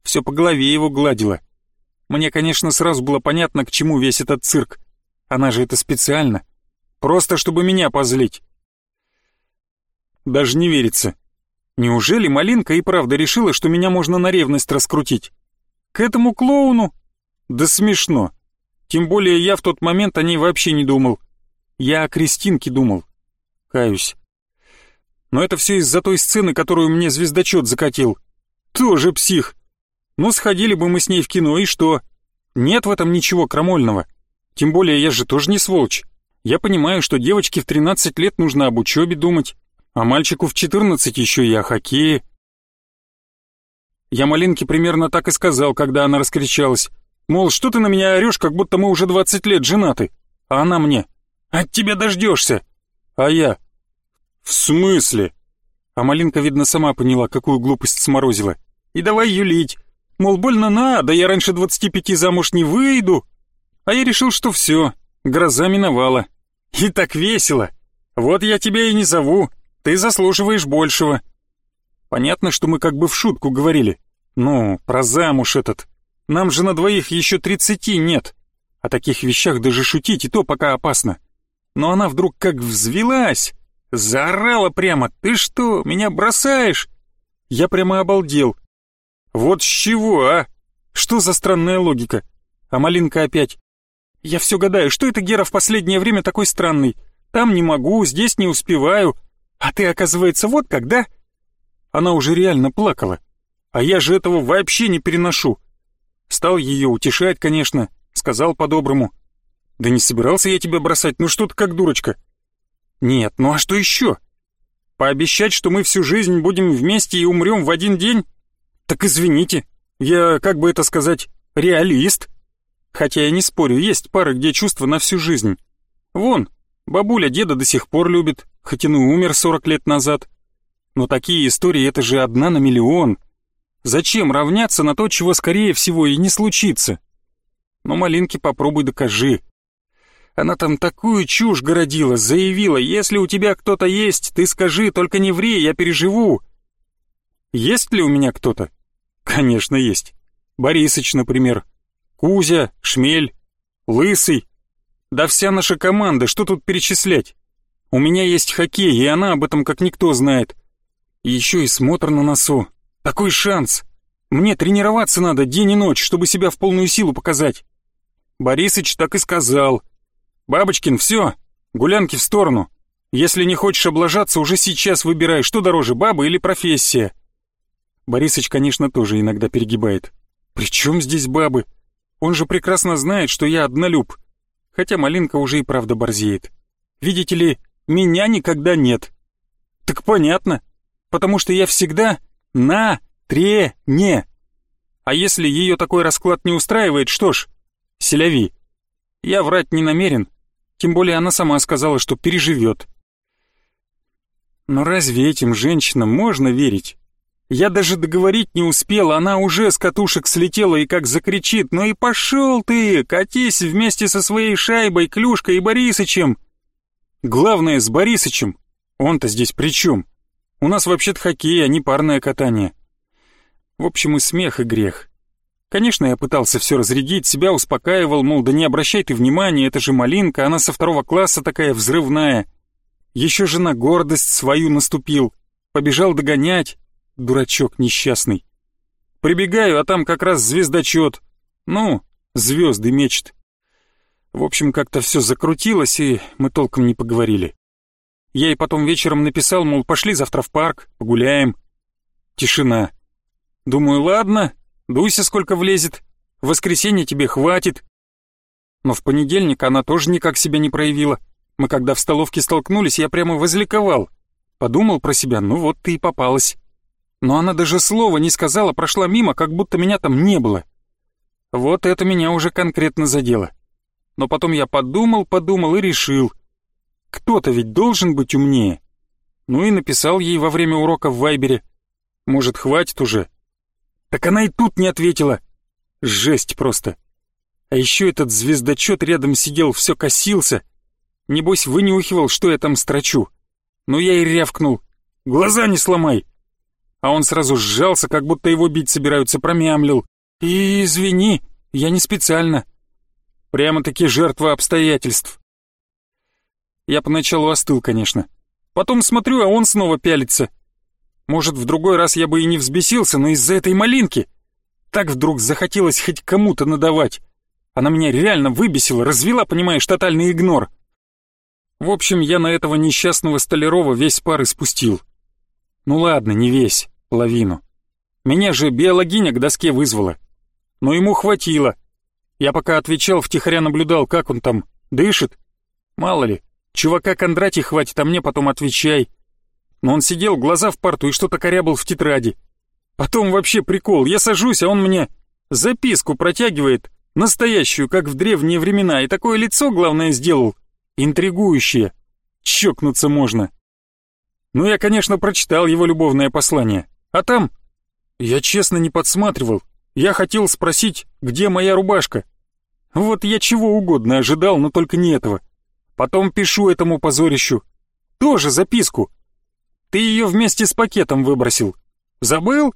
Все по голове его гладила. Мне, конечно, сразу было понятно, к чему весь этот цирк. Она же это специально. Просто чтобы меня позлить. Даже не верится. Неужели Малинка и правда решила, что меня можно на ревность раскрутить? К этому клоуну? Да смешно. Тем более я в тот момент о ней вообще не думал. Я о Кристинке думал. Каюсь. Но это все из-за той сцены, которую мне звездочет закатил. Тоже псих. Ну, сходили бы мы с ней в кино, и что? Нет в этом ничего крамольного. Тем более я же тоже не сволочь. Я понимаю, что девочке в 13 лет нужно об учебе думать, а мальчику в 14 еще и о хоккее. Я Малинке примерно так и сказал, когда она раскричалась. Мол, что ты на меня орешь, как будто мы уже 20 лет женаты? А она мне. От тебя дождешься. А я... В смысле? А Малинка, видно, сама поняла, какую глупость сморозила. И давай юлить. Мол, больно надо, я раньше 25 замуж не выйду. А я решил, что все, гроза миновала. И так весело. Вот я тебя и не зову, ты заслуживаешь большего. Понятно, что мы как бы в шутку говорили. Ну, про замуж этот. Нам же на двоих еще тридцати нет. О таких вещах даже шутить и то пока опасно но она вдруг как взвелась, заорала прямо «Ты что, меня бросаешь?» Я прямо обалдел. Вот с чего, а? Что за странная логика? А Малинка опять. Я все гадаю, что это Гера в последнее время такой странный? Там не могу, здесь не успеваю. А ты, оказывается, вот когда? Она уже реально плакала. А я же этого вообще не переношу. Стал ее утешать, конечно, сказал по-доброму. Да не собирался я тебя бросать, ну что ты как дурочка. Нет, ну а что еще? Пообещать, что мы всю жизнь будем вместе и умрем в один день? Так извините, я, как бы это сказать, реалист. Хотя я не спорю, есть пары, где чувства на всю жизнь. Вон, бабуля деда до сих пор любит, хоть и ну умер 40 лет назад. Но такие истории это же одна на миллион. Зачем равняться на то, чего скорее всего и не случится? Но малинки попробуй докажи. Она там такую чушь городила, заявила, если у тебя кто-то есть, ты скажи, только не ври, я переживу. Есть ли у меня кто-то? Конечно, есть. Борисыч, например. Кузя, Шмель, Лысый. Да вся наша команда, что тут перечислять? У меня есть хоккей, и она об этом как никто знает. И еще и смотр на носу. Такой шанс. Мне тренироваться надо день и ночь, чтобы себя в полную силу показать. Борисыч так и сказал. «Бабочкин, все, гулянки в сторону. Если не хочешь облажаться, уже сейчас выбирай, что дороже, баба или профессия». Борисыч, конечно, тоже иногда перегибает. «При чем здесь бабы? Он же прекрасно знает, что я однолюб. Хотя Малинка уже и правда борзеет. Видите ли, меня никогда нет». «Так понятно, потому что я всегда на тре-не. А если ее такой расклад не устраивает, что ж, селяви. Я врать не намерен, Тем более она сама сказала, что переживет. Но разве этим женщинам можно верить? Я даже договорить не успел, она уже с катушек слетела и как закричит «Ну и пошел ты! Катись вместе со своей шайбой, Клюшкой и Борисычем!» Главное, с Борисычем. Он-то здесь при чем? У нас вообще-то хоккей, а не парное катание. В общем, и смех, и грех. Конечно, я пытался все разрядить, себя успокаивал, мол, да не обращай ты внимания, это же малинка, она со второго класса такая взрывная. Еще же на гордость свою наступил. Побежал догонять, дурачок несчастный. Прибегаю, а там как раз звездочет. Ну, звезды мечт. В общем, как-то все закрутилось, и мы толком не поговорили. Я ей потом вечером написал, мол, пошли завтра в парк, погуляем. Тишина. Думаю, ладно, дуйся сколько влезет, в воскресенье тебе хватит. Но в понедельник она тоже никак себя не проявила. Мы когда в столовке столкнулись, я прямо возликовал. Подумал про себя, ну вот ты и попалась. Но она даже слова не сказала, прошла мимо, как будто меня там не было. Вот это меня уже конкретно задело. Но потом я подумал, подумал и решил. Кто-то ведь должен быть умнее. Ну и написал ей во время урока в Вайбере. Может, хватит уже? Так она и тут не ответила. Жесть просто. А еще этот звездочет рядом сидел, все косился. Небось, вынюхивал, что я там строчу. Ну я и рявкнул. Глаза не сломай. А он сразу сжался, как будто его бить собираются, промямлил. И извини, я не специально. Прямо-таки жертва обстоятельств. Я поначалу остыл, конечно. Потом смотрю, а он снова пялится. Может, в другой раз я бы и не взбесился, но из-за этой малинки так вдруг захотелось хоть кому-то надавать. Она меня реально выбесила, развела, понимаешь, тотальный игнор. В общем, я на этого несчастного Столярова весь пар испустил. Ну ладно, не весь, половину. Меня же биологиня к доске вызвала. Но ему хватило. Я пока отвечал, втихаря наблюдал, как он там, дышит. Мало ли, чувака Кондратий хватит, а мне потом отвечай. Но он сидел, глаза в порту и что-то корябал в тетради. Потом вообще прикол, я сажусь, а он мне записку протягивает, настоящую, как в древние времена, и такое лицо, главное, сделал, интригующее. Чокнуться можно. Ну, я, конечно, прочитал его любовное послание. А там... Я честно не подсматривал. Я хотел спросить, где моя рубашка. Вот я чего угодно ожидал, но только не этого. Потом пишу этому позорищу. Тоже записку. Ты ее вместе с пакетом выбросил. Забыл?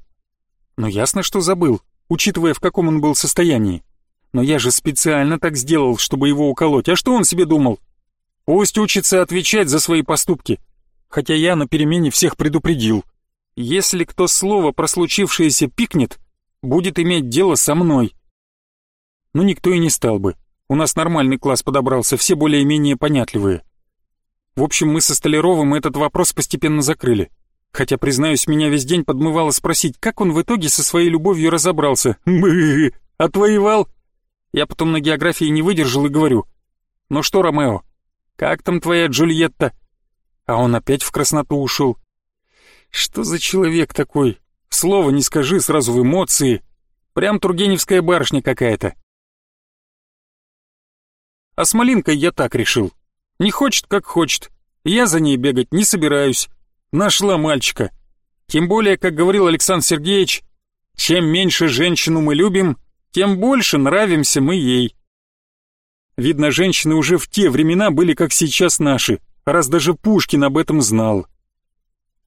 Ну, ясно, что забыл, учитывая, в каком он был состоянии. Но я же специально так сделал, чтобы его уколоть. А что он себе думал? Пусть учится отвечать за свои поступки хотя я на перемене всех предупредил. Если кто слово про случившееся пикнет, будет иметь дело со мной. Ну, никто и не стал бы. У нас нормальный класс подобрался, все более-менее понятливые. В общем, мы со Столяровым этот вопрос постепенно закрыли. Хотя, признаюсь, меня весь день подмывало спросить, как он в итоге со своей любовью разобрался. Бы, отвоевал? Я потом на географии не выдержал и говорю. Ну что, Ромео, как там твоя Джульетта? а он опять в красноту ушел. Что за человек такой? Слово не скажи, сразу в эмоции. Прям Тургеневская барышня какая-то. А с Малинкой я так решил. Не хочет, как хочет. Я за ней бегать не собираюсь. Нашла мальчика. Тем более, как говорил Александр Сергеевич, чем меньше женщину мы любим, тем больше нравимся мы ей. Видно, женщины уже в те времена были как сейчас наши, раз даже Пушкин об этом знал.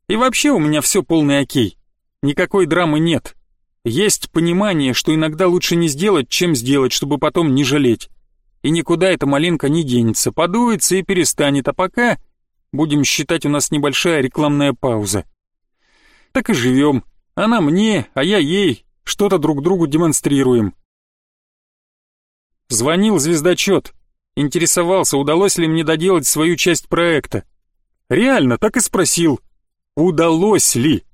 И вообще у меня все полный окей. Никакой драмы нет. Есть понимание, что иногда лучше не сделать, чем сделать, чтобы потом не жалеть. И никуда эта малинка не денется, подуется и перестанет, а пока будем считать у нас небольшая рекламная пауза. Так и живем. Она мне, а я ей, что-то друг другу демонстрируем. Звонил звездочет, Интересовался, удалось ли мне доделать свою часть проекта. Реально, так и спросил. Удалось ли?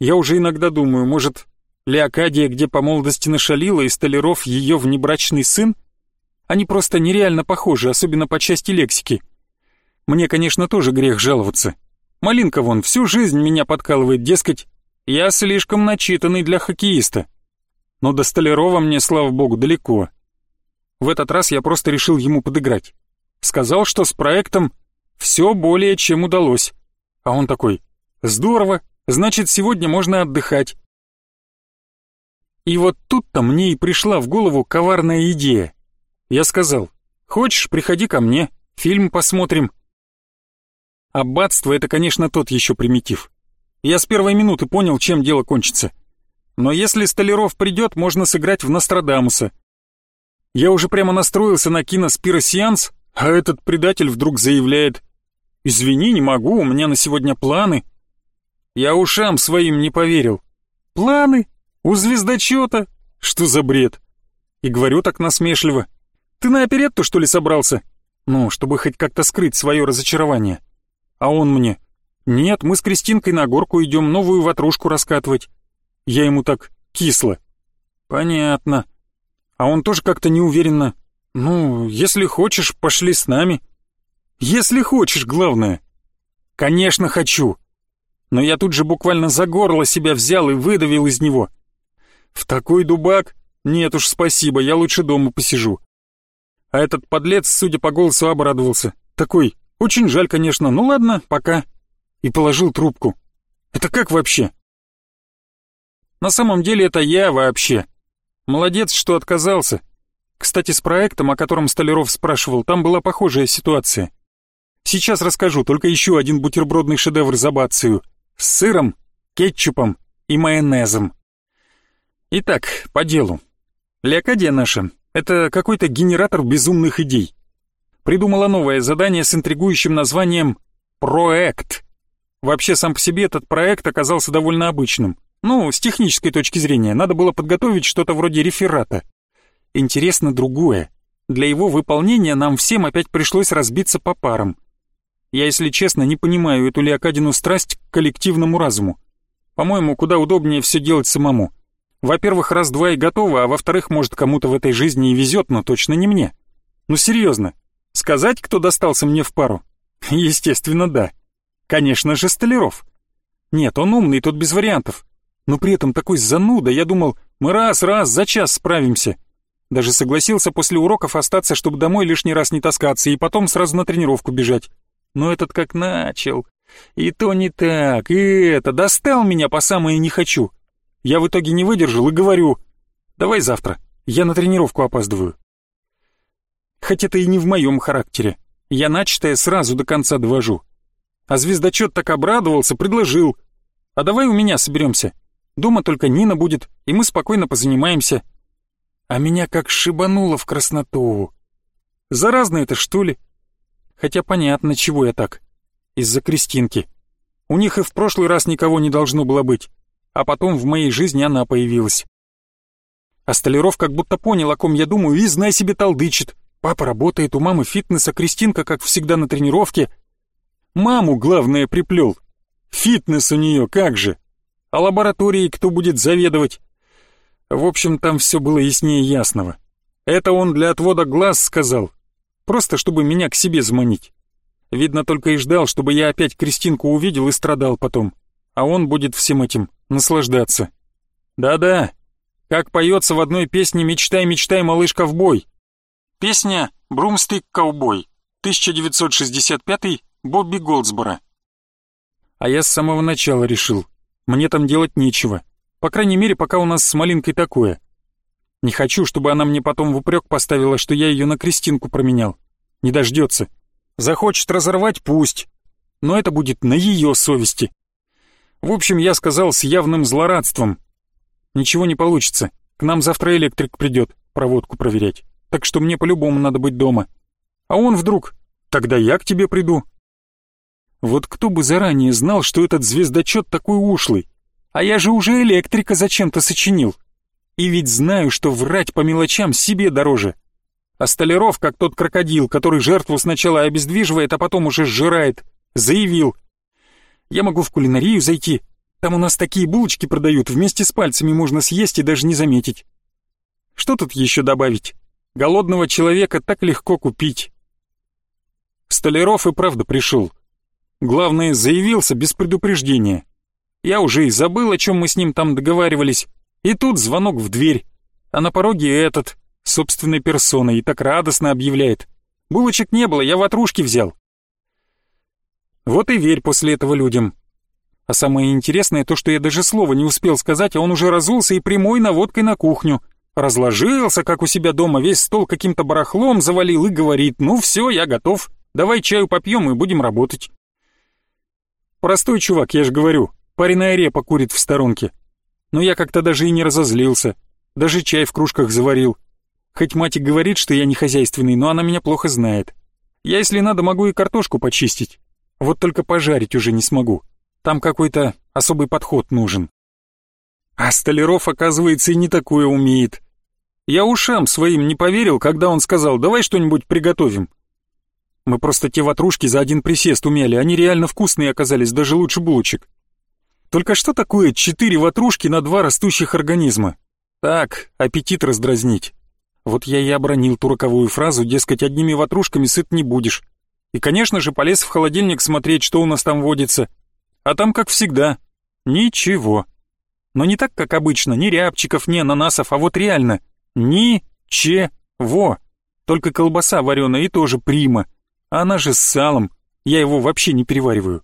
Я уже иногда думаю, может, Леокадия где по молодости нашалила, и Столяров ее внебрачный сын? Они просто нереально похожи, особенно по части лексики. Мне, конечно, тоже грех жаловаться. Малинка вон всю жизнь меня подкалывает, дескать, я слишком начитанный для хоккеиста. Но до Столярова мне, слава богу, далеко. В этот раз я просто решил ему подыграть. Сказал, что с проектом все более чем удалось. А он такой, здорово, значит сегодня можно отдыхать. И вот тут-то мне и пришла в голову коварная идея. Я сказал, хочешь, приходи ко мне, фильм посмотрим. Аббатство — это, конечно, тот еще примитив. Я с первой минуты понял, чем дело кончится. Но если Столяров придет, можно сыграть в Нострадамуса. Я уже прямо настроился на киноспиросеанс, а этот предатель вдруг заявляет «Извини, не могу, у меня на сегодня планы». Я ушам своим не поверил. «Планы? У звездочета? Что за бред?» И говорю так насмешливо. «Ты на оперетту, что ли, собрался?» Ну, чтобы хоть как-то скрыть свое разочарование. А он мне «Нет, мы с Кристинкой на горку идем новую ватрушку раскатывать». Я ему так кисло. «Понятно». А он тоже как-то неуверенно. «Ну, если хочешь, пошли с нами». «Если хочешь, главное». «Конечно хочу». Но я тут же буквально за горло себя взял и выдавил из него. «В такой дубак? Нет уж, спасибо, я лучше дома посижу». А этот подлец, судя по голосу, обрадовался. Такой, очень жаль, конечно, ну ладно, пока и положил трубку. Это как вообще? На самом деле это я вообще. Молодец, что отказался. Кстати, с проектом, о котором Столяров спрашивал, там была похожая ситуация. Сейчас расскажу, только еще один бутербродный шедевр за бацию. С сыром, кетчупом и майонезом. Итак, по делу. Леокадия наша — это какой-то генератор безумных идей. Придумала новое задание с интригующим названием «Проект». Вообще, сам по себе этот проект оказался довольно обычным. Ну, с технической точки зрения, надо было подготовить что-то вроде реферата. Интересно другое. Для его выполнения нам всем опять пришлось разбиться по парам. Я, если честно, не понимаю эту Леокадину страсть к коллективному разуму. По-моему, куда удобнее все делать самому. Во-первых, раз-два и готово, а во-вторых, может, кому-то в этой жизни и везет, но точно не мне. Ну серьезно, сказать, кто достался мне в пару? (laughs) Естественно, да. Конечно же, Столяров. Нет, он умный, тут без вариантов. Но при этом такой зануда, я думал, мы раз-раз за час справимся. Даже согласился после уроков остаться, чтобы домой лишний раз не таскаться, и потом сразу на тренировку бежать. Но этот как начал. И то не так, и это, достал меня по самое не хочу. Я в итоге не выдержал и говорю, давай завтра, я на тренировку опаздываю. Хоть это и не в моем характере. Я начатое сразу до конца довожу. А звездочет так обрадовался, предложил. А давай у меня соберемся. Дома только Нина будет, и мы спокойно позанимаемся. А меня как шибануло в красноту. Заразно это, что ли? Хотя понятно, чего я так. Из-за Кристинки. У них и в прошлый раз никого не должно было быть. А потом в моей жизни она появилась. А Столяров как будто понял, о ком я думаю, и знай себе толдычит. Папа работает, у мамы фитнес, а Кристинка, как всегда, на тренировке — Маму, главное, приплел. Фитнес у нее, как же. А лабораторией кто будет заведовать? В общем, там все было яснее ясного. Это он для отвода глаз сказал. Просто чтобы меня к себе заманить. Видно, только и ждал, чтобы я опять Кристинку увидел и страдал потом. А он будет всем этим наслаждаться. Да-да, как поется в одной песне «Мечтай, мечтай, малышка в бой». Песня «Брумстик ковбой», 1965 Бобби Голдсбора. А я с самого начала решил, мне там делать нечего. По крайней мере, пока у нас с Малинкой такое. Не хочу, чтобы она мне потом в упрек поставила, что я ее на Кристинку променял. Не дождется. Захочет разорвать — пусть. Но это будет на ее совести. В общем, я сказал с явным злорадством. Ничего не получится. К нам завтра электрик придет проводку проверять. Так что мне по-любому надо быть дома. А он вдруг... Тогда я к тебе приду. Вот кто бы заранее знал, что этот звездочет такой ушлый. А я же уже электрика зачем-то сочинил. И ведь знаю, что врать по мелочам себе дороже. А Столяров, как тот крокодил, который жертву сначала обездвиживает, а потом уже сжирает, заявил. Я могу в кулинарию зайти. Там у нас такие булочки продают, вместе с пальцами можно съесть и даже не заметить. Что тут еще добавить? Голодного человека так легко купить. Столяров и правда пришел. Главное, заявился без предупреждения. Я уже и забыл, о чем мы с ним там договаривались. И тут звонок в дверь. А на пороге этот, собственной персоной, и так радостно объявляет. Булочек не было, я ватрушки взял. Вот и верь после этого людям. А самое интересное то, что я даже слова не успел сказать, а он уже разулся и прямой наводкой на кухню. Разложился, как у себя дома, весь стол каким-то барахлом завалил и говорит, ну все, я готов, давай чаю попьем и будем работать. Простой чувак, я же говорю, пареная репа курит в сторонке. Но я как-то даже и не разозлился, даже чай в кружках заварил. Хоть мать и говорит, что я не хозяйственный, но она меня плохо знает. Я, если надо, могу и картошку почистить. Вот только пожарить уже не смогу. Там какой-то особый подход нужен. А Столяров, оказывается, и не такое умеет. Я ушам своим не поверил, когда он сказал, давай что-нибудь приготовим. Мы просто те ватрушки за один присест умели, они реально вкусные оказались, даже лучше булочек. Только что такое четыре ватрушки на два растущих организма? Так, аппетит раздразнить. Вот я и обронил ту роковую фразу, дескать, одними ватрушками сыт не будешь. И, конечно же, полез в холодильник смотреть, что у нас там водится. А там, как всегда, ничего. Но не так, как обычно, ни рябчиков, ни ананасов, а вот реально ничего. Только колбаса вареная и тоже прима. А она же с салом, я его вообще не перевариваю.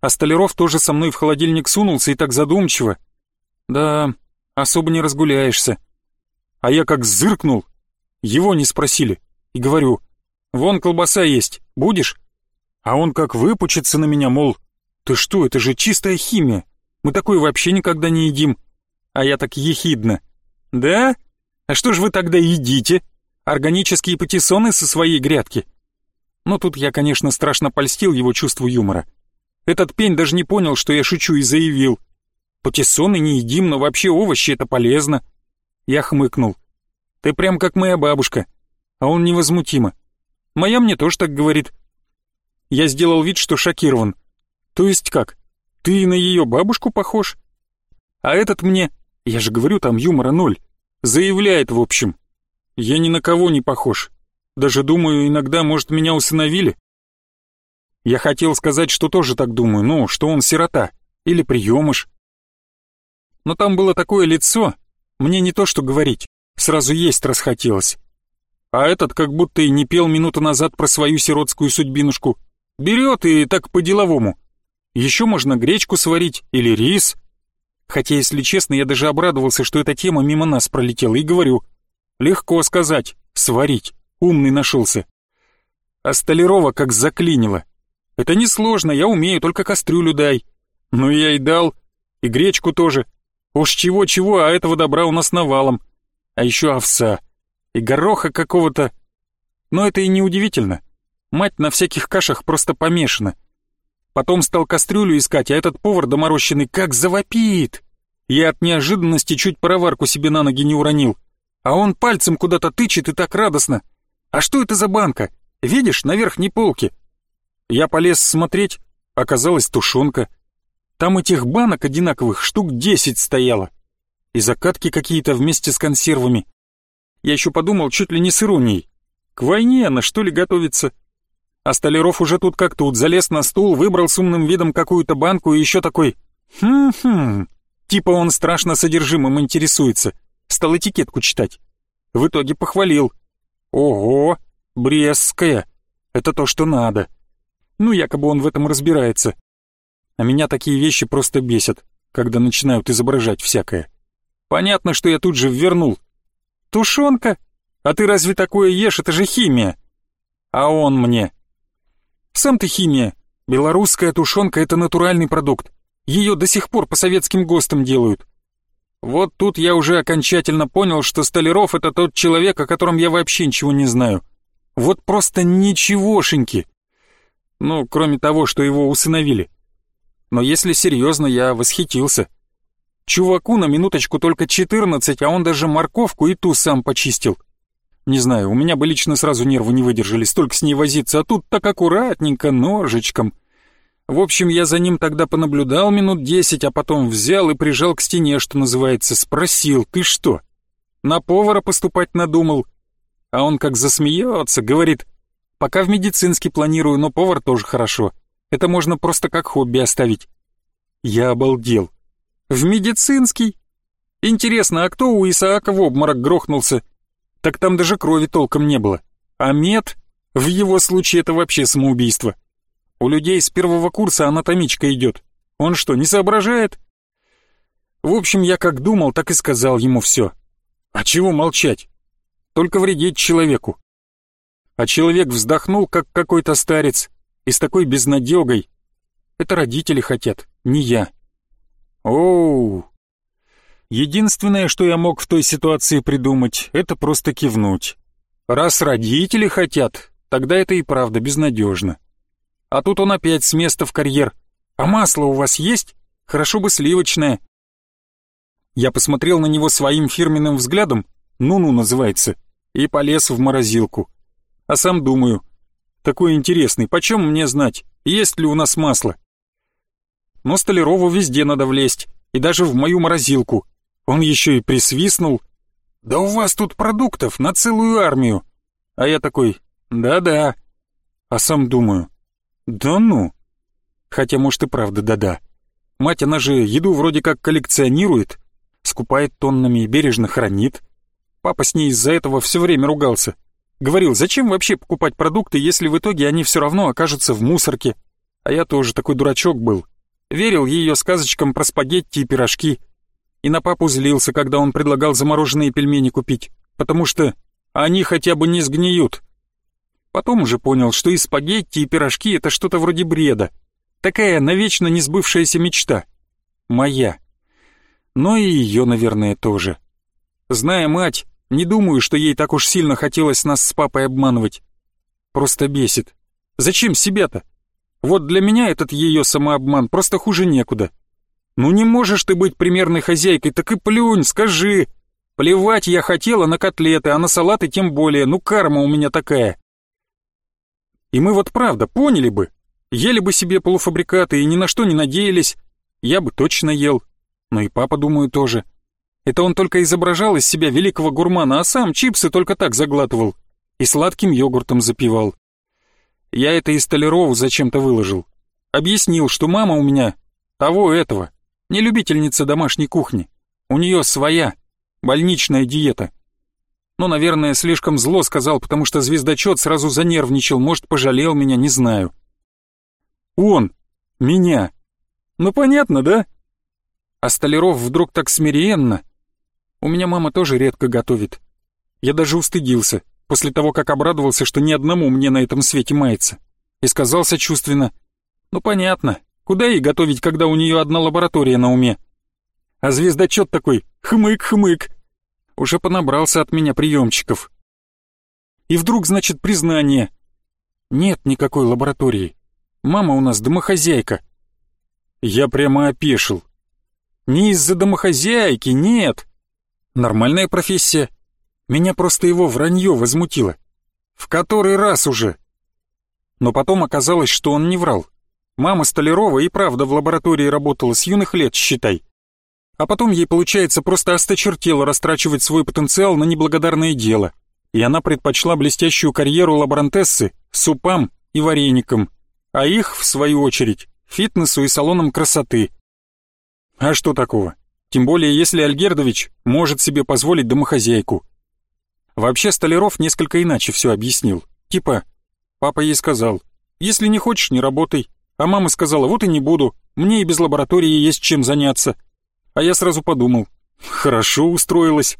А Столяров тоже со мной в холодильник сунулся и так задумчиво. Да, особо не разгуляешься. А я как зыркнул, его не спросили, и говорю, вон колбаса есть, будешь? А он как выпучится на меня, мол, ты что, это же чистая химия, мы такое вообще никогда не едим. А я так ехидно, да? А что ж вы тогда едите? Органические патиссоны со своей грядки? Но тут я, конечно, страшно польстил его чувству юмора. Этот пень даже не понял, что я шучу и заявил. Патиссоны не едим, но вообще овощи это полезно. Я хмыкнул. «Ты прям как моя бабушка». А он невозмутимо. «Моя мне тоже так говорит». Я сделал вид, что шокирован. «То есть как? Ты на ее бабушку похож?» А этот мне, я же говорю, там юмора ноль, заявляет в общем. Я ни на кого не похож. Даже думаю, иногда, может, меня усыновили. Я хотел сказать, что тоже так думаю, ну, что он сирота или приемыш. Но там было такое лицо, мне не то что говорить, сразу есть расхотелось. А этот как будто и не пел минуту назад про свою сиротскую судьбинушку. Берет и так по-деловому. Еще можно гречку сварить или рис. Хотя, если честно, я даже обрадовался, что эта тема мимо нас пролетела, и говорю, легко сказать, сварить, умный нашелся. А Столярова как заклинило. Это несложно, я умею, только кастрюлю дай. Ну я и дал, и гречку тоже, Уж чего-чего, а этого добра у нас навалом. А еще овса. И гороха какого-то. Но это и не удивительно. Мать на всяких кашах просто помешана. Потом стал кастрюлю искать, а этот повар доморощенный как завопит. Я от неожиданности чуть пароварку себе на ноги не уронил. А он пальцем куда-то тычет и так радостно. А что это за банка? Видишь, на верхней полке. Я полез смотреть, оказалась тушенка. Там этих банок одинаковых штук десять стояло. И закатки какие-то вместе с консервами. Я еще подумал чуть ли не с иронией. К войне она что ли готовится? А Столяров уже тут как тут, залез на стул, выбрал с умным видом какую-то банку и еще такой «Хм-хм». Типа он страшно содержимым интересуется. Стал этикетку читать. В итоге похвалил. «Ого, Брестская. Это то, что надо». Ну, якобы он в этом разбирается. А меня такие вещи просто бесят, когда начинают изображать всякое. Понятно, что я тут же ввернул. Тушенка? А ты разве такое ешь? Это же химия. А он мне. Сам ты химия. Белорусская тушенка — это натуральный продукт. Ее до сих пор по советским ГОСТам делают. Вот тут я уже окончательно понял, что Столяров — это тот человек, о котором я вообще ничего не знаю. Вот просто ничегошеньки. Ну, кроме того, что его усыновили. Но если серьезно, я восхитился. Чуваку на минуточку только 14, а он даже морковку и ту сам почистил. Не знаю, у меня бы лично сразу нервы не выдержали, столько с ней возиться, а тут так аккуратненько, ножичком. В общем, я за ним тогда понаблюдал минут десять, а потом взял и прижал к стене, что называется, спросил, ты что, на повара поступать надумал? А он как засмеется, говорит, пока в медицинский планирую, но повар тоже хорошо. Это можно просто как хобби оставить. Я обалдел. В медицинский? Интересно, а кто у Исаака в обморок грохнулся? Так там даже крови толком не было. А мед? В его случае это вообще самоубийство. У людей с первого курса анатомичка идет. Он что, не соображает? В общем, я как думал, так и сказал ему все. А чего молчать? Только вредить человеку. А человек вздохнул, как какой-то старец, и с такой безнадегой. Это родители хотят, не я. Оу. Единственное, что я мог в той ситуации придумать, это просто кивнуть. Раз родители хотят, тогда это и правда безнадежно. А тут он опять с места в карьер. А масло у вас есть? Хорошо бы сливочное. Я посмотрел на него своим фирменным взглядом, ну-ну называется, и полез в морозилку. А сам думаю, такой интересный, почем мне знать, есть ли у нас масло? Но Столярову везде надо влезть, и даже в мою морозилку. Он еще и присвистнул. «Да у вас тут продуктов на целую армию!» А я такой «Да-да». А сам думаю «Да ну». Хотя, может, и правда да-да. Мать, она же еду вроде как коллекционирует, скупает тоннами и бережно хранит. Папа с ней из-за этого все время ругался. Говорил, зачем вообще покупать продукты, если в итоге они все равно окажутся в мусорке. А я тоже такой дурачок был. Верил ее сказочкам про спагетти и пирожки. И на папу злился, когда он предлагал замороженные пельмени купить, потому что они хотя бы не сгниют. Потом уже понял, что и спагетти, и пирожки — это что-то вроде бреда. Такая навечно несбывшаяся мечта. Моя. Но и ее, наверное, тоже. Зная мать, не думаю, что ей так уж сильно хотелось нас с папой обманывать. Просто бесит. Зачем себя-то? Вот для меня этот ее самообман просто хуже некуда. Ну не можешь ты быть примерной хозяйкой, так и плюнь, скажи. Плевать я хотела на котлеты, а на салаты тем более, ну карма у меня такая. И мы вот правда поняли бы, ели бы себе полуфабрикаты и ни на что не надеялись, я бы точно ел. Но и папа, думаю, тоже. Это он только изображал из себя великого гурмана, а сам чипсы только так заглатывал и сладким йогуртом запивал. Я это и Столярову зачем-то выложил. Объяснил, что мама у меня того этого, не любительница домашней кухни. У нее своя, больничная диета. Ну, наверное, слишком зло сказал, потому что звездочет сразу занервничал, может, пожалел меня, не знаю. Он, меня. Ну, понятно, да? А Столяров вдруг так смиренно. У меня мама тоже редко готовит. Я даже устыдился, после того, как обрадовался, что ни одному мне на этом свете мается. И сказал сочувственно, ну, понятно, Куда ей готовить, когда у нее одна лаборатория на уме? А звездочет такой «хмык-хмык». Уже понабрался от меня приемчиков. И вдруг, значит, признание. Нет никакой лаборатории. Мама у нас домохозяйка. Я прямо опешил. Не из-за домохозяйки, нет. Нормальная профессия. Меня просто его вранье возмутило. В который раз уже. Но потом оказалось, что он не врал. Мама Столярова и правда в лаборатории работала с юных лет, считай. А потом ей, получается, просто осточертело растрачивать свой потенциал на неблагодарное дело. И она предпочла блестящую карьеру лаборантессы супам и вареникам, а их, в свою очередь, фитнесу и салонам красоты. А что такого? Тем более, если Альгердович может себе позволить домохозяйку. Вообще Столяров несколько иначе все объяснил. Типа, папа ей сказал, если не хочешь, не работай, а мама сказала, вот и не буду, мне и без лаборатории есть чем заняться. А я сразу подумал, хорошо устроилась.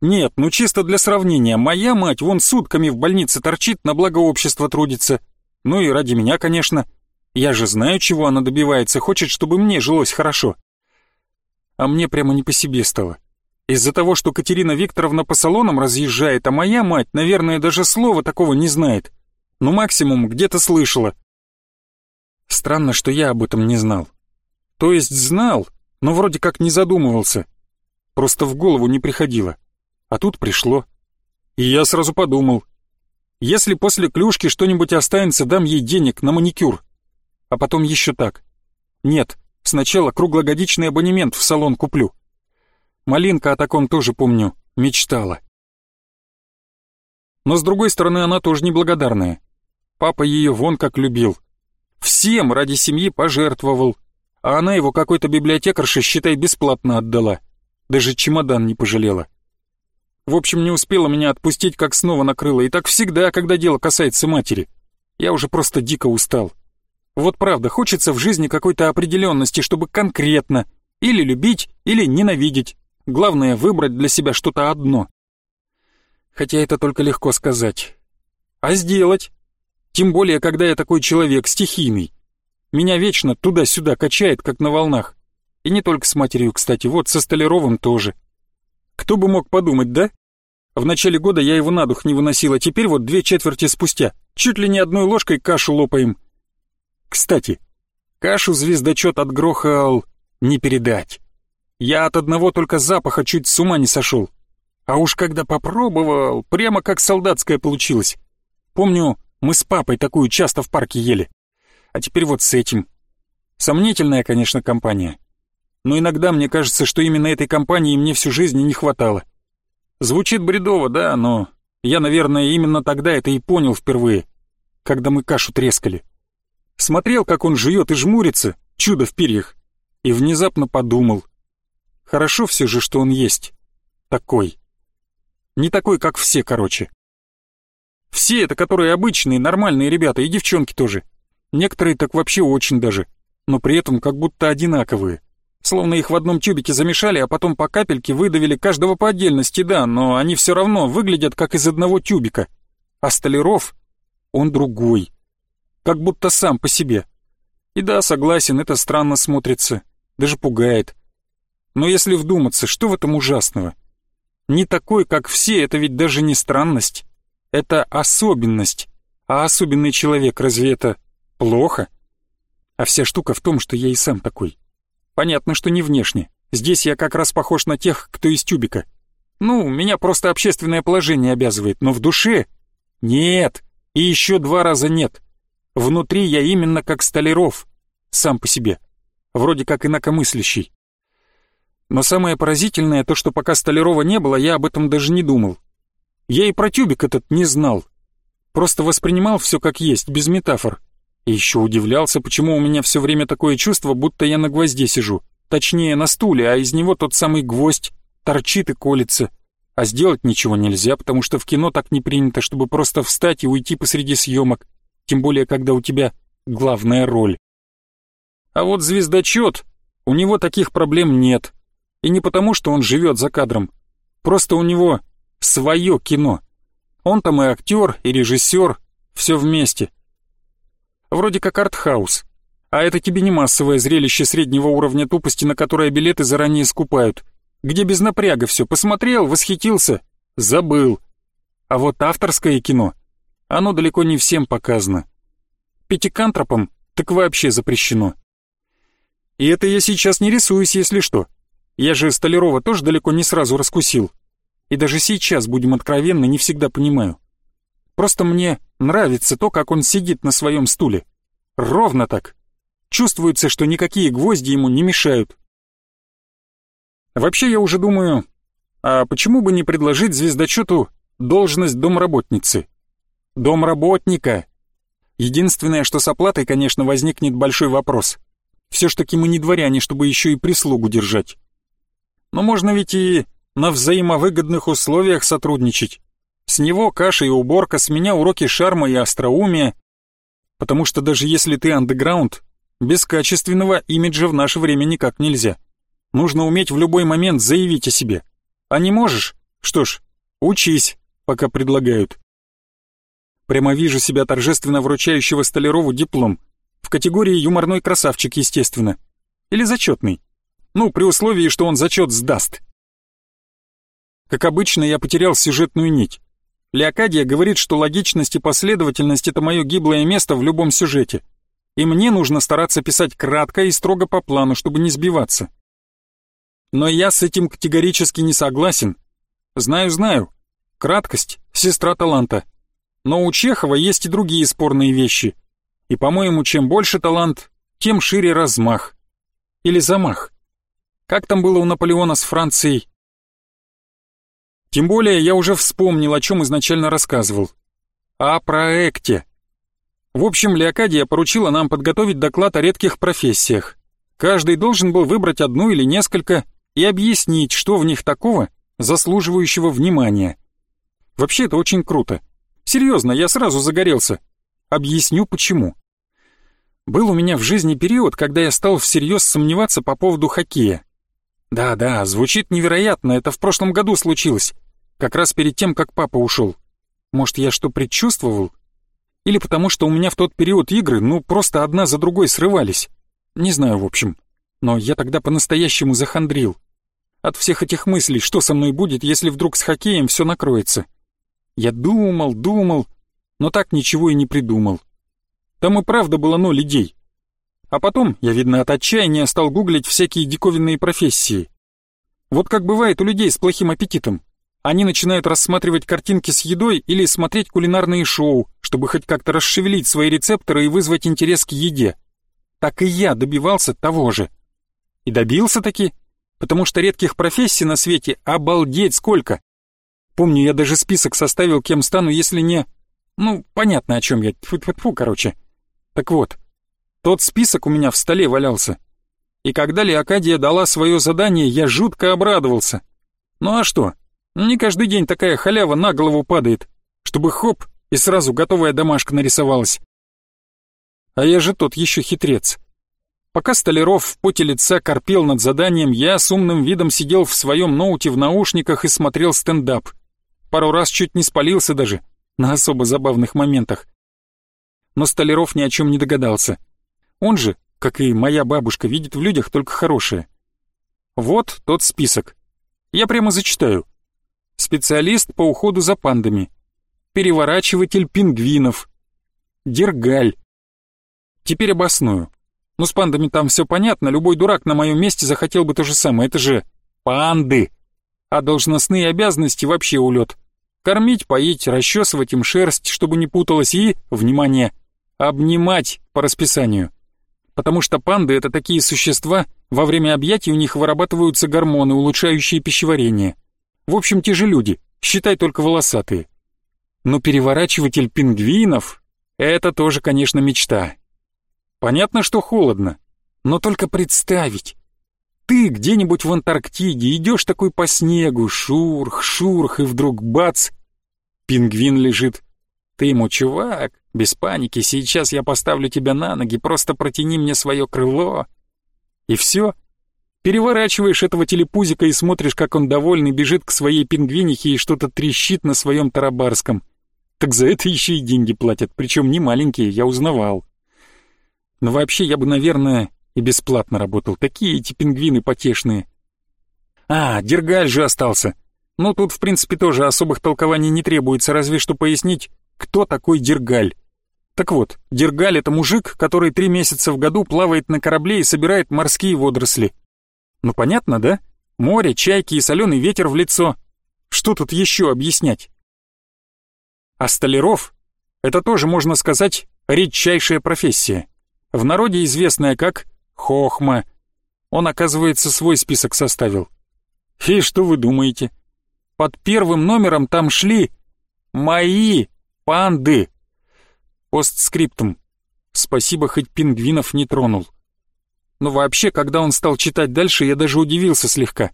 Нет, ну чисто для сравнения, моя мать вон сутками в больнице торчит, на благо общества трудится. Ну и ради меня, конечно. Я же знаю, чего она добивается, хочет, чтобы мне жилось хорошо. А мне прямо не по себе стало. Из-за того, что Катерина Викторовна по салонам разъезжает, а моя мать, наверное, даже слова такого не знает. Ну максимум где-то слышала. Странно, что я об этом не знал. То есть знал, но вроде как не задумывался. Просто в голову не приходило. А тут пришло. И я сразу подумал. Если после клюшки что-нибудь останется, дам ей денег на маникюр. А потом еще так. Нет, сначала круглогодичный абонемент в салон куплю. Малинка о таком тоже помню, мечтала. Но с другой стороны, она тоже неблагодарная. Папа ее вон как любил. Всем ради семьи пожертвовал, а она его какой-то библиотекарше, считай, бесплатно отдала. Даже чемодан не пожалела. В общем, не успела меня отпустить, как снова накрыла, и так всегда, когда дело касается матери. Я уже просто дико устал. Вот правда, хочется в жизни какой-то определенности, чтобы конкретно или любить, или ненавидеть. Главное выбрать для себя что-то одно. Хотя это только легко сказать. А сделать? Тем более, когда я такой человек, стихийный. Меня вечно туда-сюда качает, как на волнах. И не только с матерью, кстати, вот со Столяровым тоже. Кто бы мог подумать, да? В начале года я его на дух не выносил, а теперь вот две четверти спустя. Чуть ли не одной ложкой кашу лопаем. Кстати, кашу звездочет отгрохал не передать. Я от одного только запаха чуть с ума не сошел. А уж когда попробовал, прямо как солдатская получилось. Помню, мы с папой такую часто в парке ели. А теперь вот с этим. Сомнительная, конечно, компания. Но иногда мне кажется, что именно этой компании мне всю жизнь не хватало. Звучит бредово, да, но я, наверное, именно тогда это и понял впервые, когда мы кашу трескали. Смотрел, как он жует и жмурится, чудо в перьях, и внезапно подумал. Хорошо все же, что он есть. Такой. Не такой, как все, короче. Все это, которые обычные, нормальные ребята, и девчонки тоже. Некоторые так вообще очень даже, но при этом как будто одинаковые. Словно их в одном тюбике замешали, а потом по капельке выдавили каждого по отдельности, да, но они все равно выглядят как из одного тюбика. А Столяров, он другой. Как будто сам по себе. И да, согласен, это странно смотрится, даже пугает. Но если вдуматься, что в этом ужасного? Не такой, как все, это ведь даже не странность. Это особенность. А особенный человек, разве это плохо? А вся штука в том, что я и сам такой. Понятно, что не внешне. Здесь я как раз похож на тех, кто из тюбика. Ну, меня просто общественное положение обязывает, но в душе... Нет, и еще два раза нет. Внутри я именно как Столяров, сам по себе. Вроде как инакомыслящий. Но самое поразительное то, что пока Столярова не было, я об этом даже не думал. Я и про тюбик этот не знал. Просто воспринимал все как есть, без метафор. И еще удивлялся, почему у меня все время такое чувство, будто я на гвозде сижу. Точнее, на стуле, а из него тот самый гвоздь торчит и колется. А сделать ничего нельзя, потому что в кино так не принято, чтобы просто встать и уйти посреди съемок. Тем более, когда у тебя главная роль. А вот звездочет, у него таких проблем нет. И не потому, что он живет за кадром. Просто у него свое кино. Он там и актер, и режиссер, все вместе вроде как артхаус. А это тебе не массовое зрелище среднего уровня тупости, на которое билеты заранее скупают. Где без напряга все, посмотрел, восхитился, забыл. А вот авторское кино, оно далеко не всем показано. Пятикантропам так вообще запрещено. И это я сейчас не рисуюсь, если что. Я же Столярова тоже далеко не сразу раскусил. И даже сейчас, будем откровенны, не всегда понимаю. Просто мне нравится то, как он сидит на своем стуле. Ровно так. Чувствуется, что никакие гвозди ему не мешают. Вообще я уже думаю, а почему бы не предложить звездочету должность домработницы? Домработника. Единственное, что с оплатой, конечно, возникнет большой вопрос. Все ж таки мы не дворяне, чтобы еще и прислугу держать. Но можно ведь и на взаимовыгодных условиях сотрудничать. С него каша и уборка, с меня уроки шарма и остроумия. Потому что даже если ты андеграунд, без качественного имиджа в наше время никак нельзя. Нужно уметь в любой момент заявить о себе. А не можешь? Что ж, учись, пока предлагают. Прямо вижу себя торжественно вручающего Столярову диплом. В категории юморной красавчик, естественно. Или зачетный. Ну, при условии, что он зачет сдаст. Как обычно, я потерял сюжетную нить. Леокадия говорит, что логичность и последовательность — это мое гиблое место в любом сюжете. И мне нужно стараться писать кратко и строго по плану, чтобы не сбиваться. Но я с этим категорически не согласен. Знаю, знаю. Краткость — сестра таланта. Но у Чехова есть и другие спорные вещи. И, по-моему, чем больше талант, тем шире размах. Или замах. Как там было у Наполеона с Францией? Тем более я уже вспомнил, о чем изначально рассказывал. О проекте. В общем, Леокадия поручила нам подготовить доклад о редких профессиях. Каждый должен был выбрать одну или несколько и объяснить, что в них такого, заслуживающего внимания. Вообще это очень круто. Серьезно, я сразу загорелся. Объясню почему. Был у меня в жизни период, когда я стал всерьез сомневаться по поводу хоккея. Да-да, звучит невероятно, это в прошлом году случилось. Как раз перед тем, как папа ушел. Может, я что предчувствовал? Или потому что у меня в тот период игры, ну, просто одна за другой срывались. Не знаю, в общем. Но я тогда по-настоящему захандрил. От всех этих мыслей, что со мной будет, если вдруг с хоккеем все накроется. Я думал, думал, но так ничего и не придумал. Там и правда было ноль идей. А потом, я, видно, от отчаяния стал гуглить всякие диковинные профессии. Вот как бывает у людей с плохим аппетитом. Они начинают рассматривать картинки с едой или смотреть кулинарные шоу, чтобы хоть как-то расшевелить свои рецепторы и вызвать интерес к еде. Так и я добивался того же. И добился таки, потому что редких профессий на свете обалдеть сколько. Помню, я даже список составил, кем стану, если не... Ну, понятно, о чем я. Тьфу -тьфу -тьфу, короче. Так вот, тот список у меня в столе валялся. И когда Леокадия дала свое задание, я жутко обрадовался. Ну а что? Не каждый день такая халява на голову падает, чтобы хоп, и сразу готовая домашка нарисовалась. А я же тот еще хитрец. Пока Столяров в поте лица корпел над заданием, я с умным видом сидел в своем ноуте в наушниках и смотрел стендап. Пару раз чуть не спалился даже, на особо забавных моментах. Но Столяров ни о чем не догадался. Он же, как и моя бабушка, видит в людях только хорошее. Вот тот список. Я прямо зачитаю. Специалист по уходу за пандами. Переворачиватель пингвинов. Дергаль. Теперь обосную. Ну с пандами там все понятно, любой дурак на моем месте захотел бы то же самое, это же панды. А должностные обязанности вообще улет. Кормить, поить, расчесывать им шерсть, чтобы не путалась и, внимание, обнимать по расписанию потому что панды — это такие существа, во время объятий у них вырабатываются гормоны, улучшающие пищеварение. В общем, те же люди, считай только волосатые. Но переворачиватель пингвинов — это тоже, конечно, мечта. Понятно, что холодно, но только представить. Ты где-нибудь в Антарктиде идешь такой по снегу, шурх, шурх, и вдруг бац, пингвин лежит. Ты ему, чувак, без паники, сейчас я поставлю тебя на ноги, просто протяни мне свое крыло. И все. Переворачиваешь этого телепузика и смотришь, как он довольный бежит к своей пингвинихе и что-то трещит на своем тарабарском. Так за это еще и деньги платят, причем не маленькие, я узнавал. Но вообще я бы, наверное, и бесплатно работал. Такие эти пингвины потешные. А, Дергаль же остался. Ну, тут, в принципе, тоже особых толкований не требуется, разве что пояснить, кто такой Дергаль. Так вот, Дергаль — это мужик, который три месяца в году плавает на корабле и собирает морские водоросли. Ну понятно, да? Море, чайки и соленый ветер в лицо. Что тут еще объяснять? А столяров — это тоже, можно сказать, редчайшая профессия. В народе известная как хохма. Он, оказывается, свой список составил. И что вы думаете? Под первым номером там шли мои панды. Постскриптум. Спасибо, хоть пингвинов не тронул. Но вообще, когда он стал читать дальше, я даже удивился слегка.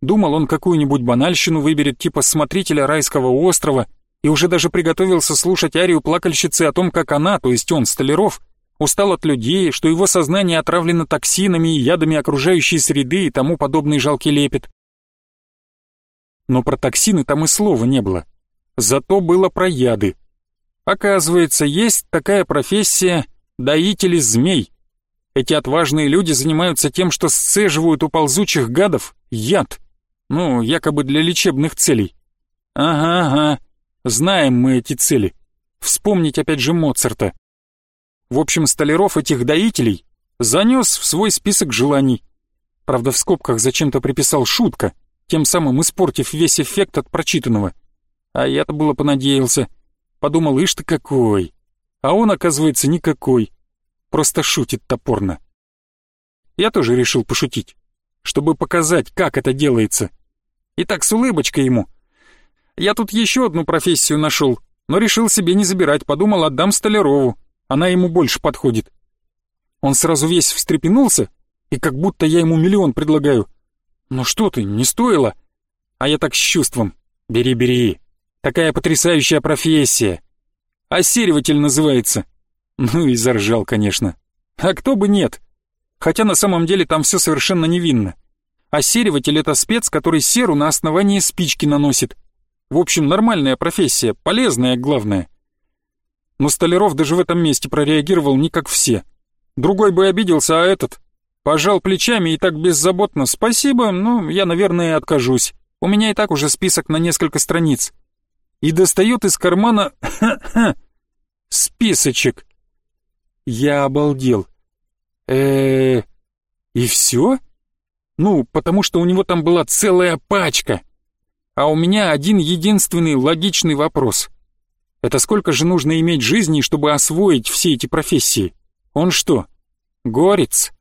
Думал, он какую-нибудь банальщину выберет, типа смотрителя райского острова, и уже даже приготовился слушать арию плакальщицы о том, как она, то есть он, Столяров, устал от людей, что его сознание отравлено токсинами и ядами окружающей среды и тому подобный жалкий лепет. Но про токсины там и слова не было. Зато было про яды. Оказывается, есть такая профессия доители змей. Эти отважные люди занимаются тем, что сцеживают у ползучих гадов яд. Ну, якобы для лечебных целей. Ага, ага, знаем мы эти цели. Вспомнить опять же Моцарта. В общем, Столяров этих доителей занес в свой список желаний. Правда, в скобках зачем-то приписал шутка, тем самым испортив весь эффект от прочитанного. А я-то было понадеялся. Подумал, ишь ты какой. А он, оказывается, никакой. Просто шутит топорно. Я тоже решил пошутить, чтобы показать, как это делается. И так с улыбочкой ему. Я тут еще одну профессию нашел, но решил себе не забирать, подумал, отдам Столярову. Она ему больше подходит. Он сразу весь встрепенулся, и как будто я ему миллион предлагаю. Ну что ты, не стоило. А я так с чувством. Бери, бери. Такая потрясающая профессия. Осериватель называется. Ну и заржал, конечно. А кто бы нет? Хотя на самом деле там все совершенно невинно. Осериватель — это спец, который серу на основании спички наносит. В общем, нормальная профессия, полезная, главное. Но Столяров даже в этом месте прореагировал не как все. Другой бы обиделся, а этот пожал плечами и так беззаботно «Спасибо, ну, я, наверное, откажусь. У меня и так уже список на несколько страниц». И достает из кармана (coughs) списочек. Я обалдел. э и все? Ну, потому что у него там была целая пачка. А у меня один единственный логичный вопрос. Это сколько же нужно иметь жизни, чтобы освоить все эти профессии? Он что, горец?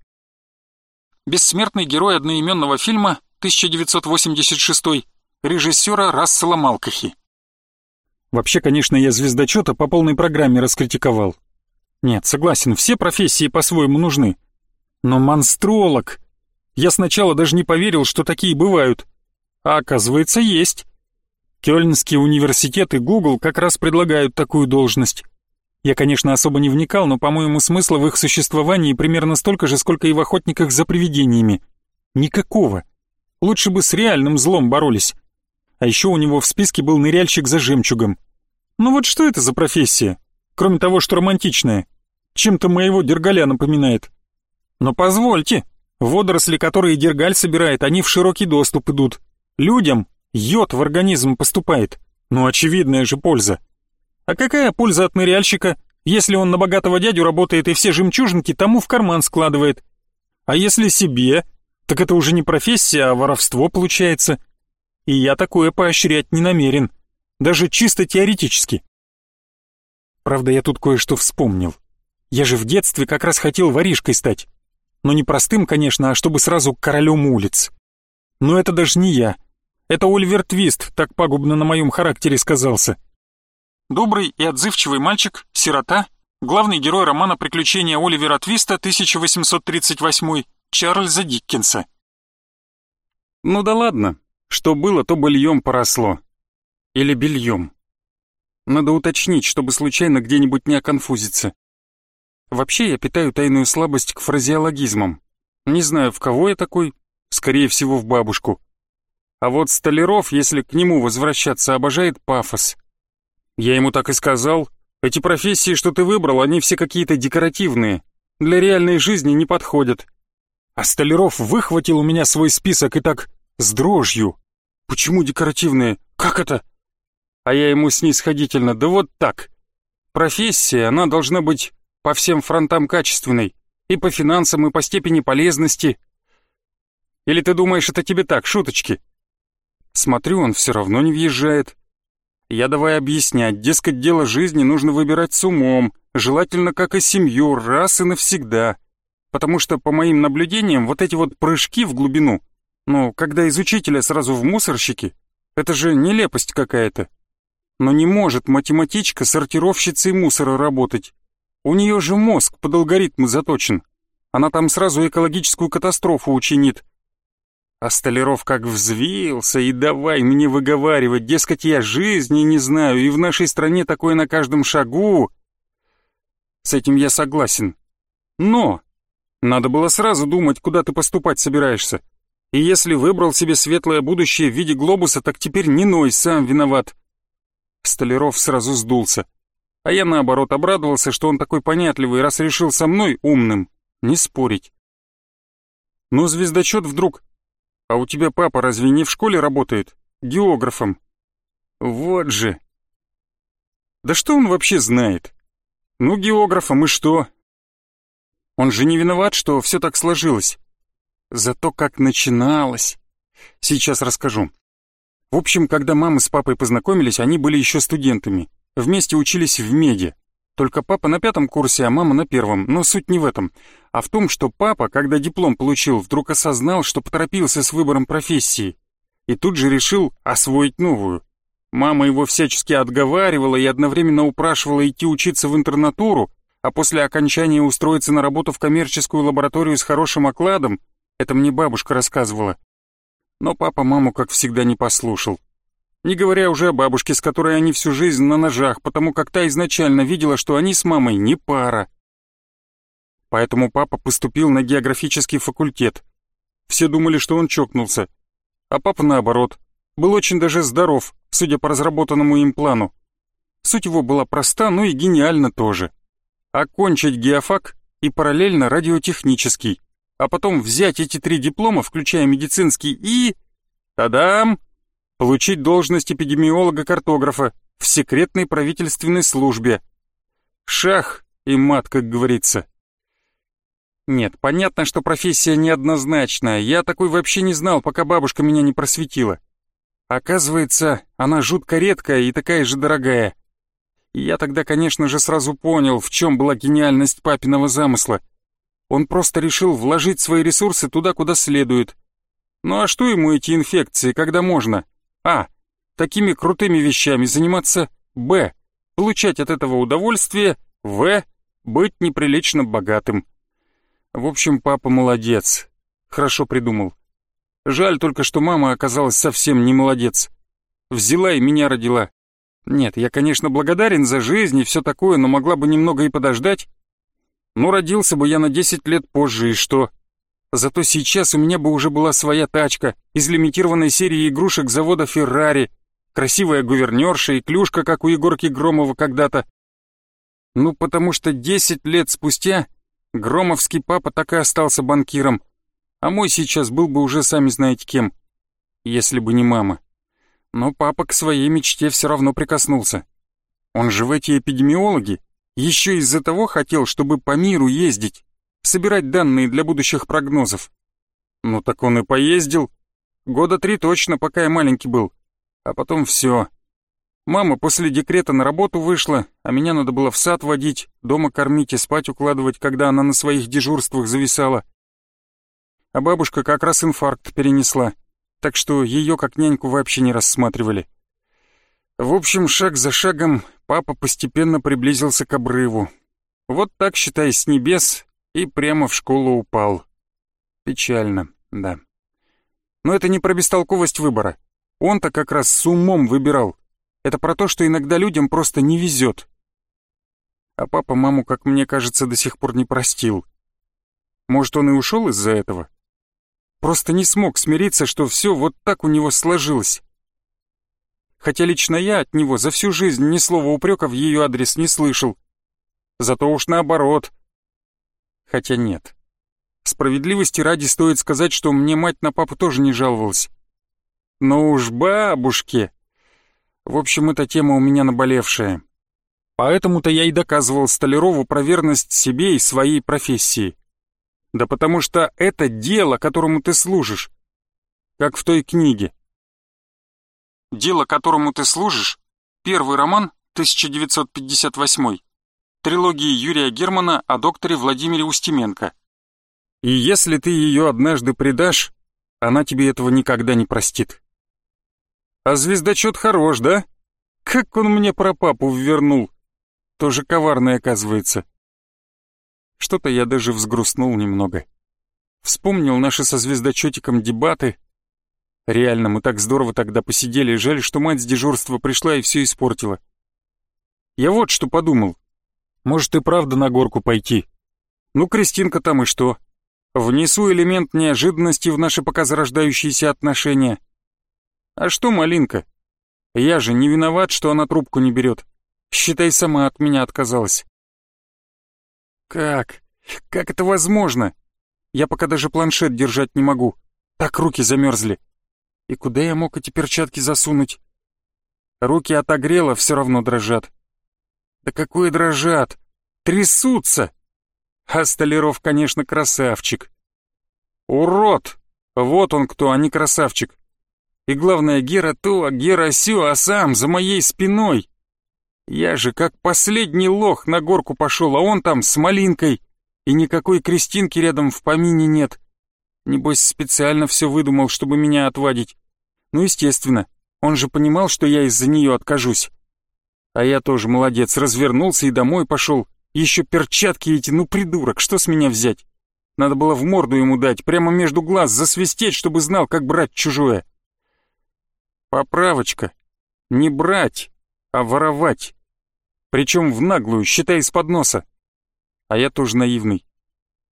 Бессмертный герой одноименного фильма 1986 режиссера Рассела Малкахи. Вообще, конечно, я звездочета по полной программе раскритиковал. Нет, согласен, все профессии по-своему нужны. Но монстролог... Я сначала даже не поверил, что такие бывают. А оказывается, есть. Кёльнский университет и Google как раз предлагают такую должность. Я, конечно, особо не вникал, но, по-моему, смысла в их существовании примерно столько же, сколько и в охотниках за привидениями. Никакого. Лучше бы с реальным злом боролись. А еще у него в списке был ныряльщик за жемчугом. Ну вот что это за профессия? Кроме того, что романтичная. Чем-то моего Дергаля напоминает. Но позвольте, водоросли, которые Дергаль собирает, они в широкий доступ идут. Людям Йод в организм поступает. Ну, очевидная же польза. А какая польза от ныряльщика, если он на богатого дядю работает и все жемчужинки тому в карман складывает? А если себе, так это уже не профессия, а воровство получается. И я такое поощрять не намерен, даже чисто теоретически. Правда, я тут кое-что вспомнил. Я же в детстве как раз хотел воришкой стать. Но не простым, конечно, а чтобы сразу королем улиц. Но это даже не я. Это Оливер Твист так пагубно на моем характере сказался. Добрый и отзывчивый мальчик, сирота, главный герой романа «Приключения Оливера Твиста» 1838 Чарльза Диккенса. Ну да ладно, что было, то быльем поросло. Или бельем. Надо уточнить, чтобы случайно где-нибудь не оконфузиться. Вообще я питаю тайную слабость к фразеологизмам. Не знаю, в кого я такой, скорее всего, в бабушку. А вот Столяров, если к нему возвращаться, обожает пафос. Я ему так и сказал. Эти профессии, что ты выбрал, они все какие-то декоративные. Для реальной жизни не подходят. А Столяров выхватил у меня свой список и так с дрожью. Почему декоративные? Как это? А я ему снисходительно, да вот так. Профессия, она должна быть по всем фронтам качественной. И по финансам, и по степени полезности. Или ты думаешь, это тебе так, шуточки? Смотрю, он все равно не въезжает. Я давай объяснять, дескать, дело жизни нужно выбирать с умом, желательно как и семью, раз и навсегда. Потому что, по моим наблюдениям, вот эти вот прыжки в глубину, ну, когда из учителя сразу в мусорщики, это же нелепость какая-то. Но не может математичка сортировщицей мусора работать. У нее же мозг под алгоритмы заточен. Она там сразу экологическую катастрофу учинит, а Столяров как взвился и давай мне выговаривать, дескать, я жизни не знаю, и в нашей стране такое на каждом шагу. С этим я согласен. Но надо было сразу думать, куда ты поступать собираешься. И если выбрал себе светлое будущее в виде глобуса, так теперь не ной, сам виноват. Столяров сразу сдулся. А я наоборот обрадовался, что он такой понятливый, раз решил со мной, умным, не спорить. Но звездочет вдруг а у тебя папа разве не в школе работает? Географом. Вот же. Да что он вообще знает? Ну, географом и что? Он же не виноват, что все так сложилось. Зато как начиналось. Сейчас расскажу. В общем, когда мама с папой познакомились, они были еще студентами. Вместе учились в меди. Только папа на пятом курсе, а мама на первом, но суть не в этом, а в том, что папа, когда диплом получил, вдруг осознал, что поторопился с выбором профессии, и тут же решил освоить новую. Мама его всячески отговаривала и одновременно упрашивала идти учиться в интернатуру, а после окончания устроиться на работу в коммерческую лабораторию с хорошим окладом, это мне бабушка рассказывала. Но папа маму, как всегда, не послушал. Не говоря уже о бабушке, с которой они всю жизнь на ножах, потому как та изначально видела, что они с мамой не пара. Поэтому папа поступил на географический факультет. Все думали, что он чокнулся. А папа, наоборот, был очень даже здоров, судя по разработанному им плану. Суть его была проста, но и гениальна тоже. Окончить геофак и параллельно радиотехнический, а потом взять эти три диплома, включая медицинский, и... Тадам! Получить должность эпидемиолога-картографа в секретной правительственной службе. Шах и мат, как говорится. Нет, понятно, что профессия неоднозначная. Я такой вообще не знал, пока бабушка меня не просветила. Оказывается, она жутко редкая и такая же дорогая. Я тогда, конечно же, сразу понял, в чем была гениальность папиного замысла. Он просто решил вложить свои ресурсы туда, куда следует. Ну а что ему эти инфекции, когда можно? А. Такими крутыми вещами заниматься. Б. Получать от этого удовольствие. В. Быть неприлично богатым. В общем, папа молодец. Хорошо придумал. Жаль только, что мама оказалась совсем не молодец. Взяла и меня родила. Нет, я, конечно, благодарен за жизнь и все такое, но могла бы немного и подождать. Ну, родился бы я на 10 лет позже, и что? Зато сейчас у меня бы уже была своя тачка из лимитированной серии игрушек завода «Феррари», красивая гувернерша и клюшка, как у Егорки Громова когда-то. Ну, потому что 10 лет спустя Громовский папа так и остался банкиром, а мой сейчас был бы уже сами знаете кем, если бы не мама. Но папа к своей мечте все равно прикоснулся. Он же в эти эпидемиологи еще из-за того хотел, чтобы по миру ездить, собирать данные для будущих прогнозов. Ну так он и поездил. Года три точно, пока я маленький был. А потом все. Мама после декрета на работу вышла, а меня надо было в сад водить, дома кормить и спать укладывать, когда она на своих дежурствах зависала. А бабушка как раз инфаркт перенесла, так что ее как няньку вообще не рассматривали. В общем, шаг за шагом папа постепенно приблизился к обрыву. Вот так, считай, с небес и прямо в школу упал. Печально, да. Но это не про бестолковость выбора. Он-то как раз с умом выбирал. Это про то, что иногда людям просто не везет. А папа маму, как мне кажется, до сих пор не простил. Может, он и ушел из-за этого? Просто не смог смириться, что все вот так у него сложилось. Хотя лично я от него за всю жизнь ни слова упрека в ее адрес не слышал. Зато уж наоборот. Хотя нет. Справедливости ради стоит сказать, что мне мать на папу тоже не жаловалась. Но уж бабушке в общем, эта тема у меня наболевшая. Поэтому-то я и доказывал Столярову про верность себе и своей профессии. Да потому что это дело, которому ты служишь. Как в той книге. «Дело, которому ты служишь» — первый роман, 1958 трилогии Юрия Германа о докторе Владимире Устименко. И если ты ее однажды предашь, она тебе этого никогда не простит. А звездочет хорош, да? Как он мне про папу ввернул. Тоже коварный, оказывается. Что-то я даже взгрустнул немного. Вспомнил наши со звездочетиком дебаты. Реально, мы так здорово тогда посидели, жаль, что мать с дежурства пришла и все испортила. Я вот что подумал. Может и правда на горку пойти. Ну, Кристинка там и что? Внесу элемент неожиданности в наши пока зарождающиеся отношения. А что, малинка? Я же не виноват, что она трубку не берет. Считай, сама от меня отказалась. Как? Как это возможно? Я пока даже планшет держать не могу. Так руки замерзли. И куда я мог эти перчатки засунуть? Руки отогрело, все равно дрожат. Да какое дрожат? Трясутся! А Столяров, конечно, красавчик. Урод! Вот он кто, а не красавчик. И главное, Гера то, а Гера сё, а сам за моей спиной. Я же как последний лох на горку пошел, а он там с малинкой. И никакой крестинки рядом в помине нет. Небось, специально все выдумал, чтобы меня отвадить. Ну, естественно, он же понимал, что я из-за нее откажусь. А я тоже молодец, развернулся и домой пошел. Еще перчатки эти, ну придурок, что с меня взять? Надо было в морду ему дать, прямо между глаз засвистеть, чтобы знал, как брать чужое. Поправочка. Не брать, а воровать. Причем в наглую, считай, из-под носа. А я тоже наивный.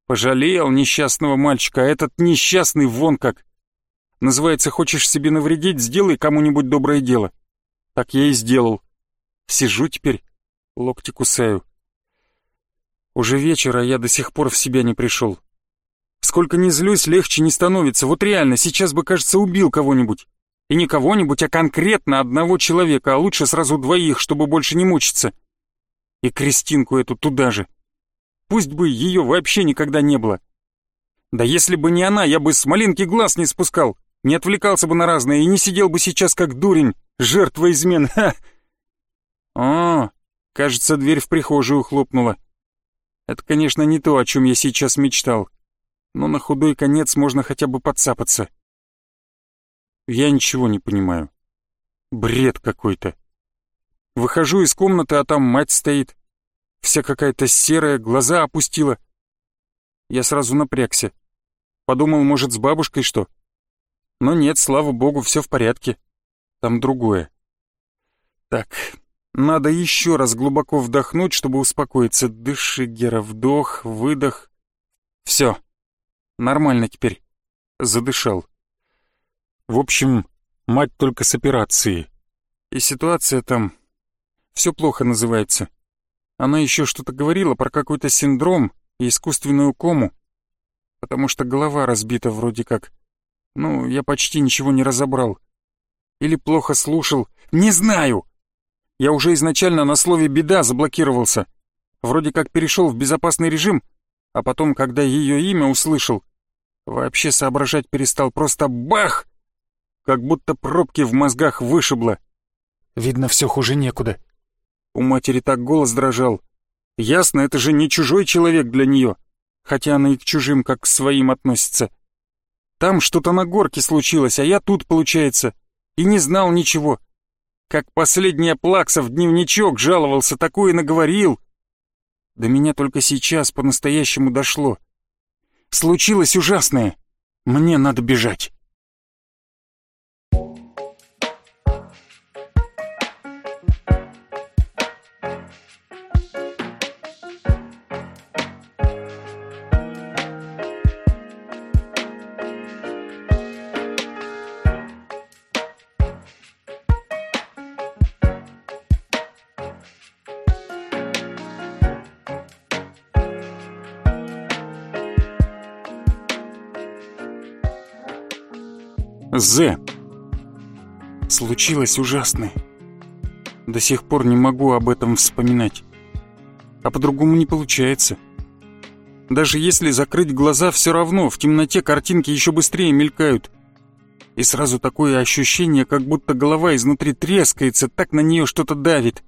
Пожалел несчастного мальчика, а этот несчастный вон как. Называется, хочешь себе навредить, сделай кому-нибудь доброе дело. Так я и сделал. Сижу теперь, локти кусаю. Уже вечер, а я до сих пор в себя не пришел. Сколько ни злюсь, легче не становится. Вот реально, сейчас бы, кажется, убил кого-нибудь. И не кого-нибудь, а конкретно одного человека, а лучше сразу двоих, чтобы больше не мучиться. И Кристинку эту туда же. Пусть бы ее вообще никогда не было. Да если бы не она, я бы с малинки глаз не спускал, не отвлекался бы на разное и не сидел бы сейчас как дурень, жертва измен. Ха! О, кажется, дверь в прихожую хлопнула. Это, конечно, не то, о чем я сейчас мечтал, но на худой конец можно хотя бы подцапаться. Я ничего не понимаю. Бред какой-то. Выхожу из комнаты, а там мать стоит. Вся какая-то серая, глаза опустила. Я сразу напрягся. Подумал, может, с бабушкой что? Но нет, слава богу, все в порядке. Там другое. Так, надо еще раз глубоко вдохнуть, чтобы успокоиться. Дыши, Гера, вдох, выдох. Все. Нормально теперь. Задышал. В общем, мать только с операции. И ситуация там... Все плохо называется. Она еще что-то говорила про какой-то синдром и искусственную кому. Потому что голова разбита вроде как. Ну, я почти ничего не разобрал. Или плохо слушал. Не знаю! Я уже изначально на слове «беда» заблокировался. Вроде как перешел в безопасный режим, а потом, когда ее имя услышал, вообще соображать перестал. Просто бах! Как будто пробки в мозгах вышибло. Видно, все хуже некуда. У матери так голос дрожал. Ясно, это же не чужой человек для нее, хотя она и к чужим, как к своим относится. Там что-то на горке случилось, а я тут, получается, и не знал ничего. Как последняя плакса в дневничок жаловался, такое наговорил. До меня только сейчас по-настоящему дошло. Случилось ужасное. Мне надо бежать. З. Случилось ужасное. До сих пор не могу об этом вспоминать. А по-другому не получается. Даже если закрыть глаза, все равно в темноте картинки еще быстрее мелькают. И сразу такое ощущение, как будто голова изнутри трескается, так на нее что-то давит.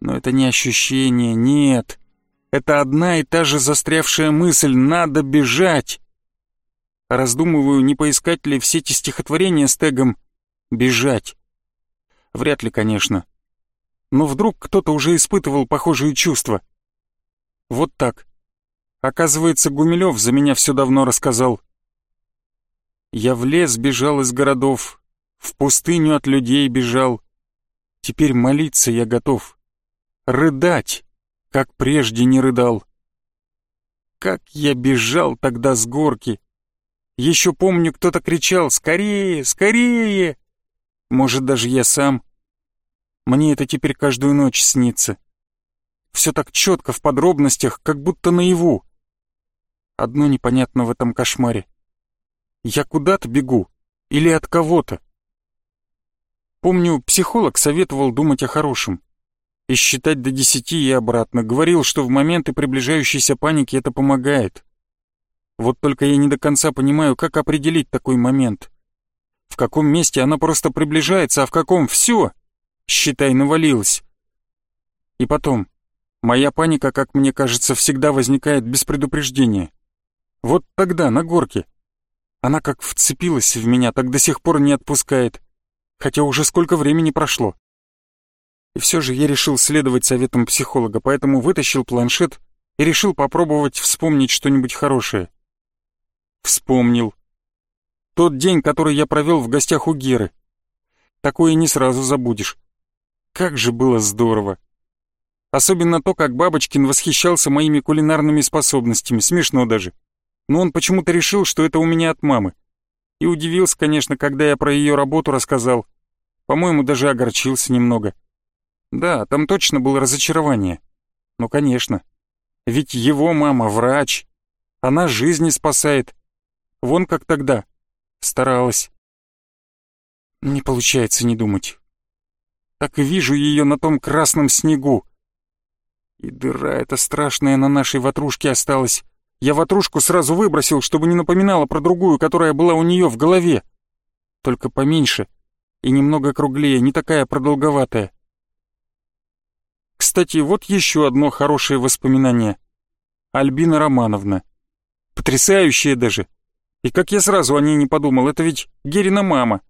Но это не ощущение, нет. Это одна и та же застрявшая мысль «надо бежать». Раздумываю, не поискать ли все эти стихотворения с тегом «бежать». Вряд ли, конечно. Но вдруг кто-то уже испытывал похожие чувства. Вот так. Оказывается, Гумилев за меня все давно рассказал. Я в лес бежал из городов, в пустыню от людей бежал. Теперь молиться я готов. Рыдать, как прежде не рыдал. Как я бежал тогда с горки, еще помню, кто-то кричал «Скорее! Скорее!» Может, даже я сам. Мне это теперь каждую ночь снится. Все так четко в подробностях, как будто наяву. Одно непонятно в этом кошмаре. Я куда-то бегу или от кого-то? Помню, психолог советовал думать о хорошем и считать до десяти и обратно. Говорил, что в моменты приближающейся паники это помогает. Вот только я не до конца понимаю, как определить такой момент. В каком месте она просто приближается, а в каком все, считай, навалилась. И потом, моя паника, как мне кажется, всегда возникает без предупреждения. Вот тогда, на горке. Она как вцепилась в меня, так до сих пор не отпускает. Хотя уже сколько времени прошло. И все же я решил следовать советам психолога, поэтому вытащил планшет и решил попробовать вспомнить что-нибудь хорошее. Вспомнил. Тот день, который я провел в гостях у Геры. Такое не сразу забудешь. Как же было здорово. Особенно то, как Бабочкин восхищался моими кулинарными способностями, смешно даже. Но он почему-то решил, что это у меня от мамы. И удивился, конечно, когда я про ее работу рассказал. По-моему, даже огорчился немного. Да, там точно было разочарование. Ну, конечно. Ведь его мама врач. Она жизни спасает. Вон как тогда. Старалась. Не получается не думать. Так и вижу ее на том красном снегу. И дыра эта страшная на нашей ватрушке осталась. Я ватрушку сразу выбросил, чтобы не напоминала про другую, которая была у нее в голове. Только поменьше и немного круглее, не такая продолговатая. Кстати, вот еще одно хорошее воспоминание. Альбина Романовна. Потрясающая даже. И как я сразу о ней не подумал, это ведь Герина мама.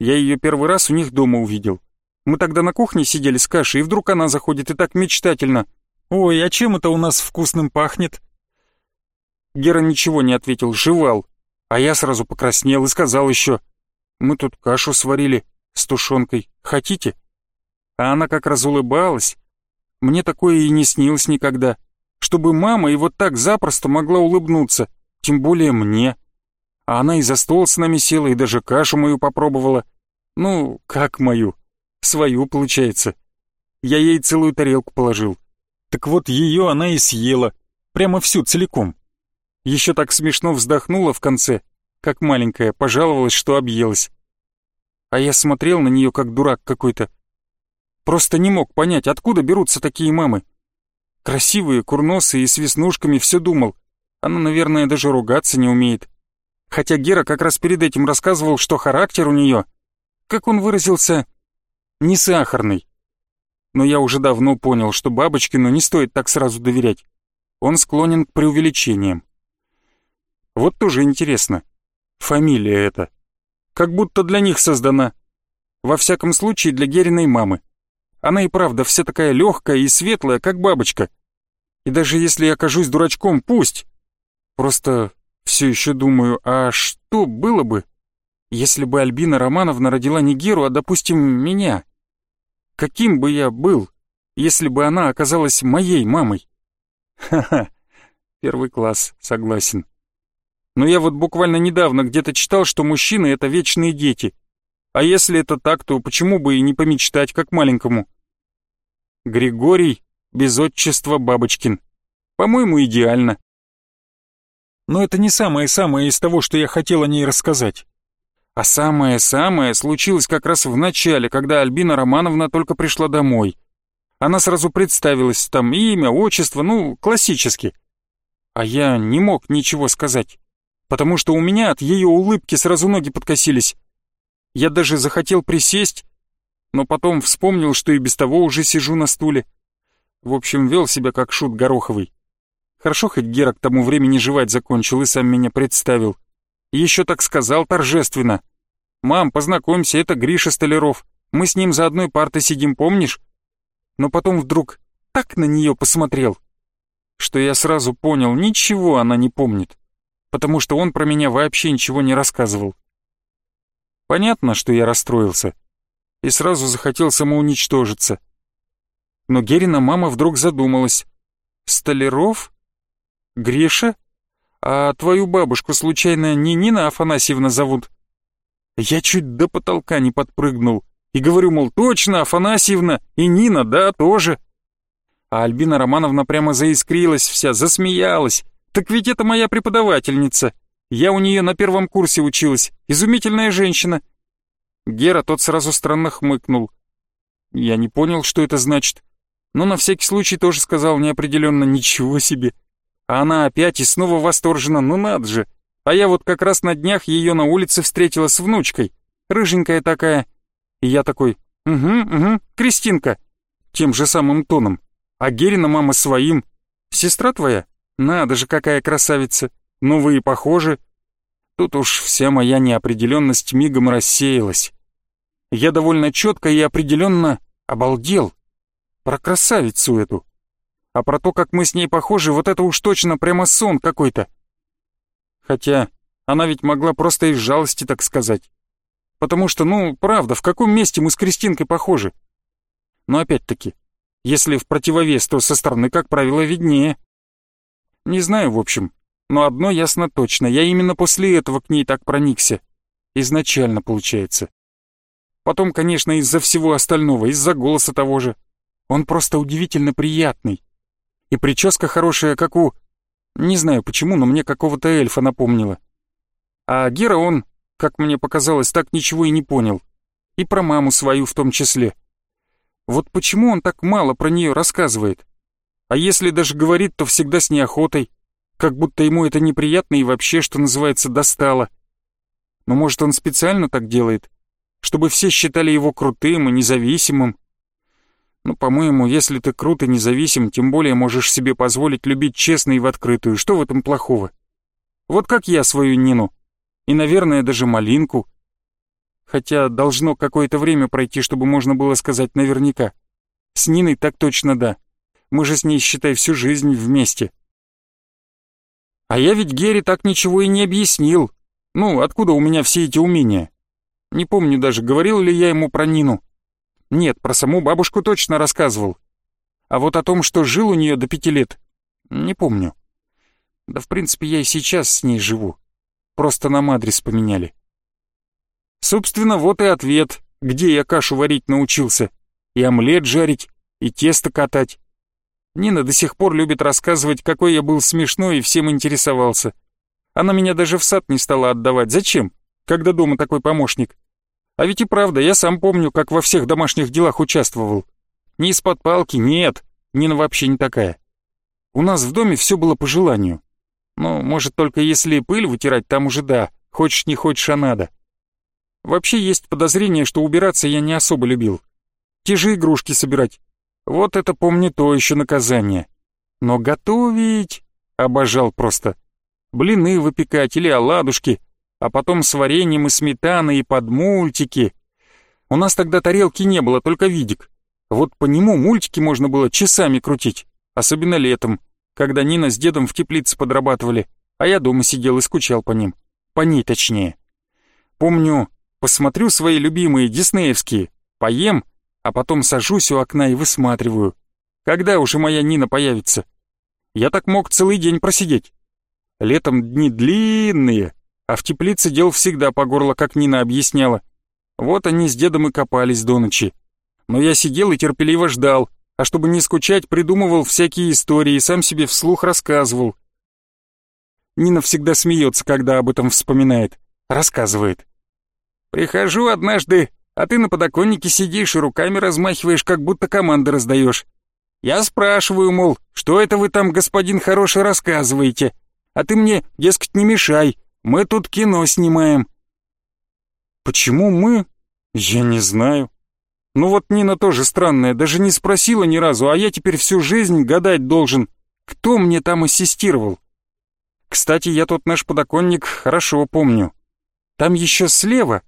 Я ее первый раз у них дома увидел. Мы тогда на кухне сидели с кашей, и вдруг она заходит и так мечтательно. «Ой, а чем это у нас вкусным пахнет?» Гера ничего не ответил, жевал. А я сразу покраснел и сказал еще. «Мы тут кашу сварили с тушенкой. Хотите?» А она как разулыбалась. Мне такое и не снилось никогда. Чтобы мама и вот так запросто могла улыбнуться, тем более мне. А она и за стол с нами села, и даже кашу мою попробовала. Ну, как мою? Свою, получается. Я ей целую тарелку положил. Так вот ее она и съела. Прямо всю целиком. Еще так смешно вздохнула в конце, как маленькая, пожаловалась, что объелась. А я смотрел на нее, как дурак какой-то. Просто не мог понять, откуда берутся такие мамы. Красивые, курносые и с веснушками, все думал. Она, наверное, даже ругаться не умеет. Хотя Гера как раз перед этим рассказывал, что характер у нее, как он выразился, не сахарный. Но я уже давно понял, что Бабочкину не стоит так сразу доверять. Он склонен к преувеличениям. Вот тоже интересно. Фамилия эта. Как будто для них создана. Во всяком случае, для Гериной мамы. Она и правда вся такая легкая и светлая, как бабочка. И даже если я окажусь дурачком, пусть. Просто все еще думаю, а что было бы, если бы Альбина Романовна родила не Геру, а, допустим, меня? Каким бы я был, если бы она оказалась моей мамой? Ха-ха, первый класс, согласен. Но я вот буквально недавно где-то читал, что мужчины — это вечные дети. А если это так, то почему бы и не помечтать, как маленькому? Григорий без отчества Бабочкин. По-моему, идеально. Но это не самое-самое из того, что я хотел о ней рассказать. А самое-самое случилось как раз в начале, когда Альбина Романовна только пришла домой. Она сразу представилась, там имя, отчество, ну, классически. А я не мог ничего сказать потому что у меня от ее улыбки сразу ноги подкосились. Я даже захотел присесть, но потом вспомнил, что и без того уже сижу на стуле. В общем, вел себя как шут Гороховый. Хорошо, хоть Гера к тому времени жевать закончил и сам меня представил. Еще так сказал торжественно. «Мам, познакомься, это Гриша Столяров. Мы с ним за одной партой сидим, помнишь?» Но потом вдруг так на нее посмотрел, что я сразу понял, ничего она не помнит потому что он про меня вообще ничего не рассказывал. Понятно, что я расстроился и сразу захотел самоуничтожиться. Но Герина мама вдруг задумалась. «Столяров? Гриша? А твою бабушку случайно не Нина Афанасьевна зовут?» Я чуть до потолка не подпрыгнул и говорю, мол, точно, Афанасьевна и Нина, да, тоже. А Альбина Романовна прямо заискрилась вся, засмеялась «Так ведь это моя преподавательница. Я у нее на первом курсе училась. Изумительная женщина». Гера тот сразу странно хмыкнул. Я не понял, что это значит. Но на всякий случай тоже сказал неопределенно «ничего себе». А она опять и снова восторжена, ну надо же. А я вот как раз на днях ее на улице встретила с внучкой. Рыженькая такая. И я такой «Угу, угу, Кристинка». Тем же самым тоном. А Герина мама своим. «Сестра твоя?» Надо же, какая красавица! Ну вы и похожи. Тут уж вся моя неопределенность мигом рассеялась. Я довольно четко и определенно обалдел. Про красавицу эту. А про то, как мы с ней похожи, вот это уж точно прямо сон какой-то. Хотя она ведь могла просто из жалости так сказать. Потому что, ну, правда, в каком месте мы с Кристинкой похожи? Но опять-таки, если в противовес, то со стороны, как правило, виднее. Не знаю, в общем, но одно ясно точно, я именно после этого к ней так проникся. Изначально, получается. Потом, конечно, из-за всего остального, из-за голоса того же. Он просто удивительно приятный. И прическа хорошая, как у... Не знаю почему, но мне какого-то эльфа напомнила. А Гера он, как мне показалось, так ничего и не понял. И про маму свою в том числе. Вот почему он так мало про нее рассказывает? А если даже говорит, то всегда с неохотой, как будто ему это неприятно и вообще, что называется, достало. Но может он специально так делает, чтобы все считали его крутым и независимым? Ну, по-моему, если ты крут и независим, тем более можешь себе позволить любить честно и в открытую. Что в этом плохого? Вот как я свою Нину. И, наверное, даже Малинку хотя должно какое-то время пройти, чтобы можно было сказать наверняка. С Ниной так точно да. Мы же с ней, считай, всю жизнь вместе. А я ведь Гере так ничего и не объяснил. Ну, откуда у меня все эти умения? Не помню даже, говорил ли я ему про Нину. Нет, про саму бабушку точно рассказывал. А вот о том, что жил у нее до пяти лет, не помню. Да в принципе я и сейчас с ней живу. Просто нам адрес поменяли. Собственно, вот и ответ, где я кашу варить научился. И омлет жарить, и тесто катать. Нина до сих пор любит рассказывать, какой я был смешной и всем интересовался. Она меня даже в сад не стала отдавать. Зачем, когда дома такой помощник? А ведь и правда, я сам помню, как во всех домашних делах участвовал. Не из-под палки, нет, Нина вообще не такая. У нас в доме все было по желанию. Ну, может, только если пыль вытирать, там уже да, хочешь не хочешь, а надо. Вообще есть подозрение, что убираться я не особо любил. Те же игрушки собирать. Вот это, помню, то еще наказание. Но готовить... Обожал просто. Блины выпекать или оладушки, а потом с вареньем и сметаной и под мультики. У нас тогда тарелки не было, только видик. Вот по нему мультики можно было часами крутить, особенно летом, когда Нина с дедом в теплице подрабатывали, а я дома сидел и скучал по ним. По ней точнее. Помню, Посмотрю свои любимые диснеевские, поем, а потом сажусь у окна и высматриваю. Когда уже моя Нина появится? Я так мог целый день просидеть. Летом дни длинные, а в теплице дел всегда по горло, как Нина объясняла. Вот они с дедом и копались до ночи. Но я сидел и терпеливо ждал, а чтобы не скучать, придумывал всякие истории и сам себе вслух рассказывал. Нина всегда смеется, когда об этом вспоминает, рассказывает. Прихожу однажды, а ты на подоконнике сидишь и руками размахиваешь, как будто команды раздаешь. Я спрашиваю, мол, что это вы там, господин хороший, рассказываете? А ты мне, дескать, не мешай, мы тут кино снимаем. Почему мы? Я не знаю. Ну вот Нина тоже странная, даже не спросила ни разу, а я теперь всю жизнь гадать должен, кто мне там ассистировал. Кстати, я тот наш подоконник хорошо помню. Там еще слева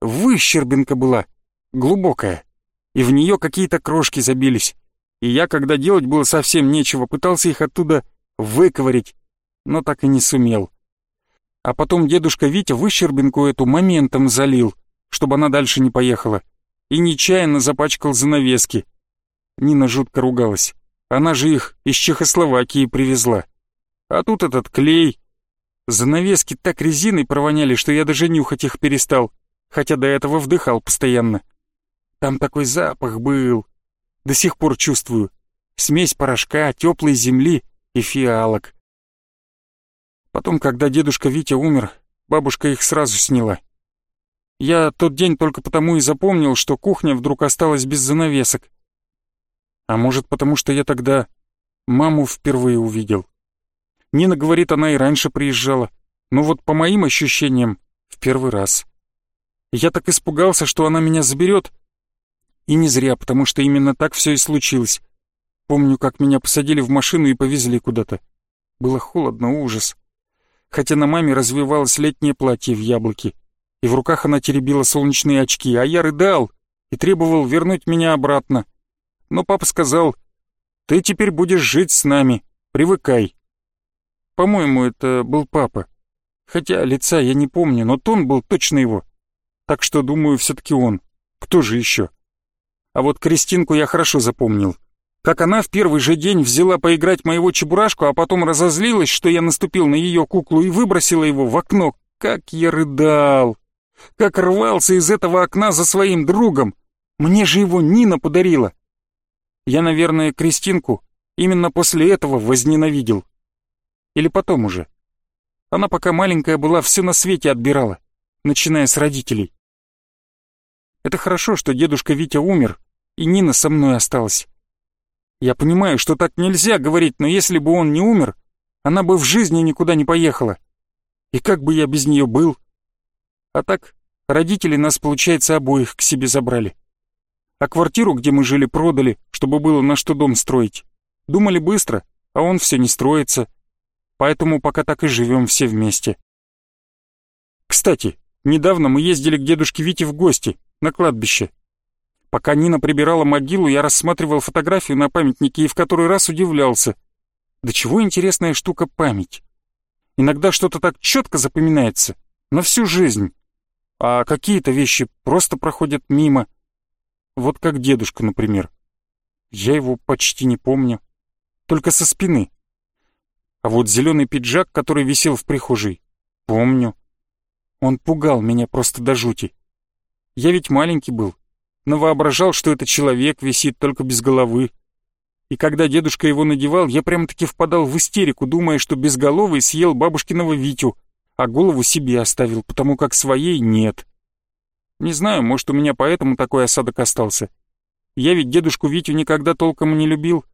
Выщербинка была, глубокая, и в нее какие-то крошки забились. И я, когда делать было совсем нечего, пытался их оттуда выковырять, но так и не сумел. А потом дедушка Витя выщербинку эту моментом залил, чтобы она дальше не поехала, и нечаянно запачкал занавески. Нина жутко ругалась. Она же их из Чехословакии привезла. А тут этот клей. Занавески так резиной провоняли, что я даже нюхать их перестал хотя до этого вдыхал постоянно. Там такой запах был. До сих пор чувствую. Смесь порошка, теплой земли и фиалок. Потом, когда дедушка Витя умер, бабушка их сразу сняла. Я тот день только потому и запомнил, что кухня вдруг осталась без занавесок. А может, потому что я тогда маму впервые увидел. Нина говорит, она и раньше приезжала. Но вот по моим ощущениям, в первый раз. Я так испугался, что она меня заберет. И не зря, потому что именно так все и случилось. Помню, как меня посадили в машину и повезли куда-то. Было холодно, ужас. Хотя на маме развивалось летнее платье в яблоке, и в руках она теребила солнечные очки, а я рыдал и требовал вернуть меня обратно. Но папа сказал, «Ты теперь будешь жить с нами, привыкай». По-моему, это был папа Хотя лица я не помню, но тон был точно его. Так что, думаю, все-таки он. Кто же еще? А вот Кристинку я хорошо запомнил. Как она в первый же день взяла поиграть моего чебурашку, а потом разозлилась, что я наступил на ее куклу и выбросила его в окно. Как я рыдал! Как рвался из этого окна за своим другом! Мне же его Нина подарила! Я, наверное, Кристинку именно после этого возненавидел. Или потом уже. Она пока маленькая была, все на свете отбирала, начиная с родителей. Это хорошо, что дедушка Витя умер, и Нина со мной осталась. Я понимаю, что так нельзя говорить, но если бы он не умер, она бы в жизни никуда не поехала. И как бы я без нее был? А так, родители нас, получается, обоих к себе забрали. А квартиру, где мы жили, продали, чтобы было на что дом строить. Думали быстро, а он все не строится. Поэтому пока так и живем все вместе. Кстати, недавно мы ездили к дедушке Вите в гости, на кладбище. Пока Нина прибирала могилу, я рассматривал фотографию на памятнике и в который раз удивлялся. Да чего интересная штука память. Иногда что-то так четко запоминается, на всю жизнь. А какие-то вещи просто проходят мимо. Вот как дедушка, например. Я его почти не помню. Только со спины. А вот зеленый пиджак, который висел в прихожей, помню. Он пугал меня просто до жути. Я ведь маленький был, но воображал, что это человек висит только без головы. И когда дедушка его надевал, я прямо-таки впадал в истерику, думая, что безголовый съел бабушкиного Витю, а голову себе оставил, потому как своей нет. Не знаю, может, у меня поэтому такой осадок остался. Я ведь дедушку Витю никогда толком не любил,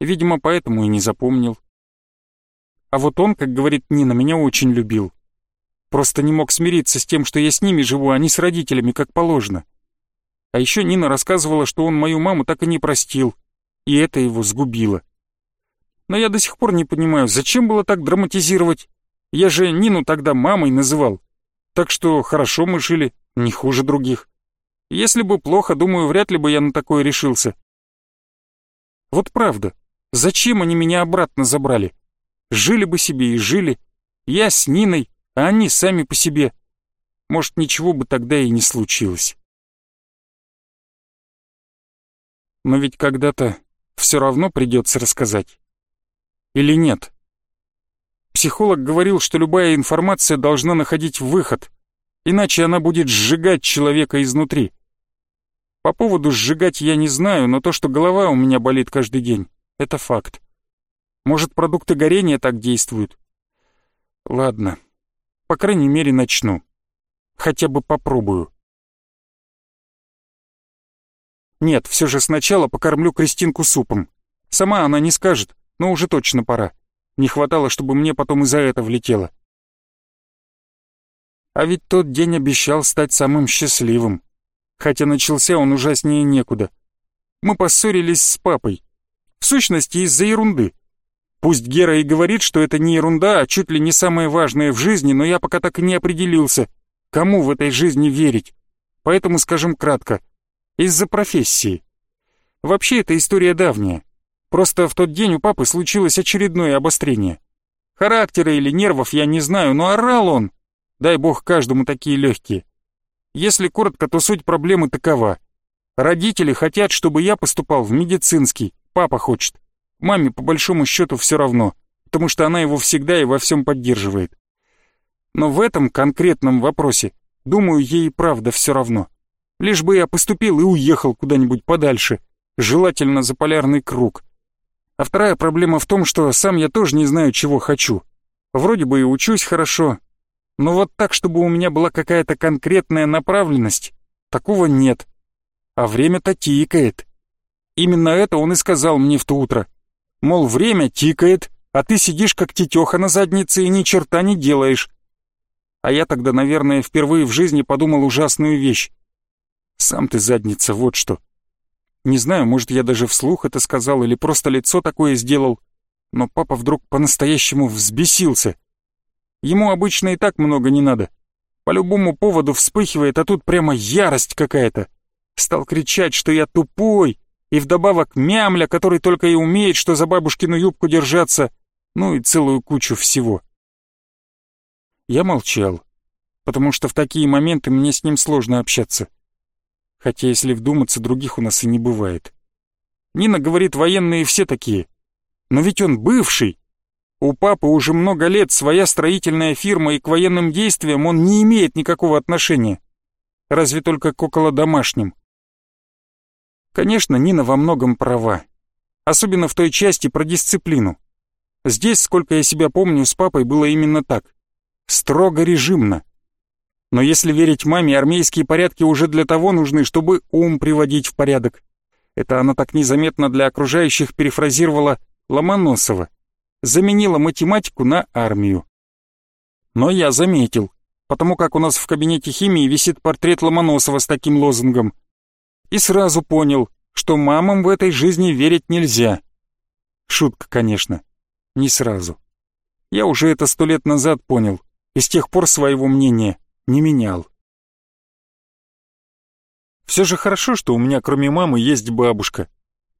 видимо, поэтому и не запомнил. А вот он, как говорит Нина, меня очень любил. Просто не мог смириться с тем, что я с ними живу, а не с родителями, как положено. А еще Нина рассказывала, что он мою маму так и не простил, и это его сгубило. Но я до сих пор не понимаю, зачем было так драматизировать? Я же Нину тогда мамой называл. Так что хорошо мы жили, не хуже других. Если бы плохо, думаю, вряд ли бы я на такое решился. Вот правда, зачем они меня обратно забрали? Жили бы себе и жили. Я с Ниной, а они сами по себе. Может, ничего бы тогда и не случилось. Но ведь когда-то все равно придется рассказать. Или нет? Психолог говорил, что любая информация должна находить выход, иначе она будет сжигать человека изнутри. По поводу сжигать я не знаю, но то, что голова у меня болит каждый день, это факт. Может, продукты горения так действуют? Ладно, по крайней мере, начну. Хотя бы попробую. Нет, все же сначала покормлю Кристинку супом. Сама она не скажет, но уже точно пора. Не хватало, чтобы мне потом и за это влетело. А ведь тот день обещал стать самым счастливым. Хотя начался он ужаснее некуда. Мы поссорились с папой. В сущности, из-за ерунды. Пусть Гера и говорит, что это не ерунда, а чуть ли не самое важное в жизни, но я пока так и не определился, кому в этой жизни верить. Поэтому скажем кратко из-за профессии. Вообще, эта история давняя. Просто в тот день у папы случилось очередное обострение. Характера или нервов я не знаю, но орал он. Дай бог каждому такие легкие. Если коротко, то суть проблемы такова. Родители хотят, чтобы я поступал в медицинский, папа хочет. Маме по большому счету все равно, потому что она его всегда и во всем поддерживает. Но в этом конкретном вопросе, думаю, ей правда все равно. Лишь бы я поступил и уехал куда-нибудь подальше, желательно за полярный круг. А вторая проблема в том, что сам я тоже не знаю, чего хочу. Вроде бы и учусь хорошо, но вот так, чтобы у меня была какая-то конкретная направленность, такого нет. А время-то тикает. Именно это он и сказал мне в то утро. Мол, время тикает, а ты сидишь как тетеха на заднице и ни черта не делаешь. А я тогда, наверное, впервые в жизни подумал ужасную вещь. Сам ты задница, вот что. Не знаю, может, я даже вслух это сказал или просто лицо такое сделал, но папа вдруг по-настоящему взбесился. Ему обычно и так много не надо. По любому поводу вспыхивает, а тут прямо ярость какая-то. Стал кричать, что я тупой, и вдобавок мямля, который только и умеет, что за бабушкину юбку держаться, ну и целую кучу всего. Я молчал, потому что в такие моменты мне с ним сложно общаться. Хотя, если вдуматься, других у нас и не бывает. Нина говорит, военные все такие. Но ведь он бывший. У папы уже много лет своя строительная фирма, и к военным действиям он не имеет никакого отношения. Разве только к около домашним. Конечно, Нина во многом права. Особенно в той части про дисциплину. Здесь, сколько я себя помню, с папой было именно так. Строго режимно. Но если верить маме, армейские порядки уже для того нужны, чтобы ум приводить в порядок. Это она так незаметно для окружающих перефразировала Ломоносова. Заменила математику на армию. Но я заметил, потому как у нас в кабинете химии висит портрет Ломоносова с таким лозунгом. И сразу понял, что мамам в этой жизни верить нельзя. Шутка, конечно. Не сразу. Я уже это сто лет назад понял, и с тех пор своего мнения не менял. Все же хорошо, что у меня кроме мамы есть бабушка.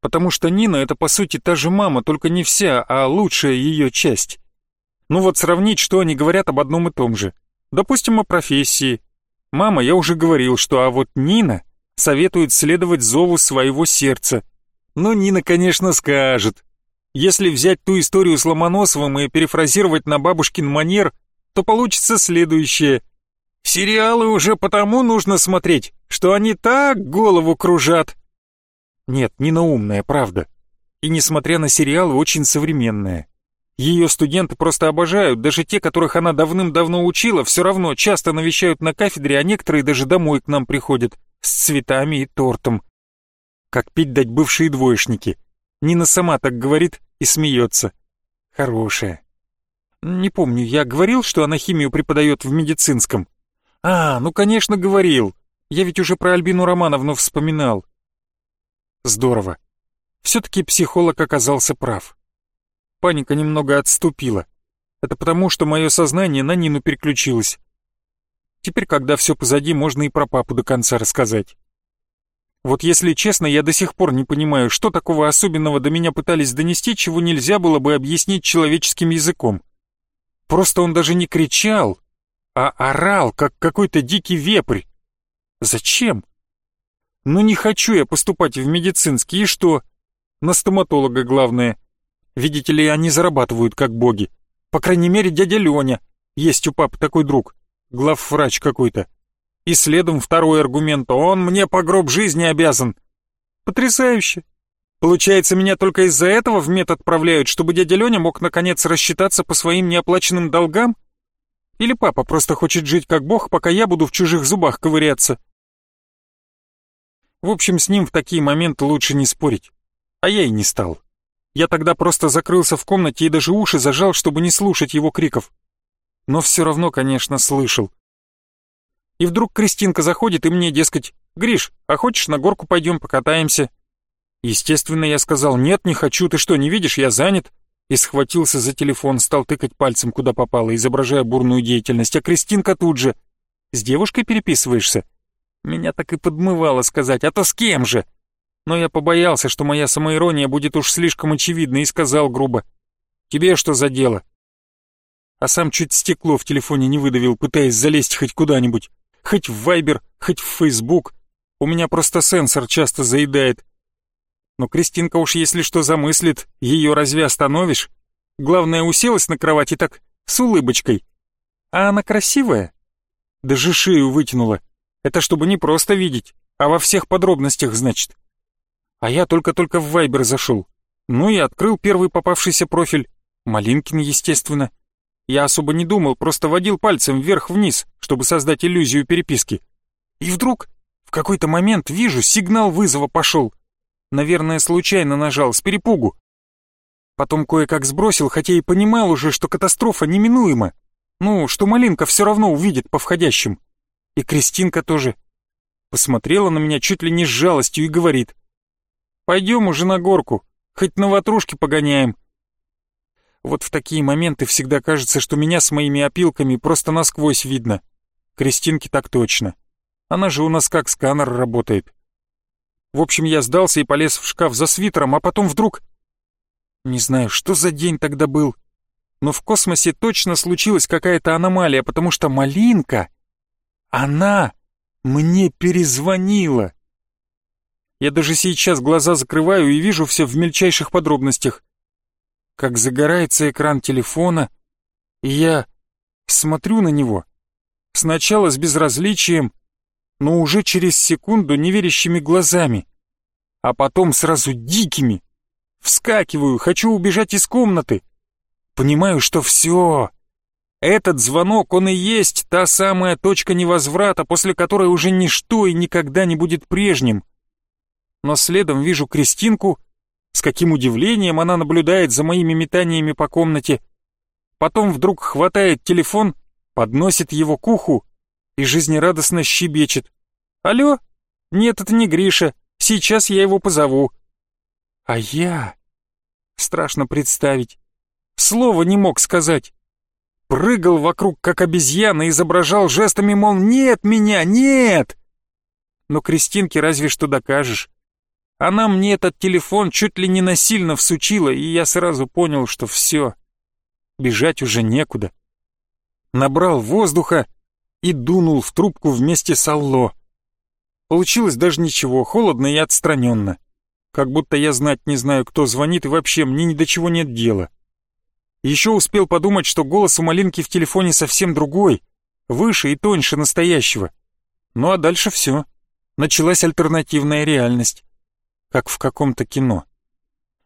Потому что Нина — это по сути та же мама, только не вся, а лучшая ее часть. Ну вот сравнить, что они говорят об одном и том же. Допустим, о профессии. Мама, я уже говорил, что а вот Нина советует следовать зову своего сердца. Но Нина, конечно, скажет. Если взять ту историю с Ломоносовым и перефразировать на бабушкин манер, то получится следующее. Сериалы уже потому нужно смотреть, что они так голову кружат. Нет, не наумная, правда. И несмотря на сериалы, очень современная. Ее студенты просто обожают, даже те, которых она давным-давно учила, все равно часто навещают на кафедре, а некоторые даже домой к нам приходят, с цветами и тортом. Как пить дать бывшие двоечники. Нина сама так говорит и смеется. Хорошая. Не помню, я говорил, что она химию преподает в медицинском? А, ну конечно говорил. Я ведь уже про Альбину Романовну вспоминал. Здорово. Все-таки психолог оказался прав. Паника немного отступила. Это потому, что мое сознание на Нину переключилось. Теперь, когда все позади, можно и про папу до конца рассказать. Вот если честно, я до сих пор не понимаю, что такого особенного до меня пытались донести, чего нельзя было бы объяснить человеческим языком. Просто он даже не кричал, а орал, как какой-то дикий вепрь. Зачем? Ну не хочу я поступать в медицинский, и что? На стоматолога главное. Видите ли, они зарабатывают как боги. По крайней мере, дядя Леня. Есть у папы такой друг. Главврач какой-то. И следом второй аргумент. Он мне по гроб жизни обязан. Потрясающе. Получается, меня только из-за этого в мед отправляют, чтобы дядя Леня мог наконец рассчитаться по своим неоплаченным долгам? Или папа просто хочет жить как бог, пока я буду в чужих зубах ковыряться? В общем, с ним в такие моменты лучше не спорить. А я и не стал. Я тогда просто закрылся в комнате и даже уши зажал, чтобы не слушать его криков. Но все равно, конечно, слышал. И вдруг Кристинка заходит и мне, дескать, «Гриш, а хочешь на горку пойдем покатаемся?» Естественно, я сказал, «Нет, не хочу, ты что, не видишь, я занят?» И схватился за телефон, стал тыкать пальцем куда попало, изображая бурную деятельность, а Кристинка тут же. «С девушкой переписываешься?» Меня так и подмывало сказать, а то с кем же? Но я побоялся, что моя самоирония будет уж слишком очевидна, и сказал грубо. «Тебе что за дело?» А сам чуть стекло в телефоне не выдавил, пытаясь залезть хоть куда-нибудь. Хоть в Вайбер, хоть в Фейсбук. У меня просто сенсор часто заедает. Но Кристинка уж если что замыслит, ее разве остановишь? Главное, уселась на кровати так, с улыбочкой. А она красивая? Даже шею вытянула. Это чтобы не просто видеть, а во всех подробностях, значит. А я только-только в Вайбер зашел. Ну и открыл первый попавшийся профиль. Малинкин, естественно. Я особо не думал, просто водил пальцем вверх-вниз, чтобы создать иллюзию переписки. И вдруг, в какой-то момент, вижу, сигнал вызова пошел. Наверное, случайно нажал, с перепугу. Потом кое-как сбросил, хотя и понимал уже, что катастрофа неминуема. Ну, что Малинка все равно увидит по входящим. И Кристинка тоже. Посмотрела на меня чуть ли не с жалостью и говорит. «Пойдем уже на горку, хоть на ватрушке погоняем». Вот в такие моменты всегда кажется, что меня с моими опилками просто насквозь видно. Кристинке так точно. Она же у нас как сканер работает. В общем, я сдался и полез в шкаф за свитером, а потом вдруг... Не знаю, что за день тогда был. но в космосе точно случилась какая-то аномалия, потому что Малинка, она мне перезвонила. Я даже сейчас глаза закрываю и вижу все в мельчайших подробностях. Как загорается экран телефона, и я смотрю на него. Сначала с безразличием, но уже через секунду неверящими глазами, а потом сразу дикими. Вскакиваю, хочу убежать из комнаты. Понимаю, что все. Этот звонок, он и есть та самая точка невозврата, после которой уже ничто и никогда не будет прежним. Но следом вижу Кристинку, с каким удивлением она наблюдает за моими метаниями по комнате. Потом вдруг хватает телефон, подносит его к уху и жизнерадостно щебечет. «Алло? Нет, это не Гриша. Сейчас я его позову». А я... Страшно представить. Слова не мог сказать. Прыгал вокруг, как обезьяна, изображал жестами, мол, «Нет меня, нет!» Но Кристинке разве что докажешь. Она мне этот телефон чуть ли не насильно всучила, и я сразу понял, что все. Бежать уже некуда. Набрал воздуха и дунул в трубку вместе с Алло. Получилось даже ничего, холодно и отстраненно. Как будто я знать не знаю, кто звонит, и вообще мне ни до чего нет дела. Еще успел подумать, что голос у Малинки в телефоне совсем другой, выше и тоньше настоящего. Ну а дальше все. Началась альтернативная реальность как в каком-то кино.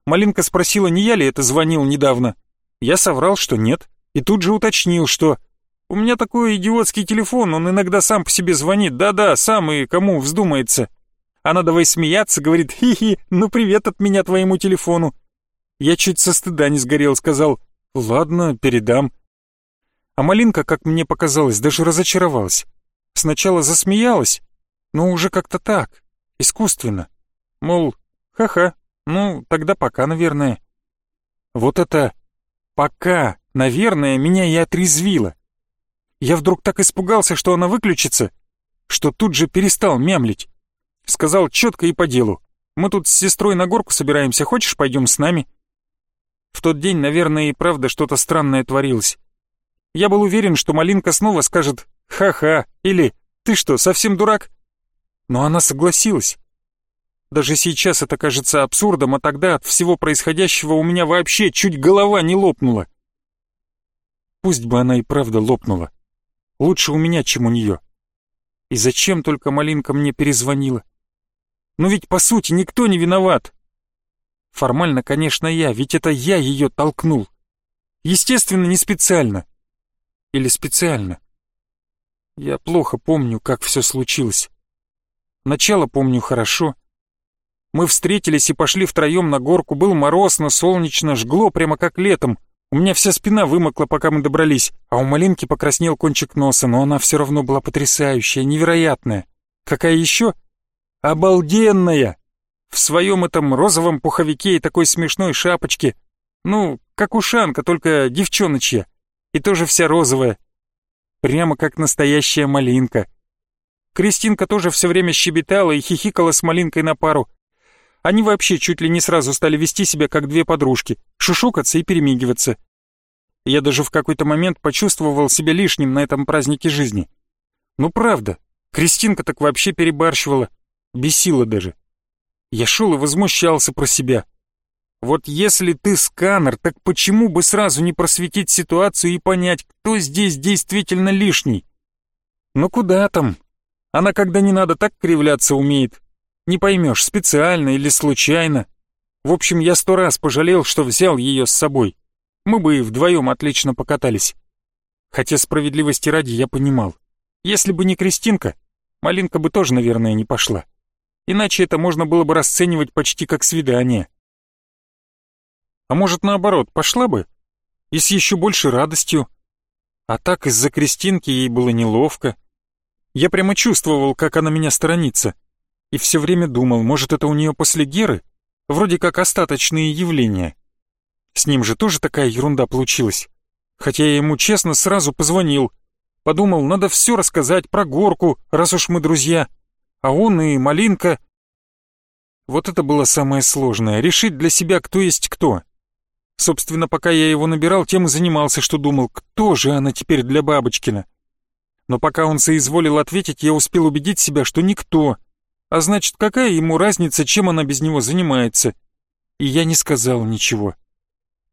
Малинка спросила, не я ли это звонил недавно. Я соврал, что нет, и тут же уточнил, что «У меня такой идиотский телефон, он иногда сам по себе звонит, да-да, сам и кому вздумается». Она давай смеяться, говорит «Хи-хи, ну привет от меня твоему телефону». Я чуть со стыда не сгорел, сказал «Ладно, передам». А Малинка, как мне показалось, даже разочаровалась. Сначала засмеялась, но уже как-то так, искусственно. Мол, ха-ха, ну, тогда пока, наверное. Вот это «пока», наверное, меня и отрезвило. Я вдруг так испугался, что она выключится, что тут же перестал мямлить. Сказал четко и по делу. «Мы тут с сестрой на горку собираемся, хочешь, пойдем с нами?» В тот день, наверное, и правда что-то странное творилось. Я был уверен, что Малинка снова скажет «ха-ха» или «ты что, совсем дурак?» Но она согласилась. Даже сейчас это кажется абсурдом, а тогда от всего происходящего у меня вообще чуть голова не лопнула. Пусть бы она и правда лопнула. Лучше у меня, чем у нее. И зачем только Малинка мне перезвонила? Но ведь по сути никто не виноват. Формально, конечно, я, ведь это я ее толкнул. Естественно, не специально. Или специально. Я плохо помню, как все случилось. Начало помню хорошо, мы встретились и пошли втроем на горку. Был мороз, но солнечно, жгло прямо как летом. У меня вся спина вымокла, пока мы добрались, а у Малинки покраснел кончик носа, но она все равно была потрясающая, невероятная. Какая еще? Обалденная! В своем этом розовом пуховике и такой смешной шапочке. Ну, как ушанка, только девчоночья. И тоже вся розовая. Прямо как настоящая малинка. Кристинка тоже все время щебетала и хихикала с малинкой на пару. Они вообще чуть ли не сразу стали вести себя как две подружки, шушукаться и перемигиваться. Я даже в какой-то момент почувствовал себя лишним на этом празднике жизни. Ну правда, Кристинка так вообще перебарщивала, бесила даже. Я шел и возмущался про себя. Вот если ты сканер, так почему бы сразу не просветить ситуацию и понять, кто здесь действительно лишний? Ну куда там? Она когда не надо так кривляться умеет. Не поймешь, специально или случайно. В общем, я сто раз пожалел, что взял ее с собой. Мы бы и вдвоем отлично покатались. Хотя справедливости ради я понимал. Если бы не Кристинка, Малинка бы тоже, наверное, не пошла. Иначе это можно было бы расценивать почти как свидание. А может, наоборот, пошла бы? И с еще большей радостью. А так из-за Кристинки ей было неловко. Я прямо чувствовал, как она меня сторонится и все время думал, может, это у нее после Геры? Вроде как остаточные явления. С ним же тоже такая ерунда получилась. Хотя я ему честно сразу позвонил. Подумал, надо все рассказать про горку, раз уж мы друзья. А он и Малинка... Вот это было самое сложное, решить для себя, кто есть кто. Собственно, пока я его набирал, тем и занимался, что думал, кто же она теперь для Бабочкина. Но пока он соизволил ответить, я успел убедить себя, что никто. А значит, какая ему разница, чем она без него занимается? И я не сказал ничего.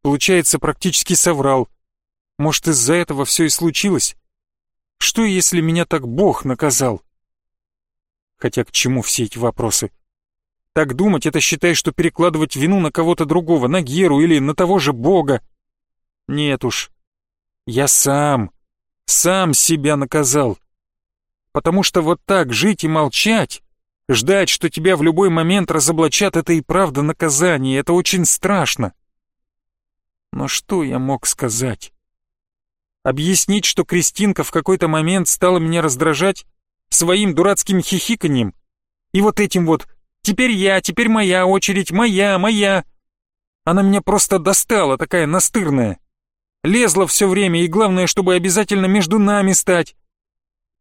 Получается, практически соврал. Может, из-за этого все и случилось? Что, если меня так Бог наказал? Хотя к чему все эти вопросы? Так думать, это считай, что перекладывать вину на кого-то другого, на Геру или на того же Бога. Нет уж. Я сам, сам себя наказал. Потому что вот так жить и молчать, ждать, что тебя в любой момент разоблачат, это и правда наказание, это очень страшно. Но что я мог сказать? Объяснить, что Кристинка в какой-то момент стала меня раздражать своим дурацким хихиканьем и вот этим вот «теперь я, теперь моя очередь, моя, моя». Она меня просто достала, такая настырная. Лезла все время, и главное, чтобы обязательно между нами стать.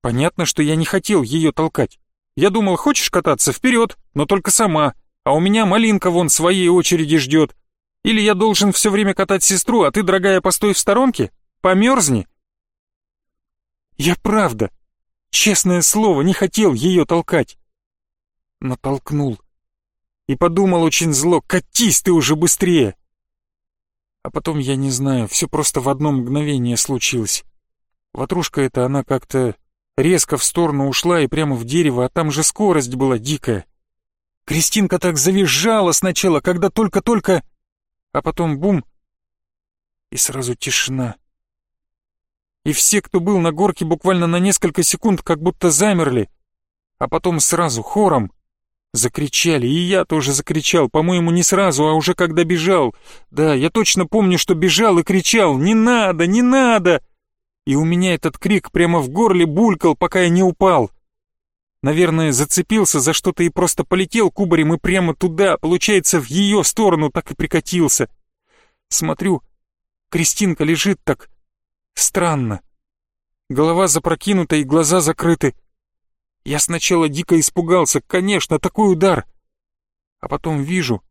Понятно, что я не хотел ее толкать. Я думал, хочешь кататься, вперед, но только сама, а у меня малинка вон своей очереди ждет. Или я должен все время катать сестру, а ты, дорогая, постой в сторонке? Померзни. Я правда, честное слово, не хотел ее толкать. Но толкнул. И подумал очень зло, катись ты уже быстрее. А потом, я не знаю, все просто в одно мгновение случилось. Ватрушка эта, она как-то резко в сторону ушла и прямо в дерево, а там же скорость была дикая. Кристинка так завизжала сначала, когда только-только... А потом бум, и сразу тишина. И все, кто был на горке, буквально на несколько секунд как будто замерли, а потом сразу хором Закричали, и я тоже закричал, по-моему, не сразу, а уже когда бежал. Да, я точно помню, что бежал и кричал «Не надо! Не надо!» И у меня этот крик прямо в горле булькал, пока я не упал. Наверное, зацепился за что-то и просто полетел кубарем и прямо туда, получается, в ее сторону так и прикатился. Смотрю, Кристинка лежит так странно. Голова запрокинута и глаза закрыты. Я сначала дико испугался, конечно, такой удар. А потом вижу,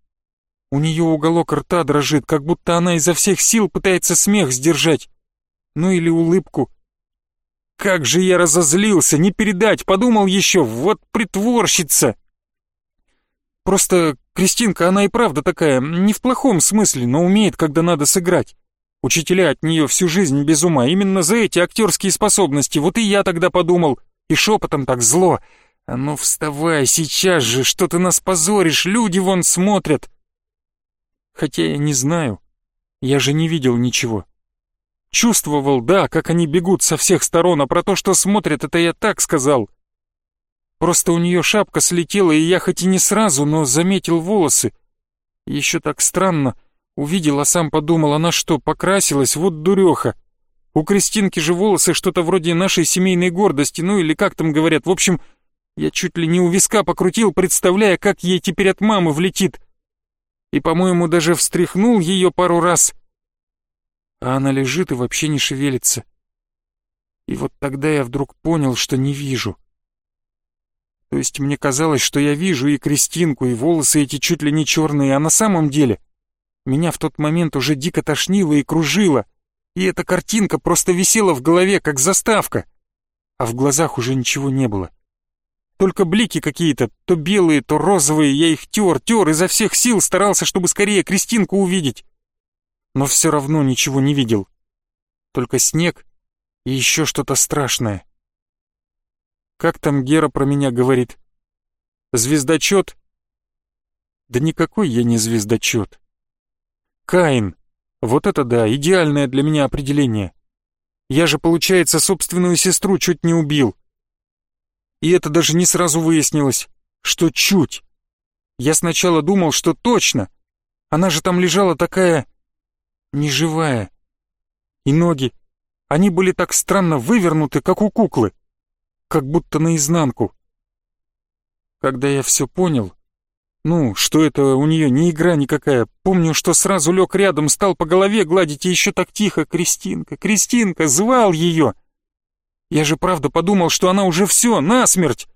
у нее уголок рта дрожит, как будто она изо всех сил пытается смех сдержать. Ну или улыбку. Как же я разозлился, не передать, подумал еще, вот притворщица. Просто Кристинка, она и правда такая, не в плохом смысле, но умеет, когда надо сыграть. Учителя от нее всю жизнь без ума, именно за эти актерские способности, вот и я тогда подумал — и шепотом так зло. «А ну вставай сейчас же, что ты нас позоришь, люди вон смотрят!» Хотя я не знаю, я же не видел ничего. Чувствовал, да, как они бегут со всех сторон, а про то, что смотрят, это я так сказал. Просто у нее шапка слетела, и я хоть и не сразу, но заметил волосы. Еще так странно, увидел, а сам подумал, она что, покрасилась, вот дуреха. У Кристинки же волосы что-то вроде нашей семейной гордости, ну или как там говорят. В общем, я чуть ли не у виска покрутил, представляя, как ей теперь от мамы влетит. И, по-моему, даже встряхнул ее пару раз. А она лежит и вообще не шевелится. И вот тогда я вдруг понял, что не вижу. То есть мне казалось, что я вижу и Кристинку, и волосы эти чуть ли не черные, а на самом деле меня в тот момент уже дико тошнило и кружило и эта картинка просто висела в голове, как заставка, а в глазах уже ничего не было. Только блики какие-то, то белые, то розовые, я их тер, тер, изо всех сил старался, чтобы скорее Кристинку увидеть. Но все равно ничего не видел. Только снег и еще что-то страшное. Как там Гера про меня говорит? Звездочет? Да никакой я не звездочет. Каин, вот это да, идеальное для меня определение. Я же, получается, собственную сестру чуть не убил. И это даже не сразу выяснилось, что чуть. Я сначала думал, что точно. Она же там лежала такая... неживая. И ноги, они были так странно вывернуты, как у куклы. Как будто наизнанку. Когда я все понял, ну, что это у нее не игра никакая. Помню, что сразу лег рядом, стал по голове гладить и еще так тихо. Кристинка, Кристинка, звал ее. Я же правда подумал, что она уже все, насмерть.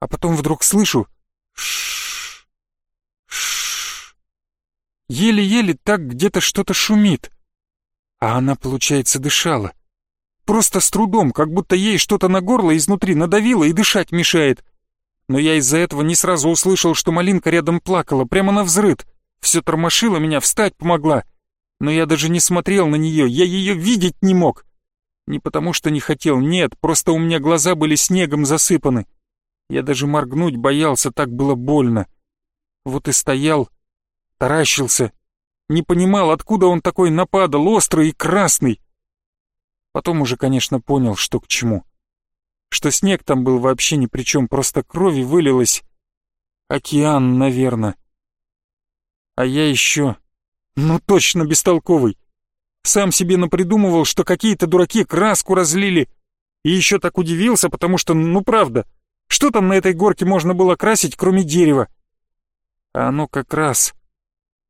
А потом вдруг слышу... Ш -ш -ш Еле-еле так где-то что-то шумит. А она, получается, дышала. Просто с трудом, как будто ей что-то на горло изнутри надавило и дышать мешает. Но я из-за этого не сразу услышал, что малинка рядом плакала, прямо на взрыд. Все тормошило меня, встать помогла. Но я даже не смотрел на нее, я ее видеть не мог. Не потому что не хотел, нет, просто у меня глаза были снегом засыпаны. Я даже моргнуть боялся, так было больно. Вот и стоял, таращился, не понимал, откуда он такой нападал, острый и красный. Потом уже, конечно, понял, что к чему. Что снег там был вообще ни при чем, просто крови вылилось. Океан, наверное. А я еще... Ну точно бестолковый. Сам себе напридумывал, что какие-то дураки краску разлили. И еще так удивился, потому что, ну правда, что там на этой горке можно было красить, кроме дерева? А оно как раз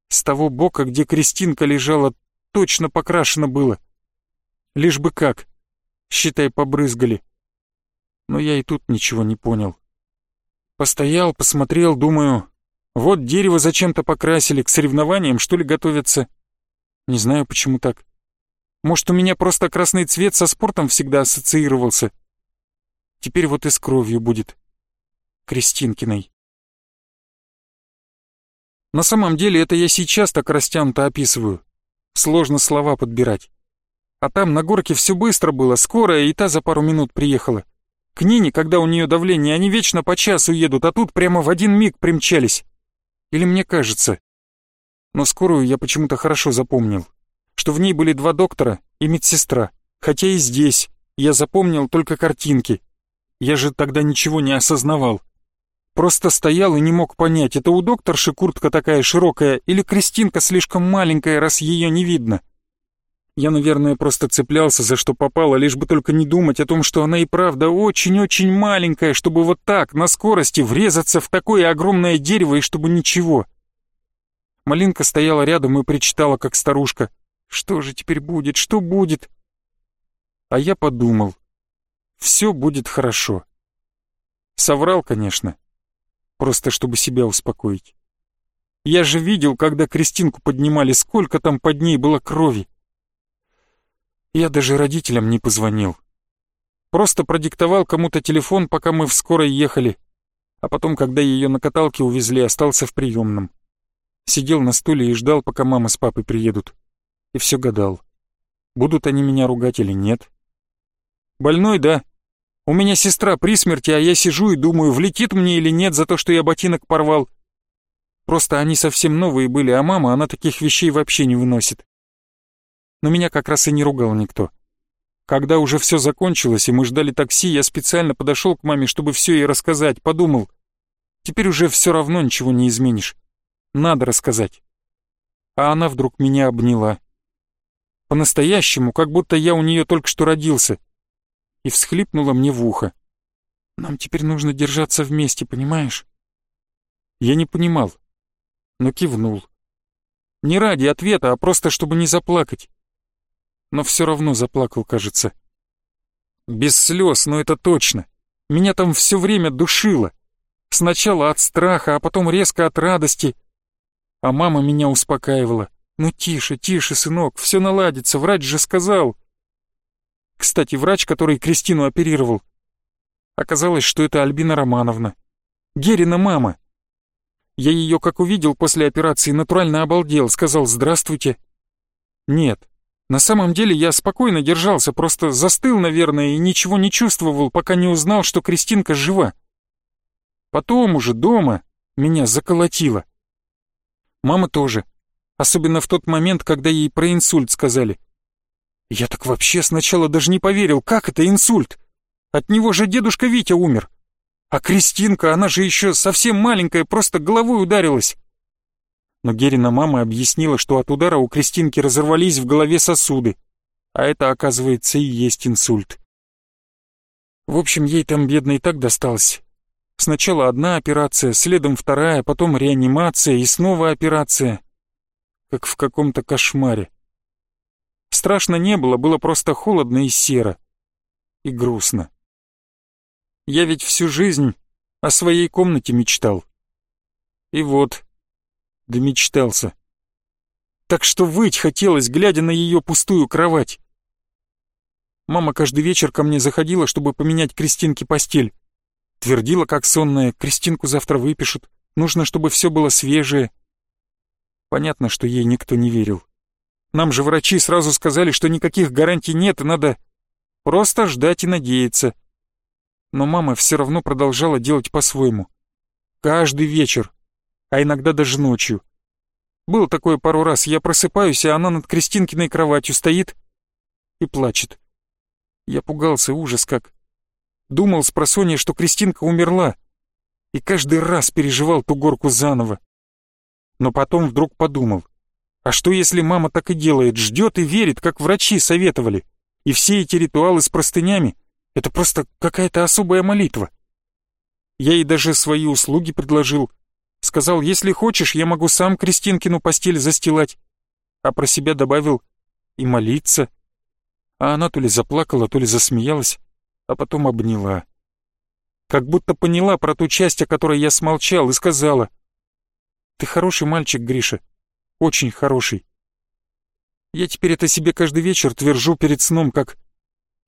с того бока, где Кристинка лежала, точно покрашено было. Лишь бы как. Считай, побрызгали. Но я и тут ничего не понял. Постоял, посмотрел, думаю, вот дерево зачем-то покрасили, к соревнованиям, что ли, готовятся. Не знаю, почему так. Может, у меня просто красный цвет со спортом всегда ассоциировался. Теперь вот и с кровью будет. Кристинкиной. На самом деле это я сейчас так растянуто описываю. Сложно слова подбирать. А там на горке все быстро было, скорая и та за пару минут приехала. К Нине, когда у нее давление, они вечно по часу едут, а тут прямо в один миг примчались. Или мне кажется. Но скорую я почему-то хорошо запомнил. Что в ней были два доктора и медсестра. Хотя и здесь я запомнил только картинки. Я же тогда ничего не осознавал. Просто стоял и не мог понять, это у докторши куртка такая широкая или Кристинка слишком маленькая, раз ее не видно. Я, наверное, просто цеплялся за что попало, лишь бы только не думать о том, что она и правда очень-очень маленькая, чтобы вот так, на скорости, врезаться в такое огромное дерево и чтобы ничего. Малинка стояла рядом и причитала, как старушка. «Что же теперь будет? Что будет?» А я подумал. «Все будет хорошо». Соврал, конечно просто чтобы себя успокоить. Я же видел, когда Кристинку поднимали, сколько там под ней было крови. Я даже родителям не позвонил. Просто продиктовал кому-то телефон, пока мы в скорой ехали. А потом, когда ее на каталке увезли, остался в приемном. Сидел на стуле и ждал, пока мама с папой приедут. И все гадал. Будут они меня ругать или нет? Больной, да, у меня сестра при смерти, а я сижу и думаю, влетит мне или нет за то, что я ботинок порвал. Просто они совсем новые были, а мама, она таких вещей вообще не выносит. Но меня как раз и не ругал никто. Когда уже все закончилось, и мы ждали такси, я специально подошел к маме, чтобы все ей рассказать, подумал. Теперь уже все равно ничего не изменишь. Надо рассказать. А она вдруг меня обняла. По-настоящему, как будто я у нее только что родился и всхлипнула мне в ухо. «Нам теперь нужно держаться вместе, понимаешь?» Я не понимал, но кивнул. Не ради ответа, а просто чтобы не заплакать. Но все равно заплакал, кажется. Без слез, но это точно. Меня там все время душило. Сначала от страха, а потом резко от радости. А мама меня успокаивала. «Ну тише, тише, сынок, все наладится, врач же сказал». Кстати, врач, который Кристину оперировал, оказалось, что это Альбина Романовна. Герина мама. Я ее, как увидел после операции, натурально обалдел, сказал «Здравствуйте». Нет, на самом деле я спокойно держался, просто застыл, наверное, и ничего не чувствовал, пока не узнал, что Кристинка жива. Потом уже дома меня заколотило. Мама тоже, особенно в тот момент, когда ей про инсульт сказали. Я так вообще сначала даже не поверил, как это инсульт? От него же дедушка Витя умер. А Кристинка, она же еще совсем маленькая, просто головой ударилась. Но Герина мама объяснила, что от удара у Кристинки разорвались в голове сосуды, а это, оказывается, и есть инсульт. В общем, ей там бедно и так досталось. Сначала одна операция, следом вторая, потом реанимация и снова операция. Как в каком-то кошмаре. Страшно не было, было просто холодно и серо. И грустно. Я ведь всю жизнь о своей комнате мечтал. И вот, домечтался. так что выть хотелось, глядя на ее пустую кровать. Мама каждый вечер ко мне заходила, чтобы поменять Кристинке постель. Твердила, как сонная, Кристинку завтра выпишут, нужно, чтобы все было свежее. Понятно, что ей никто не верил. Нам же врачи сразу сказали, что никаких гарантий нет, и надо просто ждать и надеяться. Но мама все равно продолжала делать по-своему. Каждый вечер, а иногда даже ночью. Было такое пару раз, я просыпаюсь, а она над Кристинкиной кроватью стоит и плачет. Я пугался, ужас как. Думал с просонья, что Кристинка умерла, и каждый раз переживал ту горку заново. Но потом вдруг подумал, а что если мама так и делает, ждет и верит, как врачи советовали, и все эти ритуалы с простынями — это просто какая-то особая молитва. Я ей даже свои услуги предложил, Сказал, если хочешь, я могу сам Кристинкину постель застилать. А про себя добавил и молиться. А она то ли заплакала, то ли засмеялась, а потом обняла. Как будто поняла про ту часть, о которой я смолчал, и сказала. «Ты хороший мальчик, Гриша, очень хороший. Я теперь это себе каждый вечер твержу перед сном, как...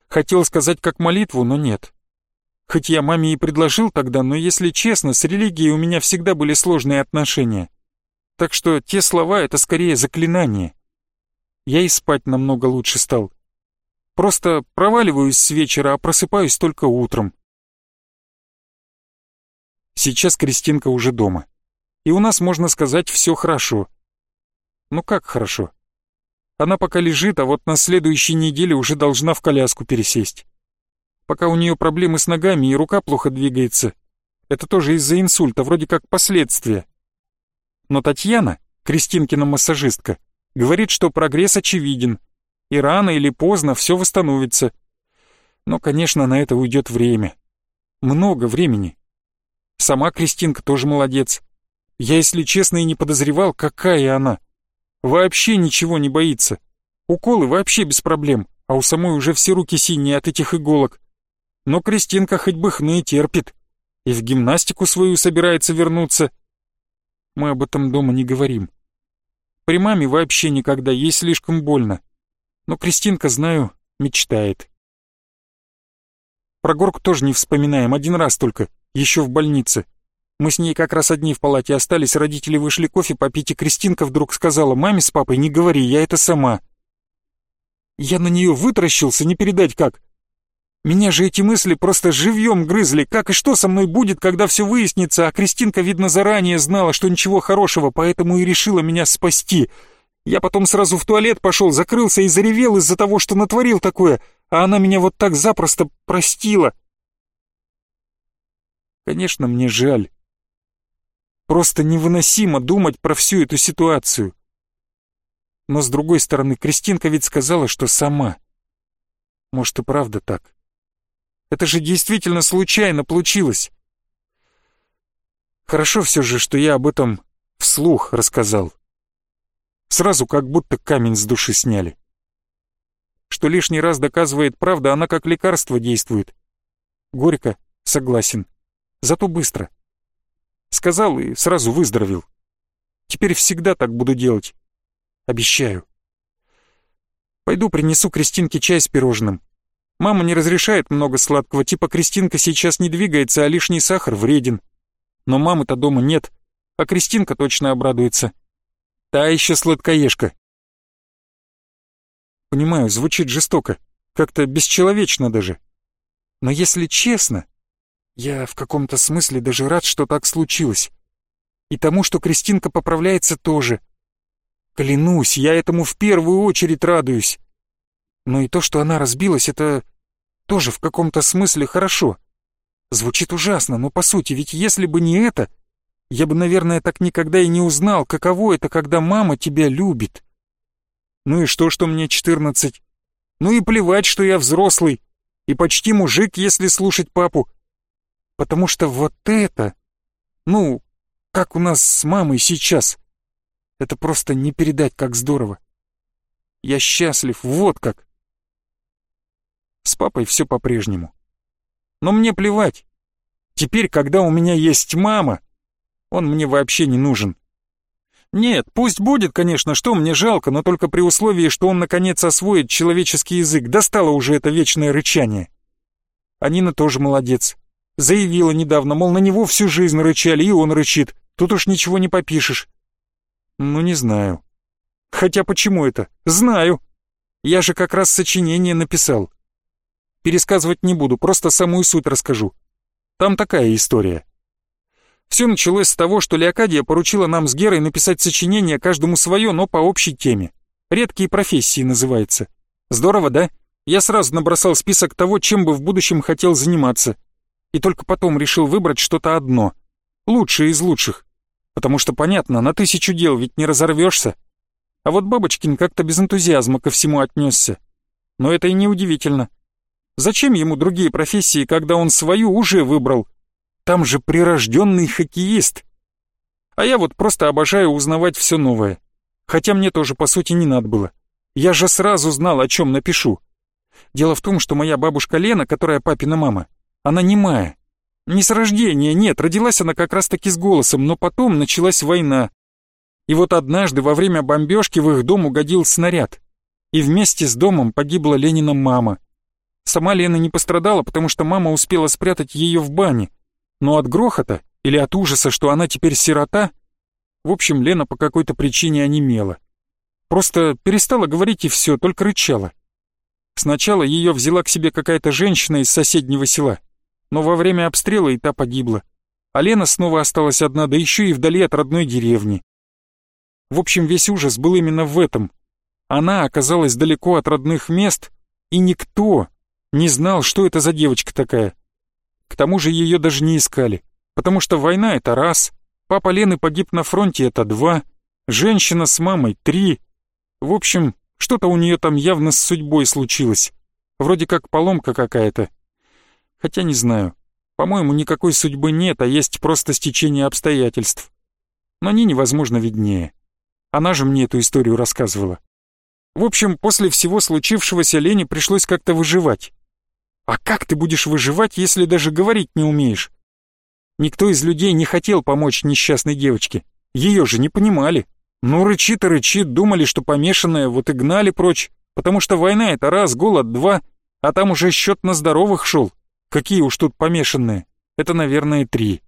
Хотел сказать как молитву, но нет. Хоть я маме и предложил тогда, но если честно, с религией у меня всегда были сложные отношения. Так что те слова — это скорее заклинание. Я и спать намного лучше стал. Просто проваливаюсь с вечера, а просыпаюсь только утром. Сейчас Кристинка уже дома. И у нас, можно сказать, все хорошо. Ну как хорошо? Она пока лежит, а вот на следующей неделе уже должна в коляску пересесть пока у нее проблемы с ногами и рука плохо двигается. Это тоже из-за инсульта, вроде как последствия. Но Татьяна, Кристинкина массажистка, говорит, что прогресс очевиден, и рано или поздно все восстановится. Но, конечно, на это уйдет время. Много времени. Сама Кристинка тоже молодец. Я, если честно, и не подозревал, какая она. Вообще ничего не боится. Уколы вообще без проблем, а у самой уже все руки синие от этих иголок но Кристинка хоть бы хны терпит и в гимнастику свою собирается вернуться. Мы об этом дома не говорим. При маме вообще никогда, ей слишком больно. Но Кристинка, знаю, мечтает. Про горку тоже не вспоминаем, один раз только, еще в больнице. Мы с ней как раз одни в палате остались, родители вышли кофе попить, и Кристинка вдруг сказала, «Маме с папой не говори, я это сама». Я на нее вытращился, не передать как. Меня же эти мысли просто живьем грызли. Как и что со мной будет, когда все выяснится, а Кристинка, видно, заранее знала, что ничего хорошего, поэтому и решила меня спасти. Я потом сразу в туалет пошел, закрылся и заревел из-за того, что натворил такое, а она меня вот так запросто простила. Конечно, мне жаль. Просто невыносимо думать про всю эту ситуацию. Но с другой стороны, Кристинка ведь сказала, что сама. Может и правда так. Это же действительно случайно получилось. Хорошо все же, что я об этом вслух рассказал. Сразу как будто камень с души сняли. Что лишний раз доказывает правда, она как лекарство действует. Горько, согласен. Зато быстро. Сказал и сразу выздоровел. Теперь всегда так буду делать. Обещаю. Пойду принесу Кристинке чай с пирожным. Мама не разрешает много сладкого, типа Кристинка сейчас не двигается, а лишний сахар вреден. Но мамы-то дома нет, а Кристинка точно обрадуется. Та еще сладкоежка. Понимаю, звучит жестоко, как-то бесчеловечно даже. Но если честно, я в каком-то смысле даже рад, что так случилось. И тому, что Кристинка поправляется тоже. Клянусь, я этому в первую очередь радуюсь. Но и то, что она разбилась, это тоже в каком-то смысле хорошо. Звучит ужасно, но по сути, ведь если бы не это, я бы, наверное, так никогда и не узнал, каково это, когда мама тебя любит. Ну и что, что мне четырнадцать? Ну и плевать, что я взрослый и почти мужик, если слушать папу. Потому что вот это, ну, как у нас с мамой сейчас, это просто не передать, как здорово. Я счастлив, вот как. С папой все по-прежнему. Но мне плевать. Теперь, когда у меня есть мама, он мне вообще не нужен. Нет, пусть будет, конечно, что мне жалко, но только при условии, что он наконец освоит человеческий язык. Достало уже это вечное рычание. А Нина тоже молодец. Заявила недавно, мол, на него всю жизнь рычали, и он рычит. Тут уж ничего не попишешь. Ну, не знаю. Хотя почему это? Знаю. Я же как раз сочинение написал. Пересказывать не буду, просто самую суть расскажу. Там такая история. Все началось с того, что Леокадия поручила нам с Герой написать сочинение каждому свое, но по общей теме. «Редкие профессии» называется. Здорово, да? Я сразу набросал список того, чем бы в будущем хотел заниматься. И только потом решил выбрать что-то одно. Лучшее из лучших. Потому что, понятно, на тысячу дел ведь не разорвешься. А вот Бабочкин как-то без энтузиазма ко всему отнесся. Но это и не удивительно. Зачем ему другие профессии, когда он свою уже выбрал? Там же прирожденный хоккеист. А я вот просто обожаю узнавать все новое. Хотя мне тоже, по сути, не надо было. Я же сразу знал, о чем напишу. Дело в том, что моя бабушка Лена, которая папина мама, она немая. Не с рождения, нет, родилась она как раз-таки с голосом, но потом началась война. И вот однажды во время бомбежки в их дом угодил снаряд. И вместе с домом погибла Ленина мама. Сама Лена не пострадала, потому что мама успела спрятать ее в бане. Но от грохота или от ужаса, что она теперь сирота, в общем, Лена по какой-то причине онемела. Просто перестала говорить и все, только рычала. Сначала ее взяла к себе какая-то женщина из соседнего села, но во время обстрела и та погибла. А Лена снова осталась одна, да еще и вдали от родной деревни. В общем, весь ужас был именно в этом. Она оказалась далеко от родных мест, и никто не знал, что это за девочка такая. К тому же ее даже не искали, потому что война — это раз, папа Лены погиб на фронте — это два, женщина с мамой — три. В общем, что-то у нее там явно с судьбой случилось. Вроде как поломка какая-то. Хотя не знаю. По-моему, никакой судьбы нет, а есть просто стечение обстоятельств. Но не невозможно виднее. Она же мне эту историю рассказывала. В общем, после всего случившегося Лене пришлось как-то выживать. А как ты будешь выживать, если даже говорить не умеешь? Никто из людей не хотел помочь несчастной девочке. Ее же не понимали. Ну, рычит и рычит, думали, что помешанная, вот и гнали прочь. Потому что война — это раз, голод — два, а там уже счет на здоровых шел. Какие уж тут помешанные. Это, наверное, три.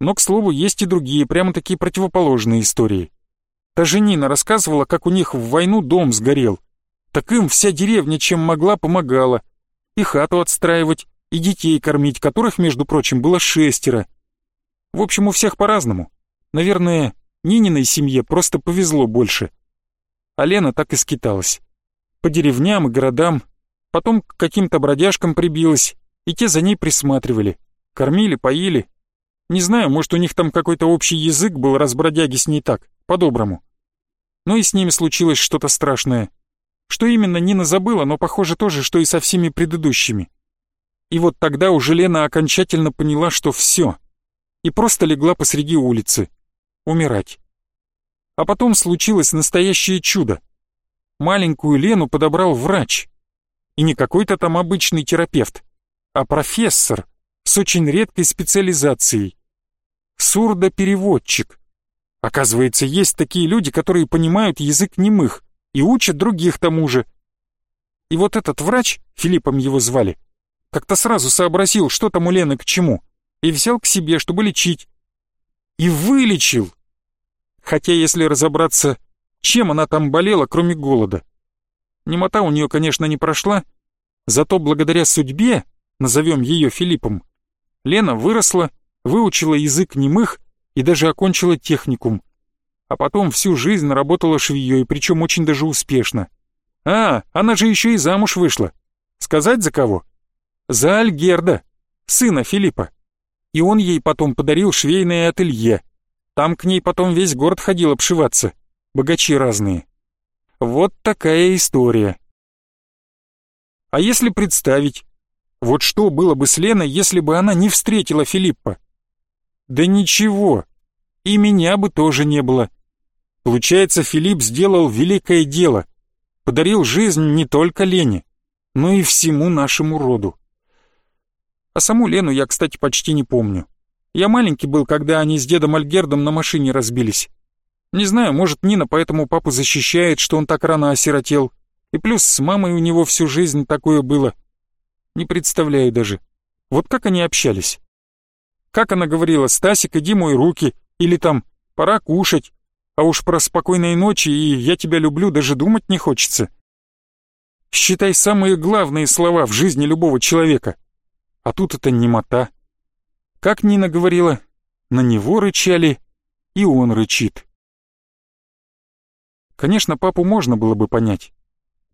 Но, к слову, есть и другие, прямо такие противоположные истории. Та же Нина рассказывала, как у них в войну дом сгорел. Так им вся деревня, чем могла, помогала и хату отстраивать, и детей кормить, которых, между прочим, было шестеро. В общем, у всех по-разному. Наверное, Нининой семье просто повезло больше. А Лена так и скиталась. По деревням и городам, потом к каким-то бродяжкам прибилась, и те за ней присматривали. Кормили, поили. Не знаю, может, у них там какой-то общий язык был, раз бродяги с ней так, по-доброму. Ну и с ними случилось что-то страшное. Что именно, Нина забыла, но похоже тоже, что и со всеми предыдущими. И вот тогда уже Лена окончательно поняла, что все. И просто легла посреди улицы. Умирать. А потом случилось настоящее чудо. Маленькую Лену подобрал врач. И не какой-то там обычный терапевт, а профессор с очень редкой специализацией. Сурдопереводчик. Оказывается, есть такие люди, которые понимают язык немых и учат других тому же. И вот этот врач, Филиппом его звали, как-то сразу сообразил, что там у Лены к чему, и взял к себе, чтобы лечить. И вылечил. Хотя, если разобраться, чем она там болела, кроме голода. Немота у нее, конечно, не прошла, зато благодаря судьбе, назовем ее Филиппом, Лена выросла, выучила язык немых и даже окончила техникум а потом всю жизнь работала швеей, причем очень даже успешно. А, она же еще и замуж вышла. Сказать за кого? За Альгерда, сына Филиппа. И он ей потом подарил швейное ателье. Там к ней потом весь город ходил обшиваться. Богачи разные. Вот такая история. А если представить, вот что было бы с Леной, если бы она не встретила Филиппа? Да ничего, и меня бы тоже не было. Получается, Филипп сделал великое дело, подарил жизнь не только Лене, но и всему нашему роду. А саму Лену я, кстати, почти не помню. Я маленький был, когда они с дедом Альгердом на машине разбились. Не знаю, может, Нина поэтому папу защищает, что он так рано осиротел. И плюс с мамой у него всю жизнь такое было. Не представляю даже. Вот как они общались? Как она говорила, «Стасик, иди мой руки», или там «Пора кушать», а уж про спокойной ночи и «я тебя люблю» даже думать не хочется. Считай самые главные слова в жизни любого человека. А тут это немота. Как Нина говорила, на него рычали, и он рычит. Конечно, папу можно было бы понять.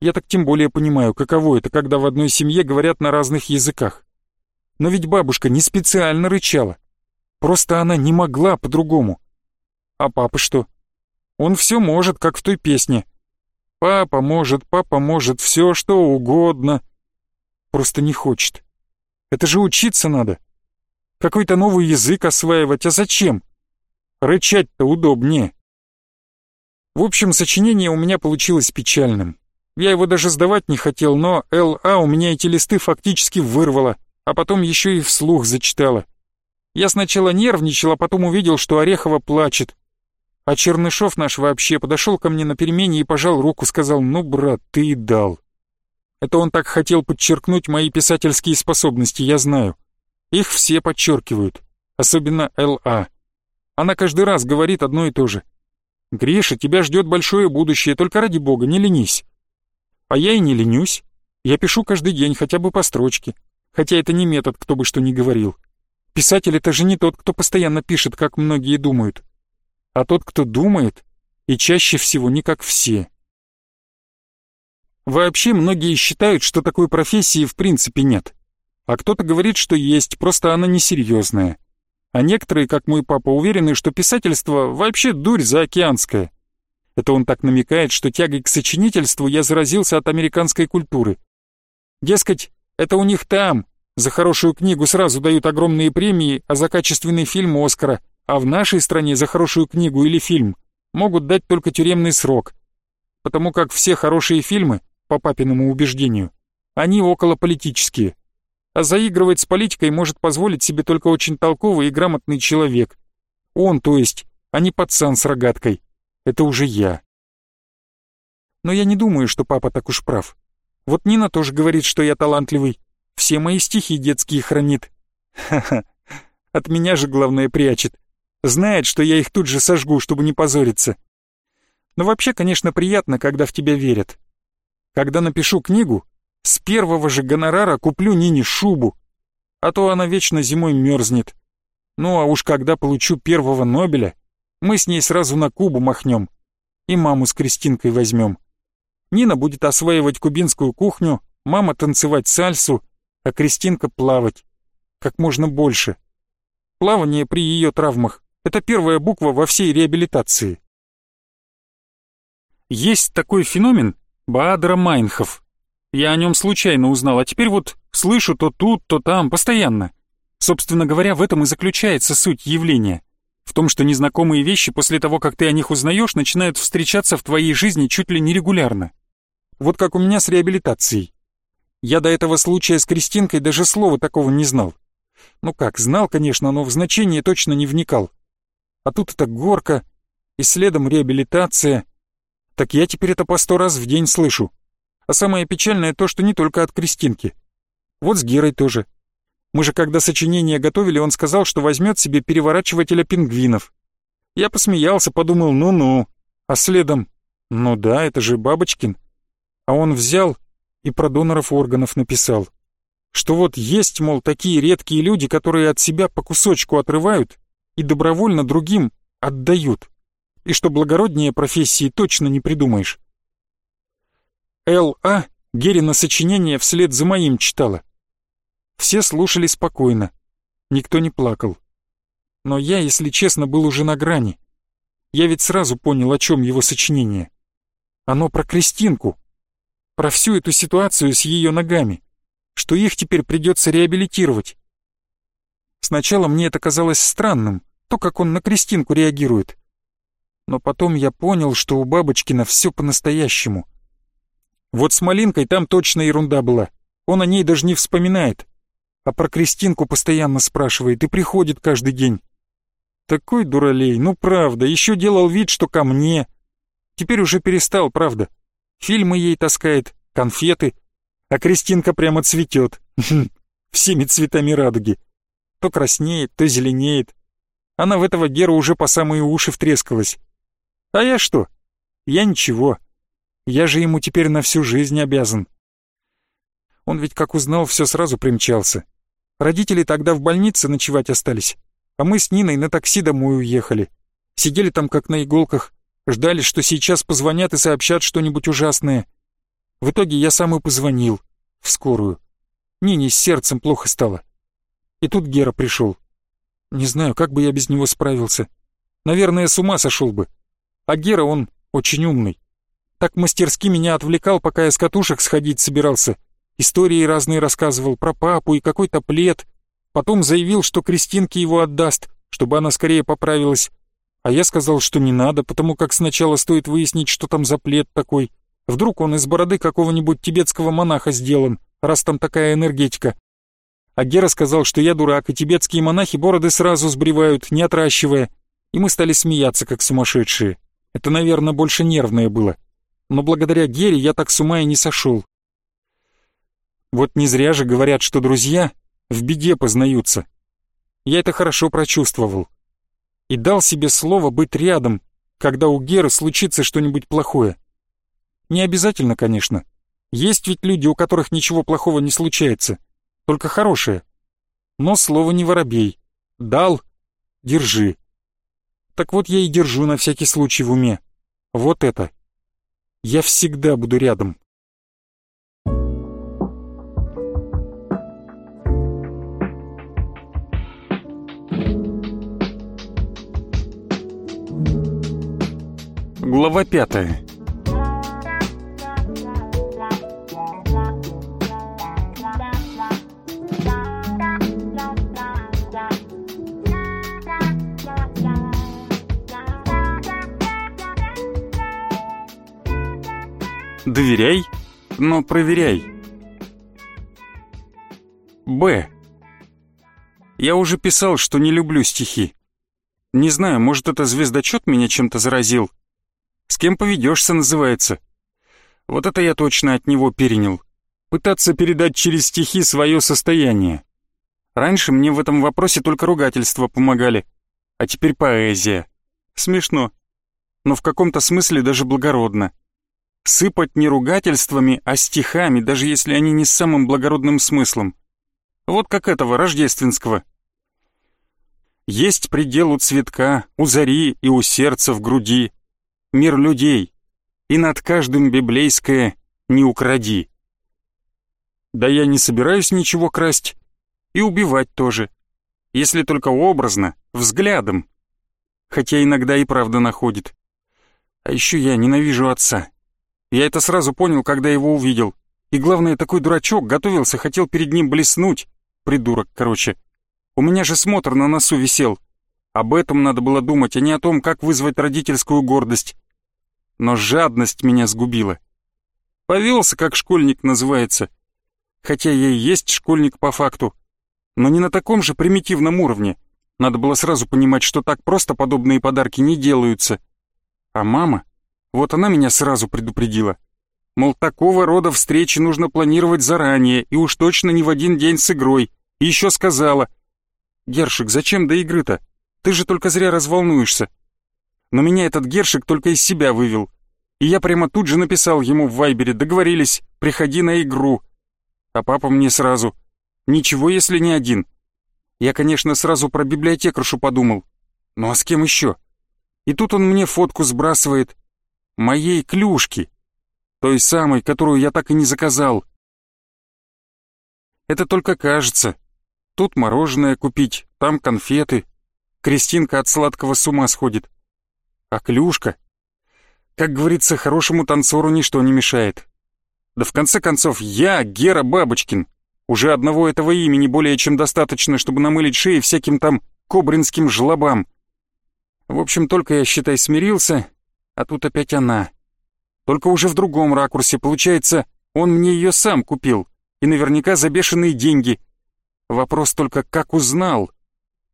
Я так тем более понимаю, каково это, когда в одной семье говорят на разных языках. Но ведь бабушка не специально рычала. Просто она не могла по-другому. А папа что? Он все может, как в той песне. Папа может, папа может, все что угодно. Просто не хочет. Это же учиться надо. Какой-то новый язык осваивать, а зачем? Рычать-то удобнее. В общем, сочинение у меня получилось печальным. Я его даже сдавать не хотел, но Л.А. у меня эти листы фактически вырвала, а потом еще и вслух зачитала. Я сначала нервничал, а потом увидел, что Орехова плачет. А Чернышов наш вообще подошел ко мне на перемене и пожал руку, сказал, ну, брат, ты и дал. Это он так хотел подчеркнуть мои писательские способности, я знаю. Их все подчеркивают, особенно Л.А. Она каждый раз говорит одно и то же. «Гриша, тебя ждет большое будущее, только ради бога, не ленись». А я и не ленюсь. Я пишу каждый день хотя бы по строчке. Хотя это не метод, кто бы что ни говорил. Писатель — это же не тот, кто постоянно пишет, как многие думают. А тот, кто думает, и чаще всего не как все. Вообще многие считают, что такой профессии в принципе нет. А кто-то говорит, что есть, просто она несерьезная. А некоторые, как мой папа, уверены, что писательство вообще дурь заокеанская. Это он так намекает, что тягой к сочинительству я заразился от американской культуры. Дескать, это у них там, за хорошую книгу сразу дают огромные премии, а за качественный фильм Оскара, а в нашей стране за хорошую книгу или фильм могут дать только тюремный срок. Потому как все хорошие фильмы, по папиному убеждению, они околополитические а заигрывать с политикой может позволить себе только очень толковый и грамотный человек. Он, то есть, а не пацан с рогаткой. Это уже я. Но я не думаю, что папа так уж прав. Вот Нина тоже говорит, что я талантливый. Все мои стихи детские хранит. Ха-ха. От меня же главное прячет. Знает, что я их тут же сожгу, чтобы не позориться. Но вообще, конечно, приятно, когда в тебя верят. Когда напишу книгу, с первого же гонорара куплю Нине шубу, а то она вечно зимой мерзнет. Ну а уж когда получу первого Нобеля, мы с ней сразу на Кубу махнем и маму с Кристинкой возьмем. Нина будет осваивать кубинскую кухню, мама танцевать сальсу, а Кристинка плавать. Как можно больше. Плавание при ее травмах — это первая буква во всей реабилитации. Есть такой феномен Баадра Майнхов — я о нем случайно узнал, а теперь вот слышу то тут, то там, постоянно. Собственно говоря, в этом и заключается суть явления. В том, что незнакомые вещи после того, как ты о них узнаешь, начинают встречаться в твоей жизни чуть ли не регулярно. Вот как у меня с реабилитацией. Я до этого случая с Кристинкой даже слова такого не знал. Ну как, знал, конечно, но в значение точно не вникал. А тут это горка, и следом реабилитация. Так я теперь это по сто раз в день слышу. А самое печальное то, что не только от Кристинки. Вот с Герой тоже. Мы же когда сочинение готовили, он сказал, что возьмет себе переворачивателя пингвинов. Я посмеялся, подумал, ну-ну. А следом, ну да, это же Бабочкин. А он взял и про доноров органов написал. Что вот есть, мол, такие редкие люди, которые от себя по кусочку отрывают и добровольно другим отдают. И что благороднее профессии точно не придумаешь. Л.А. Герина сочинение вслед за моим читала. Все слушали спокойно, никто не плакал. Но я, если честно, был уже на грани. Я ведь сразу понял, о чем его сочинение. Оно про Кристинку, про всю эту ситуацию с ее ногами, что их теперь придется реабилитировать. Сначала мне это казалось странным, то, как он на Кристинку реагирует. Но потом я понял, что у Бабочкина все по-настоящему — вот с Малинкой там точно ерунда была. Он о ней даже не вспоминает. А про Кристинку постоянно спрашивает и приходит каждый день. Такой дуралей, ну правда, еще делал вид, что ко мне. Теперь уже перестал, правда. Фильмы ей таскает, конфеты, а Кристинка прямо цветет. Всеми цветами радуги. То краснеет, то зеленеет. Она в этого Геру уже по самые уши втрескалась. А я что? Я ничего. Я же ему теперь на всю жизнь обязан. Он ведь как узнал, все сразу примчался. Родители тогда в больнице ночевать остались, а мы с Ниной на такси домой уехали. Сидели там как на иголках, ждали, что сейчас позвонят и сообщат что-нибудь ужасное. В итоге я сам и позвонил, в скорую. Нине с сердцем плохо стало. И тут Гера пришел. Не знаю, как бы я без него справился. Наверное, с ума сошел бы. А Гера, он очень умный. Так мастерски меня отвлекал, пока я с катушек сходить собирался. Истории разные рассказывал про папу и какой-то плед. Потом заявил, что Кристинке его отдаст, чтобы она скорее поправилась. А я сказал, что не надо, потому как сначала стоит выяснить, что там за плед такой. Вдруг он из бороды какого-нибудь тибетского монаха сделан, раз там такая энергетика. А Гера сказал, что я дурак, и тибетские монахи бороды сразу сбривают, не отращивая. И мы стали смеяться, как сумасшедшие. Это, наверное, больше нервное было. Но благодаря Гере я так с ума и не сошел. Вот не зря же говорят, что друзья в беде познаются. Я это хорошо прочувствовал. И дал себе слово быть рядом, когда у Геры случится что-нибудь плохое. Не обязательно, конечно. Есть ведь люди, у которых ничего плохого не случается, только хорошее. Но слово не воробей. Дал — держи. Так вот я и держу на всякий случай в уме. Вот это. Я всегда буду рядом. Глава пятая. Доверяй, но проверяй. Б. Я уже писал, что не люблю стихи. Не знаю, может, это звездочет меня чем-то заразил, с кем поведешься, называется. Вот это я точно от него перенял. Пытаться передать через стихи свое состояние. Раньше мне в этом вопросе только ругательства помогали, а теперь поэзия. Смешно, но в каком-то смысле даже благородно. Сыпать не ругательствами, а стихами, даже если они не с самым благородным смыслом. Вот как этого, рождественского. Есть предел у цветка, у зари и у сердца в груди, мир людей, и над каждым библейское «не укради». Да я не собираюсь ничего красть и убивать тоже, если только образно, взглядом, хотя иногда и правда находит. А еще я ненавижу отца. Я это сразу понял, когда его увидел. И главное, такой дурачок готовился, хотел перед ним блеснуть. Придурок, короче. У меня же смотр на носу висел. Об этом надо было думать, а не о том, как вызвать родительскую гордость но жадность меня сгубила. Повелся, как школьник называется. Хотя я и есть школьник по факту, но не на таком же примитивном уровне. Надо было сразу понимать, что так просто подобные подарки не делаются. А мама, вот она меня сразу предупредила. Мол, такого рода встречи нужно планировать заранее и уж точно не в один день с игрой. И еще сказала, «Гершик, зачем до игры-то? Ты же только зря разволнуешься но меня этот Гершик только из себя вывел. И я прямо тут же написал ему в Вайбере, договорились, приходи на игру. А папа мне сразу, ничего, если не один. Я, конечно, сразу про библиотекаршу подумал. Ну а с кем еще? И тут он мне фотку сбрасывает. Моей клюшки. Той самой, которую я так и не заказал. Это только кажется. Тут мороженое купить, там конфеты. Кристинка от сладкого с ума сходит. А клюшка? Как говорится, хорошему танцору ничто не мешает. Да в конце концов, я Гера Бабочкин. Уже одного этого имени более чем достаточно, чтобы намылить шеи всяким там кобринским жлобам. В общем, только я, считай, смирился, а тут опять она. Только уже в другом ракурсе, получается, он мне ее сам купил, и наверняка за бешеные деньги. Вопрос только, как узнал?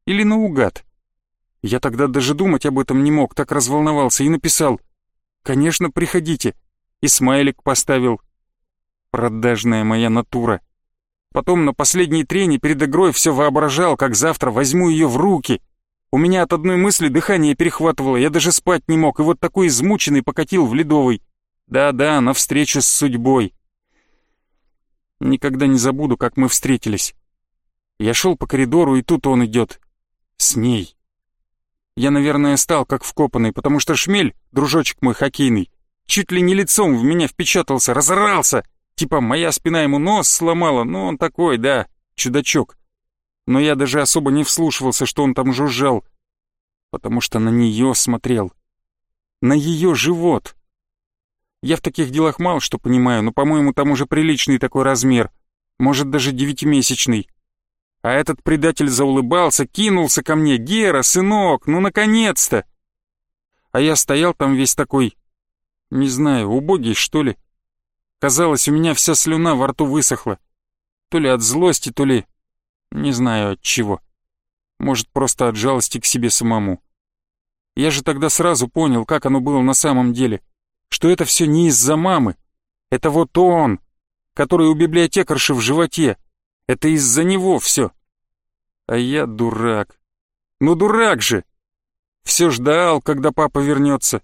Или наугад? Я тогда даже думать об этом не мог, так разволновался и написал. «Конечно, приходите». И смайлик поставил. Продажная моя натура. Потом на последней трене перед игрой все воображал, как завтра возьму ее в руки. У меня от одной мысли дыхание перехватывало, я даже спать не мог, и вот такой измученный покатил в ледовый. Да-да, навстречу с судьбой. Никогда не забуду, как мы встретились. Я шел по коридору, и тут он идет. С ней. Я, наверное, стал как вкопанный, потому что шмель, дружочек мой хоккейный, чуть ли не лицом в меня впечатался, разорался. Типа моя спина ему нос сломала, ну он такой, да, чудачок. Но я даже особо не вслушивался, что он там жужжал, потому что на нее смотрел. На ее живот. Я в таких делах мало что понимаю, но, по-моему, там уже приличный такой размер, может, даже девятимесячный. А этот предатель заулыбался, кинулся ко мне. «Гера, сынок, ну наконец-то!» А я стоял там весь такой, не знаю, убогий, что ли. Казалось, у меня вся слюна во рту высохла. То ли от злости, то ли... Не знаю от чего. Может, просто от жалости к себе самому. Я же тогда сразу понял, как оно было на самом деле. Что это все не из-за мамы. Это вот он, который у библиотекарши в животе. Это из-за него все. А я дурак. Ну дурак же! Все ждал, когда папа вернется.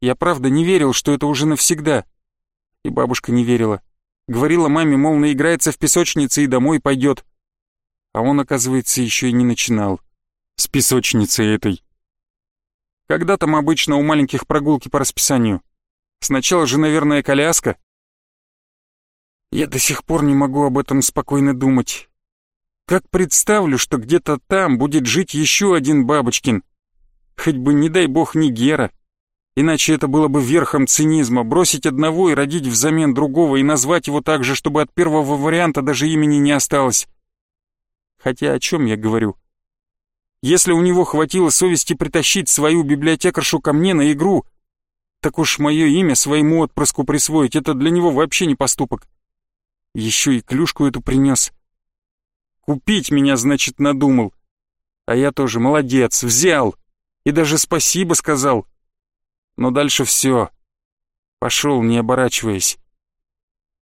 Я правда не верил, что это уже навсегда. И бабушка не верила. Говорила маме, мол, наиграется в песочнице и домой пойдет. А он, оказывается, еще и не начинал. С песочницей этой. Когда там обычно у маленьких прогулки по расписанию? Сначала же, наверное, коляска, я до сих пор не могу об этом спокойно думать. Как представлю, что где-то там будет жить еще один Бабочкин. Хоть бы, не дай бог, не Гера. Иначе это было бы верхом цинизма, бросить одного и родить взамен другого, и назвать его так же, чтобы от первого варианта даже имени не осталось. Хотя о чем я говорю? Если у него хватило совести притащить свою библиотекаршу ко мне на игру, так уж мое имя своему отпрыску присвоить, это для него вообще не поступок. Еще и клюшку эту принес. Купить меня, значит, надумал. А я тоже молодец, взял. И даже спасибо сказал. Но дальше все. Пошел, не оборачиваясь.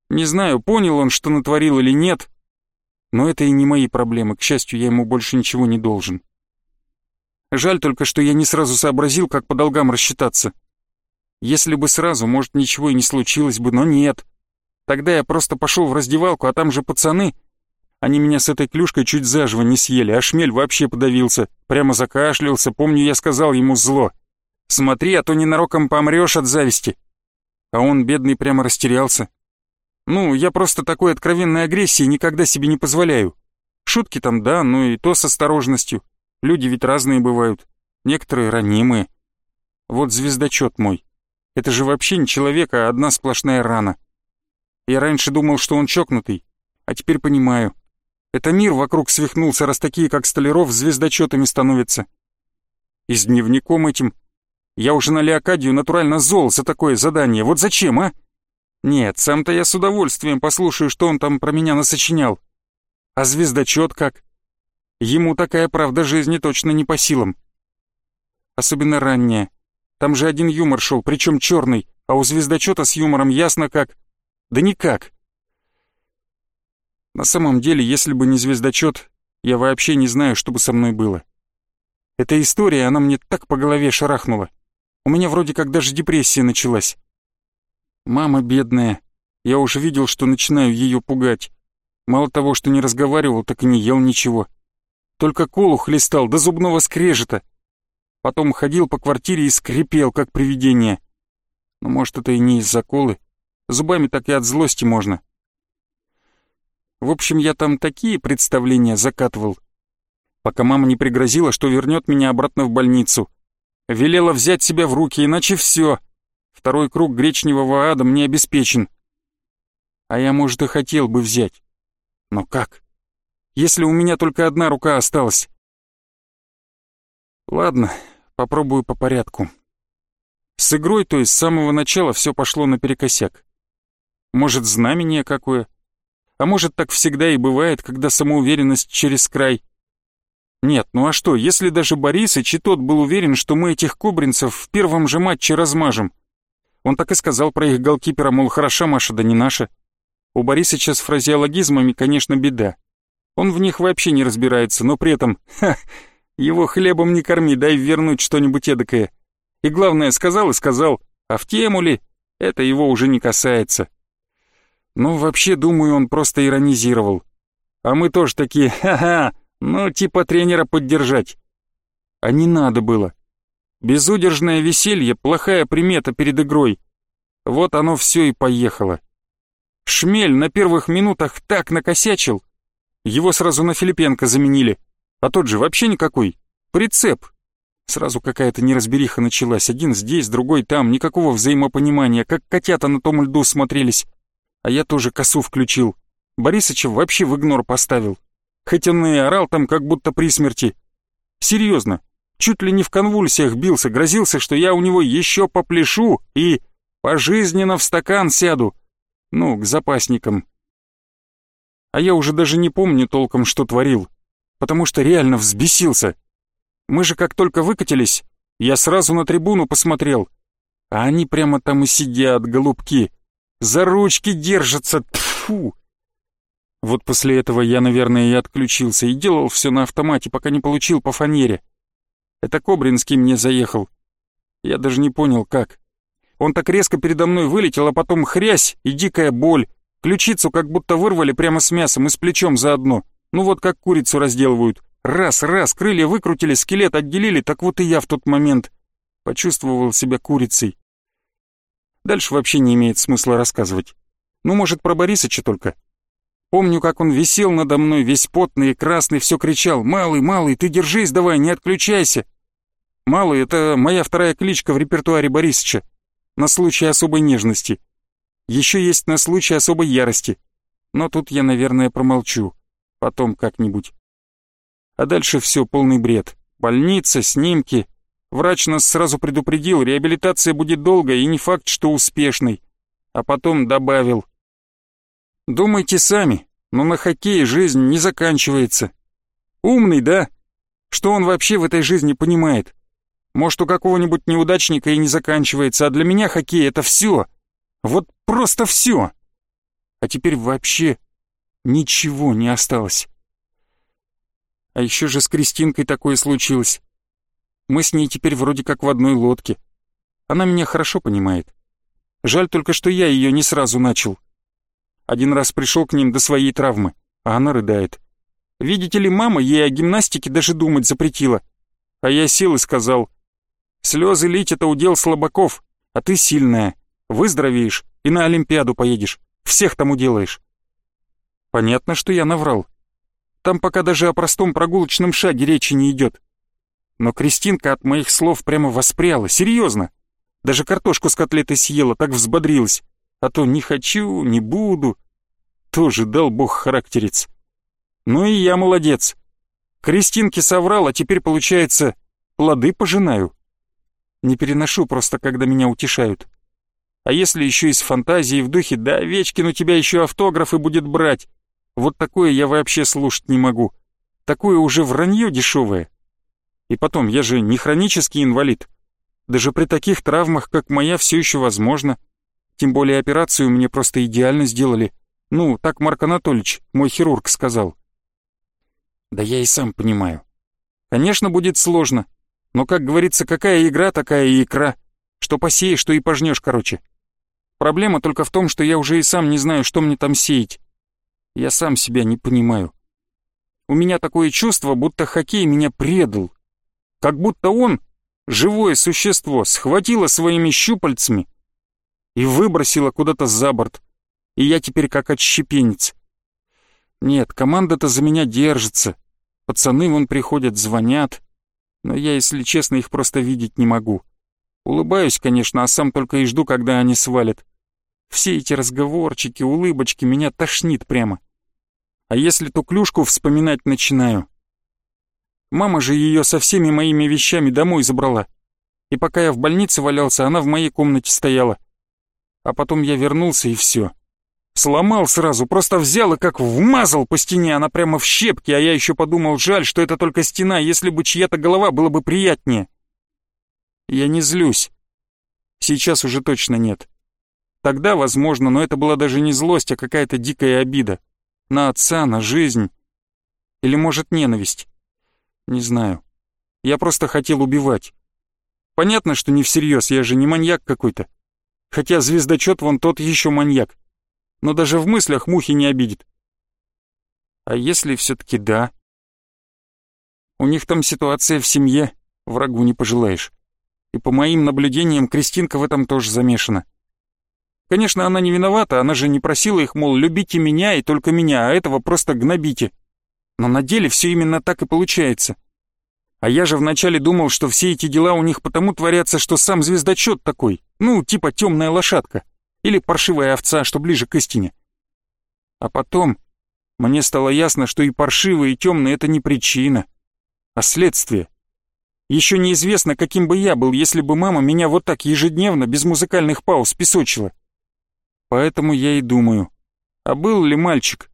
Не знаю, понял он, что натворил или нет, но это и не мои проблемы, к счастью, я ему больше ничего не должен. Жаль только, что я не сразу сообразил, как по долгам рассчитаться. Если бы сразу, может, ничего и не случилось бы, но нет. Тогда я просто пошел в раздевалку, а там же пацаны. Они меня с этой клюшкой чуть заживо не съели, а шмель вообще подавился. Прямо закашлялся, помню, я сказал ему зло. «Смотри, а то ненароком помрешь от зависти». А он, бедный, прямо растерялся. Ну, я просто такой откровенной агрессии никогда себе не позволяю. Шутки там, да, но и то с осторожностью. Люди ведь разные бывают. Некоторые ранимые. Вот звездочет мой. Это же вообще не человек, а одна сплошная рана. Я раньше думал, что он чокнутый, а теперь понимаю. Это мир вокруг свихнулся, раз такие, как Столяров, звездочетами становятся. И с дневником этим. Я уже на Леокадию натурально зол за такое задание. Вот зачем, а? Нет, сам-то я с удовольствием послушаю, что он там про меня насочинял. А звездочет как? Ему такая правда жизни точно не по силам. Особенно ранняя. Там же один юмор шел, причем черный, а у звездочета с юмором ясно как. Да никак. На самом деле, если бы не звездочет, я вообще не знаю, что бы со мной было. Эта история, она мне так по голове шарахнула. У меня вроде как даже депрессия началась. Мама бедная. Я уже видел, что начинаю ее пугать. Мало того, что не разговаривал, так и не ел ничего. Только колу хлестал до зубного скрежета. Потом ходил по квартире и скрипел, как привидение. Но может, это и не из-за колы. Зубами так и от злости можно. В общем, я там такие представления закатывал, пока мама не пригрозила, что вернет меня обратно в больницу. Велела взять себя в руки, иначе все. Второй круг гречневого ада мне обеспечен. А я, может, и хотел бы взять. Но как? Если у меня только одна рука осталась. Ладно, попробую по порядку. С игрой, то есть с самого начала, все пошло наперекосяк. Может, знамение какое? А может, так всегда и бывает, когда самоуверенность через край. Нет, ну а что, если даже Борисыч и тот был уверен, что мы этих кобринцев в первом же матче размажем. Он так и сказал про их голкипера, мол, хороша Маша, да не наша. У Борисыча с фразеологизмами, конечно, беда. Он в них вообще не разбирается, но при этом, (laughs) ха, его хлебом не корми, дай вернуть что-нибудь эдакое. И главное, сказал и сказал, а в тему ли, это его уже не касается. Ну, вообще, думаю, он просто иронизировал. А мы тоже такие, ха-ха, ну, типа тренера поддержать. А не надо было. Безудержное веселье — плохая примета перед игрой. Вот оно все и поехало. Шмель на первых минутах так накосячил. Его сразу на Филипенко заменили. А тот же вообще никакой. Прицеп. Сразу какая-то неразбериха началась. Один здесь, другой там. Никакого взаимопонимания. Как котята на том льду смотрелись. А я тоже косу включил. Борисыча вообще в игнор поставил хоть он и орал там как будто при смерти. Серьезно, чуть ли не в конвульсиях бился, грозился, что я у него еще попляшу и пожизненно в стакан сяду. Ну, к запасникам. А я уже даже не помню толком, что творил, потому что реально взбесился. Мы же как только выкатились, я сразу на трибуну посмотрел, а они прямо там и сидят, голубки, за ручки держатся, тфу. Вот после этого я, наверное, и отключился, и делал все на автомате, пока не получил по фанере. Это Кобринский мне заехал. Я даже не понял, как. Он так резко передо мной вылетел, а потом хрясь и дикая боль. Ключицу как будто вырвали прямо с мясом и с плечом заодно. Ну вот как курицу разделывают. Раз, раз, крылья выкрутили, скелет отделили, так вот и я в тот момент почувствовал себя курицей. Дальше вообще не имеет смысла рассказывать. Ну, может, про Борисыча только. Помню, как он висел надо мной, весь потный и красный, все кричал «Малый, малый, ты держись давай, не отключайся!» «Малый» — это моя вторая кличка в репертуаре Борисыча, на случай особой нежности. Еще есть на случай особой ярости. Но тут я, наверное, промолчу. Потом как-нибудь. А дальше все полный бред. Больница, снимки. Врач нас сразу предупредил, реабилитация будет долгой и не факт, что успешной. А потом добавил — Думайте сами, но на хоккее жизнь не заканчивается. Умный, да? Что он вообще в этой жизни понимает? Может, у какого-нибудь неудачника и не заканчивается, а для меня хоккей — это все. Вот просто все. А теперь вообще ничего не осталось. А еще же с Кристинкой такое случилось. Мы с ней теперь вроде как в одной лодке. Она меня хорошо понимает. Жаль только, что я ее не сразу начал. Один раз пришел к ним до своей травмы, а она рыдает. Видите ли, мама ей о гимнастике даже думать запретила. А я сел и сказал, слезы лить это удел слабаков, а ты сильная, выздоровеешь и на Олимпиаду поедешь, всех там уделаешь. Понятно, что я наврал. Там пока даже о простом прогулочном шаге речи не идет. Но Кристинка от моих слов прямо воспряла, серьезно. Даже картошку с котлетой съела, так взбодрилась а то не хочу, не буду. Тоже дал бог характерец. Ну и я молодец. Кристинке соврал, а теперь, получается, плоды пожинаю. Не переношу просто, когда меня утешают. А если еще из фантазии в духе «Да, Овечкин у тебя еще автографы будет брать», вот такое я вообще слушать не могу. Такое уже вранье дешевое. И потом, я же не хронический инвалид. Даже при таких травмах, как моя, все еще возможно. Тем более операцию мне просто идеально сделали. Ну, так Марк Анатольевич, мой хирург, сказал. Да я и сам понимаю. Конечно, будет сложно. Но, как говорится, какая игра, такая и икра. Что посеешь, что и пожнешь, короче. Проблема только в том, что я уже и сам не знаю, что мне там сеять. Я сам себя не понимаю. У меня такое чувство, будто хоккей меня предал. Как будто он, живое существо, схватило своими щупальцами и выбросила куда-то за борт, и я теперь как отщепенец. Нет, команда-то за меня держится, пацаны вон приходят, звонят, но я, если честно, их просто видеть не могу. Улыбаюсь, конечно, а сам только и жду, когда они свалят. Все эти разговорчики, улыбочки меня тошнит прямо. А если ту клюшку вспоминать начинаю? Мама же ее со всеми моими вещами домой забрала. И пока я в больнице валялся, она в моей комнате стояла. А потом я вернулся и все. Сломал сразу, просто взял и как вмазал по стене, она прямо в щепки, а я еще подумал, жаль, что это только стена, если бы чья-то голова, было бы приятнее. Я не злюсь. Сейчас уже точно нет. Тогда, возможно, но это была даже не злость, а какая-то дикая обида. На отца, на жизнь. Или, может, ненависть. Не знаю. Я просто хотел убивать. Понятно, что не всерьез, я же не маньяк какой-то. Хотя звездочет вон тот еще маньяк но даже в мыслях мухи не обидит. А если все-таки да? У них там ситуация в семье, врагу не пожелаешь. И по моим наблюдениям, Кристинка в этом тоже замешана. Конечно, она не виновата, она же не просила их, мол, любите меня и только меня, а этого просто гнобите. Но на деле все именно так и получается. А я же вначале думал, что все эти дела у них потому творятся, что сам звездочет такой, ну, типа темная лошадка или паршивая овца, что ближе к истине. А потом мне стало ясно, что и паршивый, и темный — это не причина, а следствие. Еще неизвестно, каким бы я был, если бы мама меня вот так ежедневно, без музыкальных пауз, песочила. Поэтому я и думаю, а был ли мальчик?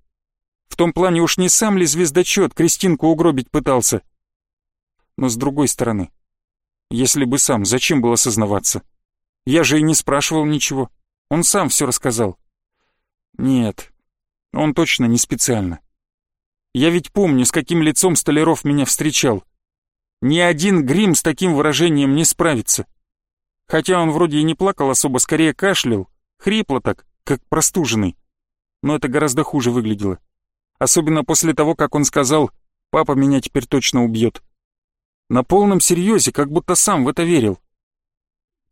В том плане уж не сам ли звездочет Кристинку угробить пытался? Но с другой стороны, если бы сам, зачем было сознаваться? Я же и не спрашивал ничего. Он сам все рассказал. Нет, он точно не специально. Я ведь помню, с каким лицом Столяров меня встречал. Ни один грим с таким выражением не справится. Хотя он вроде и не плакал особо, скорее кашлял, хрипло так, как простуженный. Но это гораздо хуже выглядело. Особенно после того, как он сказал «папа меня теперь точно убьет». На полном серьезе, как будто сам в это верил.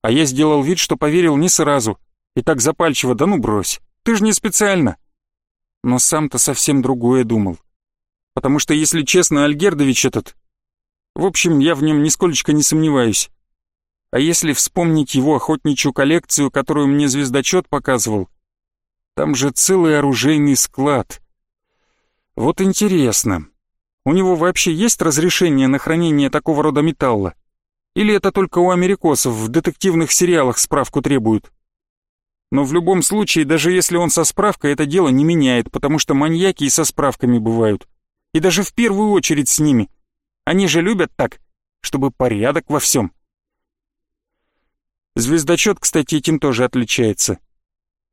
А я сделал вид, что поверил не сразу — и так запальчиво, да ну брось, ты же не специально. Но сам-то совсем другое думал. Потому что, если честно, Альгердович этот... В общем, я в нем нисколечко не сомневаюсь. А если вспомнить его охотничью коллекцию, которую мне звездочет показывал, там же целый оружейный склад. Вот интересно, у него вообще есть разрешение на хранение такого рода металла? Или это только у америкосов в детективных сериалах справку требуют? Но в любом случае, даже если он со справкой, это дело не меняет, потому что маньяки и со справками бывают. И даже в первую очередь с ними. Они же любят так, чтобы порядок во всем. Звездочет, кстати, этим тоже отличается.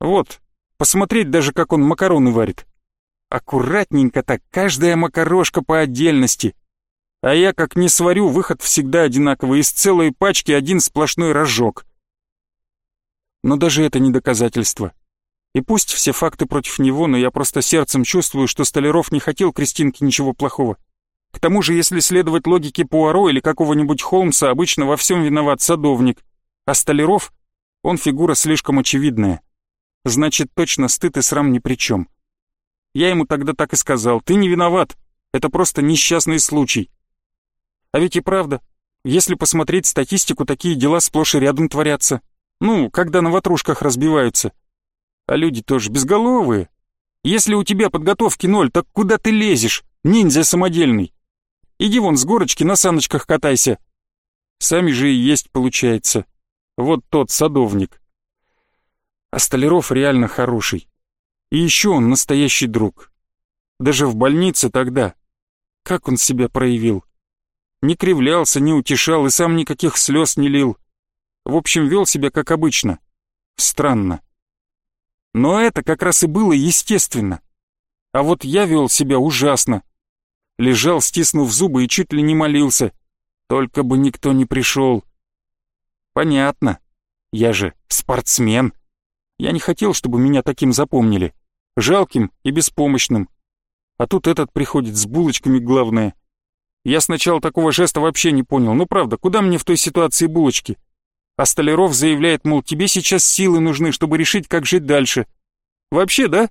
Вот, посмотреть даже, как он макароны варит. Аккуратненько так, каждая макарошка по отдельности. А я, как не сварю, выход всегда одинаковый, из целой пачки один сплошной рожок. Но даже это не доказательство. И пусть все факты против него, но я просто сердцем чувствую, что Столяров не хотел Кристинке ничего плохого. К тому же, если следовать логике Пуаро или какого-нибудь Холмса, обычно во всем виноват садовник. А Столяров, он фигура слишком очевидная. Значит, точно стыд и срам ни при чем. Я ему тогда так и сказал, ты не виноват, это просто несчастный случай. А ведь и правда, если посмотреть статистику, такие дела сплошь и рядом творятся. Ну, когда на ватрушках разбиваются. А люди тоже безголовые. Если у тебя подготовки ноль, так куда ты лезешь, ниндзя самодельный? Иди вон с горочки на саночках катайся. Сами же и есть получается. Вот тот садовник. А Столяров реально хороший. И еще он настоящий друг. Даже в больнице тогда. Как он себя проявил? Не кривлялся, не утешал и сам никаких слез не лил. В общем, вел себя как обычно. Странно. Но это как раз и было естественно. А вот я вел себя ужасно. Лежал, стиснув зубы, и чуть ли не молился. Только бы никто не пришел. Понятно. Я же спортсмен. Я не хотел, чтобы меня таким запомнили. Жалким и беспомощным. А тут этот приходит с булочками, главное. Я сначала такого жеста вообще не понял. Ну правда, куда мне в той ситуации булочки? А Столяров заявляет, мол, тебе сейчас силы нужны, чтобы решить, как жить дальше. Вообще, да?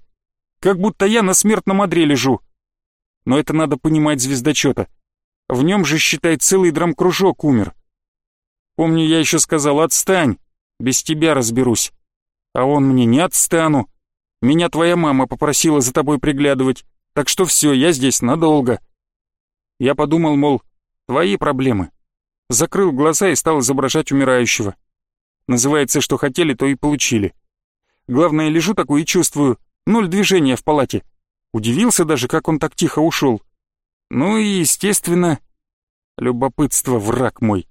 Как будто я на смертном одре лежу. Но это надо понимать звездочета. В нем же, считай, целый драмкружок умер. Помню, я еще сказал, отстань, без тебя разберусь. А он мне, не отстану. Меня твоя мама попросила за тобой приглядывать, так что все, я здесь надолго. Я подумал, мол, твои проблемы закрыл глаза и стал изображать умирающего. Называется, что хотели, то и получили. Главное, лежу такой и чувствую, Ноль движения в палате. Удивился даже, как он так тихо ушел. Ну и, естественно, любопытство враг мой.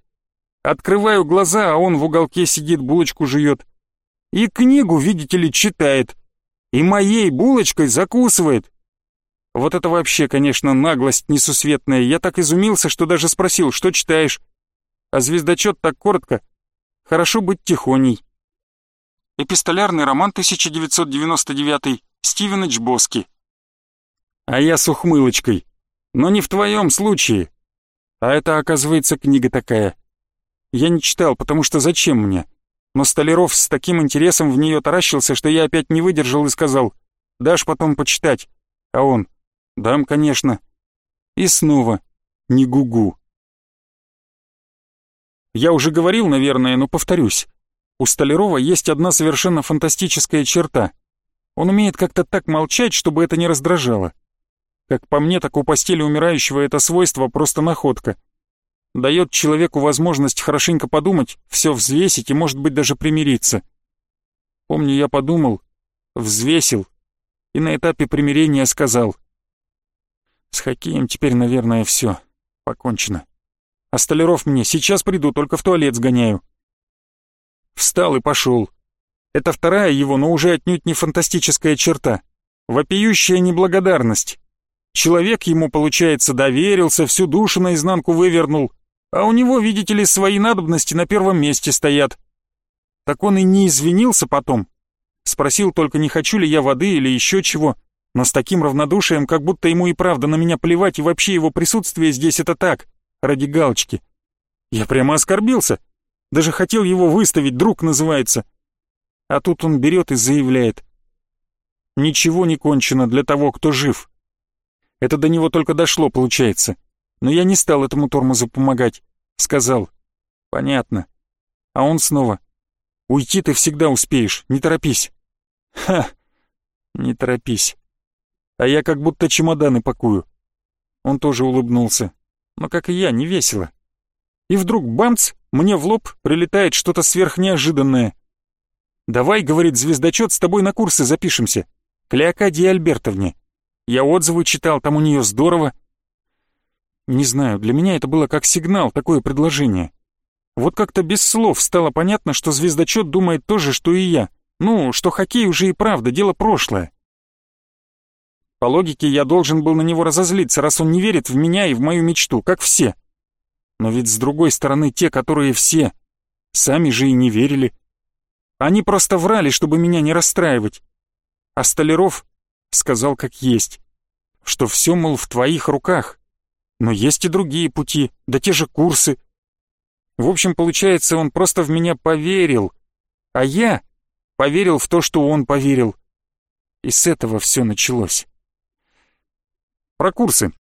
Открываю глаза, а он в уголке сидит, булочку жует. И книгу, видите ли, читает. И моей булочкой закусывает. Вот это вообще, конечно, наглость несусветная. Я так изумился, что даже спросил, что читаешь. А звездочет так коротко. Хорошо быть тихоней. Эпистолярный роман 1999 Стивена Чбоски. А я с ухмылочкой. Но не в твоем случае. А это, оказывается, книга такая. Я не читал, потому что зачем мне? Но Столяров с таким интересом в нее таращился, что я опять не выдержал и сказал, «Дашь потом почитать?» А он, «Дам, конечно». И снова не гугу. Я уже говорил, наверное, но повторюсь. У Столярова есть одна совершенно фантастическая черта. Он умеет как-то так молчать, чтобы это не раздражало. Как по мне, так у постели умирающего это свойство просто находка. Дает человеку возможность хорошенько подумать, все взвесить и, может быть, даже примириться. Помню, я подумал, взвесил и на этапе примирения сказал — с хоккеем теперь, наверное, все. Покончено. А столяров мне сейчас приду, только в туалет сгоняю. Встал и пошел. Это вторая его, но уже отнюдь не фантастическая черта. Вопиющая неблагодарность. Человек ему, получается, доверился, всю душу наизнанку вывернул, а у него, видите ли, свои надобности на первом месте стоят. Так он и не извинился потом. Спросил только, не хочу ли я воды или еще чего но с таким равнодушием, как будто ему и правда на меня плевать, и вообще его присутствие здесь это так, ради галочки. Я прямо оскорбился. Даже хотел его выставить, друг называется. А тут он берет и заявляет. Ничего не кончено для того, кто жив. Это до него только дошло, получается. Но я не стал этому тормозу помогать. Сказал. Понятно. А он снова. Уйти ты всегда успеешь, не торопись. Ха, не торопись а я как будто чемоданы пакую. Он тоже улыбнулся, но, как и я, не весело. И вдруг бамц, мне в лоб прилетает что-то сверхнеожиданное. «Давай, — говорит звездочет, — с тобой на курсы запишемся. К Леокадии Альбертовне. Я отзывы читал, там у нее здорово». Не знаю, для меня это было как сигнал, такое предложение. Вот как-то без слов стало понятно, что звездочет думает то же, что и я. Ну, что хоккей уже и правда, дело прошлое. По логике, я должен был на него разозлиться, раз он не верит в меня и в мою мечту, как все. Но ведь с другой стороны, те, которые все, сами же и не верили. Они просто врали, чтобы меня не расстраивать. А Столяров сказал как есть, что все, мол, в твоих руках. Но есть и другие пути, да те же курсы. В общем, получается, он просто в меня поверил, а я поверил в то, что он поверил. И с этого все началось. Про курсы.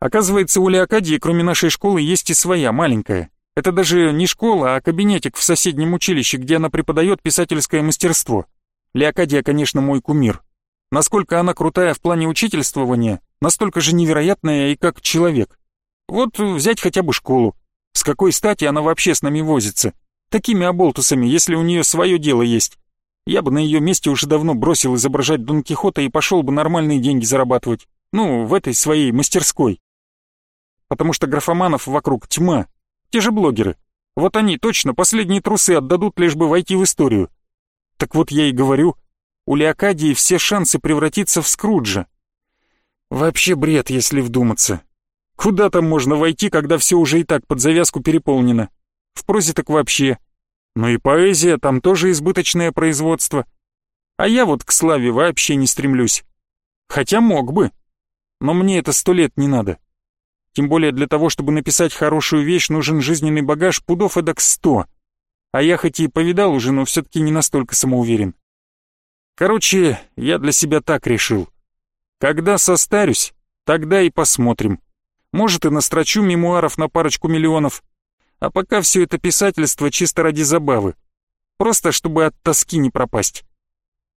Оказывается, у Леокадии, кроме нашей школы, есть и своя, маленькая. Это даже не школа, а кабинетик в соседнем училище, где она преподает писательское мастерство. Леокадия, конечно, мой кумир. Насколько она крутая в плане учительствования, настолько же невероятная и как человек. Вот взять хотя бы школу. С какой стати она вообще с нами возится? Такими оболтусами, если у нее свое дело есть. Я бы на ее месте уже давно бросил изображать Дон Кихота и пошел бы нормальные деньги зарабатывать. Ну, в этой своей мастерской. Потому что графоманов вокруг тьма. Те же блогеры. Вот они точно последние трусы отдадут, лишь бы войти в историю. Так вот я и говорю, у Леокадии все шансы превратиться в Скруджа. Вообще бред, если вдуматься. Куда там можно войти, когда все уже и так под завязку переполнено? В прозе так вообще. Ну и поэзия, там тоже избыточное производство. А я вот к славе вообще не стремлюсь. Хотя мог бы но мне это сто лет не надо. Тем более для того, чтобы написать хорошую вещь, нужен жизненный багаж пудов эдак сто. А я хоть и повидал уже, но все-таки не настолько самоуверен. Короче, я для себя так решил. Когда состарюсь, тогда и посмотрим. Может, и настрочу мемуаров на парочку миллионов. А пока все это писательство чисто ради забавы. Просто чтобы от тоски не пропасть.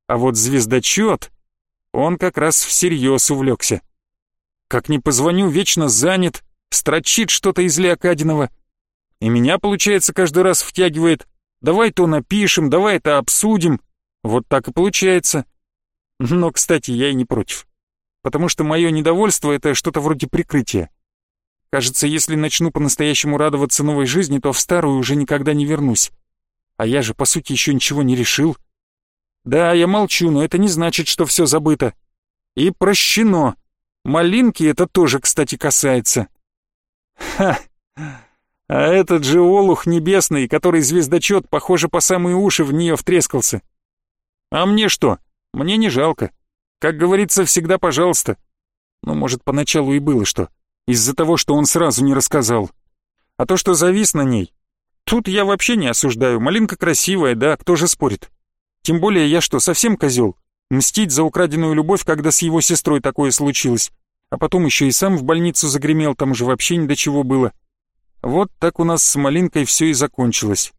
А вот звездочет, он как раз всерьез увлекся. Как ни позвоню, вечно занят, строчит что-то из Леокадинова. И меня, получается, каждый раз втягивает. Давай то напишем, давай это обсудим. Вот так и получается. Но, кстати, я и не против. Потому что мое недовольство — это что-то вроде прикрытия. Кажется, если начну по-настоящему радоваться новой жизни, то в старую уже никогда не вернусь. А я же, по сути, еще ничего не решил. Да, я молчу, но это не значит, что все забыто. И прощено. Малинки это тоже, кстати, касается. Ха! А этот же олух небесный, который звездочет, похоже, по самые уши в нее втрескался. А мне что? Мне не жалко. Как говорится, всегда пожалуйста. Ну, может, поначалу и было что. Из-за того, что он сразу не рассказал. А то, что завис на ней. Тут я вообще не осуждаю. Малинка красивая, да, кто же спорит. Тем более я что, совсем козел? Мстить за украденную любовь, когда с его сестрой такое случилось. А потом еще и сам в больницу загремел, там же вообще ни до чего было. Вот так у нас с Малинкой все и закончилось.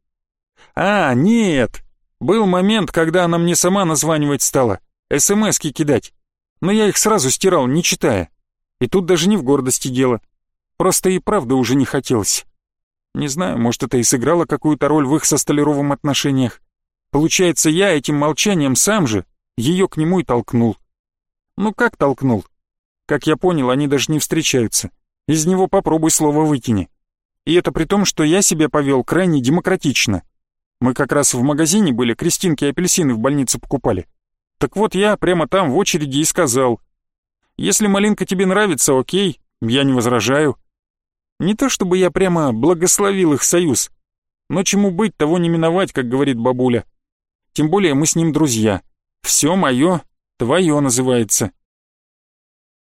А, нет, был момент, когда она мне сама названивать стала, СМСки кидать. Но я их сразу стирал, не читая. И тут даже не в гордости дело. Просто и правда уже не хотелось. Не знаю, может, это и сыграло какую-то роль в их со Столяровым отношениях. Получается, я этим молчанием сам же ее к нему и толкнул. Ну как толкнул? Как я понял, они даже не встречаются. Из него попробуй слово выкини. И это при том, что я себя повел крайне демократично. Мы как раз в магазине были, крестинки и апельсины в больнице покупали. Так вот я прямо там в очереди и сказал. Если малинка тебе нравится, окей, я не возражаю. Не то чтобы я прямо благословил их союз, но чему быть, того не миновать, как говорит бабуля. Тем более мы с ним друзья. Все мое, твое называется.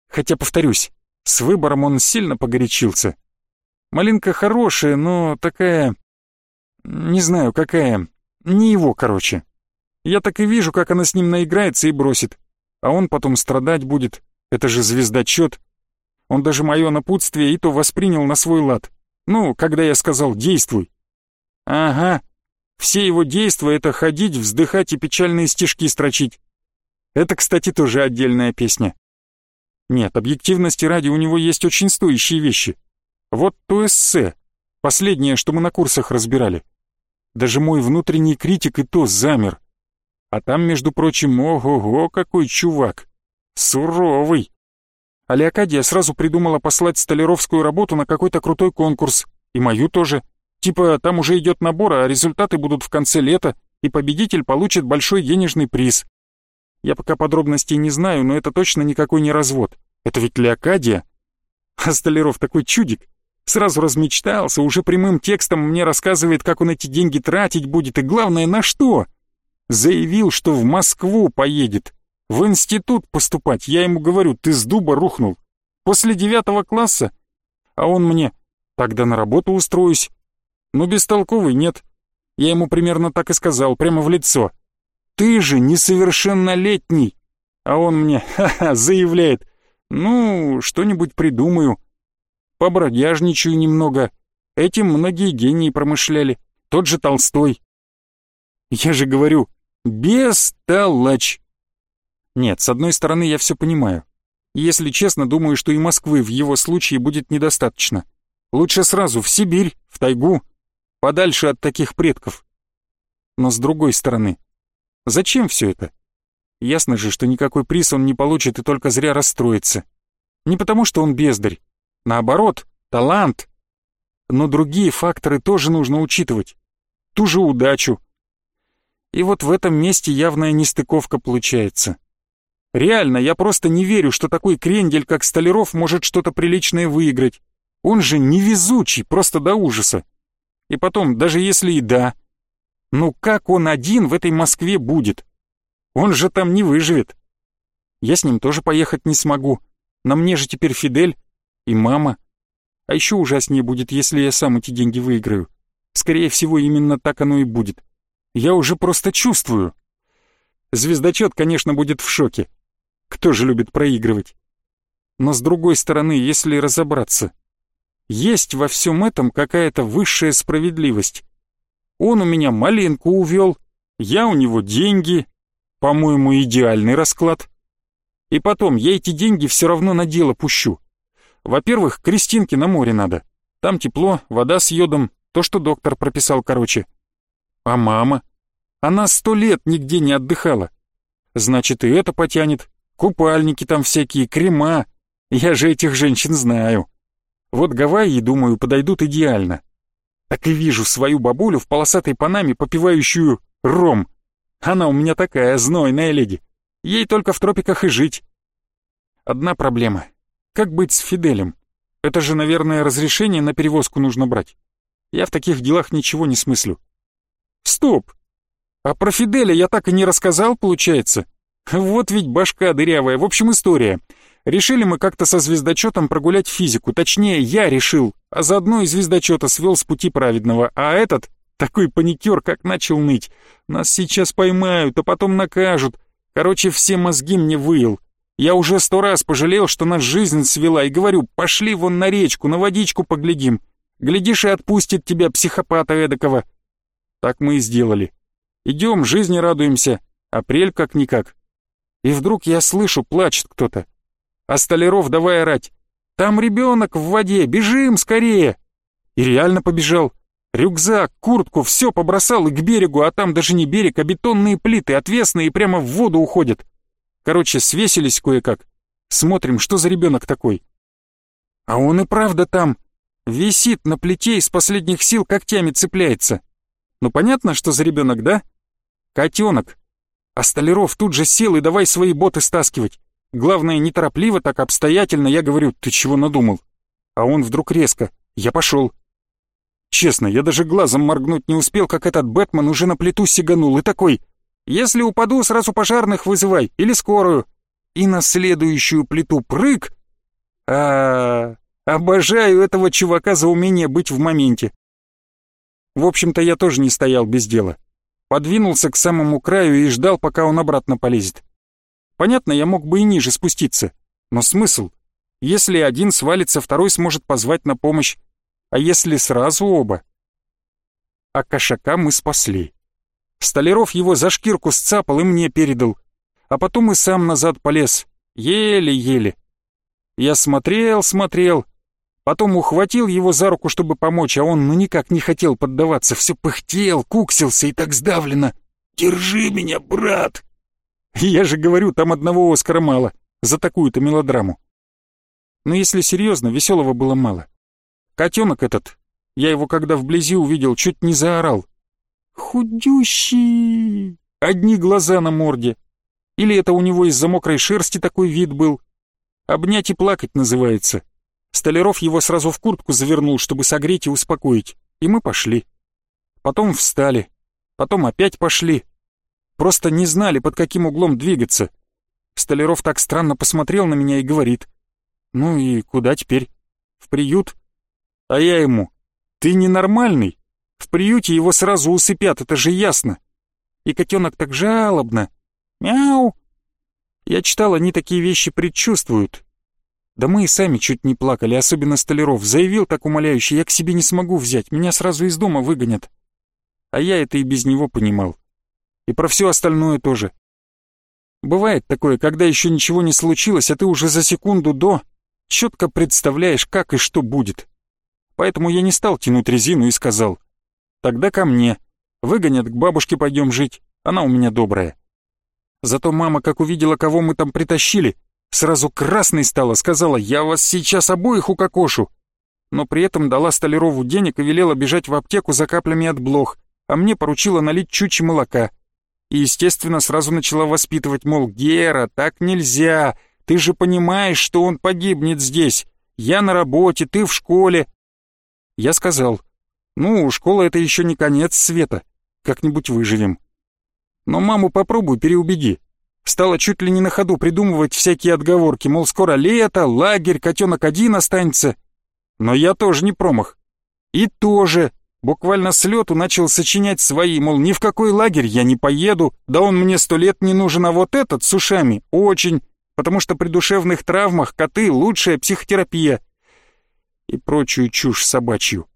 Хотя, повторюсь, с выбором он сильно погорячился. Малинка хорошая, но такая... Не знаю, какая... Не его, короче. Я так и вижу, как она с ним наиграется и бросит. А он потом страдать будет. Это же звездочет. Он даже мое напутствие и то воспринял на свой лад. Ну, когда я сказал «действуй». Ага, все его действия — это ходить, вздыхать и печальные стишки строчить. Это, кстати, тоже отдельная песня. Нет, объективности ради у него есть очень стоящие вещи. Вот то эссе, последнее, что мы на курсах разбирали. Даже мой внутренний критик и то замер. А там, между прочим, ого-го, какой чувак. Суровый. А Леокадия сразу придумала послать столяровскую работу на какой-то крутой конкурс. И мою тоже. Типа там уже идет набор, а результаты будут в конце лета, и победитель получит большой денежный приз. Я пока подробностей не знаю, но это точно никакой не развод. Это ведь Леокадия. А Столяров такой чудик. Сразу размечтался, уже прямым текстом мне рассказывает, как он эти деньги тратить будет, и главное, на что. Заявил, что в Москву поедет. В институт поступать. Я ему говорю, ты с дуба рухнул. После девятого класса. А он мне, тогда на работу устроюсь. Но бестолковый нет. Я ему примерно так и сказал, прямо в лицо. «Ты же несовершеннолетний!» А он мне, ха-ха, заявляет, «Ну, что-нибудь придумаю. Побродяжничаю немного. Этим многие гении промышляли. Тот же Толстой». Я же говорю, бестолочь. Нет, с одной стороны, я все понимаю. Если честно, думаю, что и Москвы в его случае будет недостаточно. Лучше сразу в Сибирь, в тайгу, подальше от таких предков. Но с другой стороны, зачем все это? Ясно же, что никакой приз он не получит и только зря расстроится. Не потому, что он бездарь. Наоборот, талант. Но другие факторы тоже нужно учитывать. Ту же удачу. И вот в этом месте явная нестыковка получается. Реально, я просто не верю, что такой крендель, как Столяров, может что-то приличное выиграть. Он же невезучий, просто до ужаса. И потом, даже если и да, ну как он один в этой Москве будет? Он же там не выживет. Я с ним тоже поехать не смогу. На мне же теперь Фидель и мама. А еще ужаснее будет, если я сам эти деньги выиграю. Скорее всего, именно так оно и будет. Я уже просто чувствую. Звездочет, конечно, будет в шоке. Кто же любит проигрывать? Но с другой стороны, если разобраться, есть во всем этом какая-то высшая справедливость. Он у меня маленьку увел, я у него деньги. По-моему, идеальный расклад. И потом, я эти деньги все равно на дело пущу. Во-первых, крестинки на море надо. Там тепло, вода с йодом, то, что доктор прописал короче. А мама? Она сто лет нигде не отдыхала. Значит, и это потянет. Купальники там всякие, крема. Я же этих женщин знаю. Вот Гавайи, думаю, подойдут идеально. Так и вижу свою бабулю в полосатой панаме, попивающую ром. Она у меня такая знойная леди. Ей только в тропиках и жить. Одна проблема. Как быть с Фиделем? Это же, наверное, разрешение на перевозку нужно брать. Я в таких делах ничего не смыслю. Стоп! А про Фиделя я так и не рассказал, получается? Вот ведь башка дырявая. В общем, история. Решили мы как-то со звездочетом прогулять физику. Точнее, я решил, а заодно и звездочета свел с пути праведного. А этот, такой паникер, как начал ныть. Нас сейчас поймают, а потом накажут. Короче, все мозги мне выел. Я уже сто раз пожалел, что нас жизнь свела, и говорю, пошли вон на речку, на водичку поглядим. Глядишь, и отпустит тебя психопата эдакого. Так мы и сделали. Идем, жизни радуемся. Апрель как-никак. И вдруг я слышу, плачет кто-то. А Столяров давай орать. Там ребенок в воде, бежим скорее. И реально побежал. Рюкзак, куртку, все побросал и к берегу, а там даже не берег, а бетонные плиты, отвесные, и прямо в воду уходят. Короче, свесились кое-как. Смотрим, что за ребенок такой. А он и правда там. Висит на плите из последних сил когтями цепляется. Ну понятно, что за ребенок, да? Котенок. А Столяров тут же сел и давай свои боты стаскивать. Главное, неторопливо, так обстоятельно, я говорю, ты чего надумал? А он вдруг резко, я пошел. Честно, я даже глазом моргнуть не успел, как этот Бэтмен уже на плиту сиганул и такой, если упаду, сразу пожарных вызывай или скорую. И на следующую плиту прыг. А, -а, а Обожаю этого чувака за умение быть в моменте. В общем-то, я тоже не стоял без дела. Подвинулся к самому краю и ждал, пока он обратно полезет. Понятно, я мог бы и ниже спуститься. Но смысл? Если один свалится, второй сможет позвать на помощь. А если сразу оба? А кошака мы спасли. Столяров его за шкирку сцапал и мне передал. А потом и сам назад полез. Еле-еле. Я смотрел, смотрел. Потом ухватил его за руку, чтобы помочь, а он ну никак не хотел поддаваться. Все пыхтел, куксился и так сдавлено. «Держи меня, брат!» Я же говорю, там одного Оскара мало. За такую-то мелодраму. Но если серьезно, веселого было мало. Котенок этот, я его когда вблизи увидел, чуть не заорал. Худющий! Одни глаза на морде. Или это у него из-за мокрой шерсти такой вид был? Обнять и плакать называется. Столяров его сразу в куртку завернул, чтобы согреть и успокоить. И мы пошли. Потом встали. Потом опять пошли. Просто не знали, под каким углом двигаться. Столяров так странно посмотрел на меня и говорит. «Ну и куда теперь? В приют?» А я ему. «Ты ненормальный? В приюте его сразу усыпят, это же ясно. И котенок так жалобно. Мяу. Я читал, они такие вещи предчувствуют. Да мы и сами чуть не плакали, особенно Столяров. Заявил так умоляюще, я к себе не смогу взять, меня сразу из дома выгонят. А я это и без него понимал. И про все остальное тоже. Бывает такое, когда еще ничего не случилось, а ты уже за секунду до четко представляешь, как и что будет. Поэтому я не стал тянуть резину и сказал — Тогда ко мне. Выгонят, к бабушке пойдем жить. Она у меня добрая. Зато мама, как увидела, кого мы там притащили, сразу красной стала, сказала, я вас сейчас обоих укокошу. Но при этом дала Столярову денег и велела бежать в аптеку за каплями от блох, а мне поручила налить чучи молока. И, естественно, сразу начала воспитывать, мол, Гера, так нельзя, ты же понимаешь, что он погибнет здесь. Я на работе, ты в школе. Я сказал, ну, школа — это еще не конец света. Как-нибудь выживем. Но маму попробуй переубеди. Стала чуть ли не на ходу придумывать всякие отговорки, мол, скоро лето, лагерь, котенок один останется. Но я тоже не промах. И тоже, буквально с лету начал сочинять свои, мол, ни в какой лагерь я не поеду, да он мне сто лет не нужен, а вот этот с ушами очень, потому что при душевных травмах коты — лучшая психотерапия. И прочую чушь собачью.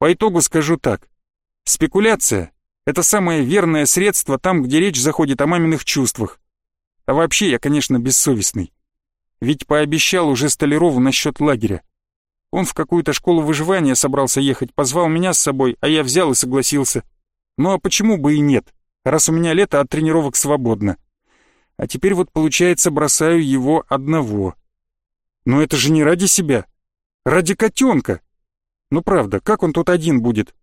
По итогу скажу так. Спекуляция — это самое верное средство там, где речь заходит о маминых чувствах. А вообще я, конечно, бессовестный. Ведь пообещал уже Столярову насчет лагеря. Он в какую-то школу выживания собрался ехать, позвал меня с собой, а я взял и согласился. Ну а почему бы и нет, раз у меня лето от тренировок свободно. А теперь вот, получается, бросаю его одного. Но это же не ради себя. Ради котенка. Ну правда, как он тут один будет?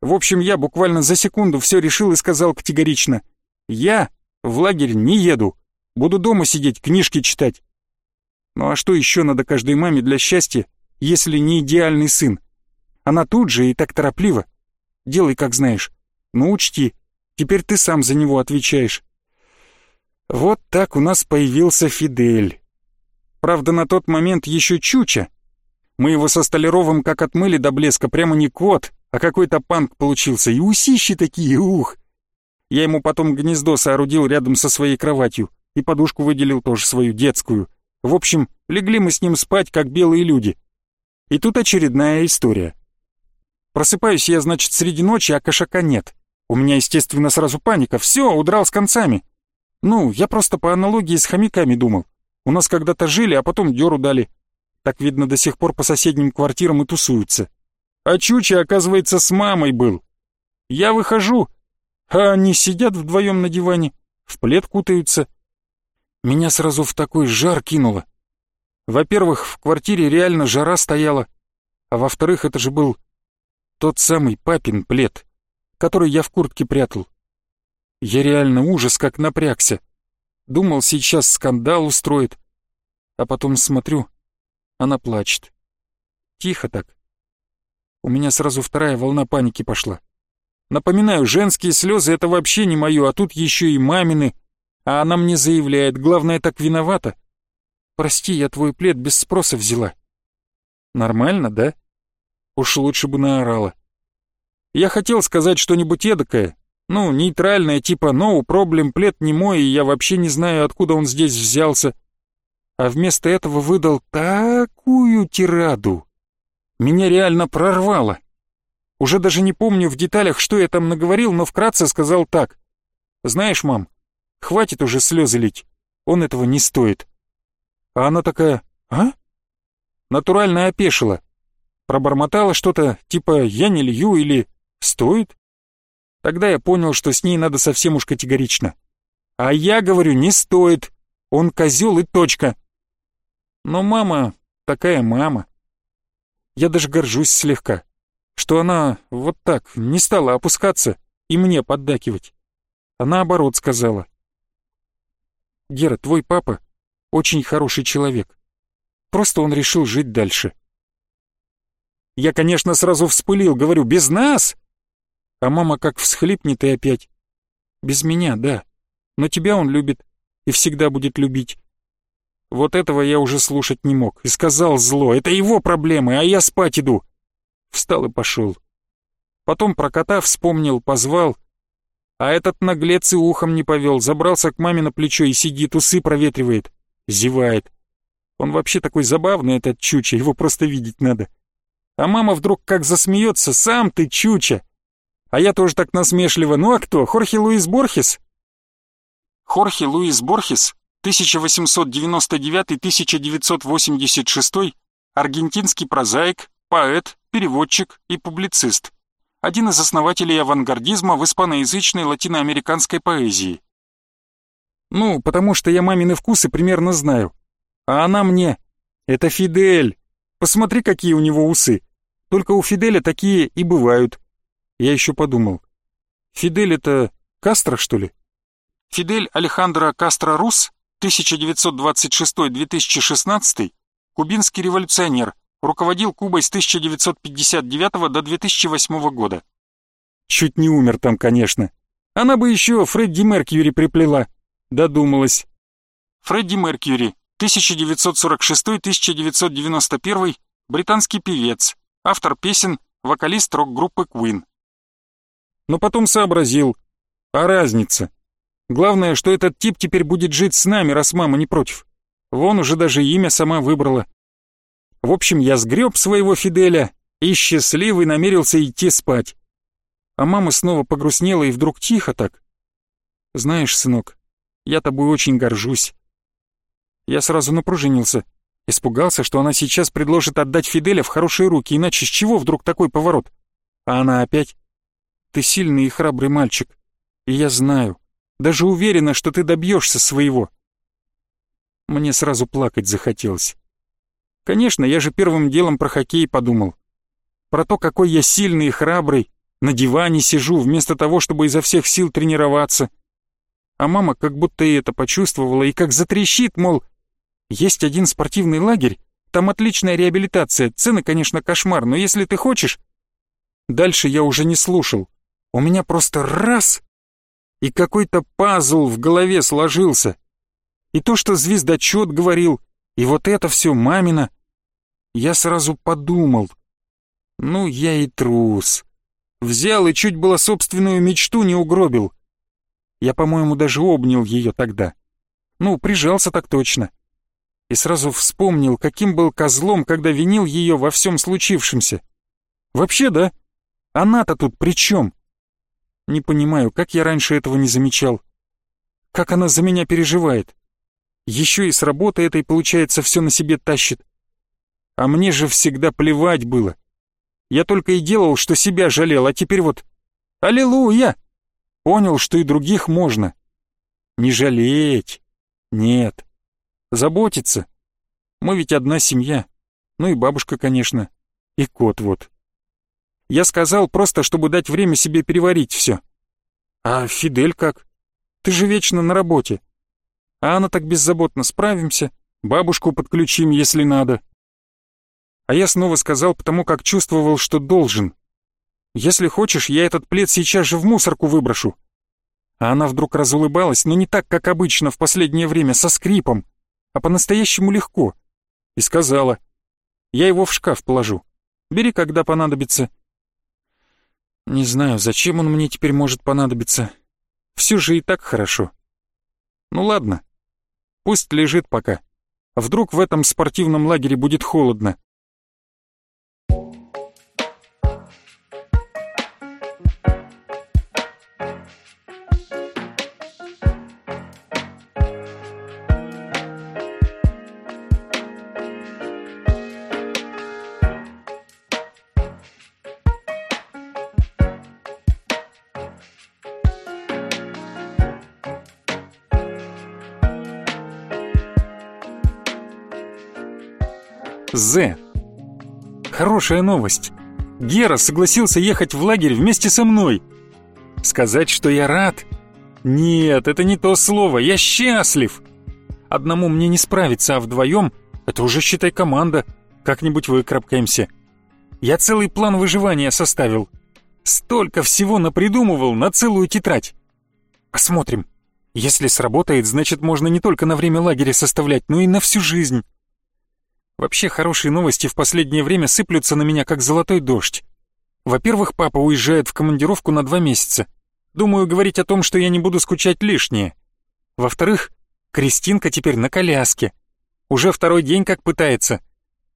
В общем, я буквально за секунду все решил и сказал категорично. Я в лагерь не еду. Буду дома сидеть, книжки читать. Ну а что еще надо каждой маме для счастья, если не идеальный сын? Она тут же и так торопливо. Делай, как знаешь. Но учти, теперь ты сам за него отвечаешь. Вот так у нас появился Фидель. Правда, на тот момент еще Чуча. Мы его со Столяровым как отмыли до блеска, прямо не кот, а какой-то панк получился, и усищи такие, ух! Я ему потом гнездо соорудил рядом со своей кроватью, и подушку выделил тоже свою, детскую. В общем, легли мы с ним спать, как белые люди. И тут очередная история. Просыпаюсь я, значит, среди ночи, а кошака нет. У меня, естественно, сразу паника. Все, удрал с концами. Ну, я просто по аналогии с хомяками думал. У нас когда-то жили, а потом дёру дали. Так, видно, до сих пор по соседним квартирам и тусуются. А Чуча, оказывается, с мамой был. Я выхожу, а они сидят вдвоем на диване, в плед кутаются. Меня сразу в такой жар кинуло. Во-первых, в квартире реально жара стояла, а во-вторых, это же был тот самый папин плед, который я в куртке прятал. Я реально ужас как напрягся. Думал, сейчас скандал устроит. А потом смотрю, она плачет. Тихо так. У меня сразу вторая волна паники пошла. Напоминаю, женские слезы — это вообще не мое, а тут еще и мамины. А она мне заявляет, главное, так виновата. Прости, я твой плед без спроса взяла. Нормально, да? Уж лучше бы наорала. Я хотел сказать что-нибудь эдакое, ну, нейтральное, типа «no problem, плед не мой, и я вообще не знаю, откуда он здесь взялся». А вместо этого выдал такую тираду. Меня реально прорвало. Уже даже не помню в деталях, что я там наговорил, но вкратце сказал так. «Знаешь, мам, хватит уже слезы лить, он этого не стоит». А она такая «А?» Натурально опешила. Пробормотала что-то типа «я не лью» или «стоит». Тогда я понял, что с ней надо совсем уж категорично. А я говорю, не стоит. Он козел и точка. Но мама такая мама. Я даже горжусь слегка, что она вот так не стала опускаться и мне поддакивать, а наоборот сказала. «Гера, твой папа очень хороший человек. Просто он решил жить дальше». Я, конечно, сразу вспылил, говорю, без нас? А мама как всхлипнет и опять. Без меня, да. Но тебя он любит и всегда будет любить. Вот этого я уже слушать не мог и сказал зло, это его проблемы, а я спать иду. Встал и пошел. Потом про кота вспомнил, позвал, а этот наглец и ухом не повел, забрался к маме на плечо и сидит, усы проветривает, зевает. Он вообще такой забавный, этот Чуча, его просто видеть надо. А мама вдруг как засмеется, сам ты Чуча. А я тоже так насмешливо, ну а кто, Хорхе Луис Борхес? Хорхе Луис Борхес, 1899-1986, аргентинский прозаик, поэт, переводчик и публицист. Один из основателей авангардизма в испаноязычной латиноамериканской поэзии. Ну, потому что я мамины вкусы примерно знаю. А она мне. Это Фидель. Посмотри, какие у него усы. Только у Фиделя такие и бывают. Я еще подумал. Фидель это Кастро, что ли? Фидель Алехандро Кастро Рус, 1926-2016, кубинский революционер, руководил Кубой с 1959 до 2008 года. Чуть не умер там, конечно. Она бы еще Фредди Меркьюри приплела. Додумалась. Фредди Меркьюри, 1946-1991, британский певец, автор песен, вокалист рок-группы Queen но потом сообразил. А разница? Главное, что этот тип теперь будет жить с нами, раз мама не против. Вон уже даже имя сама выбрала. В общем, я сгреб своего Фиделя и счастливый намерился идти спать. А мама снова погрустнела и вдруг тихо так. «Знаешь, сынок, я тобой очень горжусь». Я сразу напружинился, испугался, что она сейчас предложит отдать Фиделя в хорошие руки, иначе с чего вдруг такой поворот? А она опять ты сильный и храбрый мальчик, и я знаю, Даже уверена, что ты добьешься своего. Мне сразу плакать захотелось. Конечно, я же первым делом про хоккей подумал. Про то, какой я сильный и храбрый, на диване сижу, вместо того, чтобы изо всех сил тренироваться. А мама как будто и это почувствовала, и как затрещит, мол, есть один спортивный лагерь, там отличная реабилитация, цены, конечно, кошмар, но если ты хочешь... Дальше я уже не слушал. У меня просто раз... И какой-то пазл в голове сложился. И то, что звездочет говорил, и вот это все мамина. Я сразу подумал. Ну, я и трус. Взял и чуть было собственную мечту не угробил. Я, по-моему, даже обнял ее тогда. Ну, прижался так точно. И сразу вспомнил, каким был козлом, когда винил ее во всем случившемся. Вообще, да? Она-то тут при чем? Не понимаю, как я раньше этого не замечал. Как она за меня переживает. Еще и с работы этой, получается, все на себе тащит. А мне же всегда плевать было. Я только и делал, что себя жалел, а теперь вот... Аллилуйя! Понял, что и других можно. Не жалеть. Нет. Заботиться. Мы ведь одна семья. Ну и бабушка, конечно. И кот вот. Я сказал просто, чтобы дать время себе переварить все. А Фидель как? Ты же вечно на работе. А она так беззаботно справимся, бабушку подключим, если надо. А я снова сказал, потому как чувствовал, что должен. Если хочешь, я этот плед сейчас же в мусорку выброшу. А она вдруг разулыбалась, но не так, как обычно в последнее время, со скрипом, а по-настоящему легко. И сказала, я его в шкаф положу. Бери, когда понадобится. Не знаю, зачем он мне теперь может понадобиться. Все же и так хорошо. Ну ладно, пусть лежит пока. Вдруг в этом спортивном лагере будет холодно. З. Хорошая новость. Гера согласился ехать в лагерь вместе со мной. Сказать, что я рад? Нет, это не то слово, я счастлив. Одному мне не справиться, а вдвоем — это уже, считай, команда. Как-нибудь выкарабкаемся. Я целый план выживания составил. Столько всего напридумывал на целую тетрадь. Посмотрим. Если сработает, значит, можно не только на время лагеря составлять, но и на всю жизнь. Вообще хорошие новости в последнее время сыплются на меня, как золотой дождь. Во-первых, папа уезжает в командировку на два месяца. Думаю, говорить о том, что я не буду скучать лишнее. Во-вторых, Кристинка теперь на коляске. Уже второй день как пытается.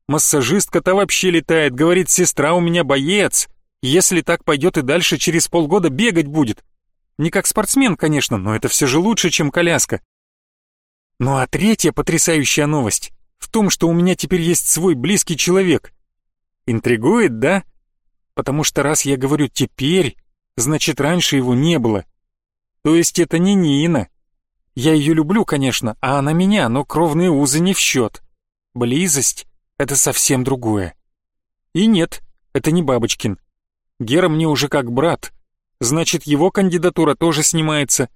Массажистка-то вообще летает, говорит, сестра у меня боец. Если так пойдет и дальше, через полгода бегать будет. Не как спортсмен, конечно, но это все же лучше, чем коляска. Ну а третья потрясающая новость в том, что у меня теперь есть свой близкий человек. Интригует, да? Потому что раз я говорю «теперь», значит, раньше его не было. То есть это не Нина. Я ее люблю, конечно, а она меня, но кровные узы не в счет. Близость — это совсем другое. И нет, это не Бабочкин. Гера мне уже как брат. Значит, его кандидатура тоже снимается.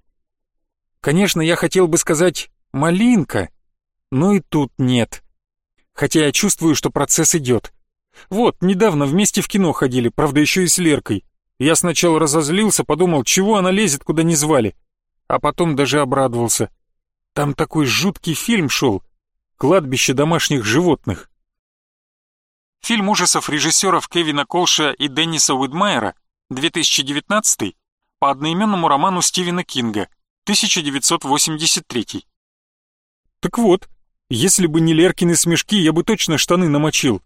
Конечно, я хотел бы сказать «малинка», но и тут нет. Хотя я чувствую, что процесс идет. Вот, недавно вместе в кино ходили, правда еще и с Леркой. Я сначала разозлился, подумал, чего она лезет, куда не звали. А потом даже обрадовался. Там такой жуткий фильм шел. «Кладбище домашних животных». Фильм ужасов режиссеров Кевина Колша и Денниса Уидмайера, 2019 по одноименному роману Стивена Кинга, 1983. Так вот, если бы не Леркины смешки, я бы точно штаны намочил.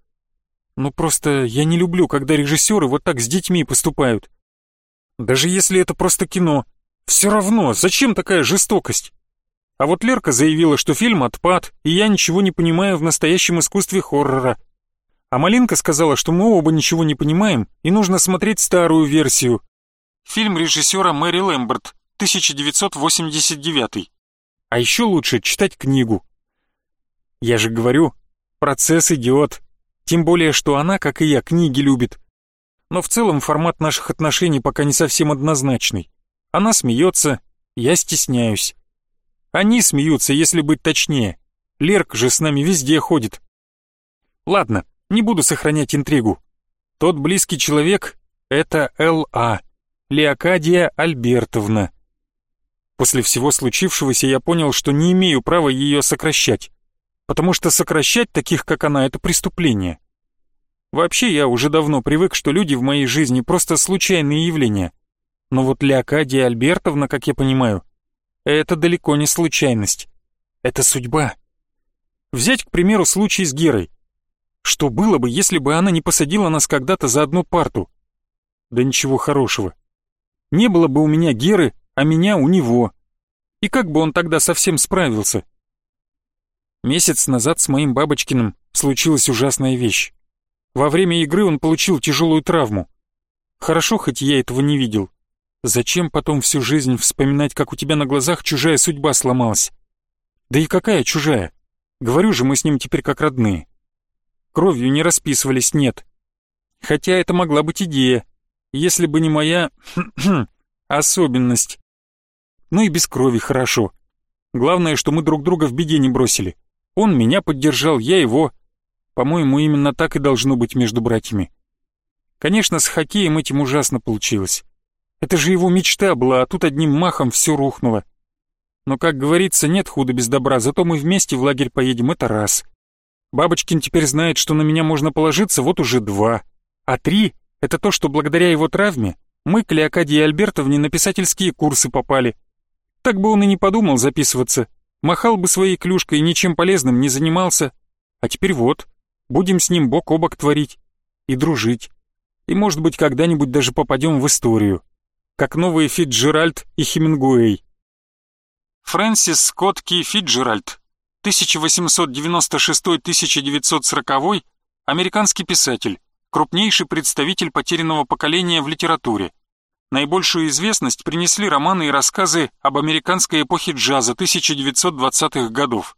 Ну просто я не люблю, когда режиссеры вот так с детьми поступают. Даже если это просто кино, все равно, зачем такая жестокость? А вот Лерка заявила, что фильм отпад, и я ничего не понимаю в настоящем искусстве хоррора. А Малинка сказала, что мы оба ничего не понимаем, и нужно смотреть старую версию. Фильм режиссера Мэри Лэмберт, 1989. А еще лучше читать книгу. Я же говорю, процесс идет. Тем более, что она, как и я, книги любит. Но в целом формат наших отношений пока не совсем однозначный. Она смеется, я стесняюсь. Они смеются, если быть точнее. Лерк же с нами везде ходит. Ладно, не буду сохранять интригу. Тот близкий человек — это Л.А., Леокадия Альбертовна. После всего случившегося я понял, что не имею права ее сокращать, потому что сокращать таких, как она, это преступление. Вообще, я уже давно привык, что люди в моей жизни просто случайные явления. Но вот Леокадия Альбертовна, как я понимаю, это далеко не случайность. Это судьба. Взять, к примеру, случай с Герой. Что было бы, если бы она не посадила нас когда-то за одну парту? Да ничего хорошего. Не было бы у меня Геры, а меня у него. И как бы он тогда совсем справился? Месяц назад с моим Бабочкиным случилась ужасная вещь. Во время игры он получил тяжелую травму. Хорошо, хоть я этого не видел. Зачем потом всю жизнь вспоминать, как у тебя на глазах чужая судьба сломалась? Да и какая чужая? Говорю же, мы с ним теперь как родные. Кровью не расписывались, нет. Хотя это могла быть идея, если бы не моя (clears throat) особенность. Ну и без крови хорошо. Главное, что мы друг друга в беде не бросили. Он меня поддержал, я его. По-моему, именно так и должно быть между братьями. Конечно, с хоккеем этим ужасно получилось. Это же его мечта была, а тут одним махом все рухнуло. Но, как говорится, нет худа без добра, зато мы вместе в лагерь поедем, это раз. Бабочкин теперь знает, что на меня можно положиться вот уже два. А три — это то, что благодаря его травме мы к Леокадии Альбертовне на писательские курсы попали. Так бы он и не подумал записываться. Махал бы своей клюшкой и ничем полезным не занимался. А теперь вот, будем с ним бок о бок творить. И дружить. И, может быть, когда-нибудь даже попадем в историю. Как новые Фитджеральд и Хемингуэй. Фрэнсис Скотт Ки Фитджеральд 1896-1940, американский писатель, крупнейший представитель потерянного поколения в литературе. Наибольшую известность принесли романы и рассказы об американской эпохе джаза 1920-х годов.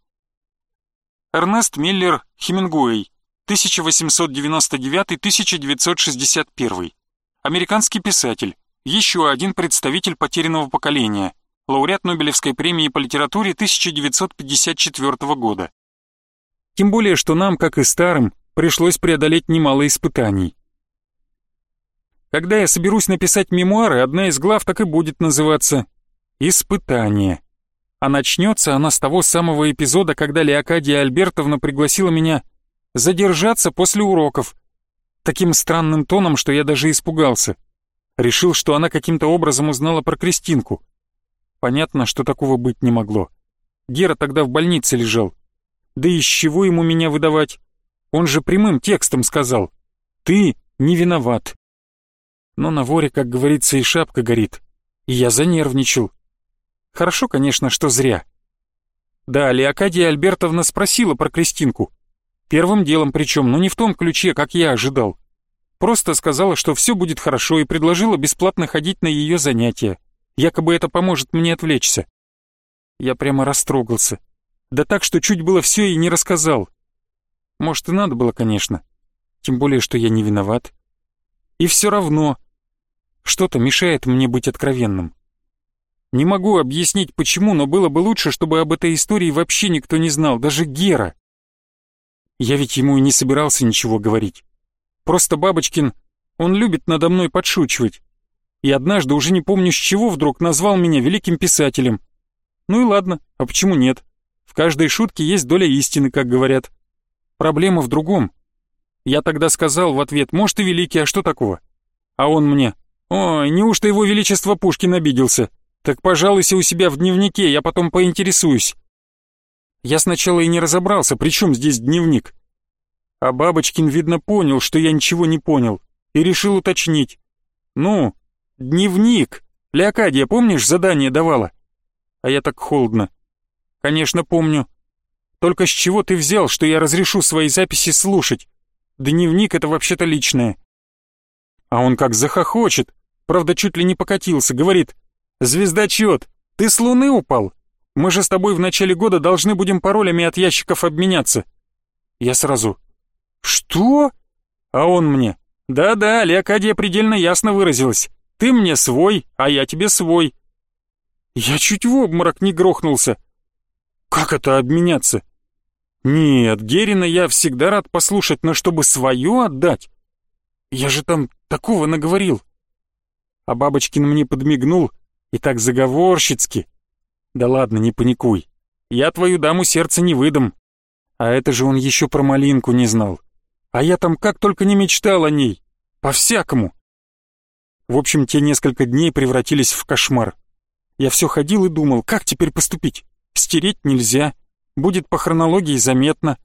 Эрнест Миллер Хемингуэй, 1899-1961. Американский писатель, еще один представитель потерянного поколения – лауреат Нобелевской премии по литературе 1954 года. Тем более, что нам, как и старым, пришлось преодолеть немало испытаний. Когда я соберусь написать мемуары, одна из глав так и будет называться «Испытание». А начнется она с того самого эпизода, когда Леокадия Альбертовна пригласила меня задержаться после уроков. Таким странным тоном, что я даже испугался. Решил, что она каким-то образом узнала про Кристинку. Понятно, что такого быть не могло. Гера тогда в больнице лежал. Да из чего ему меня выдавать? Он же прямым текстом сказал. Ты не виноват. Но на воре, как говорится, и шапка горит. И я занервничал. Хорошо, конечно, что зря. Да, Леокадия Альбертовна спросила про Кристинку. Первым делом причем, но не в том ключе, как я ожидал. Просто сказала, что все будет хорошо и предложила бесплатно ходить на ее занятия. Якобы это поможет мне отвлечься. Я прямо растрогался. Да так, что чуть было все и не рассказал. Может, и надо было, конечно. Тем более, что я не виноват. И все равно. Что-то мешает мне быть откровенным. Не могу объяснить почему, но было бы лучше, чтобы об этой истории вообще никто не знал, даже Гера. Я ведь ему и не собирался ничего говорить. Просто Бабочкин, он любит надо мной подшучивать и однажды, уже не помню с чего, вдруг назвал меня великим писателем. Ну и ладно, а почему нет? В каждой шутке есть доля истины, как говорят. Проблема в другом. Я тогда сказал в ответ, может и великий, а что такого? А он мне, ой, неужто его величество Пушкин обиделся? Так пожалуйся у себя в дневнике, я потом поинтересуюсь. Я сначала и не разобрался, при чем здесь дневник. А Бабочкин, видно, понял, что я ничего не понял, и решил уточнить. Ну, Дневник. Леокадия, помнишь, задание давала? А я так холодно. Конечно, помню. Только с чего ты взял, что я разрешу свои записи слушать? Дневник — это вообще-то личное. А он как захохочет, правда, чуть ли не покатился, говорит, «Звездочет, ты с Луны упал? Мы же с тобой в начале года должны будем паролями от ящиков обменяться». Я сразу «Что?» А он мне «Да-да, Леокадия предельно ясно выразилась. Ты мне свой, а я тебе свой». Я чуть в обморок не грохнулся. Как это обменяться? Нет, Герина я всегда рад послушать, но чтобы свое отдать? Я же там такого наговорил. А Бабочкин мне подмигнул и так заговорщицки. Да ладно, не паникуй. Я твою даму сердце не выдам. А это же он еще про малинку не знал. А я там как только не мечтал о ней. По-всякому. В общем, те несколько дней превратились в кошмар. Я все ходил и думал, как теперь поступить. Стереть нельзя, будет по хронологии заметно.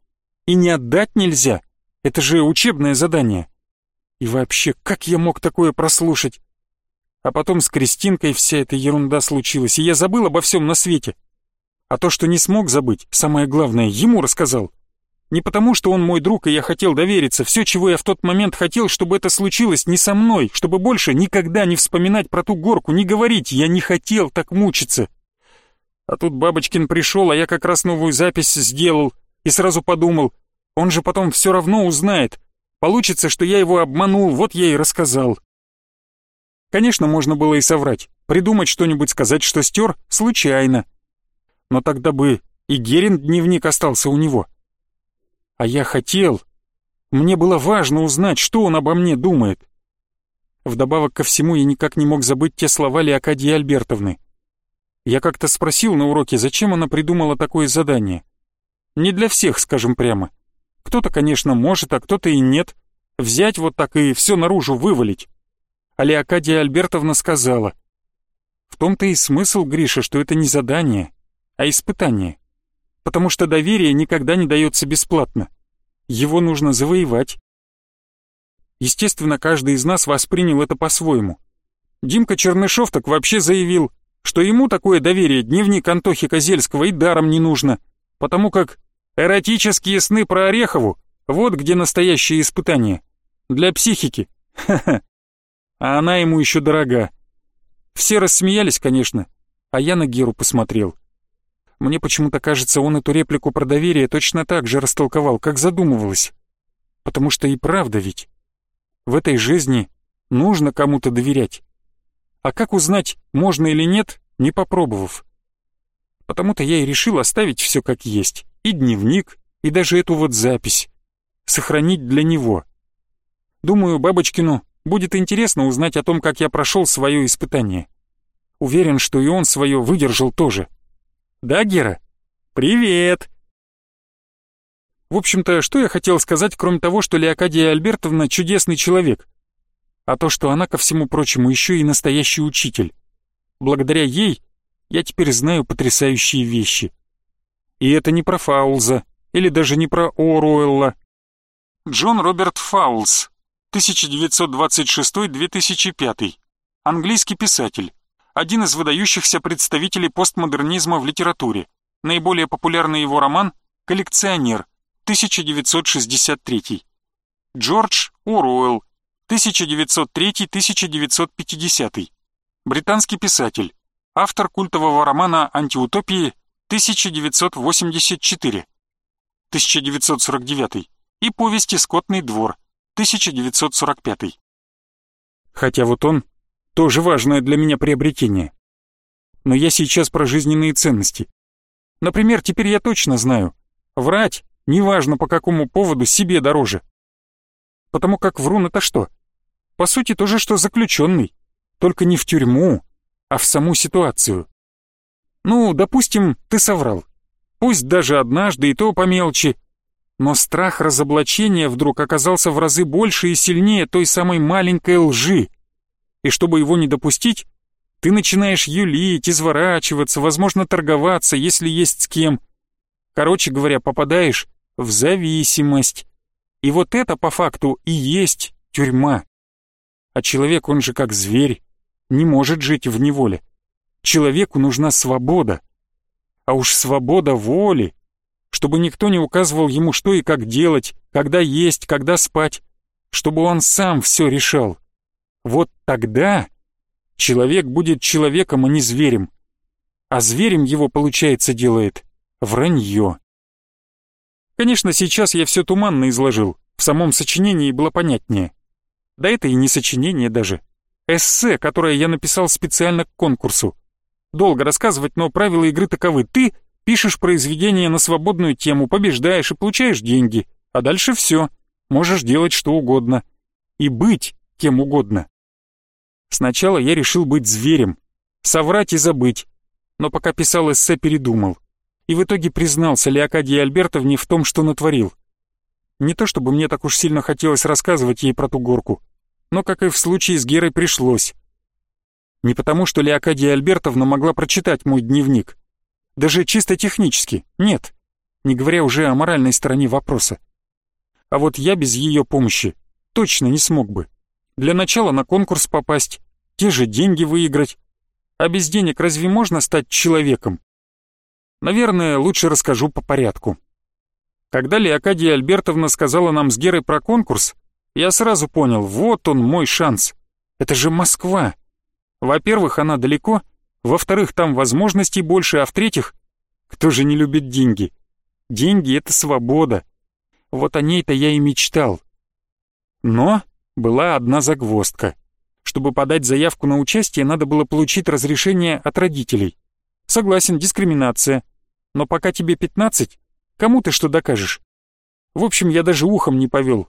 И не отдать нельзя, это же учебное задание. И вообще, как я мог такое прослушать? А потом с Кристинкой вся эта ерунда случилась, и я забыл обо всем на свете. А то, что не смог забыть, самое главное, ему рассказал. Не потому, что он мой друг, и я хотел довериться. Все, чего я в тот момент хотел, чтобы это случилось не со мной, чтобы больше никогда не вспоминать про ту горку, не говорить. Я не хотел так мучиться. А тут Бабочкин пришел, а я как раз новую запись сделал. И сразу подумал, он же потом все равно узнает. Получится, что я его обманул, вот я и рассказал. Конечно, можно было и соврать. Придумать что-нибудь, сказать, что стер, случайно. Но тогда бы и Герин дневник остался у него. А я хотел. Мне было важно узнать, что он обо мне думает. Вдобавок ко всему я никак не мог забыть те слова Леокадии Альбертовны. Я как-то спросил на уроке, зачем она придумала такое задание. Не для всех, скажем прямо. Кто-то, конечно, может, а кто-то и нет. Взять вот так и все наружу вывалить. А Леокадия Альбертовна сказала. В том-то и смысл, Гриша, что это не задание, а испытание потому что доверие никогда не дается бесплатно. Его нужно завоевать. Естественно, каждый из нас воспринял это по-своему. Димка Чернышов так вообще заявил, что ему такое доверие дневник Антохи Козельского и даром не нужно, потому как эротические сны про Орехову — вот где настоящее испытание. Для психики. Ха-ха. А она ему еще дорога. Все рассмеялись, конечно, а я на Геру посмотрел. Мне почему-то кажется, он эту реплику про доверие точно так же растолковал, как задумывалось. Потому что и правда ведь. В этой жизни нужно кому-то доверять. А как узнать, можно или нет, не попробовав? Потому-то я и решил оставить все как есть. И дневник, и даже эту вот запись. Сохранить для него. Думаю, Бабочкину будет интересно узнать о том, как я прошел свое испытание. Уверен, что и он свое выдержал тоже. Да, Гера? Привет! В общем-то, что я хотел сказать, кроме того, что Леокадия Альбертовна чудесный человек, а то, что она, ко всему прочему, еще и настоящий учитель. Благодаря ей я теперь знаю потрясающие вещи. И это не про Фаулза, или даже не про Оруэлла. Джон Роберт Фаулс, 1926-2005, английский писатель один из выдающихся представителей постмодернизма в литературе. Наиболее популярный его роман «Коллекционер», 1963. Джордж Оруэлл, 1903-1950. Британский писатель, автор культового романа «Антиутопии» 1984, 1949 и повести «Скотный двор» 1945. Хотя вот он тоже важное для меня приобретение. Но я сейчас про жизненные ценности. Например, теперь я точно знаю, врать, неважно по какому поводу, себе дороже. Потому как врун это что? По сути, то же, что заключенный, только не в тюрьму, а в саму ситуацию. Ну, допустим, ты соврал. Пусть даже однажды и то по мелочи, но страх разоблачения вдруг оказался в разы больше и сильнее той самой маленькой лжи, и чтобы его не допустить, ты начинаешь юлить, изворачиваться, возможно, торговаться, если есть с кем. Короче говоря, попадаешь в зависимость. И вот это по факту и есть тюрьма. А человек, он же как зверь, не может жить в неволе. Человеку нужна свобода. А уж свобода воли, чтобы никто не указывал ему, что и как делать, когда есть, когда спать, чтобы он сам все решал. Вот тогда Человек будет человеком, а не зверем. А зверем его, получается, делает вранье. Конечно, сейчас я все туманно изложил, в самом сочинении было понятнее. Да это и не сочинение даже. Эссе, которое я написал специально к конкурсу. Долго рассказывать, но правила игры таковы. Ты пишешь произведение на свободную тему, побеждаешь и получаешь деньги. А дальше все. Можешь делать что угодно. И быть кем угодно. Сначала я решил быть зверем. Соврать и забыть. Но пока писал эссе, передумал. И в итоге признался Леокадии Альбертовне в том, что натворил. Не то чтобы мне так уж сильно хотелось рассказывать ей про ту горку, но, как и в случае с Герой, пришлось. Не потому, что Леокадия Альбертовна могла прочитать мой дневник. Даже чисто технически, нет. Не говоря уже о моральной стороне вопроса. А вот я без ее помощи точно не смог бы. Для начала на конкурс попасть, те же деньги выиграть. А без денег разве можно стать человеком? Наверное, лучше расскажу по порядку. Когда Леокадия Альбертовна сказала нам с Герой про конкурс, я сразу понял, вот он мой шанс. Это же Москва. Во-первых, она далеко, во-вторых, там возможностей больше, а в-третьих, кто же не любит деньги? Деньги — это свобода. Вот о ней-то я и мечтал. Но была одна загвоздка. Чтобы подать заявку на участие, надо было получить разрешение от родителей. Согласен, дискриминация. Но пока тебе 15, кому ты что докажешь? В общем, я даже ухом не повел.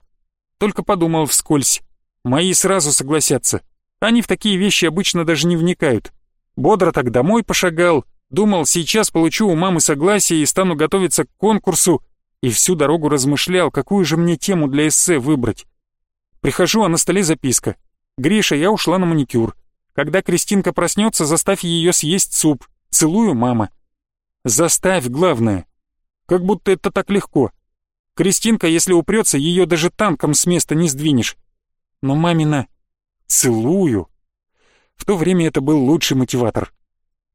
Только подумал вскользь. Мои сразу согласятся. Они в такие вещи обычно даже не вникают. Бодро так домой пошагал, думал, сейчас получу у мамы согласие и стану готовиться к конкурсу, и всю дорогу размышлял, какую же мне тему для эссе выбрать. Прихожу, а на столе записка. «Гриша, я ушла на маникюр. Когда Кристинка проснется, заставь ее съесть суп. Целую, мама». «Заставь, главное». Как будто это так легко. Кристинка, если упрется, ее даже танком с места не сдвинешь. Но мамина Целую. В то время это был лучший мотиватор.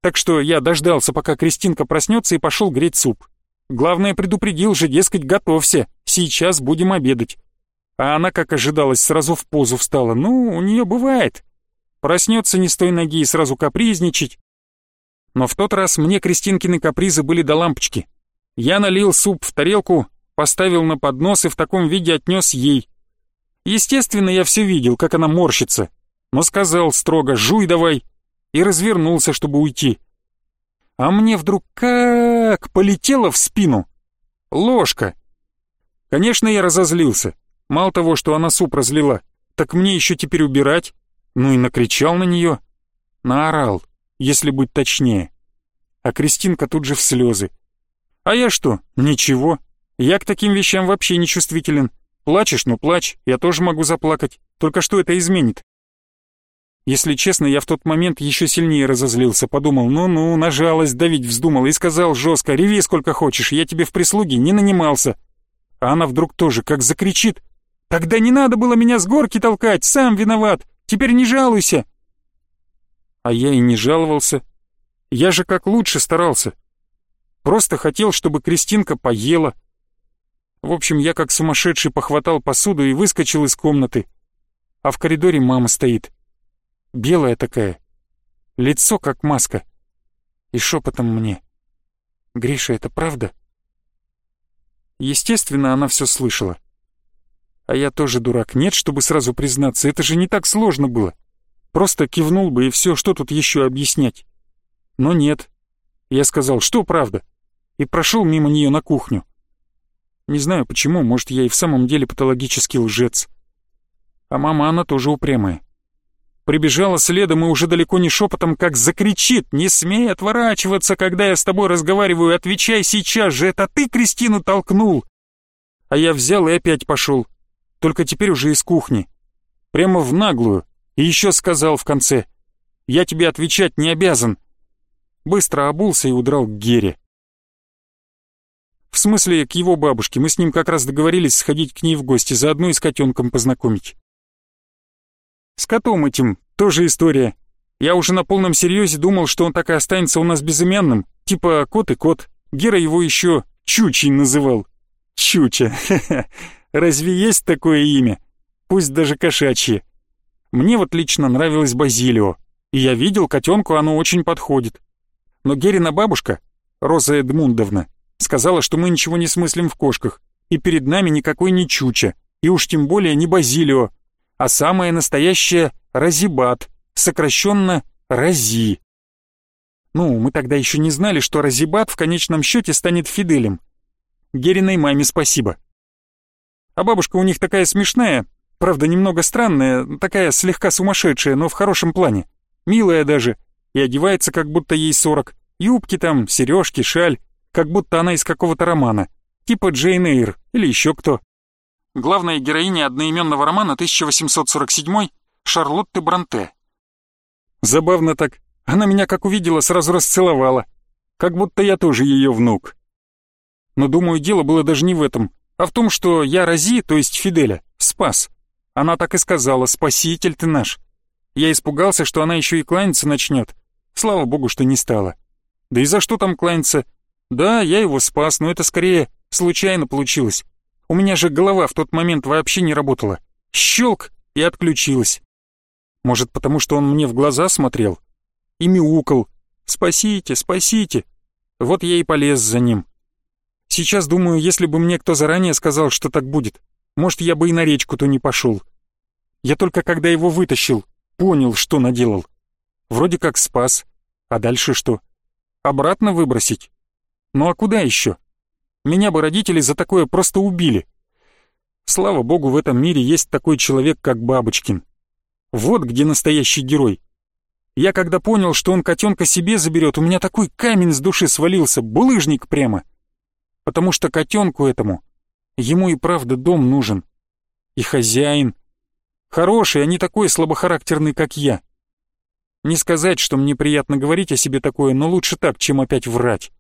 Так что я дождался, пока Кристинка проснется и пошел греть суп. Главное, предупредил же, дескать, готовься, сейчас будем обедать. А она, как ожидалось, сразу в позу встала. Ну, у нее бывает. Проснется не с той ноги и сразу капризничать. Но в тот раз мне Кристинкины капризы были до лампочки. Я налил суп в тарелку, поставил на поднос и в таком виде отнес ей. Естественно, я все видел, как она морщится, но сказал строго «жуй давай» и развернулся, чтобы уйти. А мне вдруг как полетело в спину. Ложка. Конечно, я разозлился. Мало того, что она суп разлила, так мне еще теперь убирать. Ну и накричал на нее. Наорал, если быть точнее. А Кристинка тут же в слезы. А я что? Ничего. Я к таким вещам вообще не чувствителен. Плачешь, ну плачь, я тоже могу заплакать. Только что это изменит? Если честно, я в тот момент еще сильнее разозлился, подумал, ну-ну, на жалость давить вздумал и сказал жестко, реви сколько хочешь, я тебе в прислуге не нанимался. А она вдруг тоже как закричит, тогда не надо было меня с горки толкать, сам виноват, теперь не жалуйся. А я и не жаловался. Я же как лучше старался. Просто хотел, чтобы Кристинка поела, в общем, я как сумасшедший похватал посуду и выскочил из комнаты. А в коридоре мама стоит. Белая такая. Лицо как маска. И шепотом мне. «Гриша, это правда?» Естественно, она все слышала. А я тоже дурак. Нет, чтобы сразу признаться, это же не так сложно было. Просто кивнул бы и все, что тут еще объяснять. Но нет. Я сказал, что правда, и прошел мимо нее на кухню. Не знаю почему, может, я и в самом деле патологический лжец. А мама, она тоже упрямая. Прибежала следом и уже далеко не шепотом, как закричит «Не смей отворачиваться, когда я с тобой разговариваю, отвечай сейчас же, это ты Кристину толкнул!» А я взял и опять пошел, только теперь уже из кухни. Прямо в наглую, и еще сказал в конце «Я тебе отвечать не обязан». Быстро обулся и удрал к Гере. В смысле, к его бабушке. Мы с ним как раз договорились сходить к ней в гости, заодно и с котенком познакомить. С котом этим тоже история. Я уже на полном серьезе думал, что он так и останется у нас безымянным, типа кот и кот. Гера его еще Чучей называл. Чуча, (laughs) Разве есть такое имя? Пусть даже кошачье. Мне вот лично нравилось Базилио. И я видел, котенку оно очень подходит. Но Герина бабушка, Роза Эдмундовна, сказала, что мы ничего не смыслим в кошках, и перед нами никакой не чуча, и уж тем более не базилио, а самое настоящее разибат, сокращенно рази. Ну, мы тогда еще не знали, что разибат в конечном счете станет Фиделем. Гериной маме спасибо. А бабушка у них такая смешная, правда немного странная, такая слегка сумасшедшая, но в хорошем плане. Милая даже, и одевается, как будто ей сорок. Юбки там, сережки, шаль, как будто она из какого-то романа. Типа Джейн Эйр или еще кто. Главная героиня одноименного романа 1847 Шарлотты Бранте. Забавно так. Она меня как увидела, сразу расцеловала. Как будто я тоже ее внук. Но, думаю, дело было даже не в этом, а в том, что я Рози, то есть Фиделя, спас. Она так и сказала, спаситель ты наш. Я испугался, что она еще и кланяться начнет. Слава богу, что не стала. Да и за что там кланяться? Да, я его спас, но это скорее случайно получилось. У меня же голова в тот момент вообще не работала. Щелк и отключилась. Может, потому что он мне в глаза смотрел? и мяукал «Спасите, спасите!» Вот я и полез за ним. Сейчас думаю, если бы мне кто заранее сказал, что так будет, может, я бы и на речку-то не пошел. Я только когда его вытащил, понял, что наделал. Вроде как спас, а дальше что? Обратно выбросить? Ну а куда еще? Меня бы родители за такое просто убили. Слава богу, в этом мире есть такой человек, как Бабочкин. Вот где настоящий герой. Я когда понял, что он котенка себе заберет, у меня такой камень с души свалился, булыжник прямо. Потому что котенку этому, ему и правда дом нужен. И хозяин. Хороший, а не такой слабохарактерный, как я. Не сказать, что мне приятно говорить о себе такое, но лучше так, чем опять врать.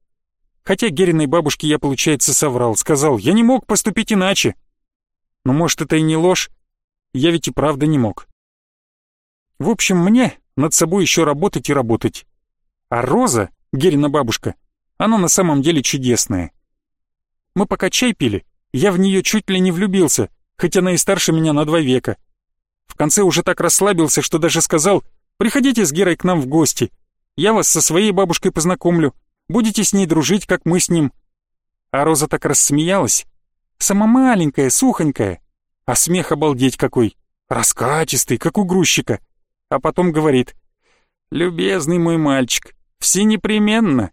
Хотя Гериной бабушке я, получается, соврал, сказал, я не мог поступить иначе. Но может это и не ложь, я ведь и правда не мог. В общем, мне над собой еще работать и работать. А Роза, Герина бабушка, она на самом деле чудесная. Мы пока чай пили, я в нее чуть ли не влюбился, хоть она и старше меня на два века. В конце уже так расслабился, что даже сказал, приходите с Герой к нам в гости, я вас со своей бабушкой познакомлю, будете с ней дружить, как мы с ним. А Роза так рассмеялась, сама маленькая, сухонькая, а смех обалдеть какой, раскатистый, как у грузчика а потом говорит «Любезный мой мальчик, все непременно».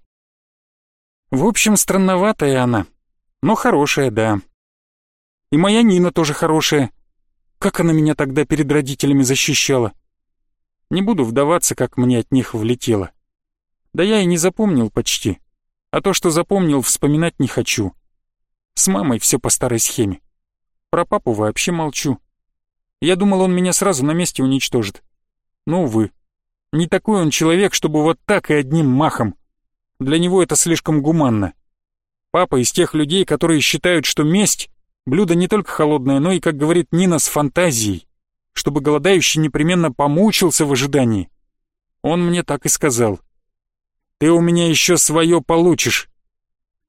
В общем, странноватая она, но хорошая, да. И моя Нина тоже хорошая. Как она меня тогда перед родителями защищала. Не буду вдаваться, как мне от них влетело. Да я и не запомнил почти. А то, что запомнил, вспоминать не хочу. С мамой все по старой схеме. Про папу вообще молчу. Я думал, он меня сразу на месте уничтожит. Но, увы, не такой он человек, чтобы вот так и одним махом. Для него это слишком гуманно. Папа из тех людей, которые считают, что месть — блюдо не только холодное, но и, как говорит Нина, с фантазией, чтобы голодающий непременно помучился в ожидании. Он мне так и сказал. «Ты у меня еще свое получишь».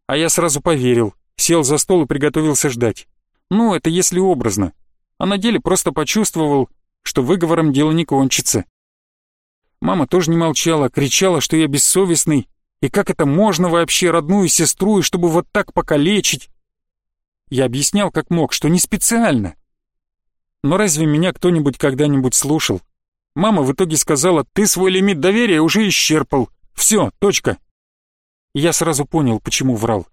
А я сразу поверил, сел за стол и приготовился ждать. Ну, это если образно. А на деле просто почувствовал, что выговором дело не кончится. Мама тоже не молчала, кричала, что я бессовестный, и как это можно вообще родную сестру, и чтобы вот так покалечить? Я объяснял как мог, что не специально. Но разве меня кто-нибудь когда-нибудь слушал? Мама в итоге сказала, ты свой лимит доверия уже исчерпал. Все, точка. Я сразу понял, почему врал.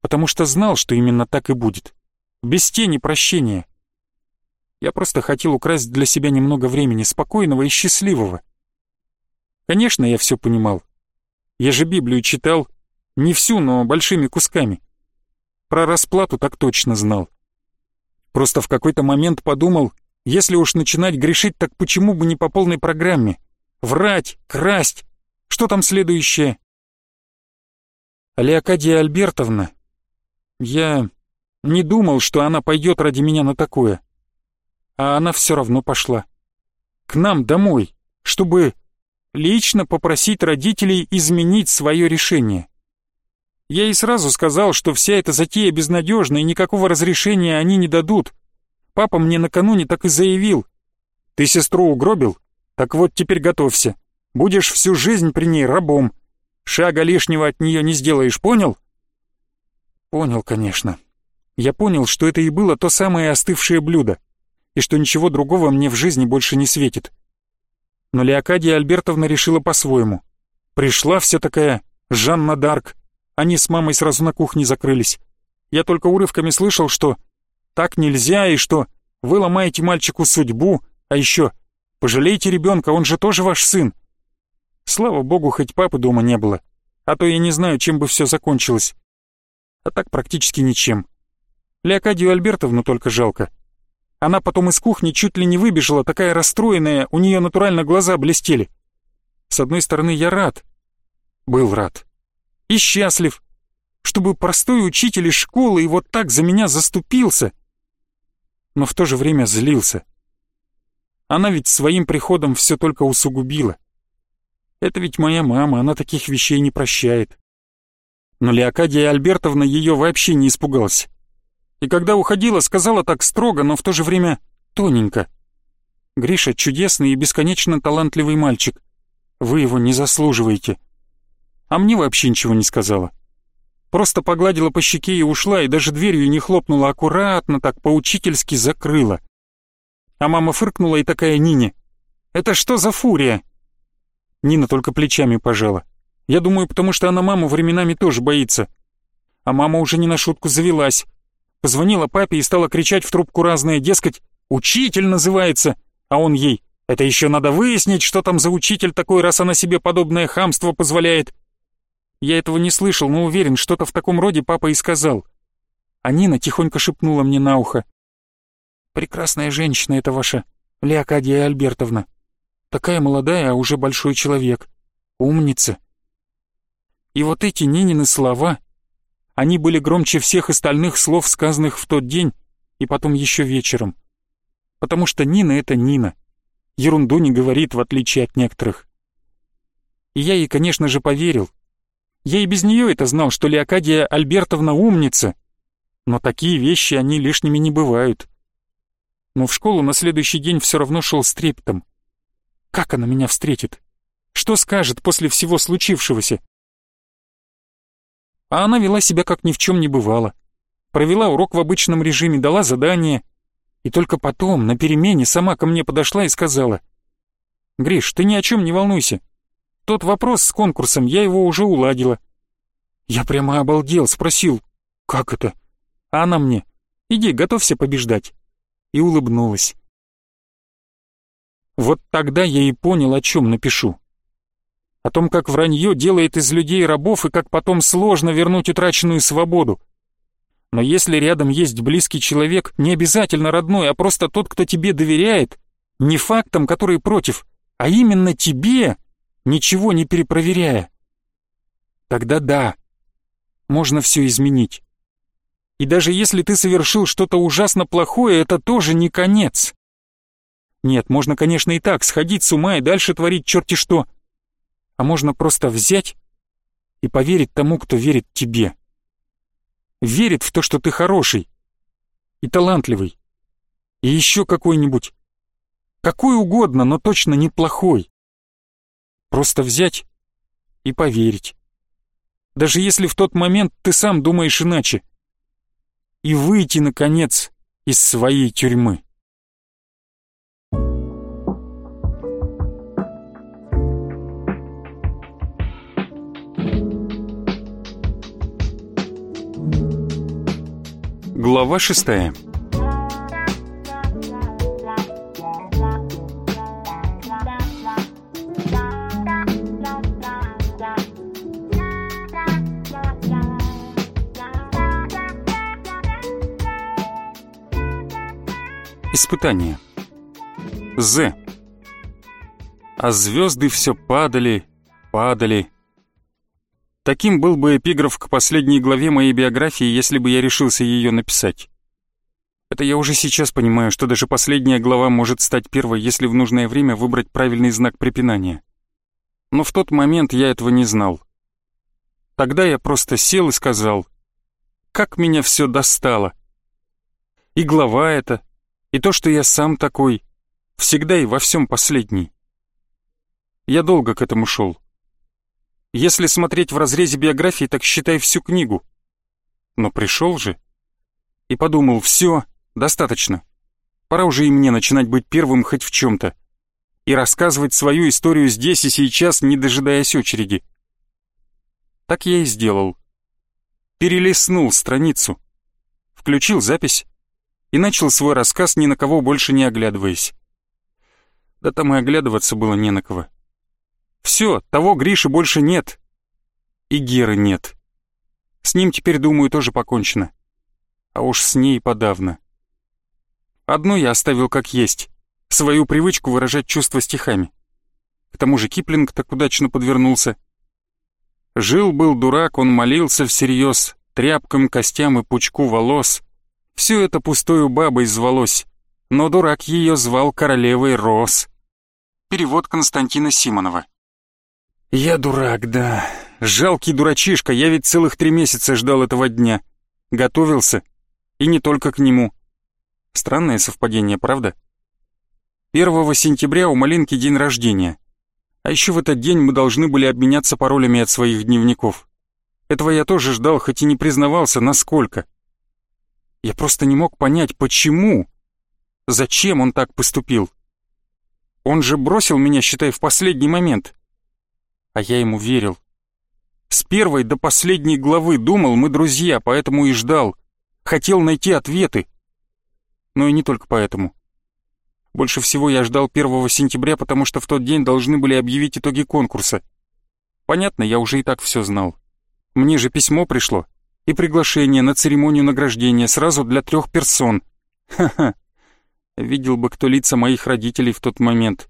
Потому что знал, что именно так и будет. Без тени прощения. Я просто хотел украсть для себя немного времени, спокойного и счастливого. Конечно, я все понимал. Я же Библию читал, не всю, но большими кусками. Про расплату так точно знал. Просто в какой-то момент подумал, если уж начинать грешить, так почему бы не по полной программе? Врать, красть. Что там следующее? Леокадия Альбертовна. Я не думал, что она пойдет ради меня на такое а она все равно пошла. К нам домой, чтобы лично попросить родителей изменить свое решение. Я ей сразу сказал, что вся эта затея безнадежна и никакого разрешения они не дадут. Папа мне накануне так и заявил. «Ты сестру угробил? Так вот теперь готовься. Будешь всю жизнь при ней рабом. Шага лишнего от нее не сделаешь, понял?» «Понял, конечно. Я понял, что это и было то самое остывшее блюдо, и что ничего другого мне в жизни больше не светит. Но Леокадия Альбертовна решила по-своему. Пришла вся такая Жанна Дарк. Они с мамой сразу на кухне закрылись. Я только урывками слышал, что так нельзя и что вы ломаете мальчику судьбу, а еще пожалейте ребенка, он же тоже ваш сын. Слава богу, хоть папы дома не было, а то я не знаю, чем бы все закончилось. А так практически ничем. Леокадию Альбертовну только жалко. Она потом из кухни чуть ли не выбежала, такая расстроенная, у нее натурально глаза блестели. С одной стороны, я рад. Был рад. И счастлив, чтобы простой учитель из школы и вот так за меня заступился. Но в то же время злился. Она ведь своим приходом все только усугубила. Это ведь моя мама, она таких вещей не прощает. Но Леокадия Альбертовна ее вообще не испугалась. И когда уходила, сказала так строго, но в то же время тоненько. «Гриша чудесный и бесконечно талантливый мальчик. Вы его не заслуживаете». А мне вообще ничего не сказала. Просто погладила по щеке и ушла, и даже дверью не хлопнула, аккуратно так поучительски закрыла. А мама фыркнула и такая Нине. «Это что за фурия?» Нина только плечами пожала. Я думаю, потому что она маму временами тоже боится. А мама уже не на шутку завелась. Позвонила папе и стала кричать в трубку разное, дескать, «Учитель называется!» А он ей, «Это еще надо выяснить, что там за учитель такой, раз она себе подобное хамство позволяет. Я этого не слышал, но уверен, что-то в таком роде папа и сказал. А Нина тихонько шепнула мне на ухо. «Прекрасная женщина это ваша, Леокадия Альбертовна. Такая молодая, а уже большой человек. Умница». И вот эти Нинины слова, они были громче всех остальных слов, сказанных в тот день и потом еще вечером. Потому что Нина — это Нина. Ерунду не говорит, в отличие от некоторых. И я ей, конечно же, поверил. Я и без нее это знал, что Леокадия Альбертовна умница. Но такие вещи, они лишними не бывают. Но в школу на следующий день все равно шел с трепетом. Как она меня встретит? Что скажет после всего случившегося? А она вела себя как ни в чем не бывало. Провела урок в обычном режиме, дала задание. И только потом, на перемене, сама ко мне подошла и сказала. «Гриш, ты ни о чем не волнуйся. Тот вопрос с конкурсом, я его уже уладила. Я прямо обалдел, спросил, как это? А она мне, иди, готовься побеждать. И улыбнулась. Вот тогда я и понял, о чем напишу. О том, как вранье делает из людей рабов и как потом сложно вернуть утраченную свободу. Но если рядом есть близкий человек, не обязательно родной, а просто тот, кто тебе доверяет, не фактам, которые против, а именно тебе, ничего не перепроверяя. Тогда да, можно все изменить. И даже если ты совершил что-то ужасно плохое, это тоже не конец. Нет, можно, конечно, и так, сходить с ума и дальше творить черти что. А можно просто взять и поверить тому, кто верит тебе. Верит в то, что ты хороший и талантливый. И еще какой-нибудь. Какой угодно, но точно неплохой. Просто взять и поверить. Даже если в тот момент ты сам думаешь иначе. И выйти, наконец, из своей тюрьмы. Глава шестая Испытание. З. А звезды все падали, падали. Таким был бы эпиграф к последней главе моей биографии, если бы я решился ее написать. Это я уже сейчас понимаю, что даже последняя глава может стать первой, если в нужное время выбрать правильный знак препинания. Но в тот момент я этого не знал. Тогда я просто сел и сказал, как меня все достало. И глава эта, и то, что я сам такой, всегда и во всем последний. Я долго к этому шел. Если смотреть в разрезе биографии, так считай всю книгу. Но пришел же и подумал, все, достаточно. Пора уже и мне начинать быть первым хоть в чем-то и рассказывать свою историю здесь и сейчас, не дожидаясь очереди. Так я и сделал. Перелистнул страницу, включил запись и начал свой рассказ, ни на кого больше не оглядываясь. Да там и оглядываться было не на кого. Все, того Гриши больше нет. И Геры нет. С ним теперь, думаю, тоже покончено. А уж с ней подавно. Одно я оставил как есть. Свою привычку выражать чувства стихами. К тому же Киплинг так удачно подвернулся. Жил-был дурак, он молился всерьез, тряпкам, костям и пучку волос. Все это пустою бабой звалось, но дурак ее звал королевой роз. Перевод Константина Симонова. Я дурак, да. Жалкий дурачишка, я ведь целых три месяца ждал этого дня. Готовился. И не только к нему. Странное совпадение, правда? 1 сентября у Малинки день рождения. А еще в этот день мы должны были обменяться паролями от своих дневников. Этого я тоже ждал, хоть и не признавался, насколько. Я просто не мог понять, почему. Зачем он так поступил? Он же бросил меня, считай, в последний момент. А я ему верил. С первой до последней главы думал, мы друзья, поэтому и ждал. Хотел найти ответы. Но и не только поэтому. Больше всего я ждал 1 сентября, потому что в тот день должны были объявить итоги конкурса. Понятно, я уже и так все знал. Мне же письмо пришло и приглашение на церемонию награждения сразу для трех персон. Ха-ха. Видел бы кто лица моих родителей в тот момент.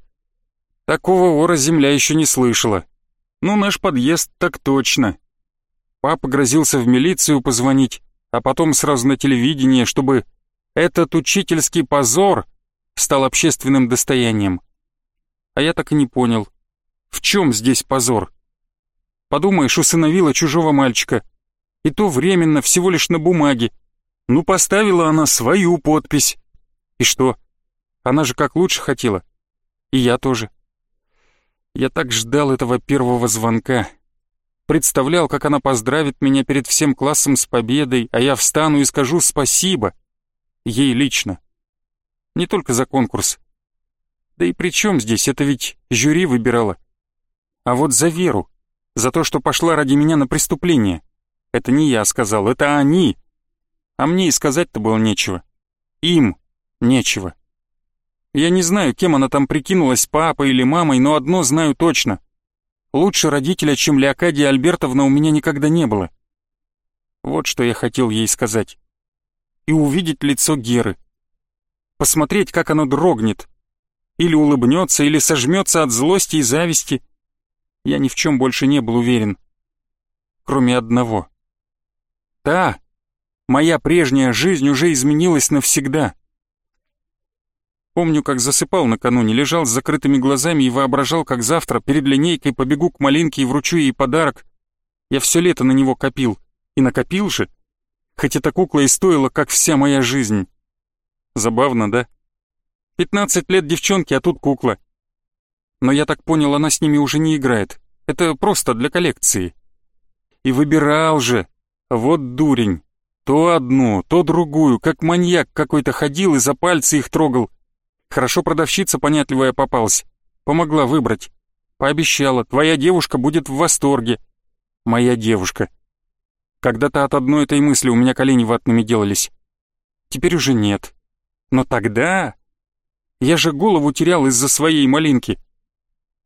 Такого ора земля еще не слышала. Ну, наш подъезд так точно. Папа грозился в милицию позвонить, а потом сразу на телевидение, чтобы этот учительский позор стал общественным достоянием. А я так и не понял, в чем здесь позор? Подумаешь, усыновила чужого мальчика. И то временно, всего лишь на бумаге. Ну, поставила она свою подпись. И что? Она же как лучше хотела. И я тоже. Я так ждал этого первого звонка. Представлял, как она поздравит меня перед всем классом с победой, а я встану и скажу спасибо. Ей лично. Не только за конкурс. Да и при чем здесь, это ведь жюри выбирало. А вот за Веру, за то, что пошла ради меня на преступление. Это не я сказал, это они. А мне и сказать-то было нечего. Им нечего. Я не знаю, кем она там прикинулась, папой или мамой, но одно знаю точно. Лучше родителя, чем Леокадия Альбертовна, у меня никогда не было. Вот что я хотел ей сказать. И увидеть лицо Геры посмотреть, как оно дрогнет. Или улыбнется, или сожмется от злости и зависти. Я ни в чем больше не был уверен. Кроме одного. Да, моя прежняя жизнь уже изменилась навсегда. Помню, как засыпал накануне, лежал с закрытыми глазами и воображал, как завтра перед линейкой побегу к Малинке и вручу ей подарок. Я все лето на него копил. И накопил же. Хоть эта кукла и стоила, как вся моя жизнь. Забавно, да? 15 лет девчонки, а тут кукла. Но я так понял, она с ними уже не играет. Это просто для коллекции. И выбирал же. Вот дурень. То одну, то другую, как маньяк какой-то ходил и за пальцы их трогал. Хорошо продавщица понятливая попалась. Помогла выбрать. Пообещала, твоя девушка будет в восторге. Моя девушка. Когда-то от одной этой мысли у меня колени ватными делались. Теперь уже нет. Но тогда... Я же голову терял из-за своей малинки.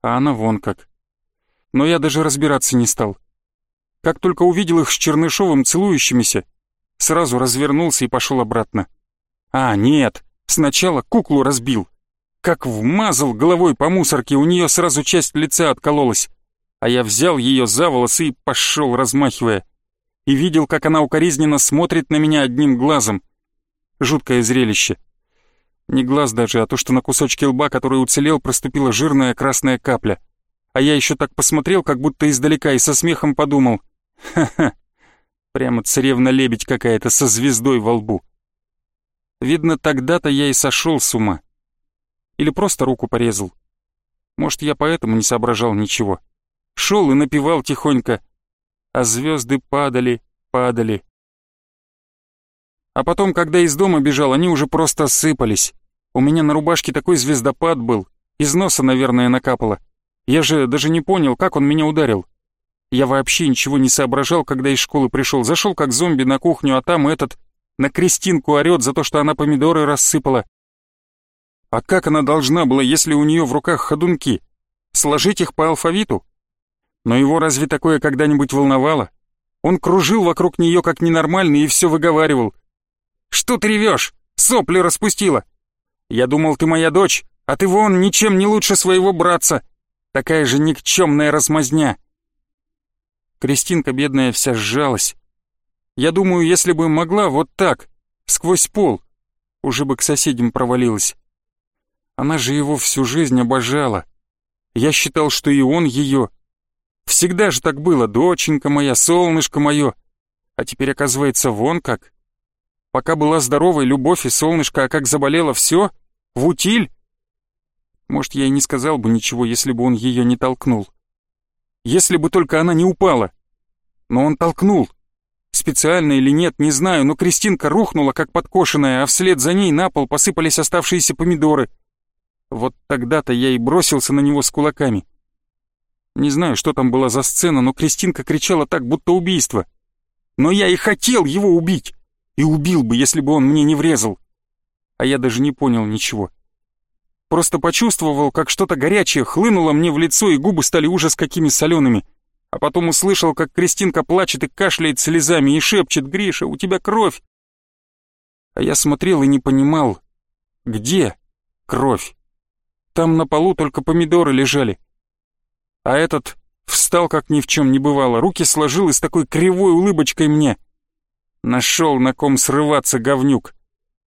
А она вон как. Но я даже разбираться не стал. Как только увидел их с Чернышовым целующимися, сразу развернулся и пошел обратно. А, нет, сначала куклу разбил. Как вмазал головой по мусорке, у нее сразу часть лица откололась. А я взял ее за волосы и пошел, размахивая. И видел, как она укоризненно смотрит на меня одним глазом. Жуткое зрелище. Не глаз даже, а то, что на кусочке лба, который уцелел, проступила жирная красная капля. А я еще так посмотрел, как будто издалека, и со смехом подумал. Ха-ха, прямо царевна-лебедь какая-то со звездой во лбу. Видно, тогда-то я и сошел с ума. Или просто руку порезал. Может, я поэтому не соображал ничего. Шел и напевал тихонько, а звезды падали, падали. А потом, когда из дома бежал, они уже просто сыпались. У меня на рубашке такой звездопад был, из носа, наверное, накапало. Я же даже не понял, как он меня ударил. Я вообще ничего не соображал, когда из школы пришел. Зашел как зомби на кухню, а там этот на Кристинку орет за то, что она помидоры рассыпала. А как она должна была, если у нее в руках ходунки? Сложить их по алфавиту? Но его разве такое когда-нибудь волновало? Он кружил вокруг нее как ненормальный и все выговаривал. «Что ты ревешь? Сопли распустила! Я думал, ты моя дочь, а ты вон ничем не лучше своего братца. Такая же никчемная размазня!» Кристинка бедная вся сжалась. Я думаю, если бы могла вот так, сквозь пол, уже бы к соседям провалилась. Она же его всю жизнь обожала. Я считал, что и он ее. Всегда же так было, доченька моя, солнышко мое. А теперь оказывается вон как. Пока была здоровой любовь и солнышко, а как заболела все, в утиль. Может, я и не сказал бы ничего, если бы он ее не толкнул. Если бы только она не упала. Но он толкнул. Специально или нет, не знаю, но Кристинка рухнула, как подкошенная, а вслед за ней на пол посыпались оставшиеся помидоры — вот тогда-то я и бросился на него с кулаками. Не знаю, что там была за сцена, но Кристинка кричала так, будто убийство. Но я и хотел его убить. И убил бы, если бы он мне не врезал. А я даже не понял ничего. Просто почувствовал, как что-то горячее хлынуло мне в лицо, и губы стали ужас какими солеными. А потом услышал, как Кристинка плачет и кашляет слезами и шепчет «Гриша, у тебя кровь!» А я смотрел и не понимал, где кровь. Там на полу только помидоры лежали. А этот встал, как ни в чем не бывало, руки сложил и с такой кривой улыбочкой мне. Нашел на ком срываться, говнюк.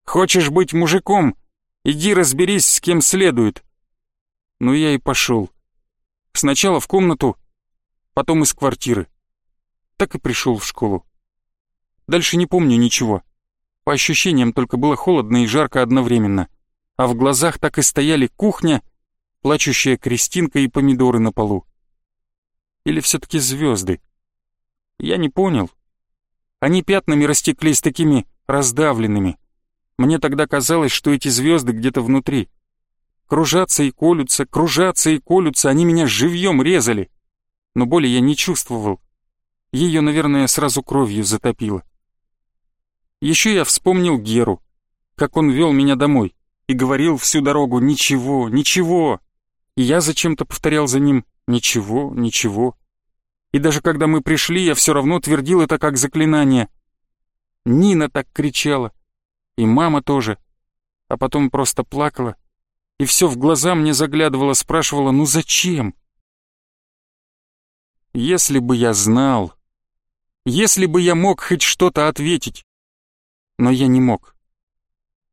Хочешь быть мужиком? Иди разберись, с кем следует. Ну я и пошел. Сначала в комнату, потом из квартиры. Так и пришел в школу. Дальше не помню ничего. По ощущениям только было холодно и жарко одновременно а в глазах так и стояли кухня, плачущая Кристинка и помидоры на полу. Или все-таки звезды? Я не понял. Они пятнами растеклись такими раздавленными. Мне тогда казалось, что эти звезды где-то внутри. Кружатся и колются, кружатся и колются, они меня живьем резали. Но боли я не чувствовал. Ее, наверное, сразу кровью затопило. Еще я вспомнил Геру, как он вел меня домой и говорил всю дорогу «Ничего, ничего!» И я зачем-то повторял за ним «Ничего, ничего!» И даже когда мы пришли, я все равно твердил это как заклинание. Нина так кричала, и мама тоже, а потом просто плакала, и все в глаза мне заглядывала, спрашивала «Ну зачем?» Если бы я знал, если бы я мог хоть что-то ответить, но я не мог.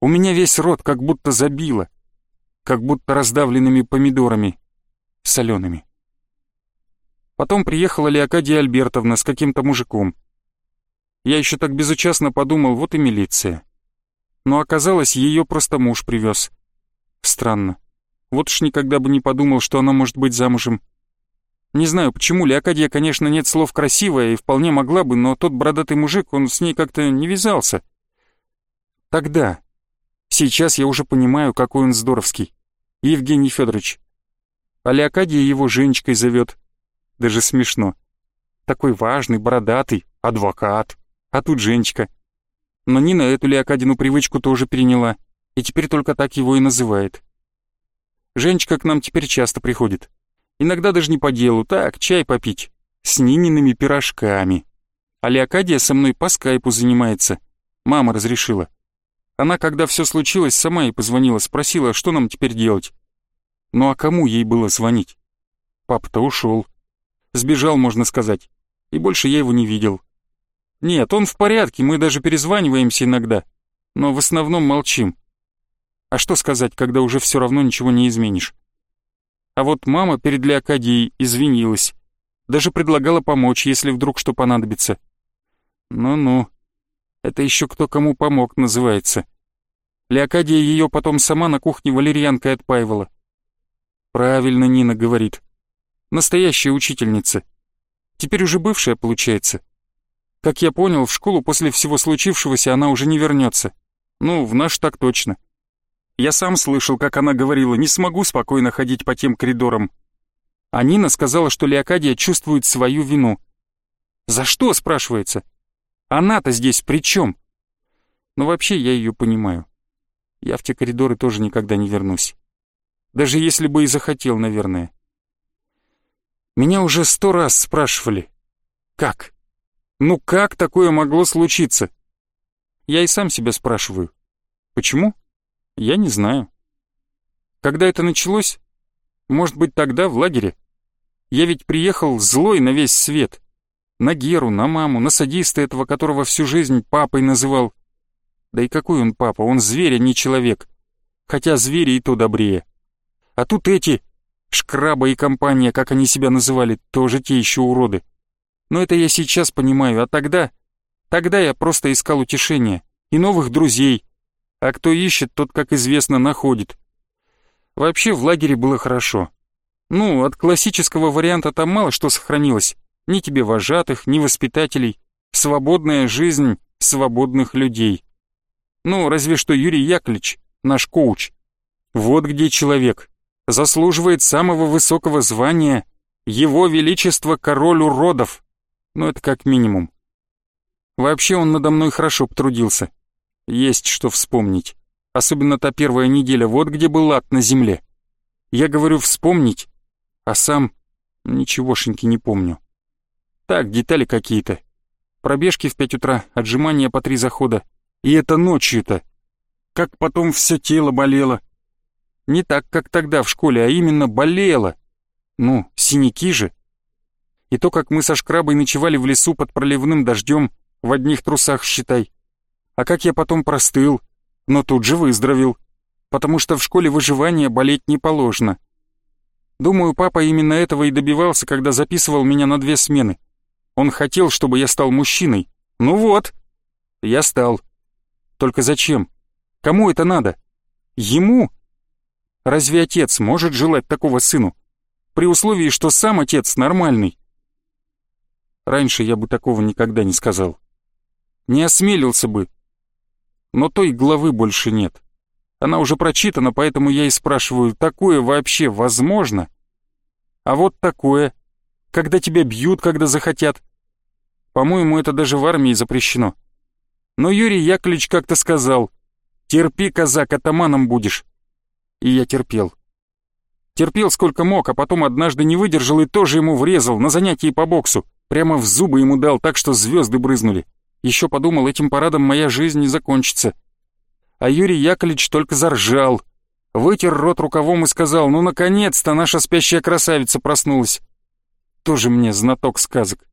У меня весь рот как будто забило, как будто раздавленными помидорами, солеными. Потом приехала Леокадия Альбертовна с каким-то мужиком. Я еще так безучастно подумал, вот и милиция. Но оказалось, ее просто муж привез. Странно. Вот уж никогда бы не подумал, что она может быть замужем. Не знаю почему, Леокадия, конечно, нет слов красивая и вполне могла бы, но тот бородатый мужик, он с ней как-то не вязался. Тогда, Сейчас я уже понимаю, какой он здоровский. Евгений Федорович. А Леокадия его Женечкой зовет. Даже смешно. Такой важный, бородатый, адвокат. А тут Женечка. Но Нина эту Леокадину привычку тоже переняла. И теперь только так его и называет. Женечка к нам теперь часто приходит. Иногда даже не по делу, так, чай попить. С Ниниными пирожками. А Леокадия со мной по скайпу занимается. Мама разрешила. Она, когда все случилось, сама и позвонила, спросила, что нам теперь делать. Ну а кому ей было звонить? Папа-то ушел. Сбежал, можно сказать. И больше я его не видел. Нет, он в порядке, мы даже перезваниваемся иногда. Но в основном молчим. А что сказать, когда уже все равно ничего не изменишь? А вот мама перед Леокадией извинилась. Даже предлагала помочь, если вдруг что понадобится. Ну-ну. Это еще кто кому помог, называется. Леокадия ее потом сама на кухне валерьянкой отпаивала. Правильно Нина говорит. Настоящая учительница. Теперь уже бывшая, получается. Как я понял, в школу после всего случившегося она уже не вернется. Ну, в наш так точно. Я сам слышал, как она говорила, не смогу спокойно ходить по тем коридорам. А Нина сказала, что Леокадия чувствует свою вину. «За что?» — спрашивается. «Она-то здесь при чем?» Но вообще я ее понимаю. Я в те коридоры тоже никогда не вернусь. Даже если бы и захотел, наверное. Меня уже сто раз спрашивали. Как? Ну как такое могло случиться? Я и сам себя спрашиваю. Почему? Я не знаю. Когда это началось? Может быть, тогда, в лагере? Я ведь приехал злой на весь свет. На Геру, на маму, на садиста этого, которого всю жизнь папой называл. Да и какой он папа, он зверь, а не человек. Хотя звери и то добрее. А тут эти, Шкраба и компания, как они себя называли, тоже те еще уроды. Но это я сейчас понимаю, а тогда... Тогда я просто искал утешения и новых друзей. А кто ищет, тот, как известно, находит. Вообще в лагере было хорошо. Ну, от классического варианта там мало что сохранилось. Ни тебе вожатых, ни воспитателей. Свободная жизнь свободных людей. Ну, разве что Юрий Яковлевич, наш коуч. Вот где человек. Заслуживает самого высокого звания. Его Величество Король Уродов. Ну, это как минимум. Вообще он надо мной хорошо потрудился. Есть что вспомнить. Особенно та первая неделя, вот где был ад на земле. Я говорю вспомнить, а сам ничегошеньки не помню. Так, детали какие-то. Пробежки в пять утра, отжимания по три захода, и это ночью-то. Как потом все тело болело. Не так, как тогда в школе, а именно болело. Ну, синяки же. И то, как мы со шкрабой ночевали в лесу под проливным дождем, в одних трусах, считай. А как я потом простыл, но тут же выздоровел. Потому что в школе выживания болеть не положено. Думаю, папа именно этого и добивался, когда записывал меня на две смены. Он хотел, чтобы я стал мужчиной. Ну вот, я стал. Только зачем? Кому это надо? Ему? Разве отец может желать такого сыну? При условии, что сам отец нормальный. Раньше я бы такого никогда не сказал. Не осмелился бы. Но той главы больше нет. Она уже прочитана, поэтому я и спрашиваю, такое вообще возможно? А вот такое, когда тебя бьют, когда захотят. По-моему, это даже в армии запрещено. Но Юрий Яковлевич как-то сказал, «Терпи, казак, атаманом будешь». И я терпел. Терпел сколько мог, а потом однажды не выдержал и тоже ему врезал на занятии по боксу. Прямо в зубы ему дал так, что звезды брызнули. Еще подумал, этим парадом моя жизнь не закончится. А Юрий Яковлевич только заржал. Вытер рот рукавом и сказал, ну наконец-то наша спящая красавица проснулась. Тоже мне знаток сказок.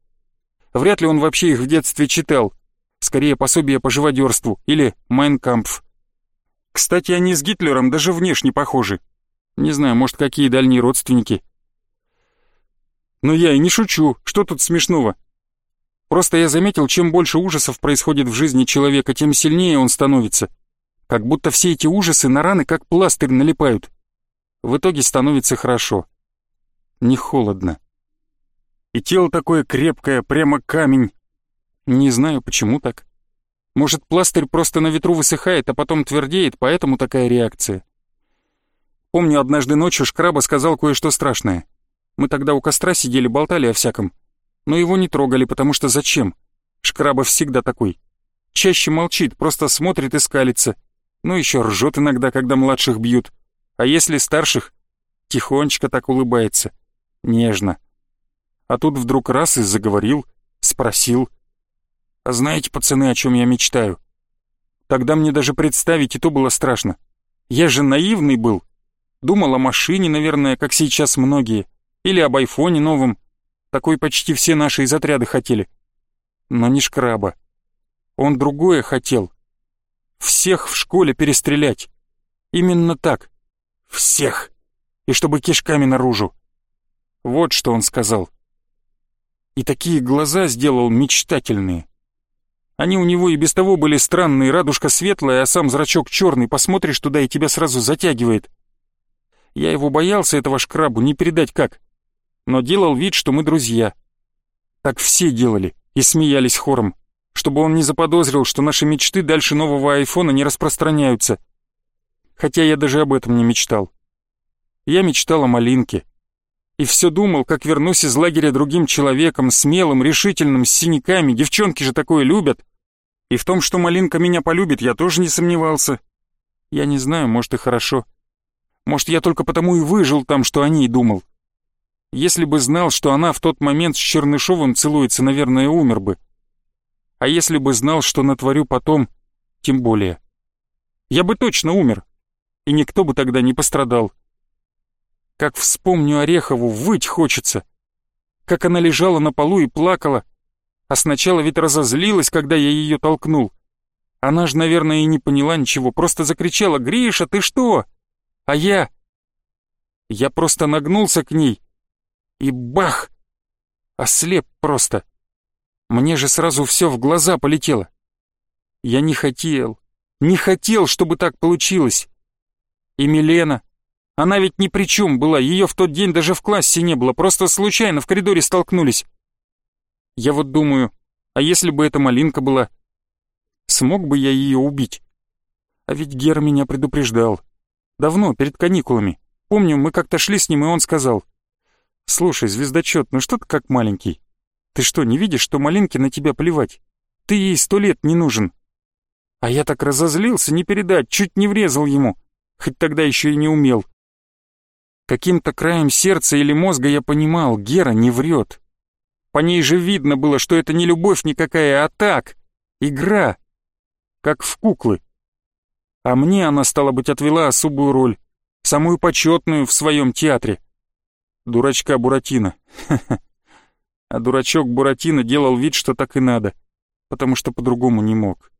Вряд ли он вообще их в детстве читал. Скорее пособие по живодерству или Майнкампф. Кстати, они с Гитлером даже внешне похожи. Не знаю, может, какие дальние родственники. Но я и не шучу, что тут смешного? Просто я заметил, чем больше ужасов происходит в жизни человека, тем сильнее он становится. Как будто все эти ужасы на раны как пластырь налипают. В итоге становится хорошо. Не холодно. И тело такое крепкое, прямо камень. Не знаю, почему так. Может, пластырь просто на ветру высыхает, а потом твердеет, поэтому такая реакция. Помню, однажды ночью Шкраба сказал кое-что страшное. Мы тогда у костра сидели, болтали о всяком. Но его не трогали, потому что зачем? Шкраба всегда такой. Чаще молчит, просто смотрит и скалится. Ну еще ржет иногда, когда младших бьют. А если старших? Тихонечко так улыбается. Нежно. А тут вдруг раз и заговорил, спросил — а знаете, пацаны, о чем я мечтаю? Тогда мне даже представить и то было страшно. Я же наивный был. Думал о машине, наверное, как сейчас многие. Или об айфоне новом. Такой почти все наши из отряда хотели. Но не шкраба. Он другое хотел. Всех в школе перестрелять. Именно так. Всех. И чтобы кишками наружу. Вот что он сказал. И такие глаза сделал мечтательные. Они у него и без того были странные, радужка светлая, а сам зрачок черный, посмотришь туда и тебя сразу затягивает. Я его боялся, этого шкрабу, не передать как. Но делал вид, что мы друзья. Так все делали и смеялись хором, чтобы он не заподозрил, что наши мечты дальше нового айфона не распространяются. Хотя я даже об этом не мечтал. Я мечтал о малинке. И все думал, как вернусь из лагеря другим человеком, смелым, решительным, с синяками, девчонки же такое любят. И в том, что малинка меня полюбит, я тоже не сомневался. Я не знаю, может и хорошо. Может, я только потому и выжил там, что о ней думал. Если бы знал, что она в тот момент с Чернышовым целуется, наверное, умер бы. А если бы знал, что натворю потом, тем более. Я бы точно умер, и никто бы тогда не пострадал. Как вспомню Орехову, выть хочется. Как она лежала на полу и плакала, а сначала ведь разозлилась, когда я ее толкнул. Она же, наверное, и не поняла ничего, просто закричала «Гриша, ты что?» А я... Я просто нагнулся к ней и бах! Ослеп просто. Мне же сразу все в глаза полетело. Я не хотел, не хотел, чтобы так получилось. И Милена, она ведь ни при чем была, ее в тот день даже в классе не было, просто случайно в коридоре столкнулись. Я вот думаю, а если бы эта малинка была, смог бы я ее убить? А ведь Гера меня предупреждал. Давно, перед каникулами. Помню, мы как-то шли с ним, и он сказал. «Слушай, звездочет, ну что ты как маленький? Ты что, не видишь, что малинке на тебя плевать? Ты ей сто лет не нужен». А я так разозлился, не передать, чуть не врезал ему, хоть тогда еще и не умел. Каким-то краем сердца или мозга я понимал, Гера не врет. По ней же видно было, что это не любовь никакая, а так, игра, как в куклы. А мне она, стала быть, отвела особую роль, самую почетную в своем театре. Дурачка Буратино. (laughs) А дурачок Буратино делал вид, что так и надо, потому что по-другому не мог.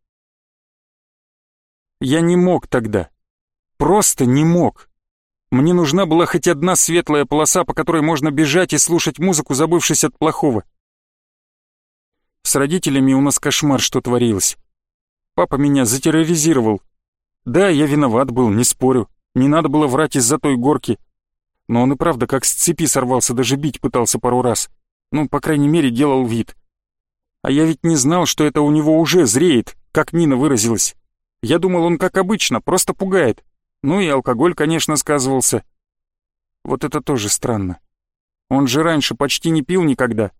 Я не мог тогда. Просто не мог. Мне нужна была хоть одна светлая полоса, по которой можно бежать и слушать музыку, забывшись от плохого. С родителями у нас кошмар, что творилось. Папа меня затерроризировал. Да, я виноват был, не спорю. Не надо было врать из-за той горки. Но он и правда как с цепи сорвался, даже бить пытался пару раз. Ну, по крайней мере, делал вид. А я ведь не знал, что это у него уже зреет, как Нина выразилась. Я думал, он как обычно, просто пугает. Ну и алкоголь, конечно, сказывался. Вот это тоже странно. Он же раньше почти не пил никогда.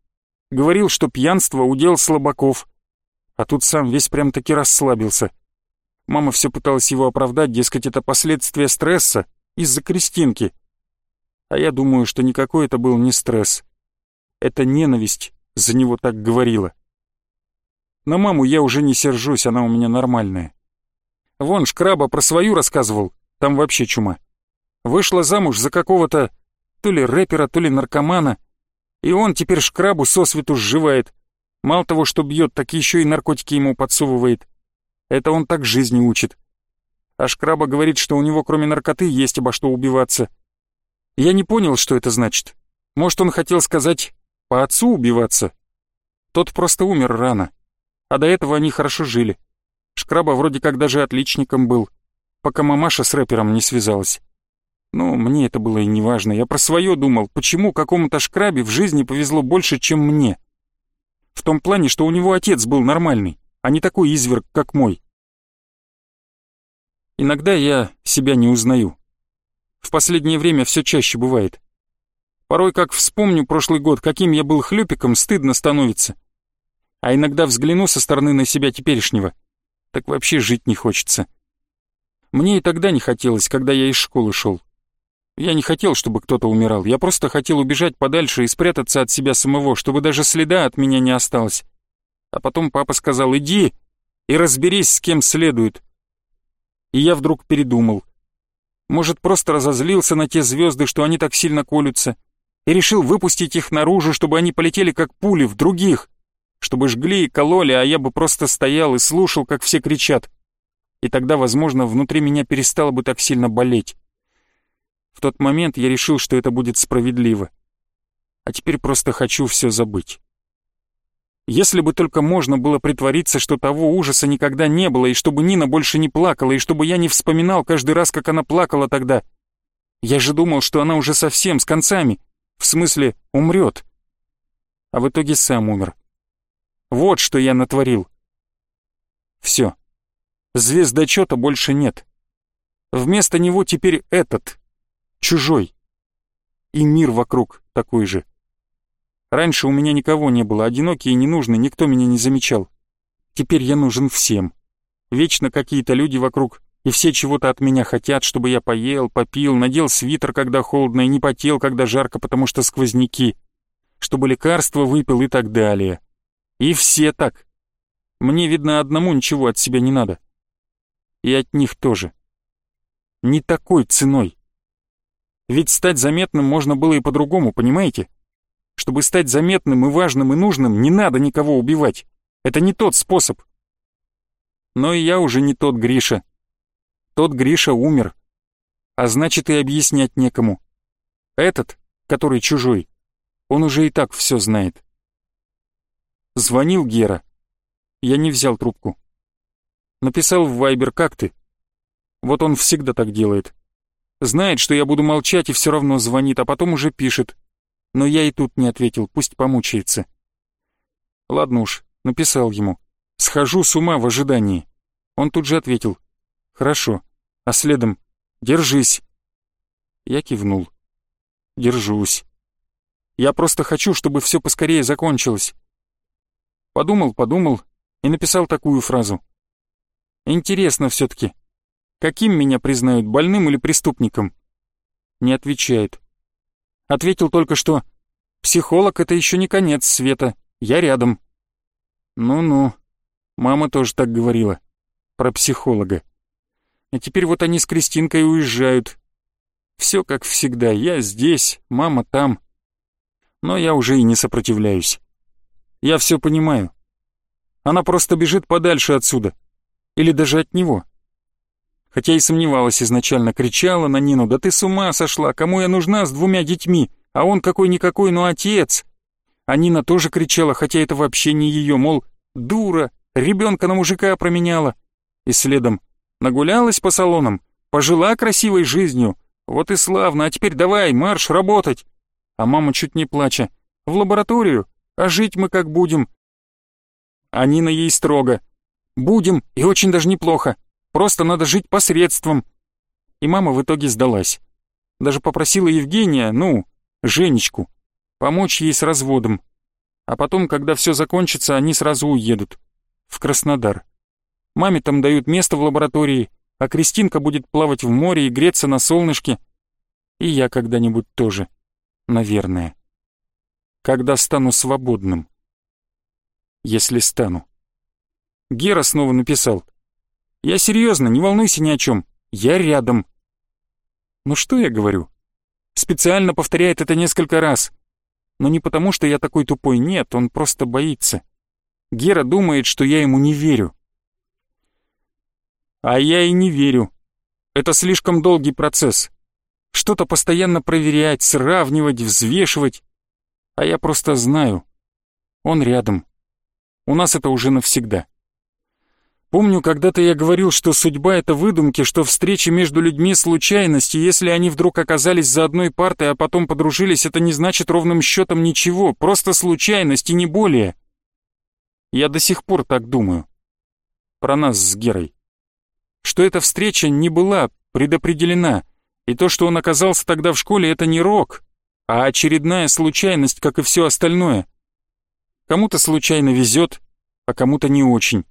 Говорил, что пьянство — удел слабаков. А тут сам весь прям-таки расслабился. Мама все пыталась его оправдать, дескать, это последствия стресса из-за Кристинки. А я думаю, что никакой это был не стресс. Это ненависть за него так говорила. На маму я уже не сержусь, она у меня нормальная. Вон, Шкраба про свою рассказывал. Там вообще чума. Вышла замуж за какого-то то ли рэпера, то ли наркомана, и он теперь шкрабу сосвету сживает. Мало того, что бьет, так еще и наркотики ему подсовывает. Это он так жизни учит. А шкраба говорит, что у него кроме наркоты есть обо что убиваться. Я не понял, что это значит. Может, он хотел сказать «по отцу убиваться». Тот просто умер рано. А до этого они хорошо жили. Шкраба вроде как даже отличником был пока мамаша с рэпером не связалась. Но мне это было и не важно. Я про свое думал, почему какому-то шкрабе в жизни повезло больше, чем мне. В том плане, что у него отец был нормальный, а не такой изверг, как мой. Иногда я себя не узнаю. В последнее время все чаще бывает. Порой, как вспомню прошлый год, каким я был хлюпиком, стыдно становится. А иногда взгляну со стороны на себя теперешнего, так вообще жить не хочется. Мне и тогда не хотелось, когда я из школы шел. Я не хотел, чтобы кто-то умирал. Я просто хотел убежать подальше и спрятаться от себя самого, чтобы даже следа от меня не осталось. А потом папа сказал «иди и разберись, с кем следует». И я вдруг передумал. Может, просто разозлился на те звезды, что они так сильно колются, и решил выпустить их наружу, чтобы они полетели как пули в других, чтобы жгли и кололи, а я бы просто стоял и слушал, как все кричат и тогда, возможно, внутри меня перестало бы так сильно болеть. В тот момент я решил, что это будет справедливо. А теперь просто хочу все забыть. Если бы только можно было притвориться, что того ужаса никогда не было, и чтобы Нина больше не плакала, и чтобы я не вспоминал каждый раз, как она плакала тогда. Я же думал, что она уже совсем с концами. В смысле, умрет. А в итоге сам умер. Вот что я натворил. Все. Звездочета больше нет. Вместо него теперь этот, чужой. И мир вокруг такой же. Раньше у меня никого не было, одинокий и ненужный, никто меня не замечал. Теперь я нужен всем. Вечно какие-то люди вокруг, и все чего-то от меня хотят, чтобы я поел, попил, надел свитер, когда холодно, и не потел, когда жарко, потому что сквозняки, чтобы лекарства выпил и так далее. И все так. Мне, видно, одному ничего от себя не надо. И от них тоже. Не такой ценой. Ведь стать заметным можно было и по-другому, понимаете? Чтобы стать заметным и важным и нужным, не надо никого убивать. Это не тот способ. Но и я уже не тот Гриша. Тот Гриша умер. А значит и объяснять некому. Этот, который чужой, он уже и так все знает. Звонил Гера. Я не взял трубку. Написал в Вайбер «Как ты?». Вот он всегда так делает. Знает, что я буду молчать и все равно звонит, а потом уже пишет. Но я и тут не ответил, пусть помучается. Ладно уж, написал ему. Схожу с ума в ожидании. Он тут же ответил. Хорошо. А следом «Держись». Я кивнул. Держусь. Я просто хочу, чтобы все поскорее закончилось. Подумал, подумал и написал такую фразу. Интересно все-таки, каким меня признают, больным или преступником? Не отвечает. Ответил только что «Психолог — это еще не конец света, я рядом». Ну-ну, мама тоже так говорила, про психолога. А теперь вот они с Кристинкой уезжают. Все как всегда, я здесь, мама там. Но я уже и не сопротивляюсь. Я все понимаю. Она просто бежит подальше отсюда. Или даже от него. Хотя и сомневалась изначально, кричала на Нину, «Да ты с ума сошла, кому я нужна с двумя детьми? А он какой-никакой, но отец!» А Нина тоже кричала, хотя это вообще не ее, мол, «Дура, ребенка на мужика променяла!» И следом, Нагулялась по салонам, пожила красивой жизнью. Вот и славно, а теперь давай, марш работать. А мама чуть не плача. В лабораторию, а жить мы как будем. А Нина ей строго. Будем, и очень даже неплохо. Просто надо жить посредством. И мама в итоге сдалась. Даже попросила Евгения, ну, Женечку, помочь ей с разводом. А потом, когда все закончится, они сразу уедут. В Краснодар. Маме там дают место в лаборатории, а Кристинка будет плавать в море и греться на солнышке. И я когда-нибудь тоже, наверное. Когда стану свободным. Если стану. Гера снова написал. «Я серьезно, не волнуйся ни о чем. Я рядом». Ну что я говорю? Специально повторяет это несколько раз. Но не потому, что я такой тупой, нет, он просто боится. Гера думает, что я ему не верю. А я и не верю. Это слишком долгий процесс. Что-то постоянно проверять, сравнивать, взвешивать. А я просто знаю. Он рядом. У нас это уже навсегда. Помню, когда-то я говорил, что судьба — это выдумки, что встречи между людьми — случайность, и если они вдруг оказались за одной партой, а потом подружились, это не значит ровным счетом ничего, просто случайность и не более. Я до сих пор так думаю. Про нас с Герой что эта встреча не была предопределена, и то, что он оказался тогда в школе, это не рок, а очередная случайность, как и все остальное. Кому-то случайно везет, а кому-то не очень.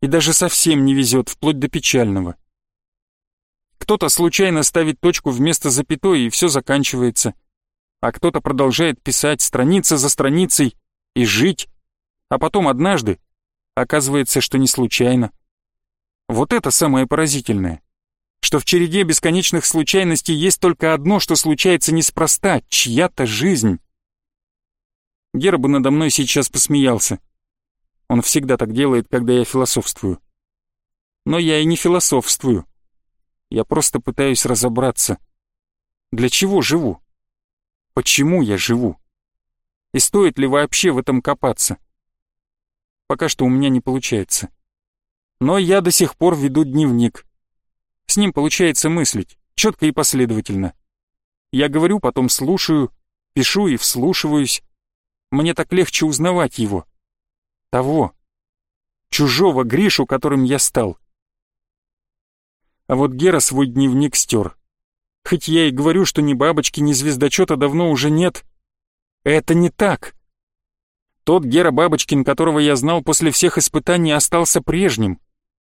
И даже совсем не везет, вплоть до печального. Кто-то случайно ставит точку вместо запятой, и все заканчивается. А кто-то продолжает писать страница за страницей и жить. А потом однажды оказывается, что не случайно. Вот это самое поразительное. Что в череде бесконечных случайностей есть только одно, что случается неспроста, чья-то жизнь. Гера бы надо мной сейчас посмеялся. Он всегда так делает, когда я философствую. Но я и не философствую. Я просто пытаюсь разобраться. Для чего живу? Почему я живу? И стоит ли вообще в этом копаться? Пока что у меня не получается но я до сих пор веду дневник. С ним получается мыслить, четко и последовательно, Я говорю, потом слушаю, пишу и вслушиваюсь. Мне так легче узнавать его. Того. Чужого Гришу, которым я стал. А вот Гера свой дневник стер. Хоть я и говорю, что ни бабочки, ни звездочета давно уже нет. Это не так. Тот Гера Бабочкин, которого я знал после всех испытаний, остался прежним,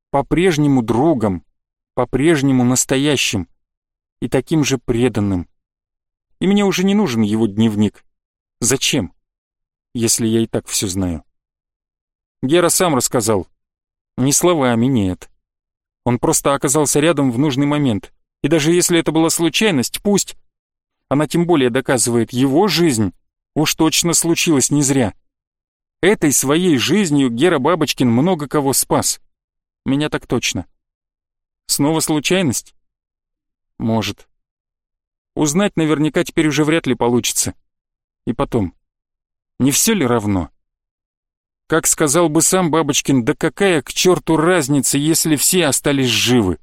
по-прежнему другом, по-прежнему настоящим и таким же преданным. И мне уже не нужен его дневник. Зачем, если я и так все знаю? Гера сам рассказал. Ни словами, нет. Он просто оказался рядом в нужный момент. И даже если это была случайность, пусть. Она тем более доказывает, его жизнь уж точно случилась не зря. Этой своей жизнью Гера Бабочкин много кого спас. Меня так точно. Снова случайность? Может. Узнать наверняка теперь уже вряд ли получится. И потом, не все ли равно? Как сказал бы сам Бабочкин, да какая к черту разница, если все остались живы?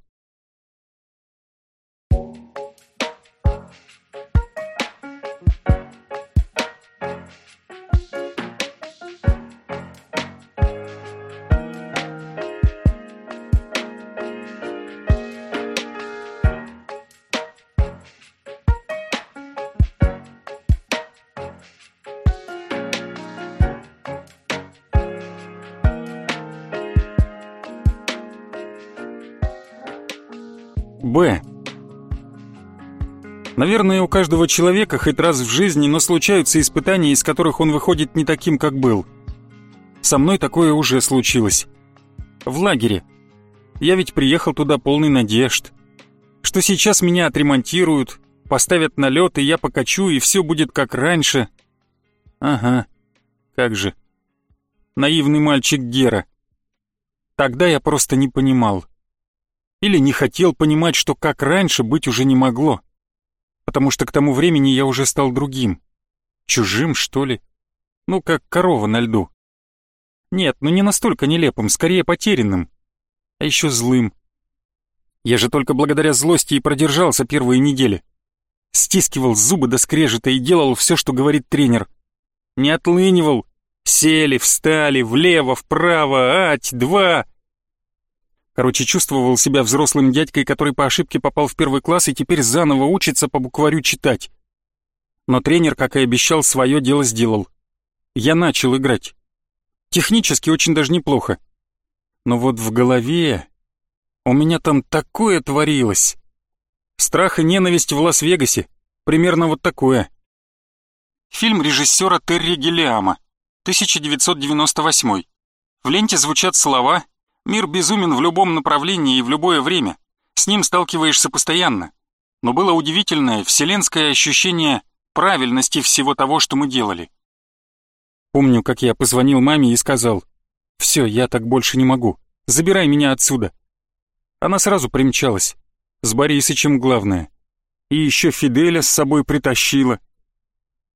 Наверное, у каждого человека хоть раз в жизни, но случаются испытания, из которых он выходит не таким, как был. Со мной такое уже случилось. В лагере. Я ведь приехал туда полный надежд. Что сейчас меня отремонтируют, поставят на лед, и я покачу, и все будет как раньше. Ага, как же. Наивный мальчик Гера. Тогда я просто не понимал. Или не хотел понимать, что как раньше быть уже не могло. Потому что к тому времени я уже стал другим. Чужим, что ли? Ну, как корова на льду. Нет, ну не настолько нелепым, скорее потерянным. А еще злым. Я же только благодаря злости и продержался первые недели. Стискивал зубы до скрежета и делал все, что говорит тренер. Не отлынивал. Сели, встали, влево, вправо, ать, два. Короче, чувствовал себя взрослым дядькой, который по ошибке попал в первый класс и теперь заново учится по букварю читать. Но тренер, как и обещал, свое дело сделал. Я начал играть. Технически очень даже неплохо. Но вот в голове... У меня там такое творилось. Страх и ненависть в Лас-Вегасе. Примерно вот такое. Фильм режиссера Терри Гиллиама, 1998. В ленте звучат слова Мир безумен в любом направлении и в любое время. С ним сталкиваешься постоянно. Но было удивительное вселенское ощущение правильности всего того, что мы делали. Помню, как я позвонил маме и сказал, «Все, я так больше не могу. Забирай меня отсюда». Она сразу примчалась. С Борисычем главное. И еще Фиделя с собой притащила.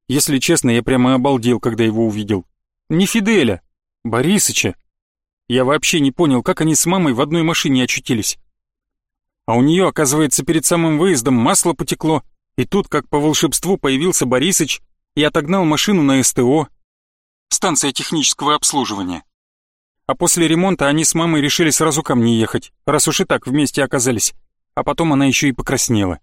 Если честно, я прямо обалдел, когда его увидел. Не Фиделя, Борисыча. Я вообще не понял, как они с мамой в одной машине очутились. А у нее, оказывается, перед самым выездом масло потекло, и тут, как по волшебству, появился Борисыч и отогнал машину на СТО. Станция технического обслуживания. А после ремонта они с мамой решили сразу ко мне ехать, раз уж и так вместе оказались. А потом она еще и покраснела.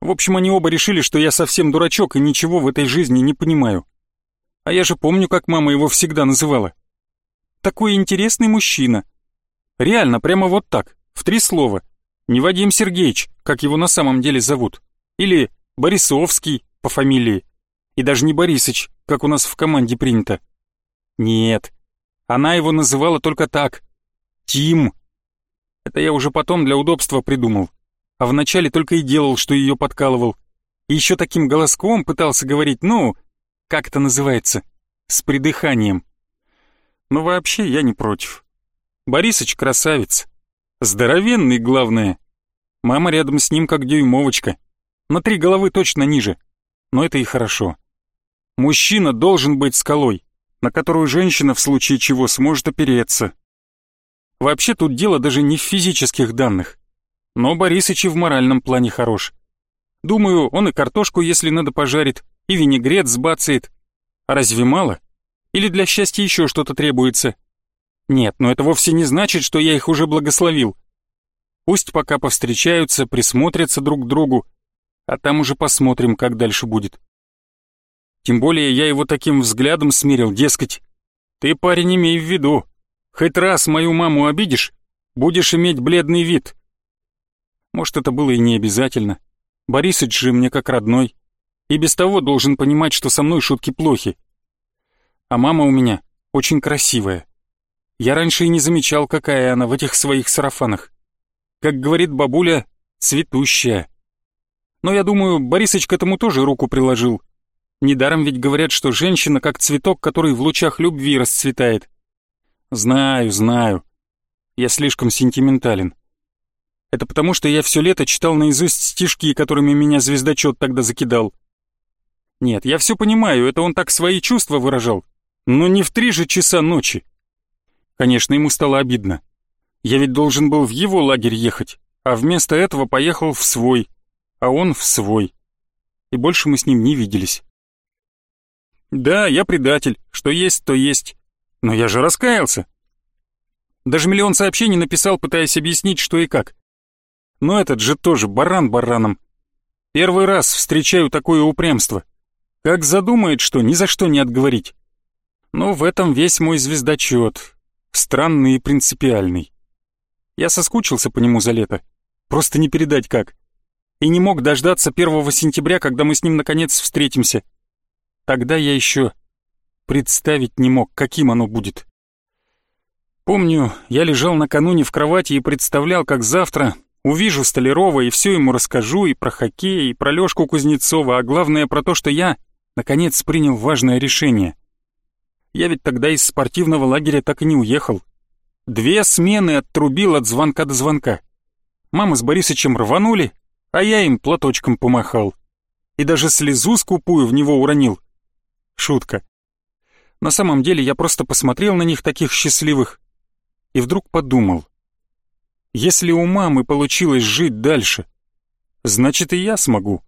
В общем, они оба решили, что я совсем дурачок и ничего в этой жизни не понимаю. А я же помню, как мама его всегда называла. Такой интересный мужчина. Реально, прямо вот так, в три слова. Не Вадим Сергеевич, как его на самом деле зовут. Или Борисовский по фамилии. И даже не Борисыч, как у нас в команде принято. Нет, она его называла только так. Тим. Это я уже потом для удобства придумал. А вначале только и делал, что ее подкалывал. И еще таким голоском пытался говорить, ну, как это называется, с придыханием. Но вообще я не против. Борисыч красавец. Здоровенный, главное. Мама рядом с ним как дюймовочка. На три головы точно ниже. Но это и хорошо. Мужчина должен быть скалой, на которую женщина в случае чего сможет опереться. Вообще тут дело даже не в физических данных. Но Борисыч и в моральном плане хорош. Думаю, он и картошку, если надо, пожарит, и винегрет сбацает. А разве мало? Или для счастья еще что-то требуется? Нет, но это вовсе не значит, что я их уже благословил. Пусть пока повстречаются, присмотрятся друг к другу, а там уже посмотрим, как дальше будет. Тем более я его таким взглядом смирил, дескать, ты, парень, имей в виду, хоть раз мою маму обидишь, будешь иметь бледный вид. Может, это было и не обязательно. Борисыч же мне как родной. И без того должен понимать, что со мной шутки плохи. А мама у меня очень красивая. Я раньше и не замечал, какая она в этих своих сарафанах. Как говорит бабуля, цветущая. Но я думаю, Борисыч к этому тоже руку приложил. Недаром ведь говорят, что женщина как цветок, который в лучах любви расцветает. Знаю, знаю. Я слишком сентиментален. Это потому, что я все лето читал наизусть стишки, которыми меня звездочет тогда закидал. Нет, я все понимаю, это он так свои чувства выражал. Но не в три же часа ночи. Конечно, ему стало обидно. Я ведь должен был в его лагерь ехать, а вместо этого поехал в свой, а он в свой. И больше мы с ним не виделись. Да, я предатель, что есть, то есть. Но я же раскаялся. Даже миллион сообщений написал, пытаясь объяснить, что и как. Но этот же тоже баран бараном. Первый раз встречаю такое упрямство. Как задумает, что ни за что не отговорить. Но в этом весь мой звездочет. Странный и принципиальный. Я соскучился по нему за лето. Просто не передать как. И не мог дождаться первого сентября, когда мы с ним наконец встретимся. Тогда я еще представить не мог, каким оно будет. Помню, я лежал накануне в кровати и представлял, как завтра Увижу Столярова и все ему расскажу и про хоккей, и про Лёшку Кузнецова, а главное про то, что я, наконец, принял важное решение. Я ведь тогда из спортивного лагеря так и не уехал. Две смены оттрубил от звонка до звонка. Мама с Борисычем рванули, а я им платочком помахал. И даже слезу скупую в него уронил. Шутка. На самом деле я просто посмотрел на них таких счастливых и вдруг подумал. Если у мамы получилось жить дальше, значит и я смогу.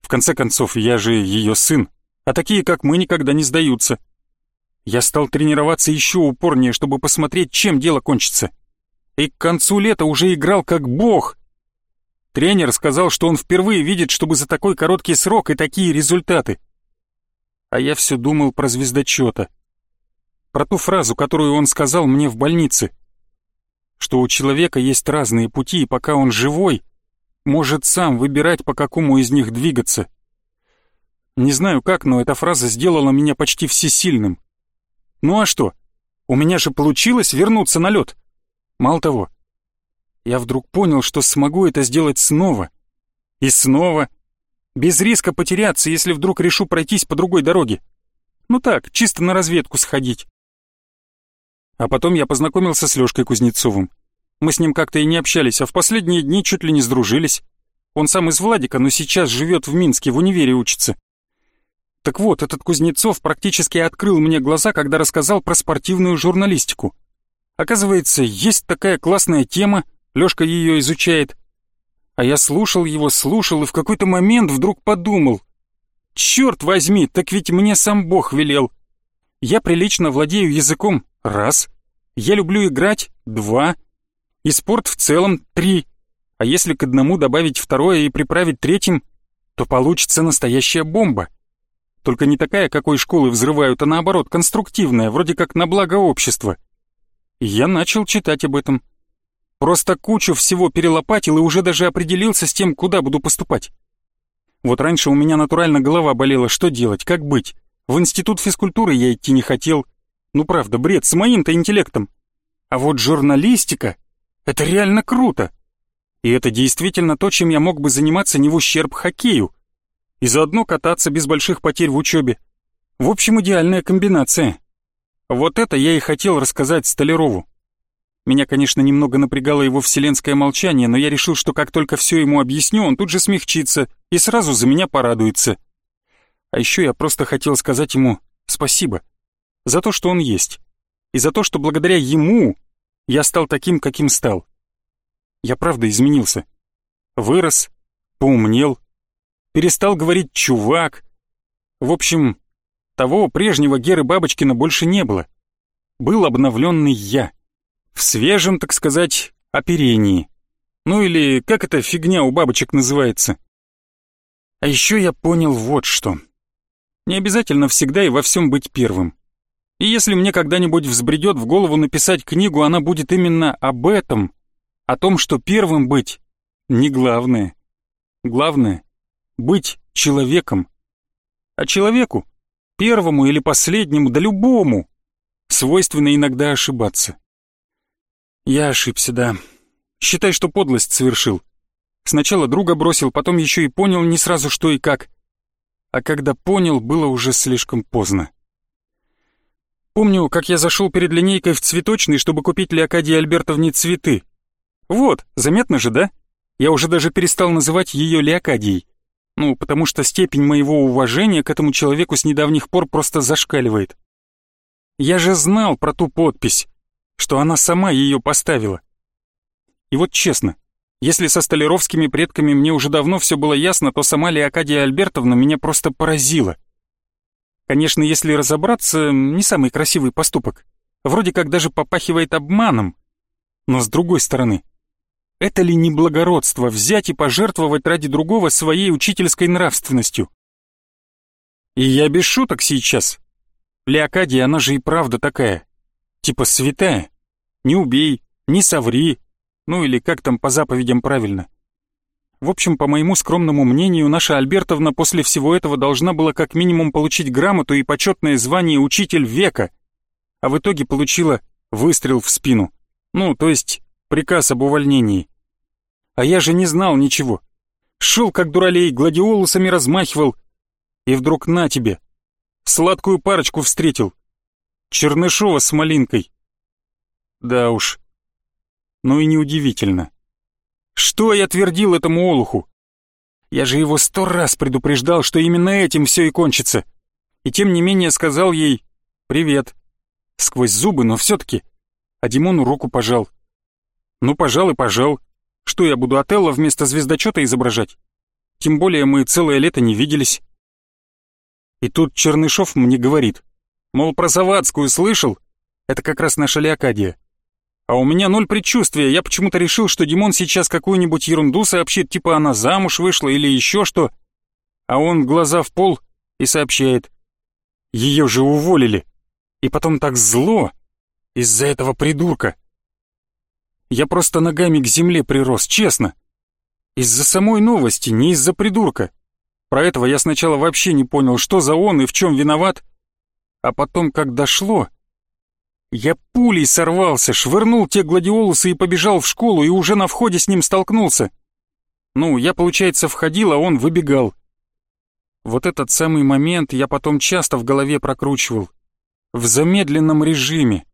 В конце концов, я же ее сын, а такие, как мы, никогда не сдаются. Я стал тренироваться еще упорнее, чтобы посмотреть, чем дело кончится. И к концу лета уже играл как бог. Тренер сказал, что он впервые видит, чтобы за такой короткий срок и такие результаты. А я все думал про звездочета. Про ту фразу, которую он сказал мне в больнице — что у человека есть разные пути, и пока он живой, может сам выбирать, по какому из них двигаться. Не знаю как, но эта фраза сделала меня почти всесильным. Ну а что? У меня же получилось вернуться на лед. Мало того, я вдруг понял, что смогу это сделать снова. И снова. Без риска потеряться, если вдруг решу пройтись по другой дороге. Ну так, чисто на разведку сходить. А потом я познакомился с Лёшкой Кузнецовым. Мы с ним как-то и не общались, а в последние дни чуть ли не сдружились. Он сам из Владика, но сейчас живет в Минске, в универе учится. Так вот, этот Кузнецов практически открыл мне глаза, когда рассказал про спортивную журналистику. Оказывается, есть такая классная тема, Лёшка её изучает. А я слушал его, слушал и в какой-то момент вдруг подумал. Чёрт возьми, так ведь мне сам Бог велел. Я прилично владею языком, раз. Я люблю играть — два. И спорт в целом — три. А если к одному добавить второе и приправить третьим, то получится настоящая бомба. Только не такая, какой школы взрывают, а наоборот, конструктивная, вроде как на благо общества. Я начал читать об этом. Просто кучу всего перелопатил и уже даже определился с тем, куда буду поступать. Вот раньше у меня натурально голова болела, что делать, как быть. В институт физкультуры я идти не хотел, ну правда, бред, с моим-то интеллектом. А вот журналистика — это реально круто. И это действительно то, чем я мог бы заниматься не в ущерб хоккею. И заодно кататься без больших потерь в учебе. В общем, идеальная комбинация. Вот это я и хотел рассказать Столярову. Меня, конечно, немного напрягало его вселенское молчание, но я решил, что как только все ему объясню, он тут же смягчится и сразу за меня порадуется. А еще я просто хотел сказать ему спасибо за то, что он есть, и за то, что благодаря ему я стал таким, каким стал. Я правда изменился. Вырос, поумнел, перестал говорить «чувак». В общем, того прежнего Геры Бабочкина больше не было. Был обновленный я. В свежем, так сказать, оперении. Ну или как эта фигня у бабочек называется. А еще я понял вот что. Не обязательно всегда и во всем быть первым. И если мне когда-нибудь взбредет в голову написать книгу, она будет именно об этом, о том, что первым быть не главное. Главное — быть человеком. А человеку, первому или последнему, да любому, свойственно иногда ошибаться. Я ошибся, да. Считай, что подлость совершил. Сначала друга бросил, потом еще и понял не сразу что и как. А когда понял, было уже слишком поздно. Помню, как я зашел перед линейкой в цветочный, чтобы купить Леокадии Альбертовне цветы. Вот, заметно же, да? Я уже даже перестал называть ее Леокадией. Ну, потому что степень моего уважения к этому человеку с недавних пор просто зашкаливает. Я же знал про ту подпись, что она сама ее поставила. И вот честно, если со столяровскими предками мне уже давно все было ясно, то сама Леокадия Альбертовна меня просто поразила. Конечно, если разобраться, не самый красивый поступок. Вроде как даже попахивает обманом. Но с другой стороны, это ли не благородство взять и пожертвовать ради другого своей учительской нравственностью? И я без шуток сейчас. Леокадия, она же и правда такая. Типа святая. Не убей, не соври. Ну или как там по заповедям правильно. В общем, по моему скромному мнению, наша Альбертовна после всего этого должна была как минимум получить грамоту и почетное звание «Учитель века», а в итоге получила выстрел в спину. Ну, то есть приказ об увольнении. А я же не знал ничего. Шел как дуралей, гладиолусами размахивал. И вдруг на тебе. Сладкую парочку встретил. Чернышова с малинкой. Да уж. Ну и неудивительно. Что я твердил этому олуху? Я же его сто раз предупреждал, что именно этим все и кончится. И тем не менее сказал ей «Привет». Сквозь зубы, но все-таки. А Димону руку пожал. Ну, пожал и пожал. Что я буду Отелло вместо звездочета изображать? Тем более мы целое лето не виделись. И тут Чернышов мне говорит, мол, про Завадскую слышал? Это как раз наша Леокадия. А у меня ноль предчувствия, я почему-то решил, что Димон сейчас какую-нибудь ерунду сообщит, типа она замуж вышла или еще что. А он глаза в пол и сообщает. Ее же уволили. И потом так зло. Из-за этого придурка. Я просто ногами к земле прирос, честно. Из-за самой новости, не из-за придурка. Про этого я сначала вообще не понял, что за он и в чем виноват. А потом, как дошло, я пулей сорвался, швырнул те гладиолусы и побежал в школу, и уже на входе с ним столкнулся. Ну, я, получается, входил, а он выбегал. Вот этот самый момент я потом часто в голове прокручивал. В замедленном режиме.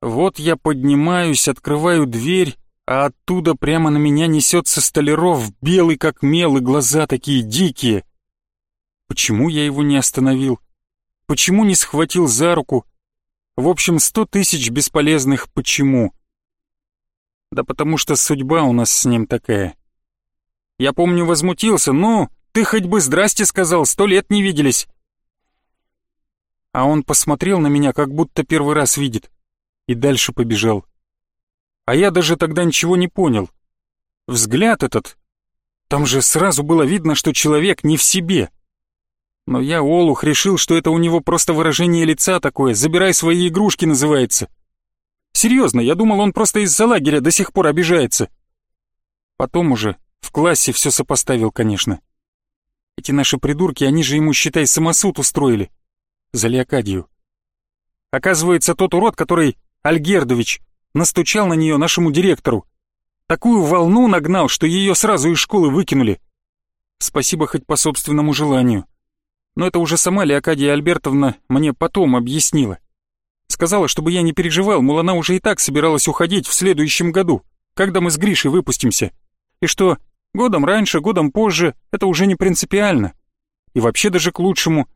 Вот я поднимаюсь, открываю дверь, а оттуда прямо на меня несется Столяров, белый как мел, и глаза такие дикие. Почему я его не остановил? Почему не схватил за руку? В общем, сто тысяч бесполезных «почему». Да потому что судьба у нас с ним такая. Я помню, возмутился, ну, ты хоть бы здрасте сказал, сто лет не виделись. А он посмотрел на меня, как будто первый раз видит, и дальше побежал. А я даже тогда ничего не понял. Взгляд этот, там же сразу было видно, что человек не в себе. Но я, Олух, решил, что это у него просто выражение лица такое, «забирай свои игрушки» называется. Серьезно, я думал, он просто из-за лагеря до сих пор обижается. Потом уже в классе все сопоставил, конечно. Эти наши придурки, они же ему, считай, самосуд устроили. За Леокадию. Оказывается, тот урод, который, Альгердович, настучал на нее нашему директору. Такую волну нагнал, что ее сразу из школы выкинули. Спасибо хоть по собственному желанию но это уже сама Леокадия Альбертовна мне потом объяснила. Сказала, чтобы я не переживал, мол, она уже и так собиралась уходить в следующем году, когда мы с Гришей выпустимся. И что годом раньше, годом позже, это уже не принципиально. И вообще даже к лучшему,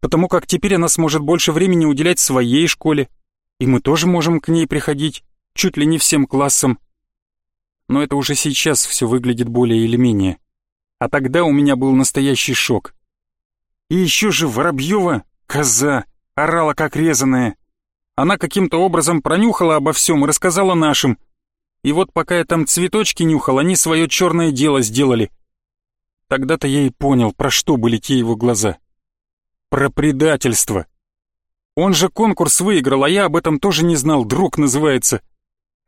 потому как теперь она сможет больше времени уделять своей школе, и мы тоже можем к ней приходить, чуть ли не всем классам. Но это уже сейчас все выглядит более или менее. А тогда у меня был настоящий шок. И еще же Воробьева, коза, орала как резаная. Она каким-то образом пронюхала обо всем и рассказала нашим. И вот пока я там цветочки нюхал, они свое черное дело сделали. Тогда-то я и понял, про что были те его глаза. Про предательство. Он же конкурс выиграл, а я об этом тоже не знал, друг называется.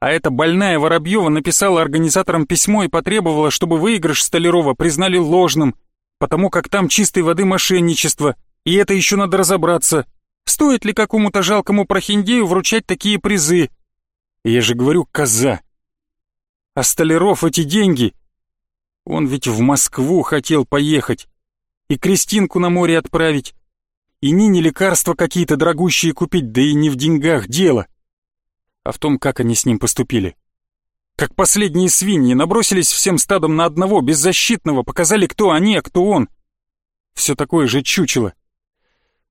А эта больная Воробьева написала организаторам письмо и потребовала, чтобы выигрыш Столярова признали ложным, потому как там чистой воды мошенничество, и это еще надо разобраться, стоит ли какому-то жалкому прохиндею вручать такие призы. Я же говорю, коза. А Столяров эти деньги... Он ведь в Москву хотел поехать и Кристинку на море отправить, и Нине лекарства какие-то дорогущие купить, да и не в деньгах дело а в том, как они с ним поступили. Как последние свиньи набросились всем стадом на одного, беззащитного, показали, кто они, а кто он. Все такое же чучело.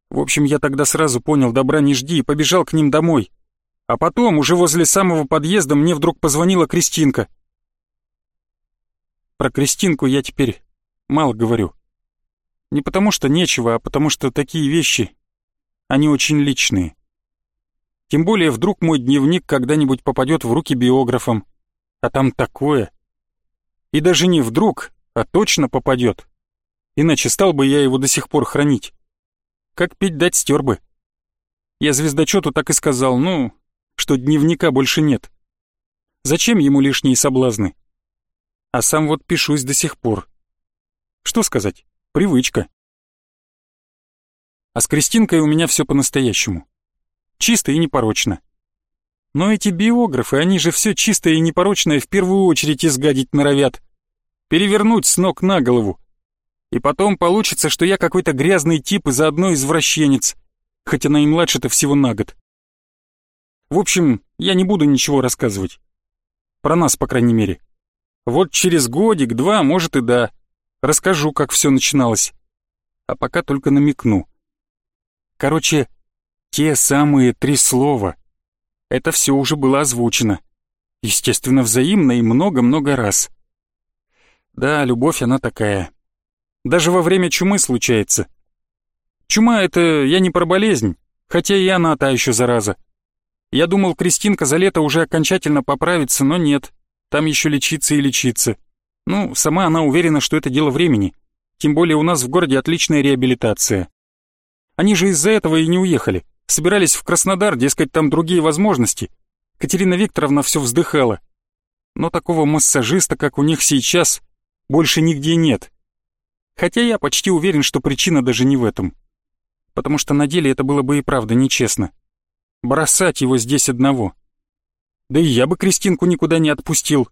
В общем, я тогда сразу понял, добра не жди, и побежал к ним домой. А потом, уже возле самого подъезда, мне вдруг позвонила Кристинка. Про Кристинку я теперь мало говорю. Не потому что нечего, а потому что такие вещи, они очень личные. Тем более вдруг мой дневник когда-нибудь попадет в руки биографам. А там такое. И даже не вдруг, а точно попадет. Иначе стал бы я его до сих пор хранить. Как пить дать стер бы. Я звездочету так и сказал, ну, что дневника больше нет. Зачем ему лишние соблазны? А сам вот пишусь до сих пор. Что сказать? Привычка. А с Кристинкой у меня все по-настоящему. Чисто и непорочно. Но эти биографы, они же все чистое и непорочное в первую очередь изгадить норовят. Перевернуть с ног на голову. И потом получится, что я какой-то грязный тип и заодно извращенец, хоть она и младше-то всего на год. В общем, я не буду ничего рассказывать. Про нас, по крайней мере. Вот через годик-два, может и да, расскажу, как все начиналось. А пока только намекну. Короче, те самые три слова. Это все уже было озвучено. Естественно, взаимно и много-много раз. Да, любовь она такая. Даже во время чумы случается. Чума — это я не про болезнь, хотя и она та еще зараза. Я думал, Кристинка за лето уже окончательно поправится, но нет. Там еще лечиться и лечиться. Ну, сама она уверена, что это дело времени. Тем более у нас в городе отличная реабилитация. Они же из-за этого и не уехали. Собирались в Краснодар, дескать, там другие возможности. Катерина Викторовна все вздыхала. Но такого массажиста, как у них сейчас, больше нигде нет. Хотя я почти уверен, что причина даже не в этом. Потому что на деле это было бы и правда нечестно. Бросать его здесь одного. Да и я бы Кристинку никуда не отпустил.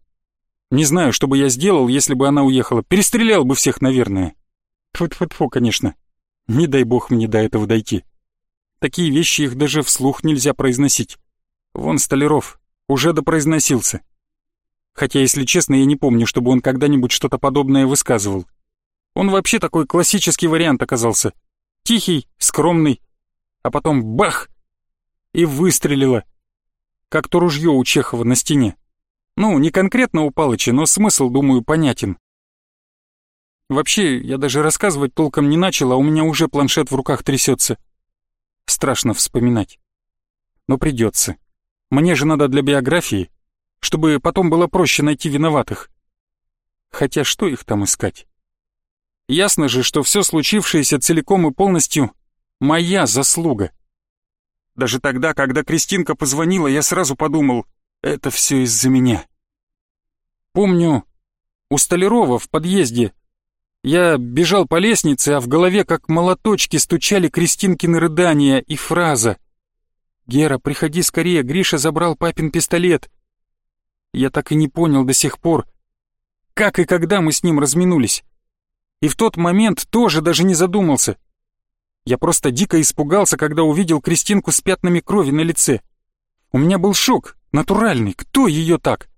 Не знаю, что бы я сделал, если бы она уехала. Перестрелял бы всех, наверное. Тьфу-тьфу-тьфу, конечно. Не дай бог мне до этого дойти. Такие вещи их даже вслух нельзя произносить. Вон Столяров уже допроизносился. Хотя, если честно, я не помню, чтобы он когда-нибудь что-то подобное высказывал. Он вообще такой классический вариант оказался. Тихий, скромный, а потом бах! И выстрелило. Как то ружье у Чехова на стене. Ну, не конкретно у Палыча, но смысл, думаю, понятен. Вообще, я даже рассказывать толком не начал, а у меня уже планшет в руках трясется. Страшно вспоминать. Но придется. Мне же надо для биографии, чтобы потом было проще найти виноватых. Хотя что их там искать? Ясно же, что все случившееся целиком и полностью моя заслуга. Даже тогда, когда Кристинка позвонила, я сразу подумал, это все из-за меня. Помню, у Столярова в подъезде я бежал по лестнице, а в голове как молоточки стучали Кристинкины рыдания и фраза «Гера, приходи скорее, Гриша забрал папин пистолет». Я так и не понял до сих пор, как и когда мы с ним разминулись. И в тот момент тоже даже не задумался. Я просто дико испугался, когда увидел Кристинку с пятнами крови на лице. У меня был шок, натуральный, кто ее так?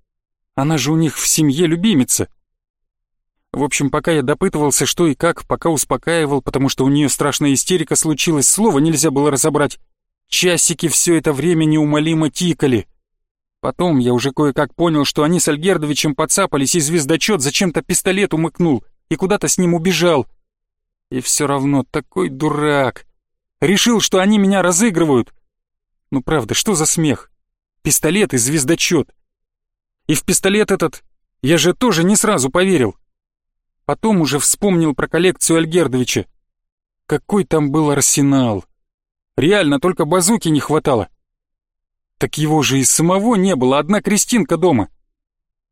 Она же у них в семье любимица. В общем, пока я допытывался, что и как, пока успокаивал, потому что у нее страшная истерика случилась, слова нельзя было разобрать. Часики все это время неумолимо тикали. Потом я уже кое-как понял, что они с Альгердовичем подцапались, и звездочет зачем-то пистолет умыкнул, и куда-то с ним убежал. И все равно такой дурак. Решил, что они меня разыгрывают. Ну правда, что за смех? Пистолет и звездочет. И в пистолет этот я же тоже не сразу поверил. Потом уже вспомнил про коллекцию Альгердовича. Какой там был арсенал. Реально, только базуки не хватало. Так его же и самого не было, одна Кристинка дома.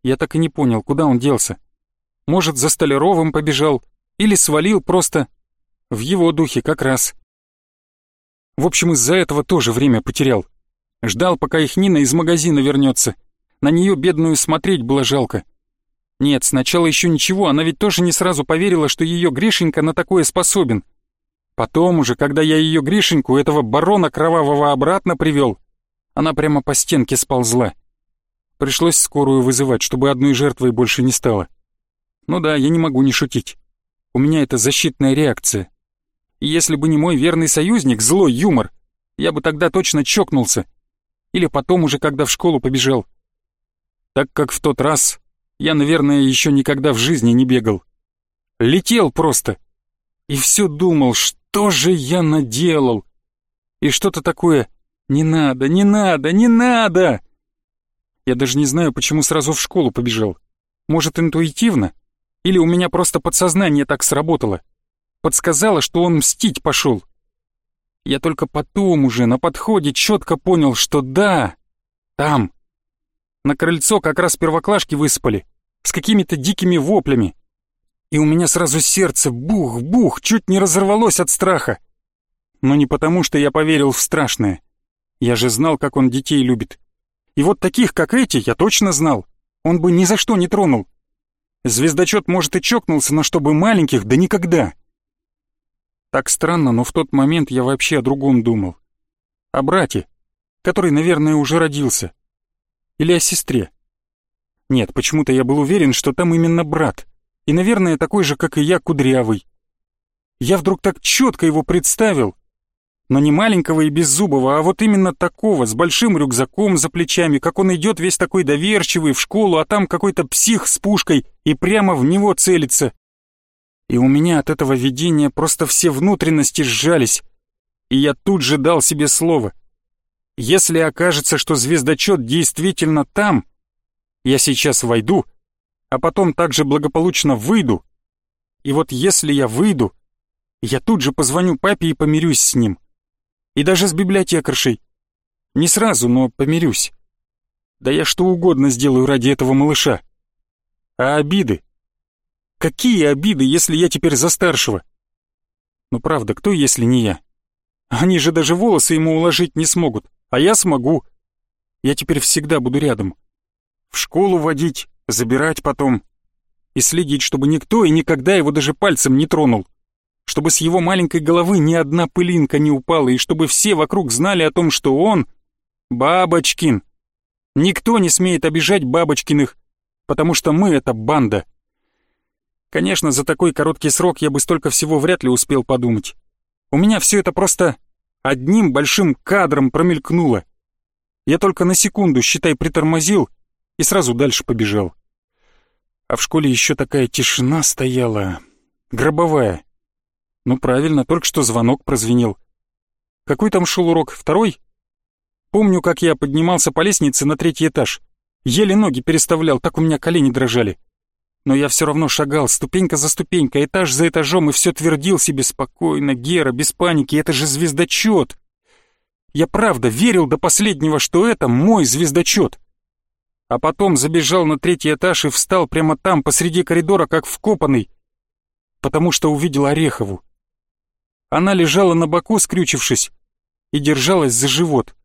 Я так и не понял, куда он делся. Может, за Столяровым побежал, или свалил просто. В его духе как раз. В общем, из-за этого тоже время потерял. Ждал, пока их Нина из магазина вернется. На нее бедную смотреть было жалко. Нет, сначала еще ничего, она ведь тоже не сразу поверила, что ее Гришенька на такое способен. Потом уже, когда я ее Гришеньку, этого барона кровавого обратно привел, она прямо по стенке сползла. Пришлось скорую вызывать, чтобы одной жертвой больше не стало. Ну да, я не могу не шутить. У меня это защитная реакция. И если бы не мой верный союзник, злой юмор, я бы тогда точно чокнулся. Или потом уже, когда в школу побежал. Так как в тот раз я, наверное, еще никогда в жизни не бегал. Летел просто. И все думал, что же я наделал. И что-то такое «не надо, не надо, не надо!» Я даже не знаю, почему сразу в школу побежал. Может, интуитивно? Или у меня просто подсознание так сработало? Подсказало, что он мстить пошел. Я только потом уже на подходе четко понял, что да, там. На крыльцо как раз первоклашки выспали, с какими-то дикими воплями. И у меня сразу сердце бух-бух, чуть не разорвалось от страха. Но не потому, что я поверил в страшное. Я же знал, как он детей любит. И вот таких, как эти, я точно знал. Он бы ни за что не тронул. Звездочет, может, и чокнулся, но чтобы маленьких, да никогда. Так странно, но в тот момент я вообще о другом думал. О брате, который, наверное, уже родился. Или о сестре. Нет, почему-то я был уверен, что там именно брат. И, наверное, такой же, как и я, кудрявый. Я вдруг так четко его представил, но не маленького и беззубого, а вот именно такого, с большим рюкзаком за плечами, как он идет весь такой доверчивый в школу, а там какой-то псих с пушкой и прямо в него целится. И у меня от этого видения просто все внутренности сжались, и я тут же дал себе слово. Если окажется, что звездочет действительно там, я сейчас войду, а потом также благополучно выйду, и вот если я выйду, я тут же позвоню папе и помирюсь с ним и даже с библиотекаршей. Не сразу, но помирюсь. Да я что угодно сделаю ради этого малыша. А обиды? Какие обиды, если я теперь за старшего? Ну правда, кто, если не я? Они же даже волосы ему уложить не смогут, а я смогу. Я теперь всегда буду рядом. В школу водить, забирать потом. И следить, чтобы никто и никогда его даже пальцем не тронул чтобы с его маленькой головы ни одна пылинка не упала, и чтобы все вокруг знали о том, что он — Бабочкин. Никто не смеет обижать Бабочкиных, потому что мы — это банда. Конечно, за такой короткий срок я бы столько всего вряд ли успел подумать. У меня все это просто одним большим кадром промелькнуло. Я только на секунду, считай, притормозил и сразу дальше побежал. А в школе еще такая тишина стояла, гробовая. Ну правильно, только что звонок прозвенел. Какой там шел урок? Второй? Помню, как я поднимался по лестнице на третий этаж. Еле ноги переставлял, так у меня колени дрожали. Но я все равно шагал, ступенька за ступенькой, этаж за этажом, и все твердил себе спокойно, Гера, без паники, это же звездочет. Я правда верил до последнего, что это мой звездочет. А потом забежал на третий этаж и встал прямо там, посреди коридора, как вкопанный, потому что увидел Орехову. Она лежала на боку, скрючившись, и держалась за живот.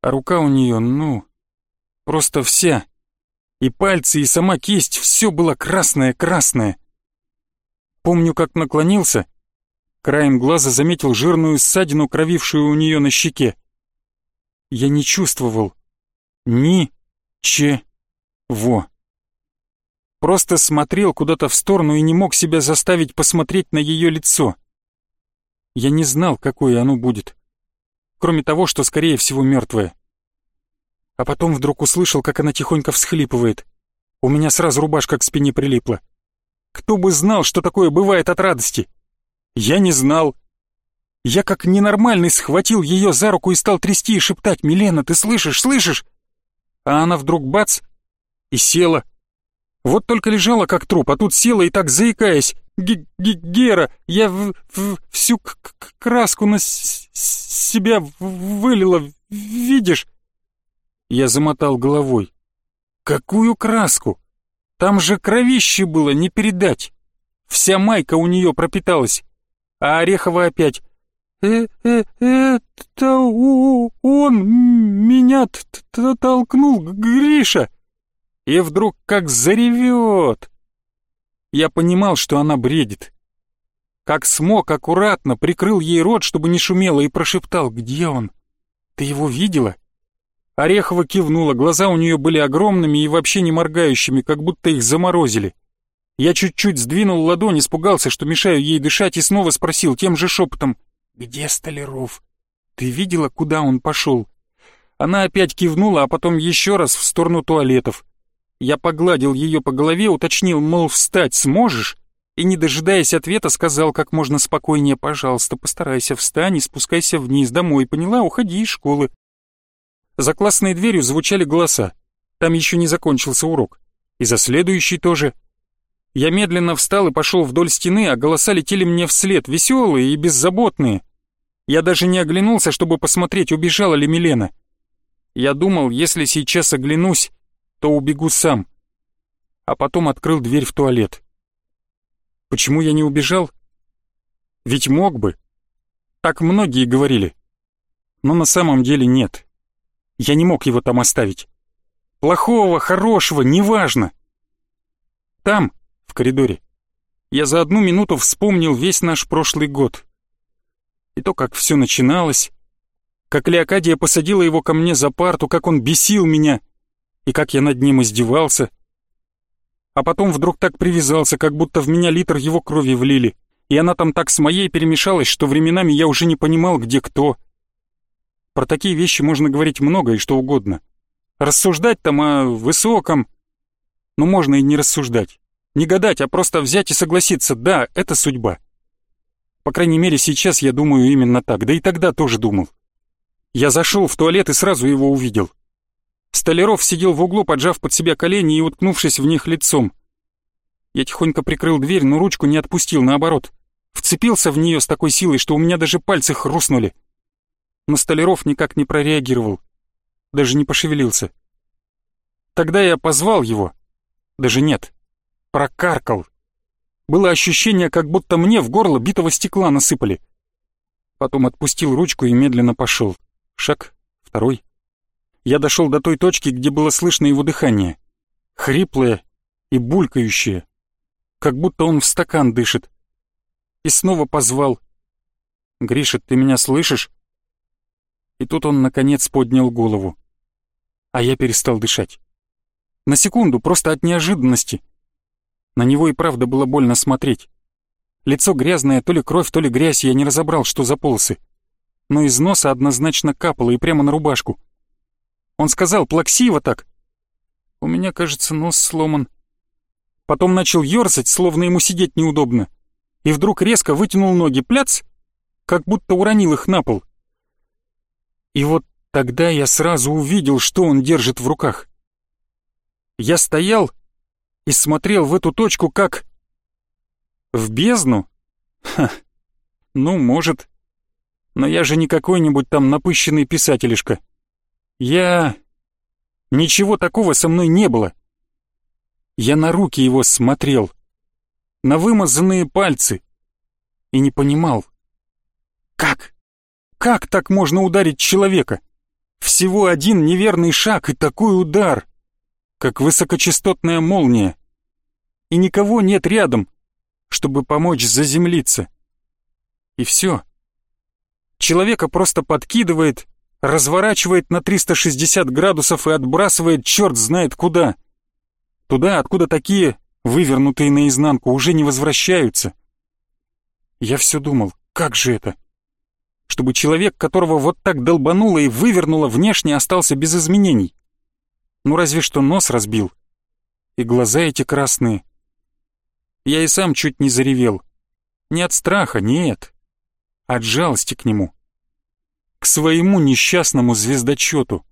А рука у нее, ну, просто вся. И пальцы, и сама кисть, все было красное-красное. Помню, как наклонился, краем глаза заметил жирную ссадину, кровившую у нее на щеке. Я не чувствовал ни-че-во. Просто смотрел куда-то в сторону и не мог себя заставить посмотреть на ее лицо. Я не знал, какое оно будет. Кроме того, что, скорее всего, мертвое. А потом вдруг услышал, как она тихонько всхлипывает. У меня сразу рубашка к спине прилипла. Кто бы знал, что такое бывает от радости? Я не знал. Я как ненормальный схватил ее за руку и стал трясти и шептать «Милена, ты слышишь, слышишь?» А она вдруг бац и села. Вот только лежала как труп, а тут села и так заикаясь. Г -г «Гера, я в в всю краску на себя вылила, видишь?» Я замотал головой. «Какую краску? Там же кровище было, не передать. Вся майка у нее пропиталась. А Орехова опять. «Э -э «Это он меня толкнул, Гриша!» И вдруг как заревет. Я понимал, что она бредит. Как смог, аккуратно прикрыл ей рот, чтобы не шумело, и прошептал «Где он? Ты его видела?» Орехова кивнула, глаза у нее были огромными и вообще не моргающими, как будто их заморозили. Я чуть-чуть сдвинул ладонь, испугался, что мешаю ей дышать, и снова спросил тем же шепотом «Где Столяров? Ты видела, куда он пошел?» Она опять кивнула, а потом еще раз в сторону туалетов. Я погладил ее по голове, уточнил, мол, встать сможешь? И, не дожидаясь ответа, сказал как можно спокойнее, пожалуйста, постарайся, встань и спускайся вниз, домой, поняла? Уходи из школы. За классной дверью звучали голоса. Там еще не закончился урок. И за следующий тоже. Я медленно встал и пошел вдоль стены, а голоса летели мне вслед, веселые и беззаботные. Я даже не оглянулся, чтобы посмотреть, убежала ли Милена. Я думал, если сейчас оглянусь, то убегу сам. А потом открыл дверь в туалет. Почему я не убежал? Ведь мог бы. Так многие говорили. Но на самом деле нет. Я не мог его там оставить. Плохого, хорошего, неважно. Там, в коридоре, я за одну минуту вспомнил весь наш прошлый год. И то, как все начиналось, как Леокадия посадила его ко мне за парту, как он бесил меня, и как я над ним издевался. А потом вдруг так привязался, как будто в меня литр его крови влили, и она там так с моей перемешалась, что временами я уже не понимал, где кто. Про такие вещи можно говорить много и что угодно. Рассуждать там о высоком... Но можно и не рассуждать. Не гадать, а просто взять и согласиться, да, это судьба. По крайней мере, сейчас я думаю именно так, да и тогда тоже думал. Я зашел в туалет и сразу его увидел. Столяров сидел в углу, поджав под себя колени и уткнувшись в них лицом. Я тихонько прикрыл дверь, но ручку не отпустил, наоборот. Вцепился в нее с такой силой, что у меня даже пальцы хрустнули но Столяров никак не прореагировал, даже не пошевелился. Тогда я позвал его, даже нет, прокаркал. Было ощущение, как будто мне в горло битого стекла насыпали. Потом отпустил ручку и медленно пошел. Шаг, второй. Я дошел до той точки, где было слышно его дыхание. Хриплое и булькающее, как будто он в стакан дышит. И снова позвал. «Гриша, ты меня слышишь?» И тут он, наконец, поднял голову. А я перестал дышать. На секунду, просто от неожиданности. На него и правда было больно смотреть. Лицо грязное, то ли кровь, то ли грязь, я не разобрал, что за полосы. Но из носа однозначно капало и прямо на рубашку. Он сказал плаксиво так. У меня, кажется, нос сломан. Потом начал ёрзать, словно ему сидеть неудобно. И вдруг резко вытянул ноги, пляц, как будто уронил их на пол. И вот тогда я сразу увидел, что он держит в руках. Я стоял и смотрел в эту точку как... В бездну? Ха, ну, может. Но я же не какой-нибудь там напыщенный писателишка. Я... Ничего такого со мной не было. Я на руки его смотрел, на вымазанные пальцы, и не понимал, как? Как так можно ударить человека? Всего один неверный шаг и такой удар, как высокочастотная молния. И никого нет рядом, чтобы помочь заземлиться. И все. Человека просто подкидывает, разворачивает на 360 градусов и отбрасывает черт знает куда. Туда, откуда такие, вывернутые наизнанку, уже не возвращаются. Я все думал, как же это? Чтобы человек, которого вот так долбануло и вывернуло внешне, остался без изменений. Ну разве что нос разбил. И глаза эти красные. Я и сам чуть не заревел. Не от страха, нет. От жалости к нему. К своему несчастному звездочету.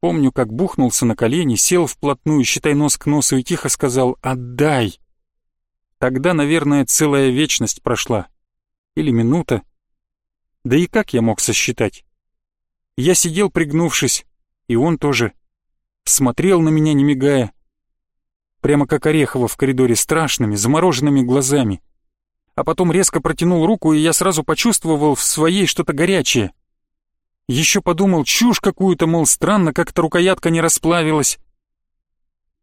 Помню, как бухнулся на колени, сел вплотную, считай нос к носу и тихо сказал «Отдай!». Тогда, наверное, целая вечность прошла. Или минута. Да и как я мог сосчитать? Я сидел пригнувшись, и он тоже. Смотрел на меня, не мигая. Прямо как Орехова в коридоре, страшными, замороженными глазами. А потом резко протянул руку, и я сразу почувствовал в своей что-то горячее — еще подумал, чушь какую-то, мол, странно, как-то рукоятка не расплавилась.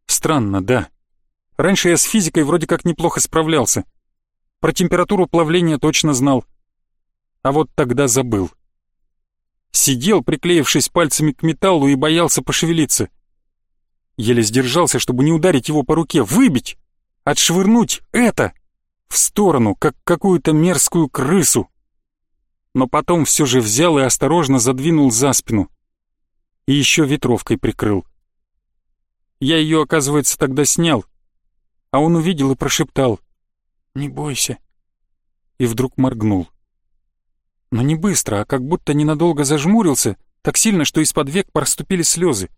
Странно, да. Раньше я с физикой вроде как неплохо справлялся. Про температуру плавления точно знал. А вот тогда забыл. Сидел, приклеившись пальцами к металлу и боялся пошевелиться. Еле сдержался, чтобы не ударить его по руке, выбить, отшвырнуть это в сторону, как какую-то мерзкую крысу но потом все же взял и осторожно задвинул за спину. И еще ветровкой прикрыл. Я ее, оказывается, тогда снял, а он увидел и прошептал «Не бойся». И вдруг моргнул. Но не быстро, а как будто ненадолго зажмурился, так сильно, что из-под век проступили слезы.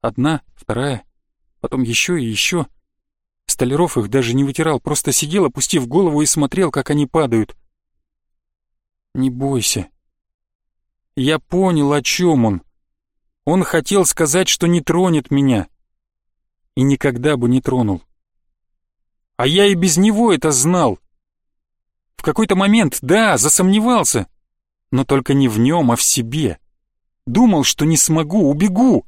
Одна, вторая, потом еще и еще. Столяров их даже не вытирал, просто сидел, опустив голову и смотрел, как они падают. Не бойся. Я понял, о чем он. Он хотел сказать, что не тронет меня. И никогда бы не тронул. А я и без него это знал. В какой-то момент, да, засомневался. Но только не в нем, а в себе. Думал, что не смогу, убегу.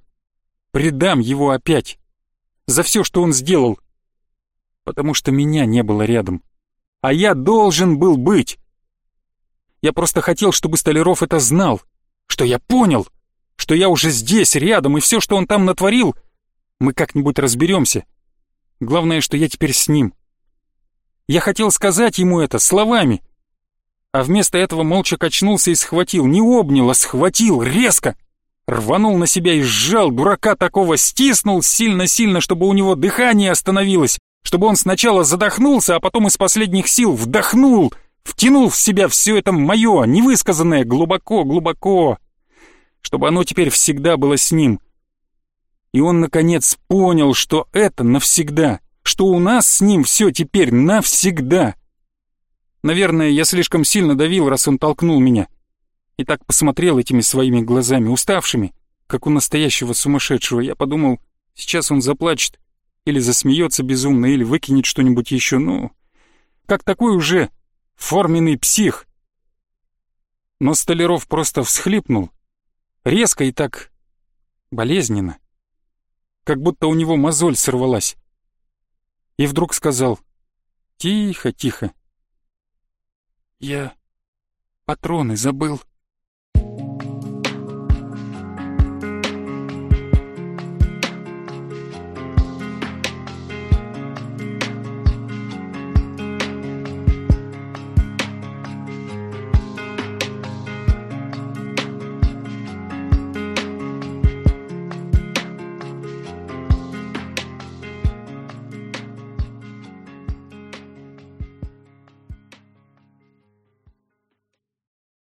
Предам его опять. За все, что он сделал. Потому что меня не было рядом. А я должен был быть. Я просто хотел, чтобы Столяров это знал, что я понял, что я уже здесь, рядом, и все, что он там натворил, мы как-нибудь разберемся. Главное, что я теперь с ним. Я хотел сказать ему это словами, а вместо этого молча качнулся и схватил, не обнял, а схватил, резко. Рванул на себя и сжал, дурака такого стиснул сильно-сильно, чтобы у него дыхание остановилось, чтобы он сначала задохнулся, а потом из последних сил вдохнул — втянул в себя все это мое, невысказанное, глубоко-глубоко, чтобы оно теперь всегда было с ним. И он, наконец, понял, что это навсегда, что у нас с ним все теперь навсегда. Наверное, я слишком сильно давил, раз он толкнул меня. И так посмотрел этими своими глазами, уставшими, как у настоящего сумасшедшего. Я подумал, сейчас он заплачет, или засмеется безумно, или выкинет что-нибудь еще, ну... Как такой уже форменный псих. Но Столяров просто всхлипнул, резко и так болезненно, как будто у него мозоль сорвалась. И вдруг сказал «Тихо, тихо». «Я патроны забыл».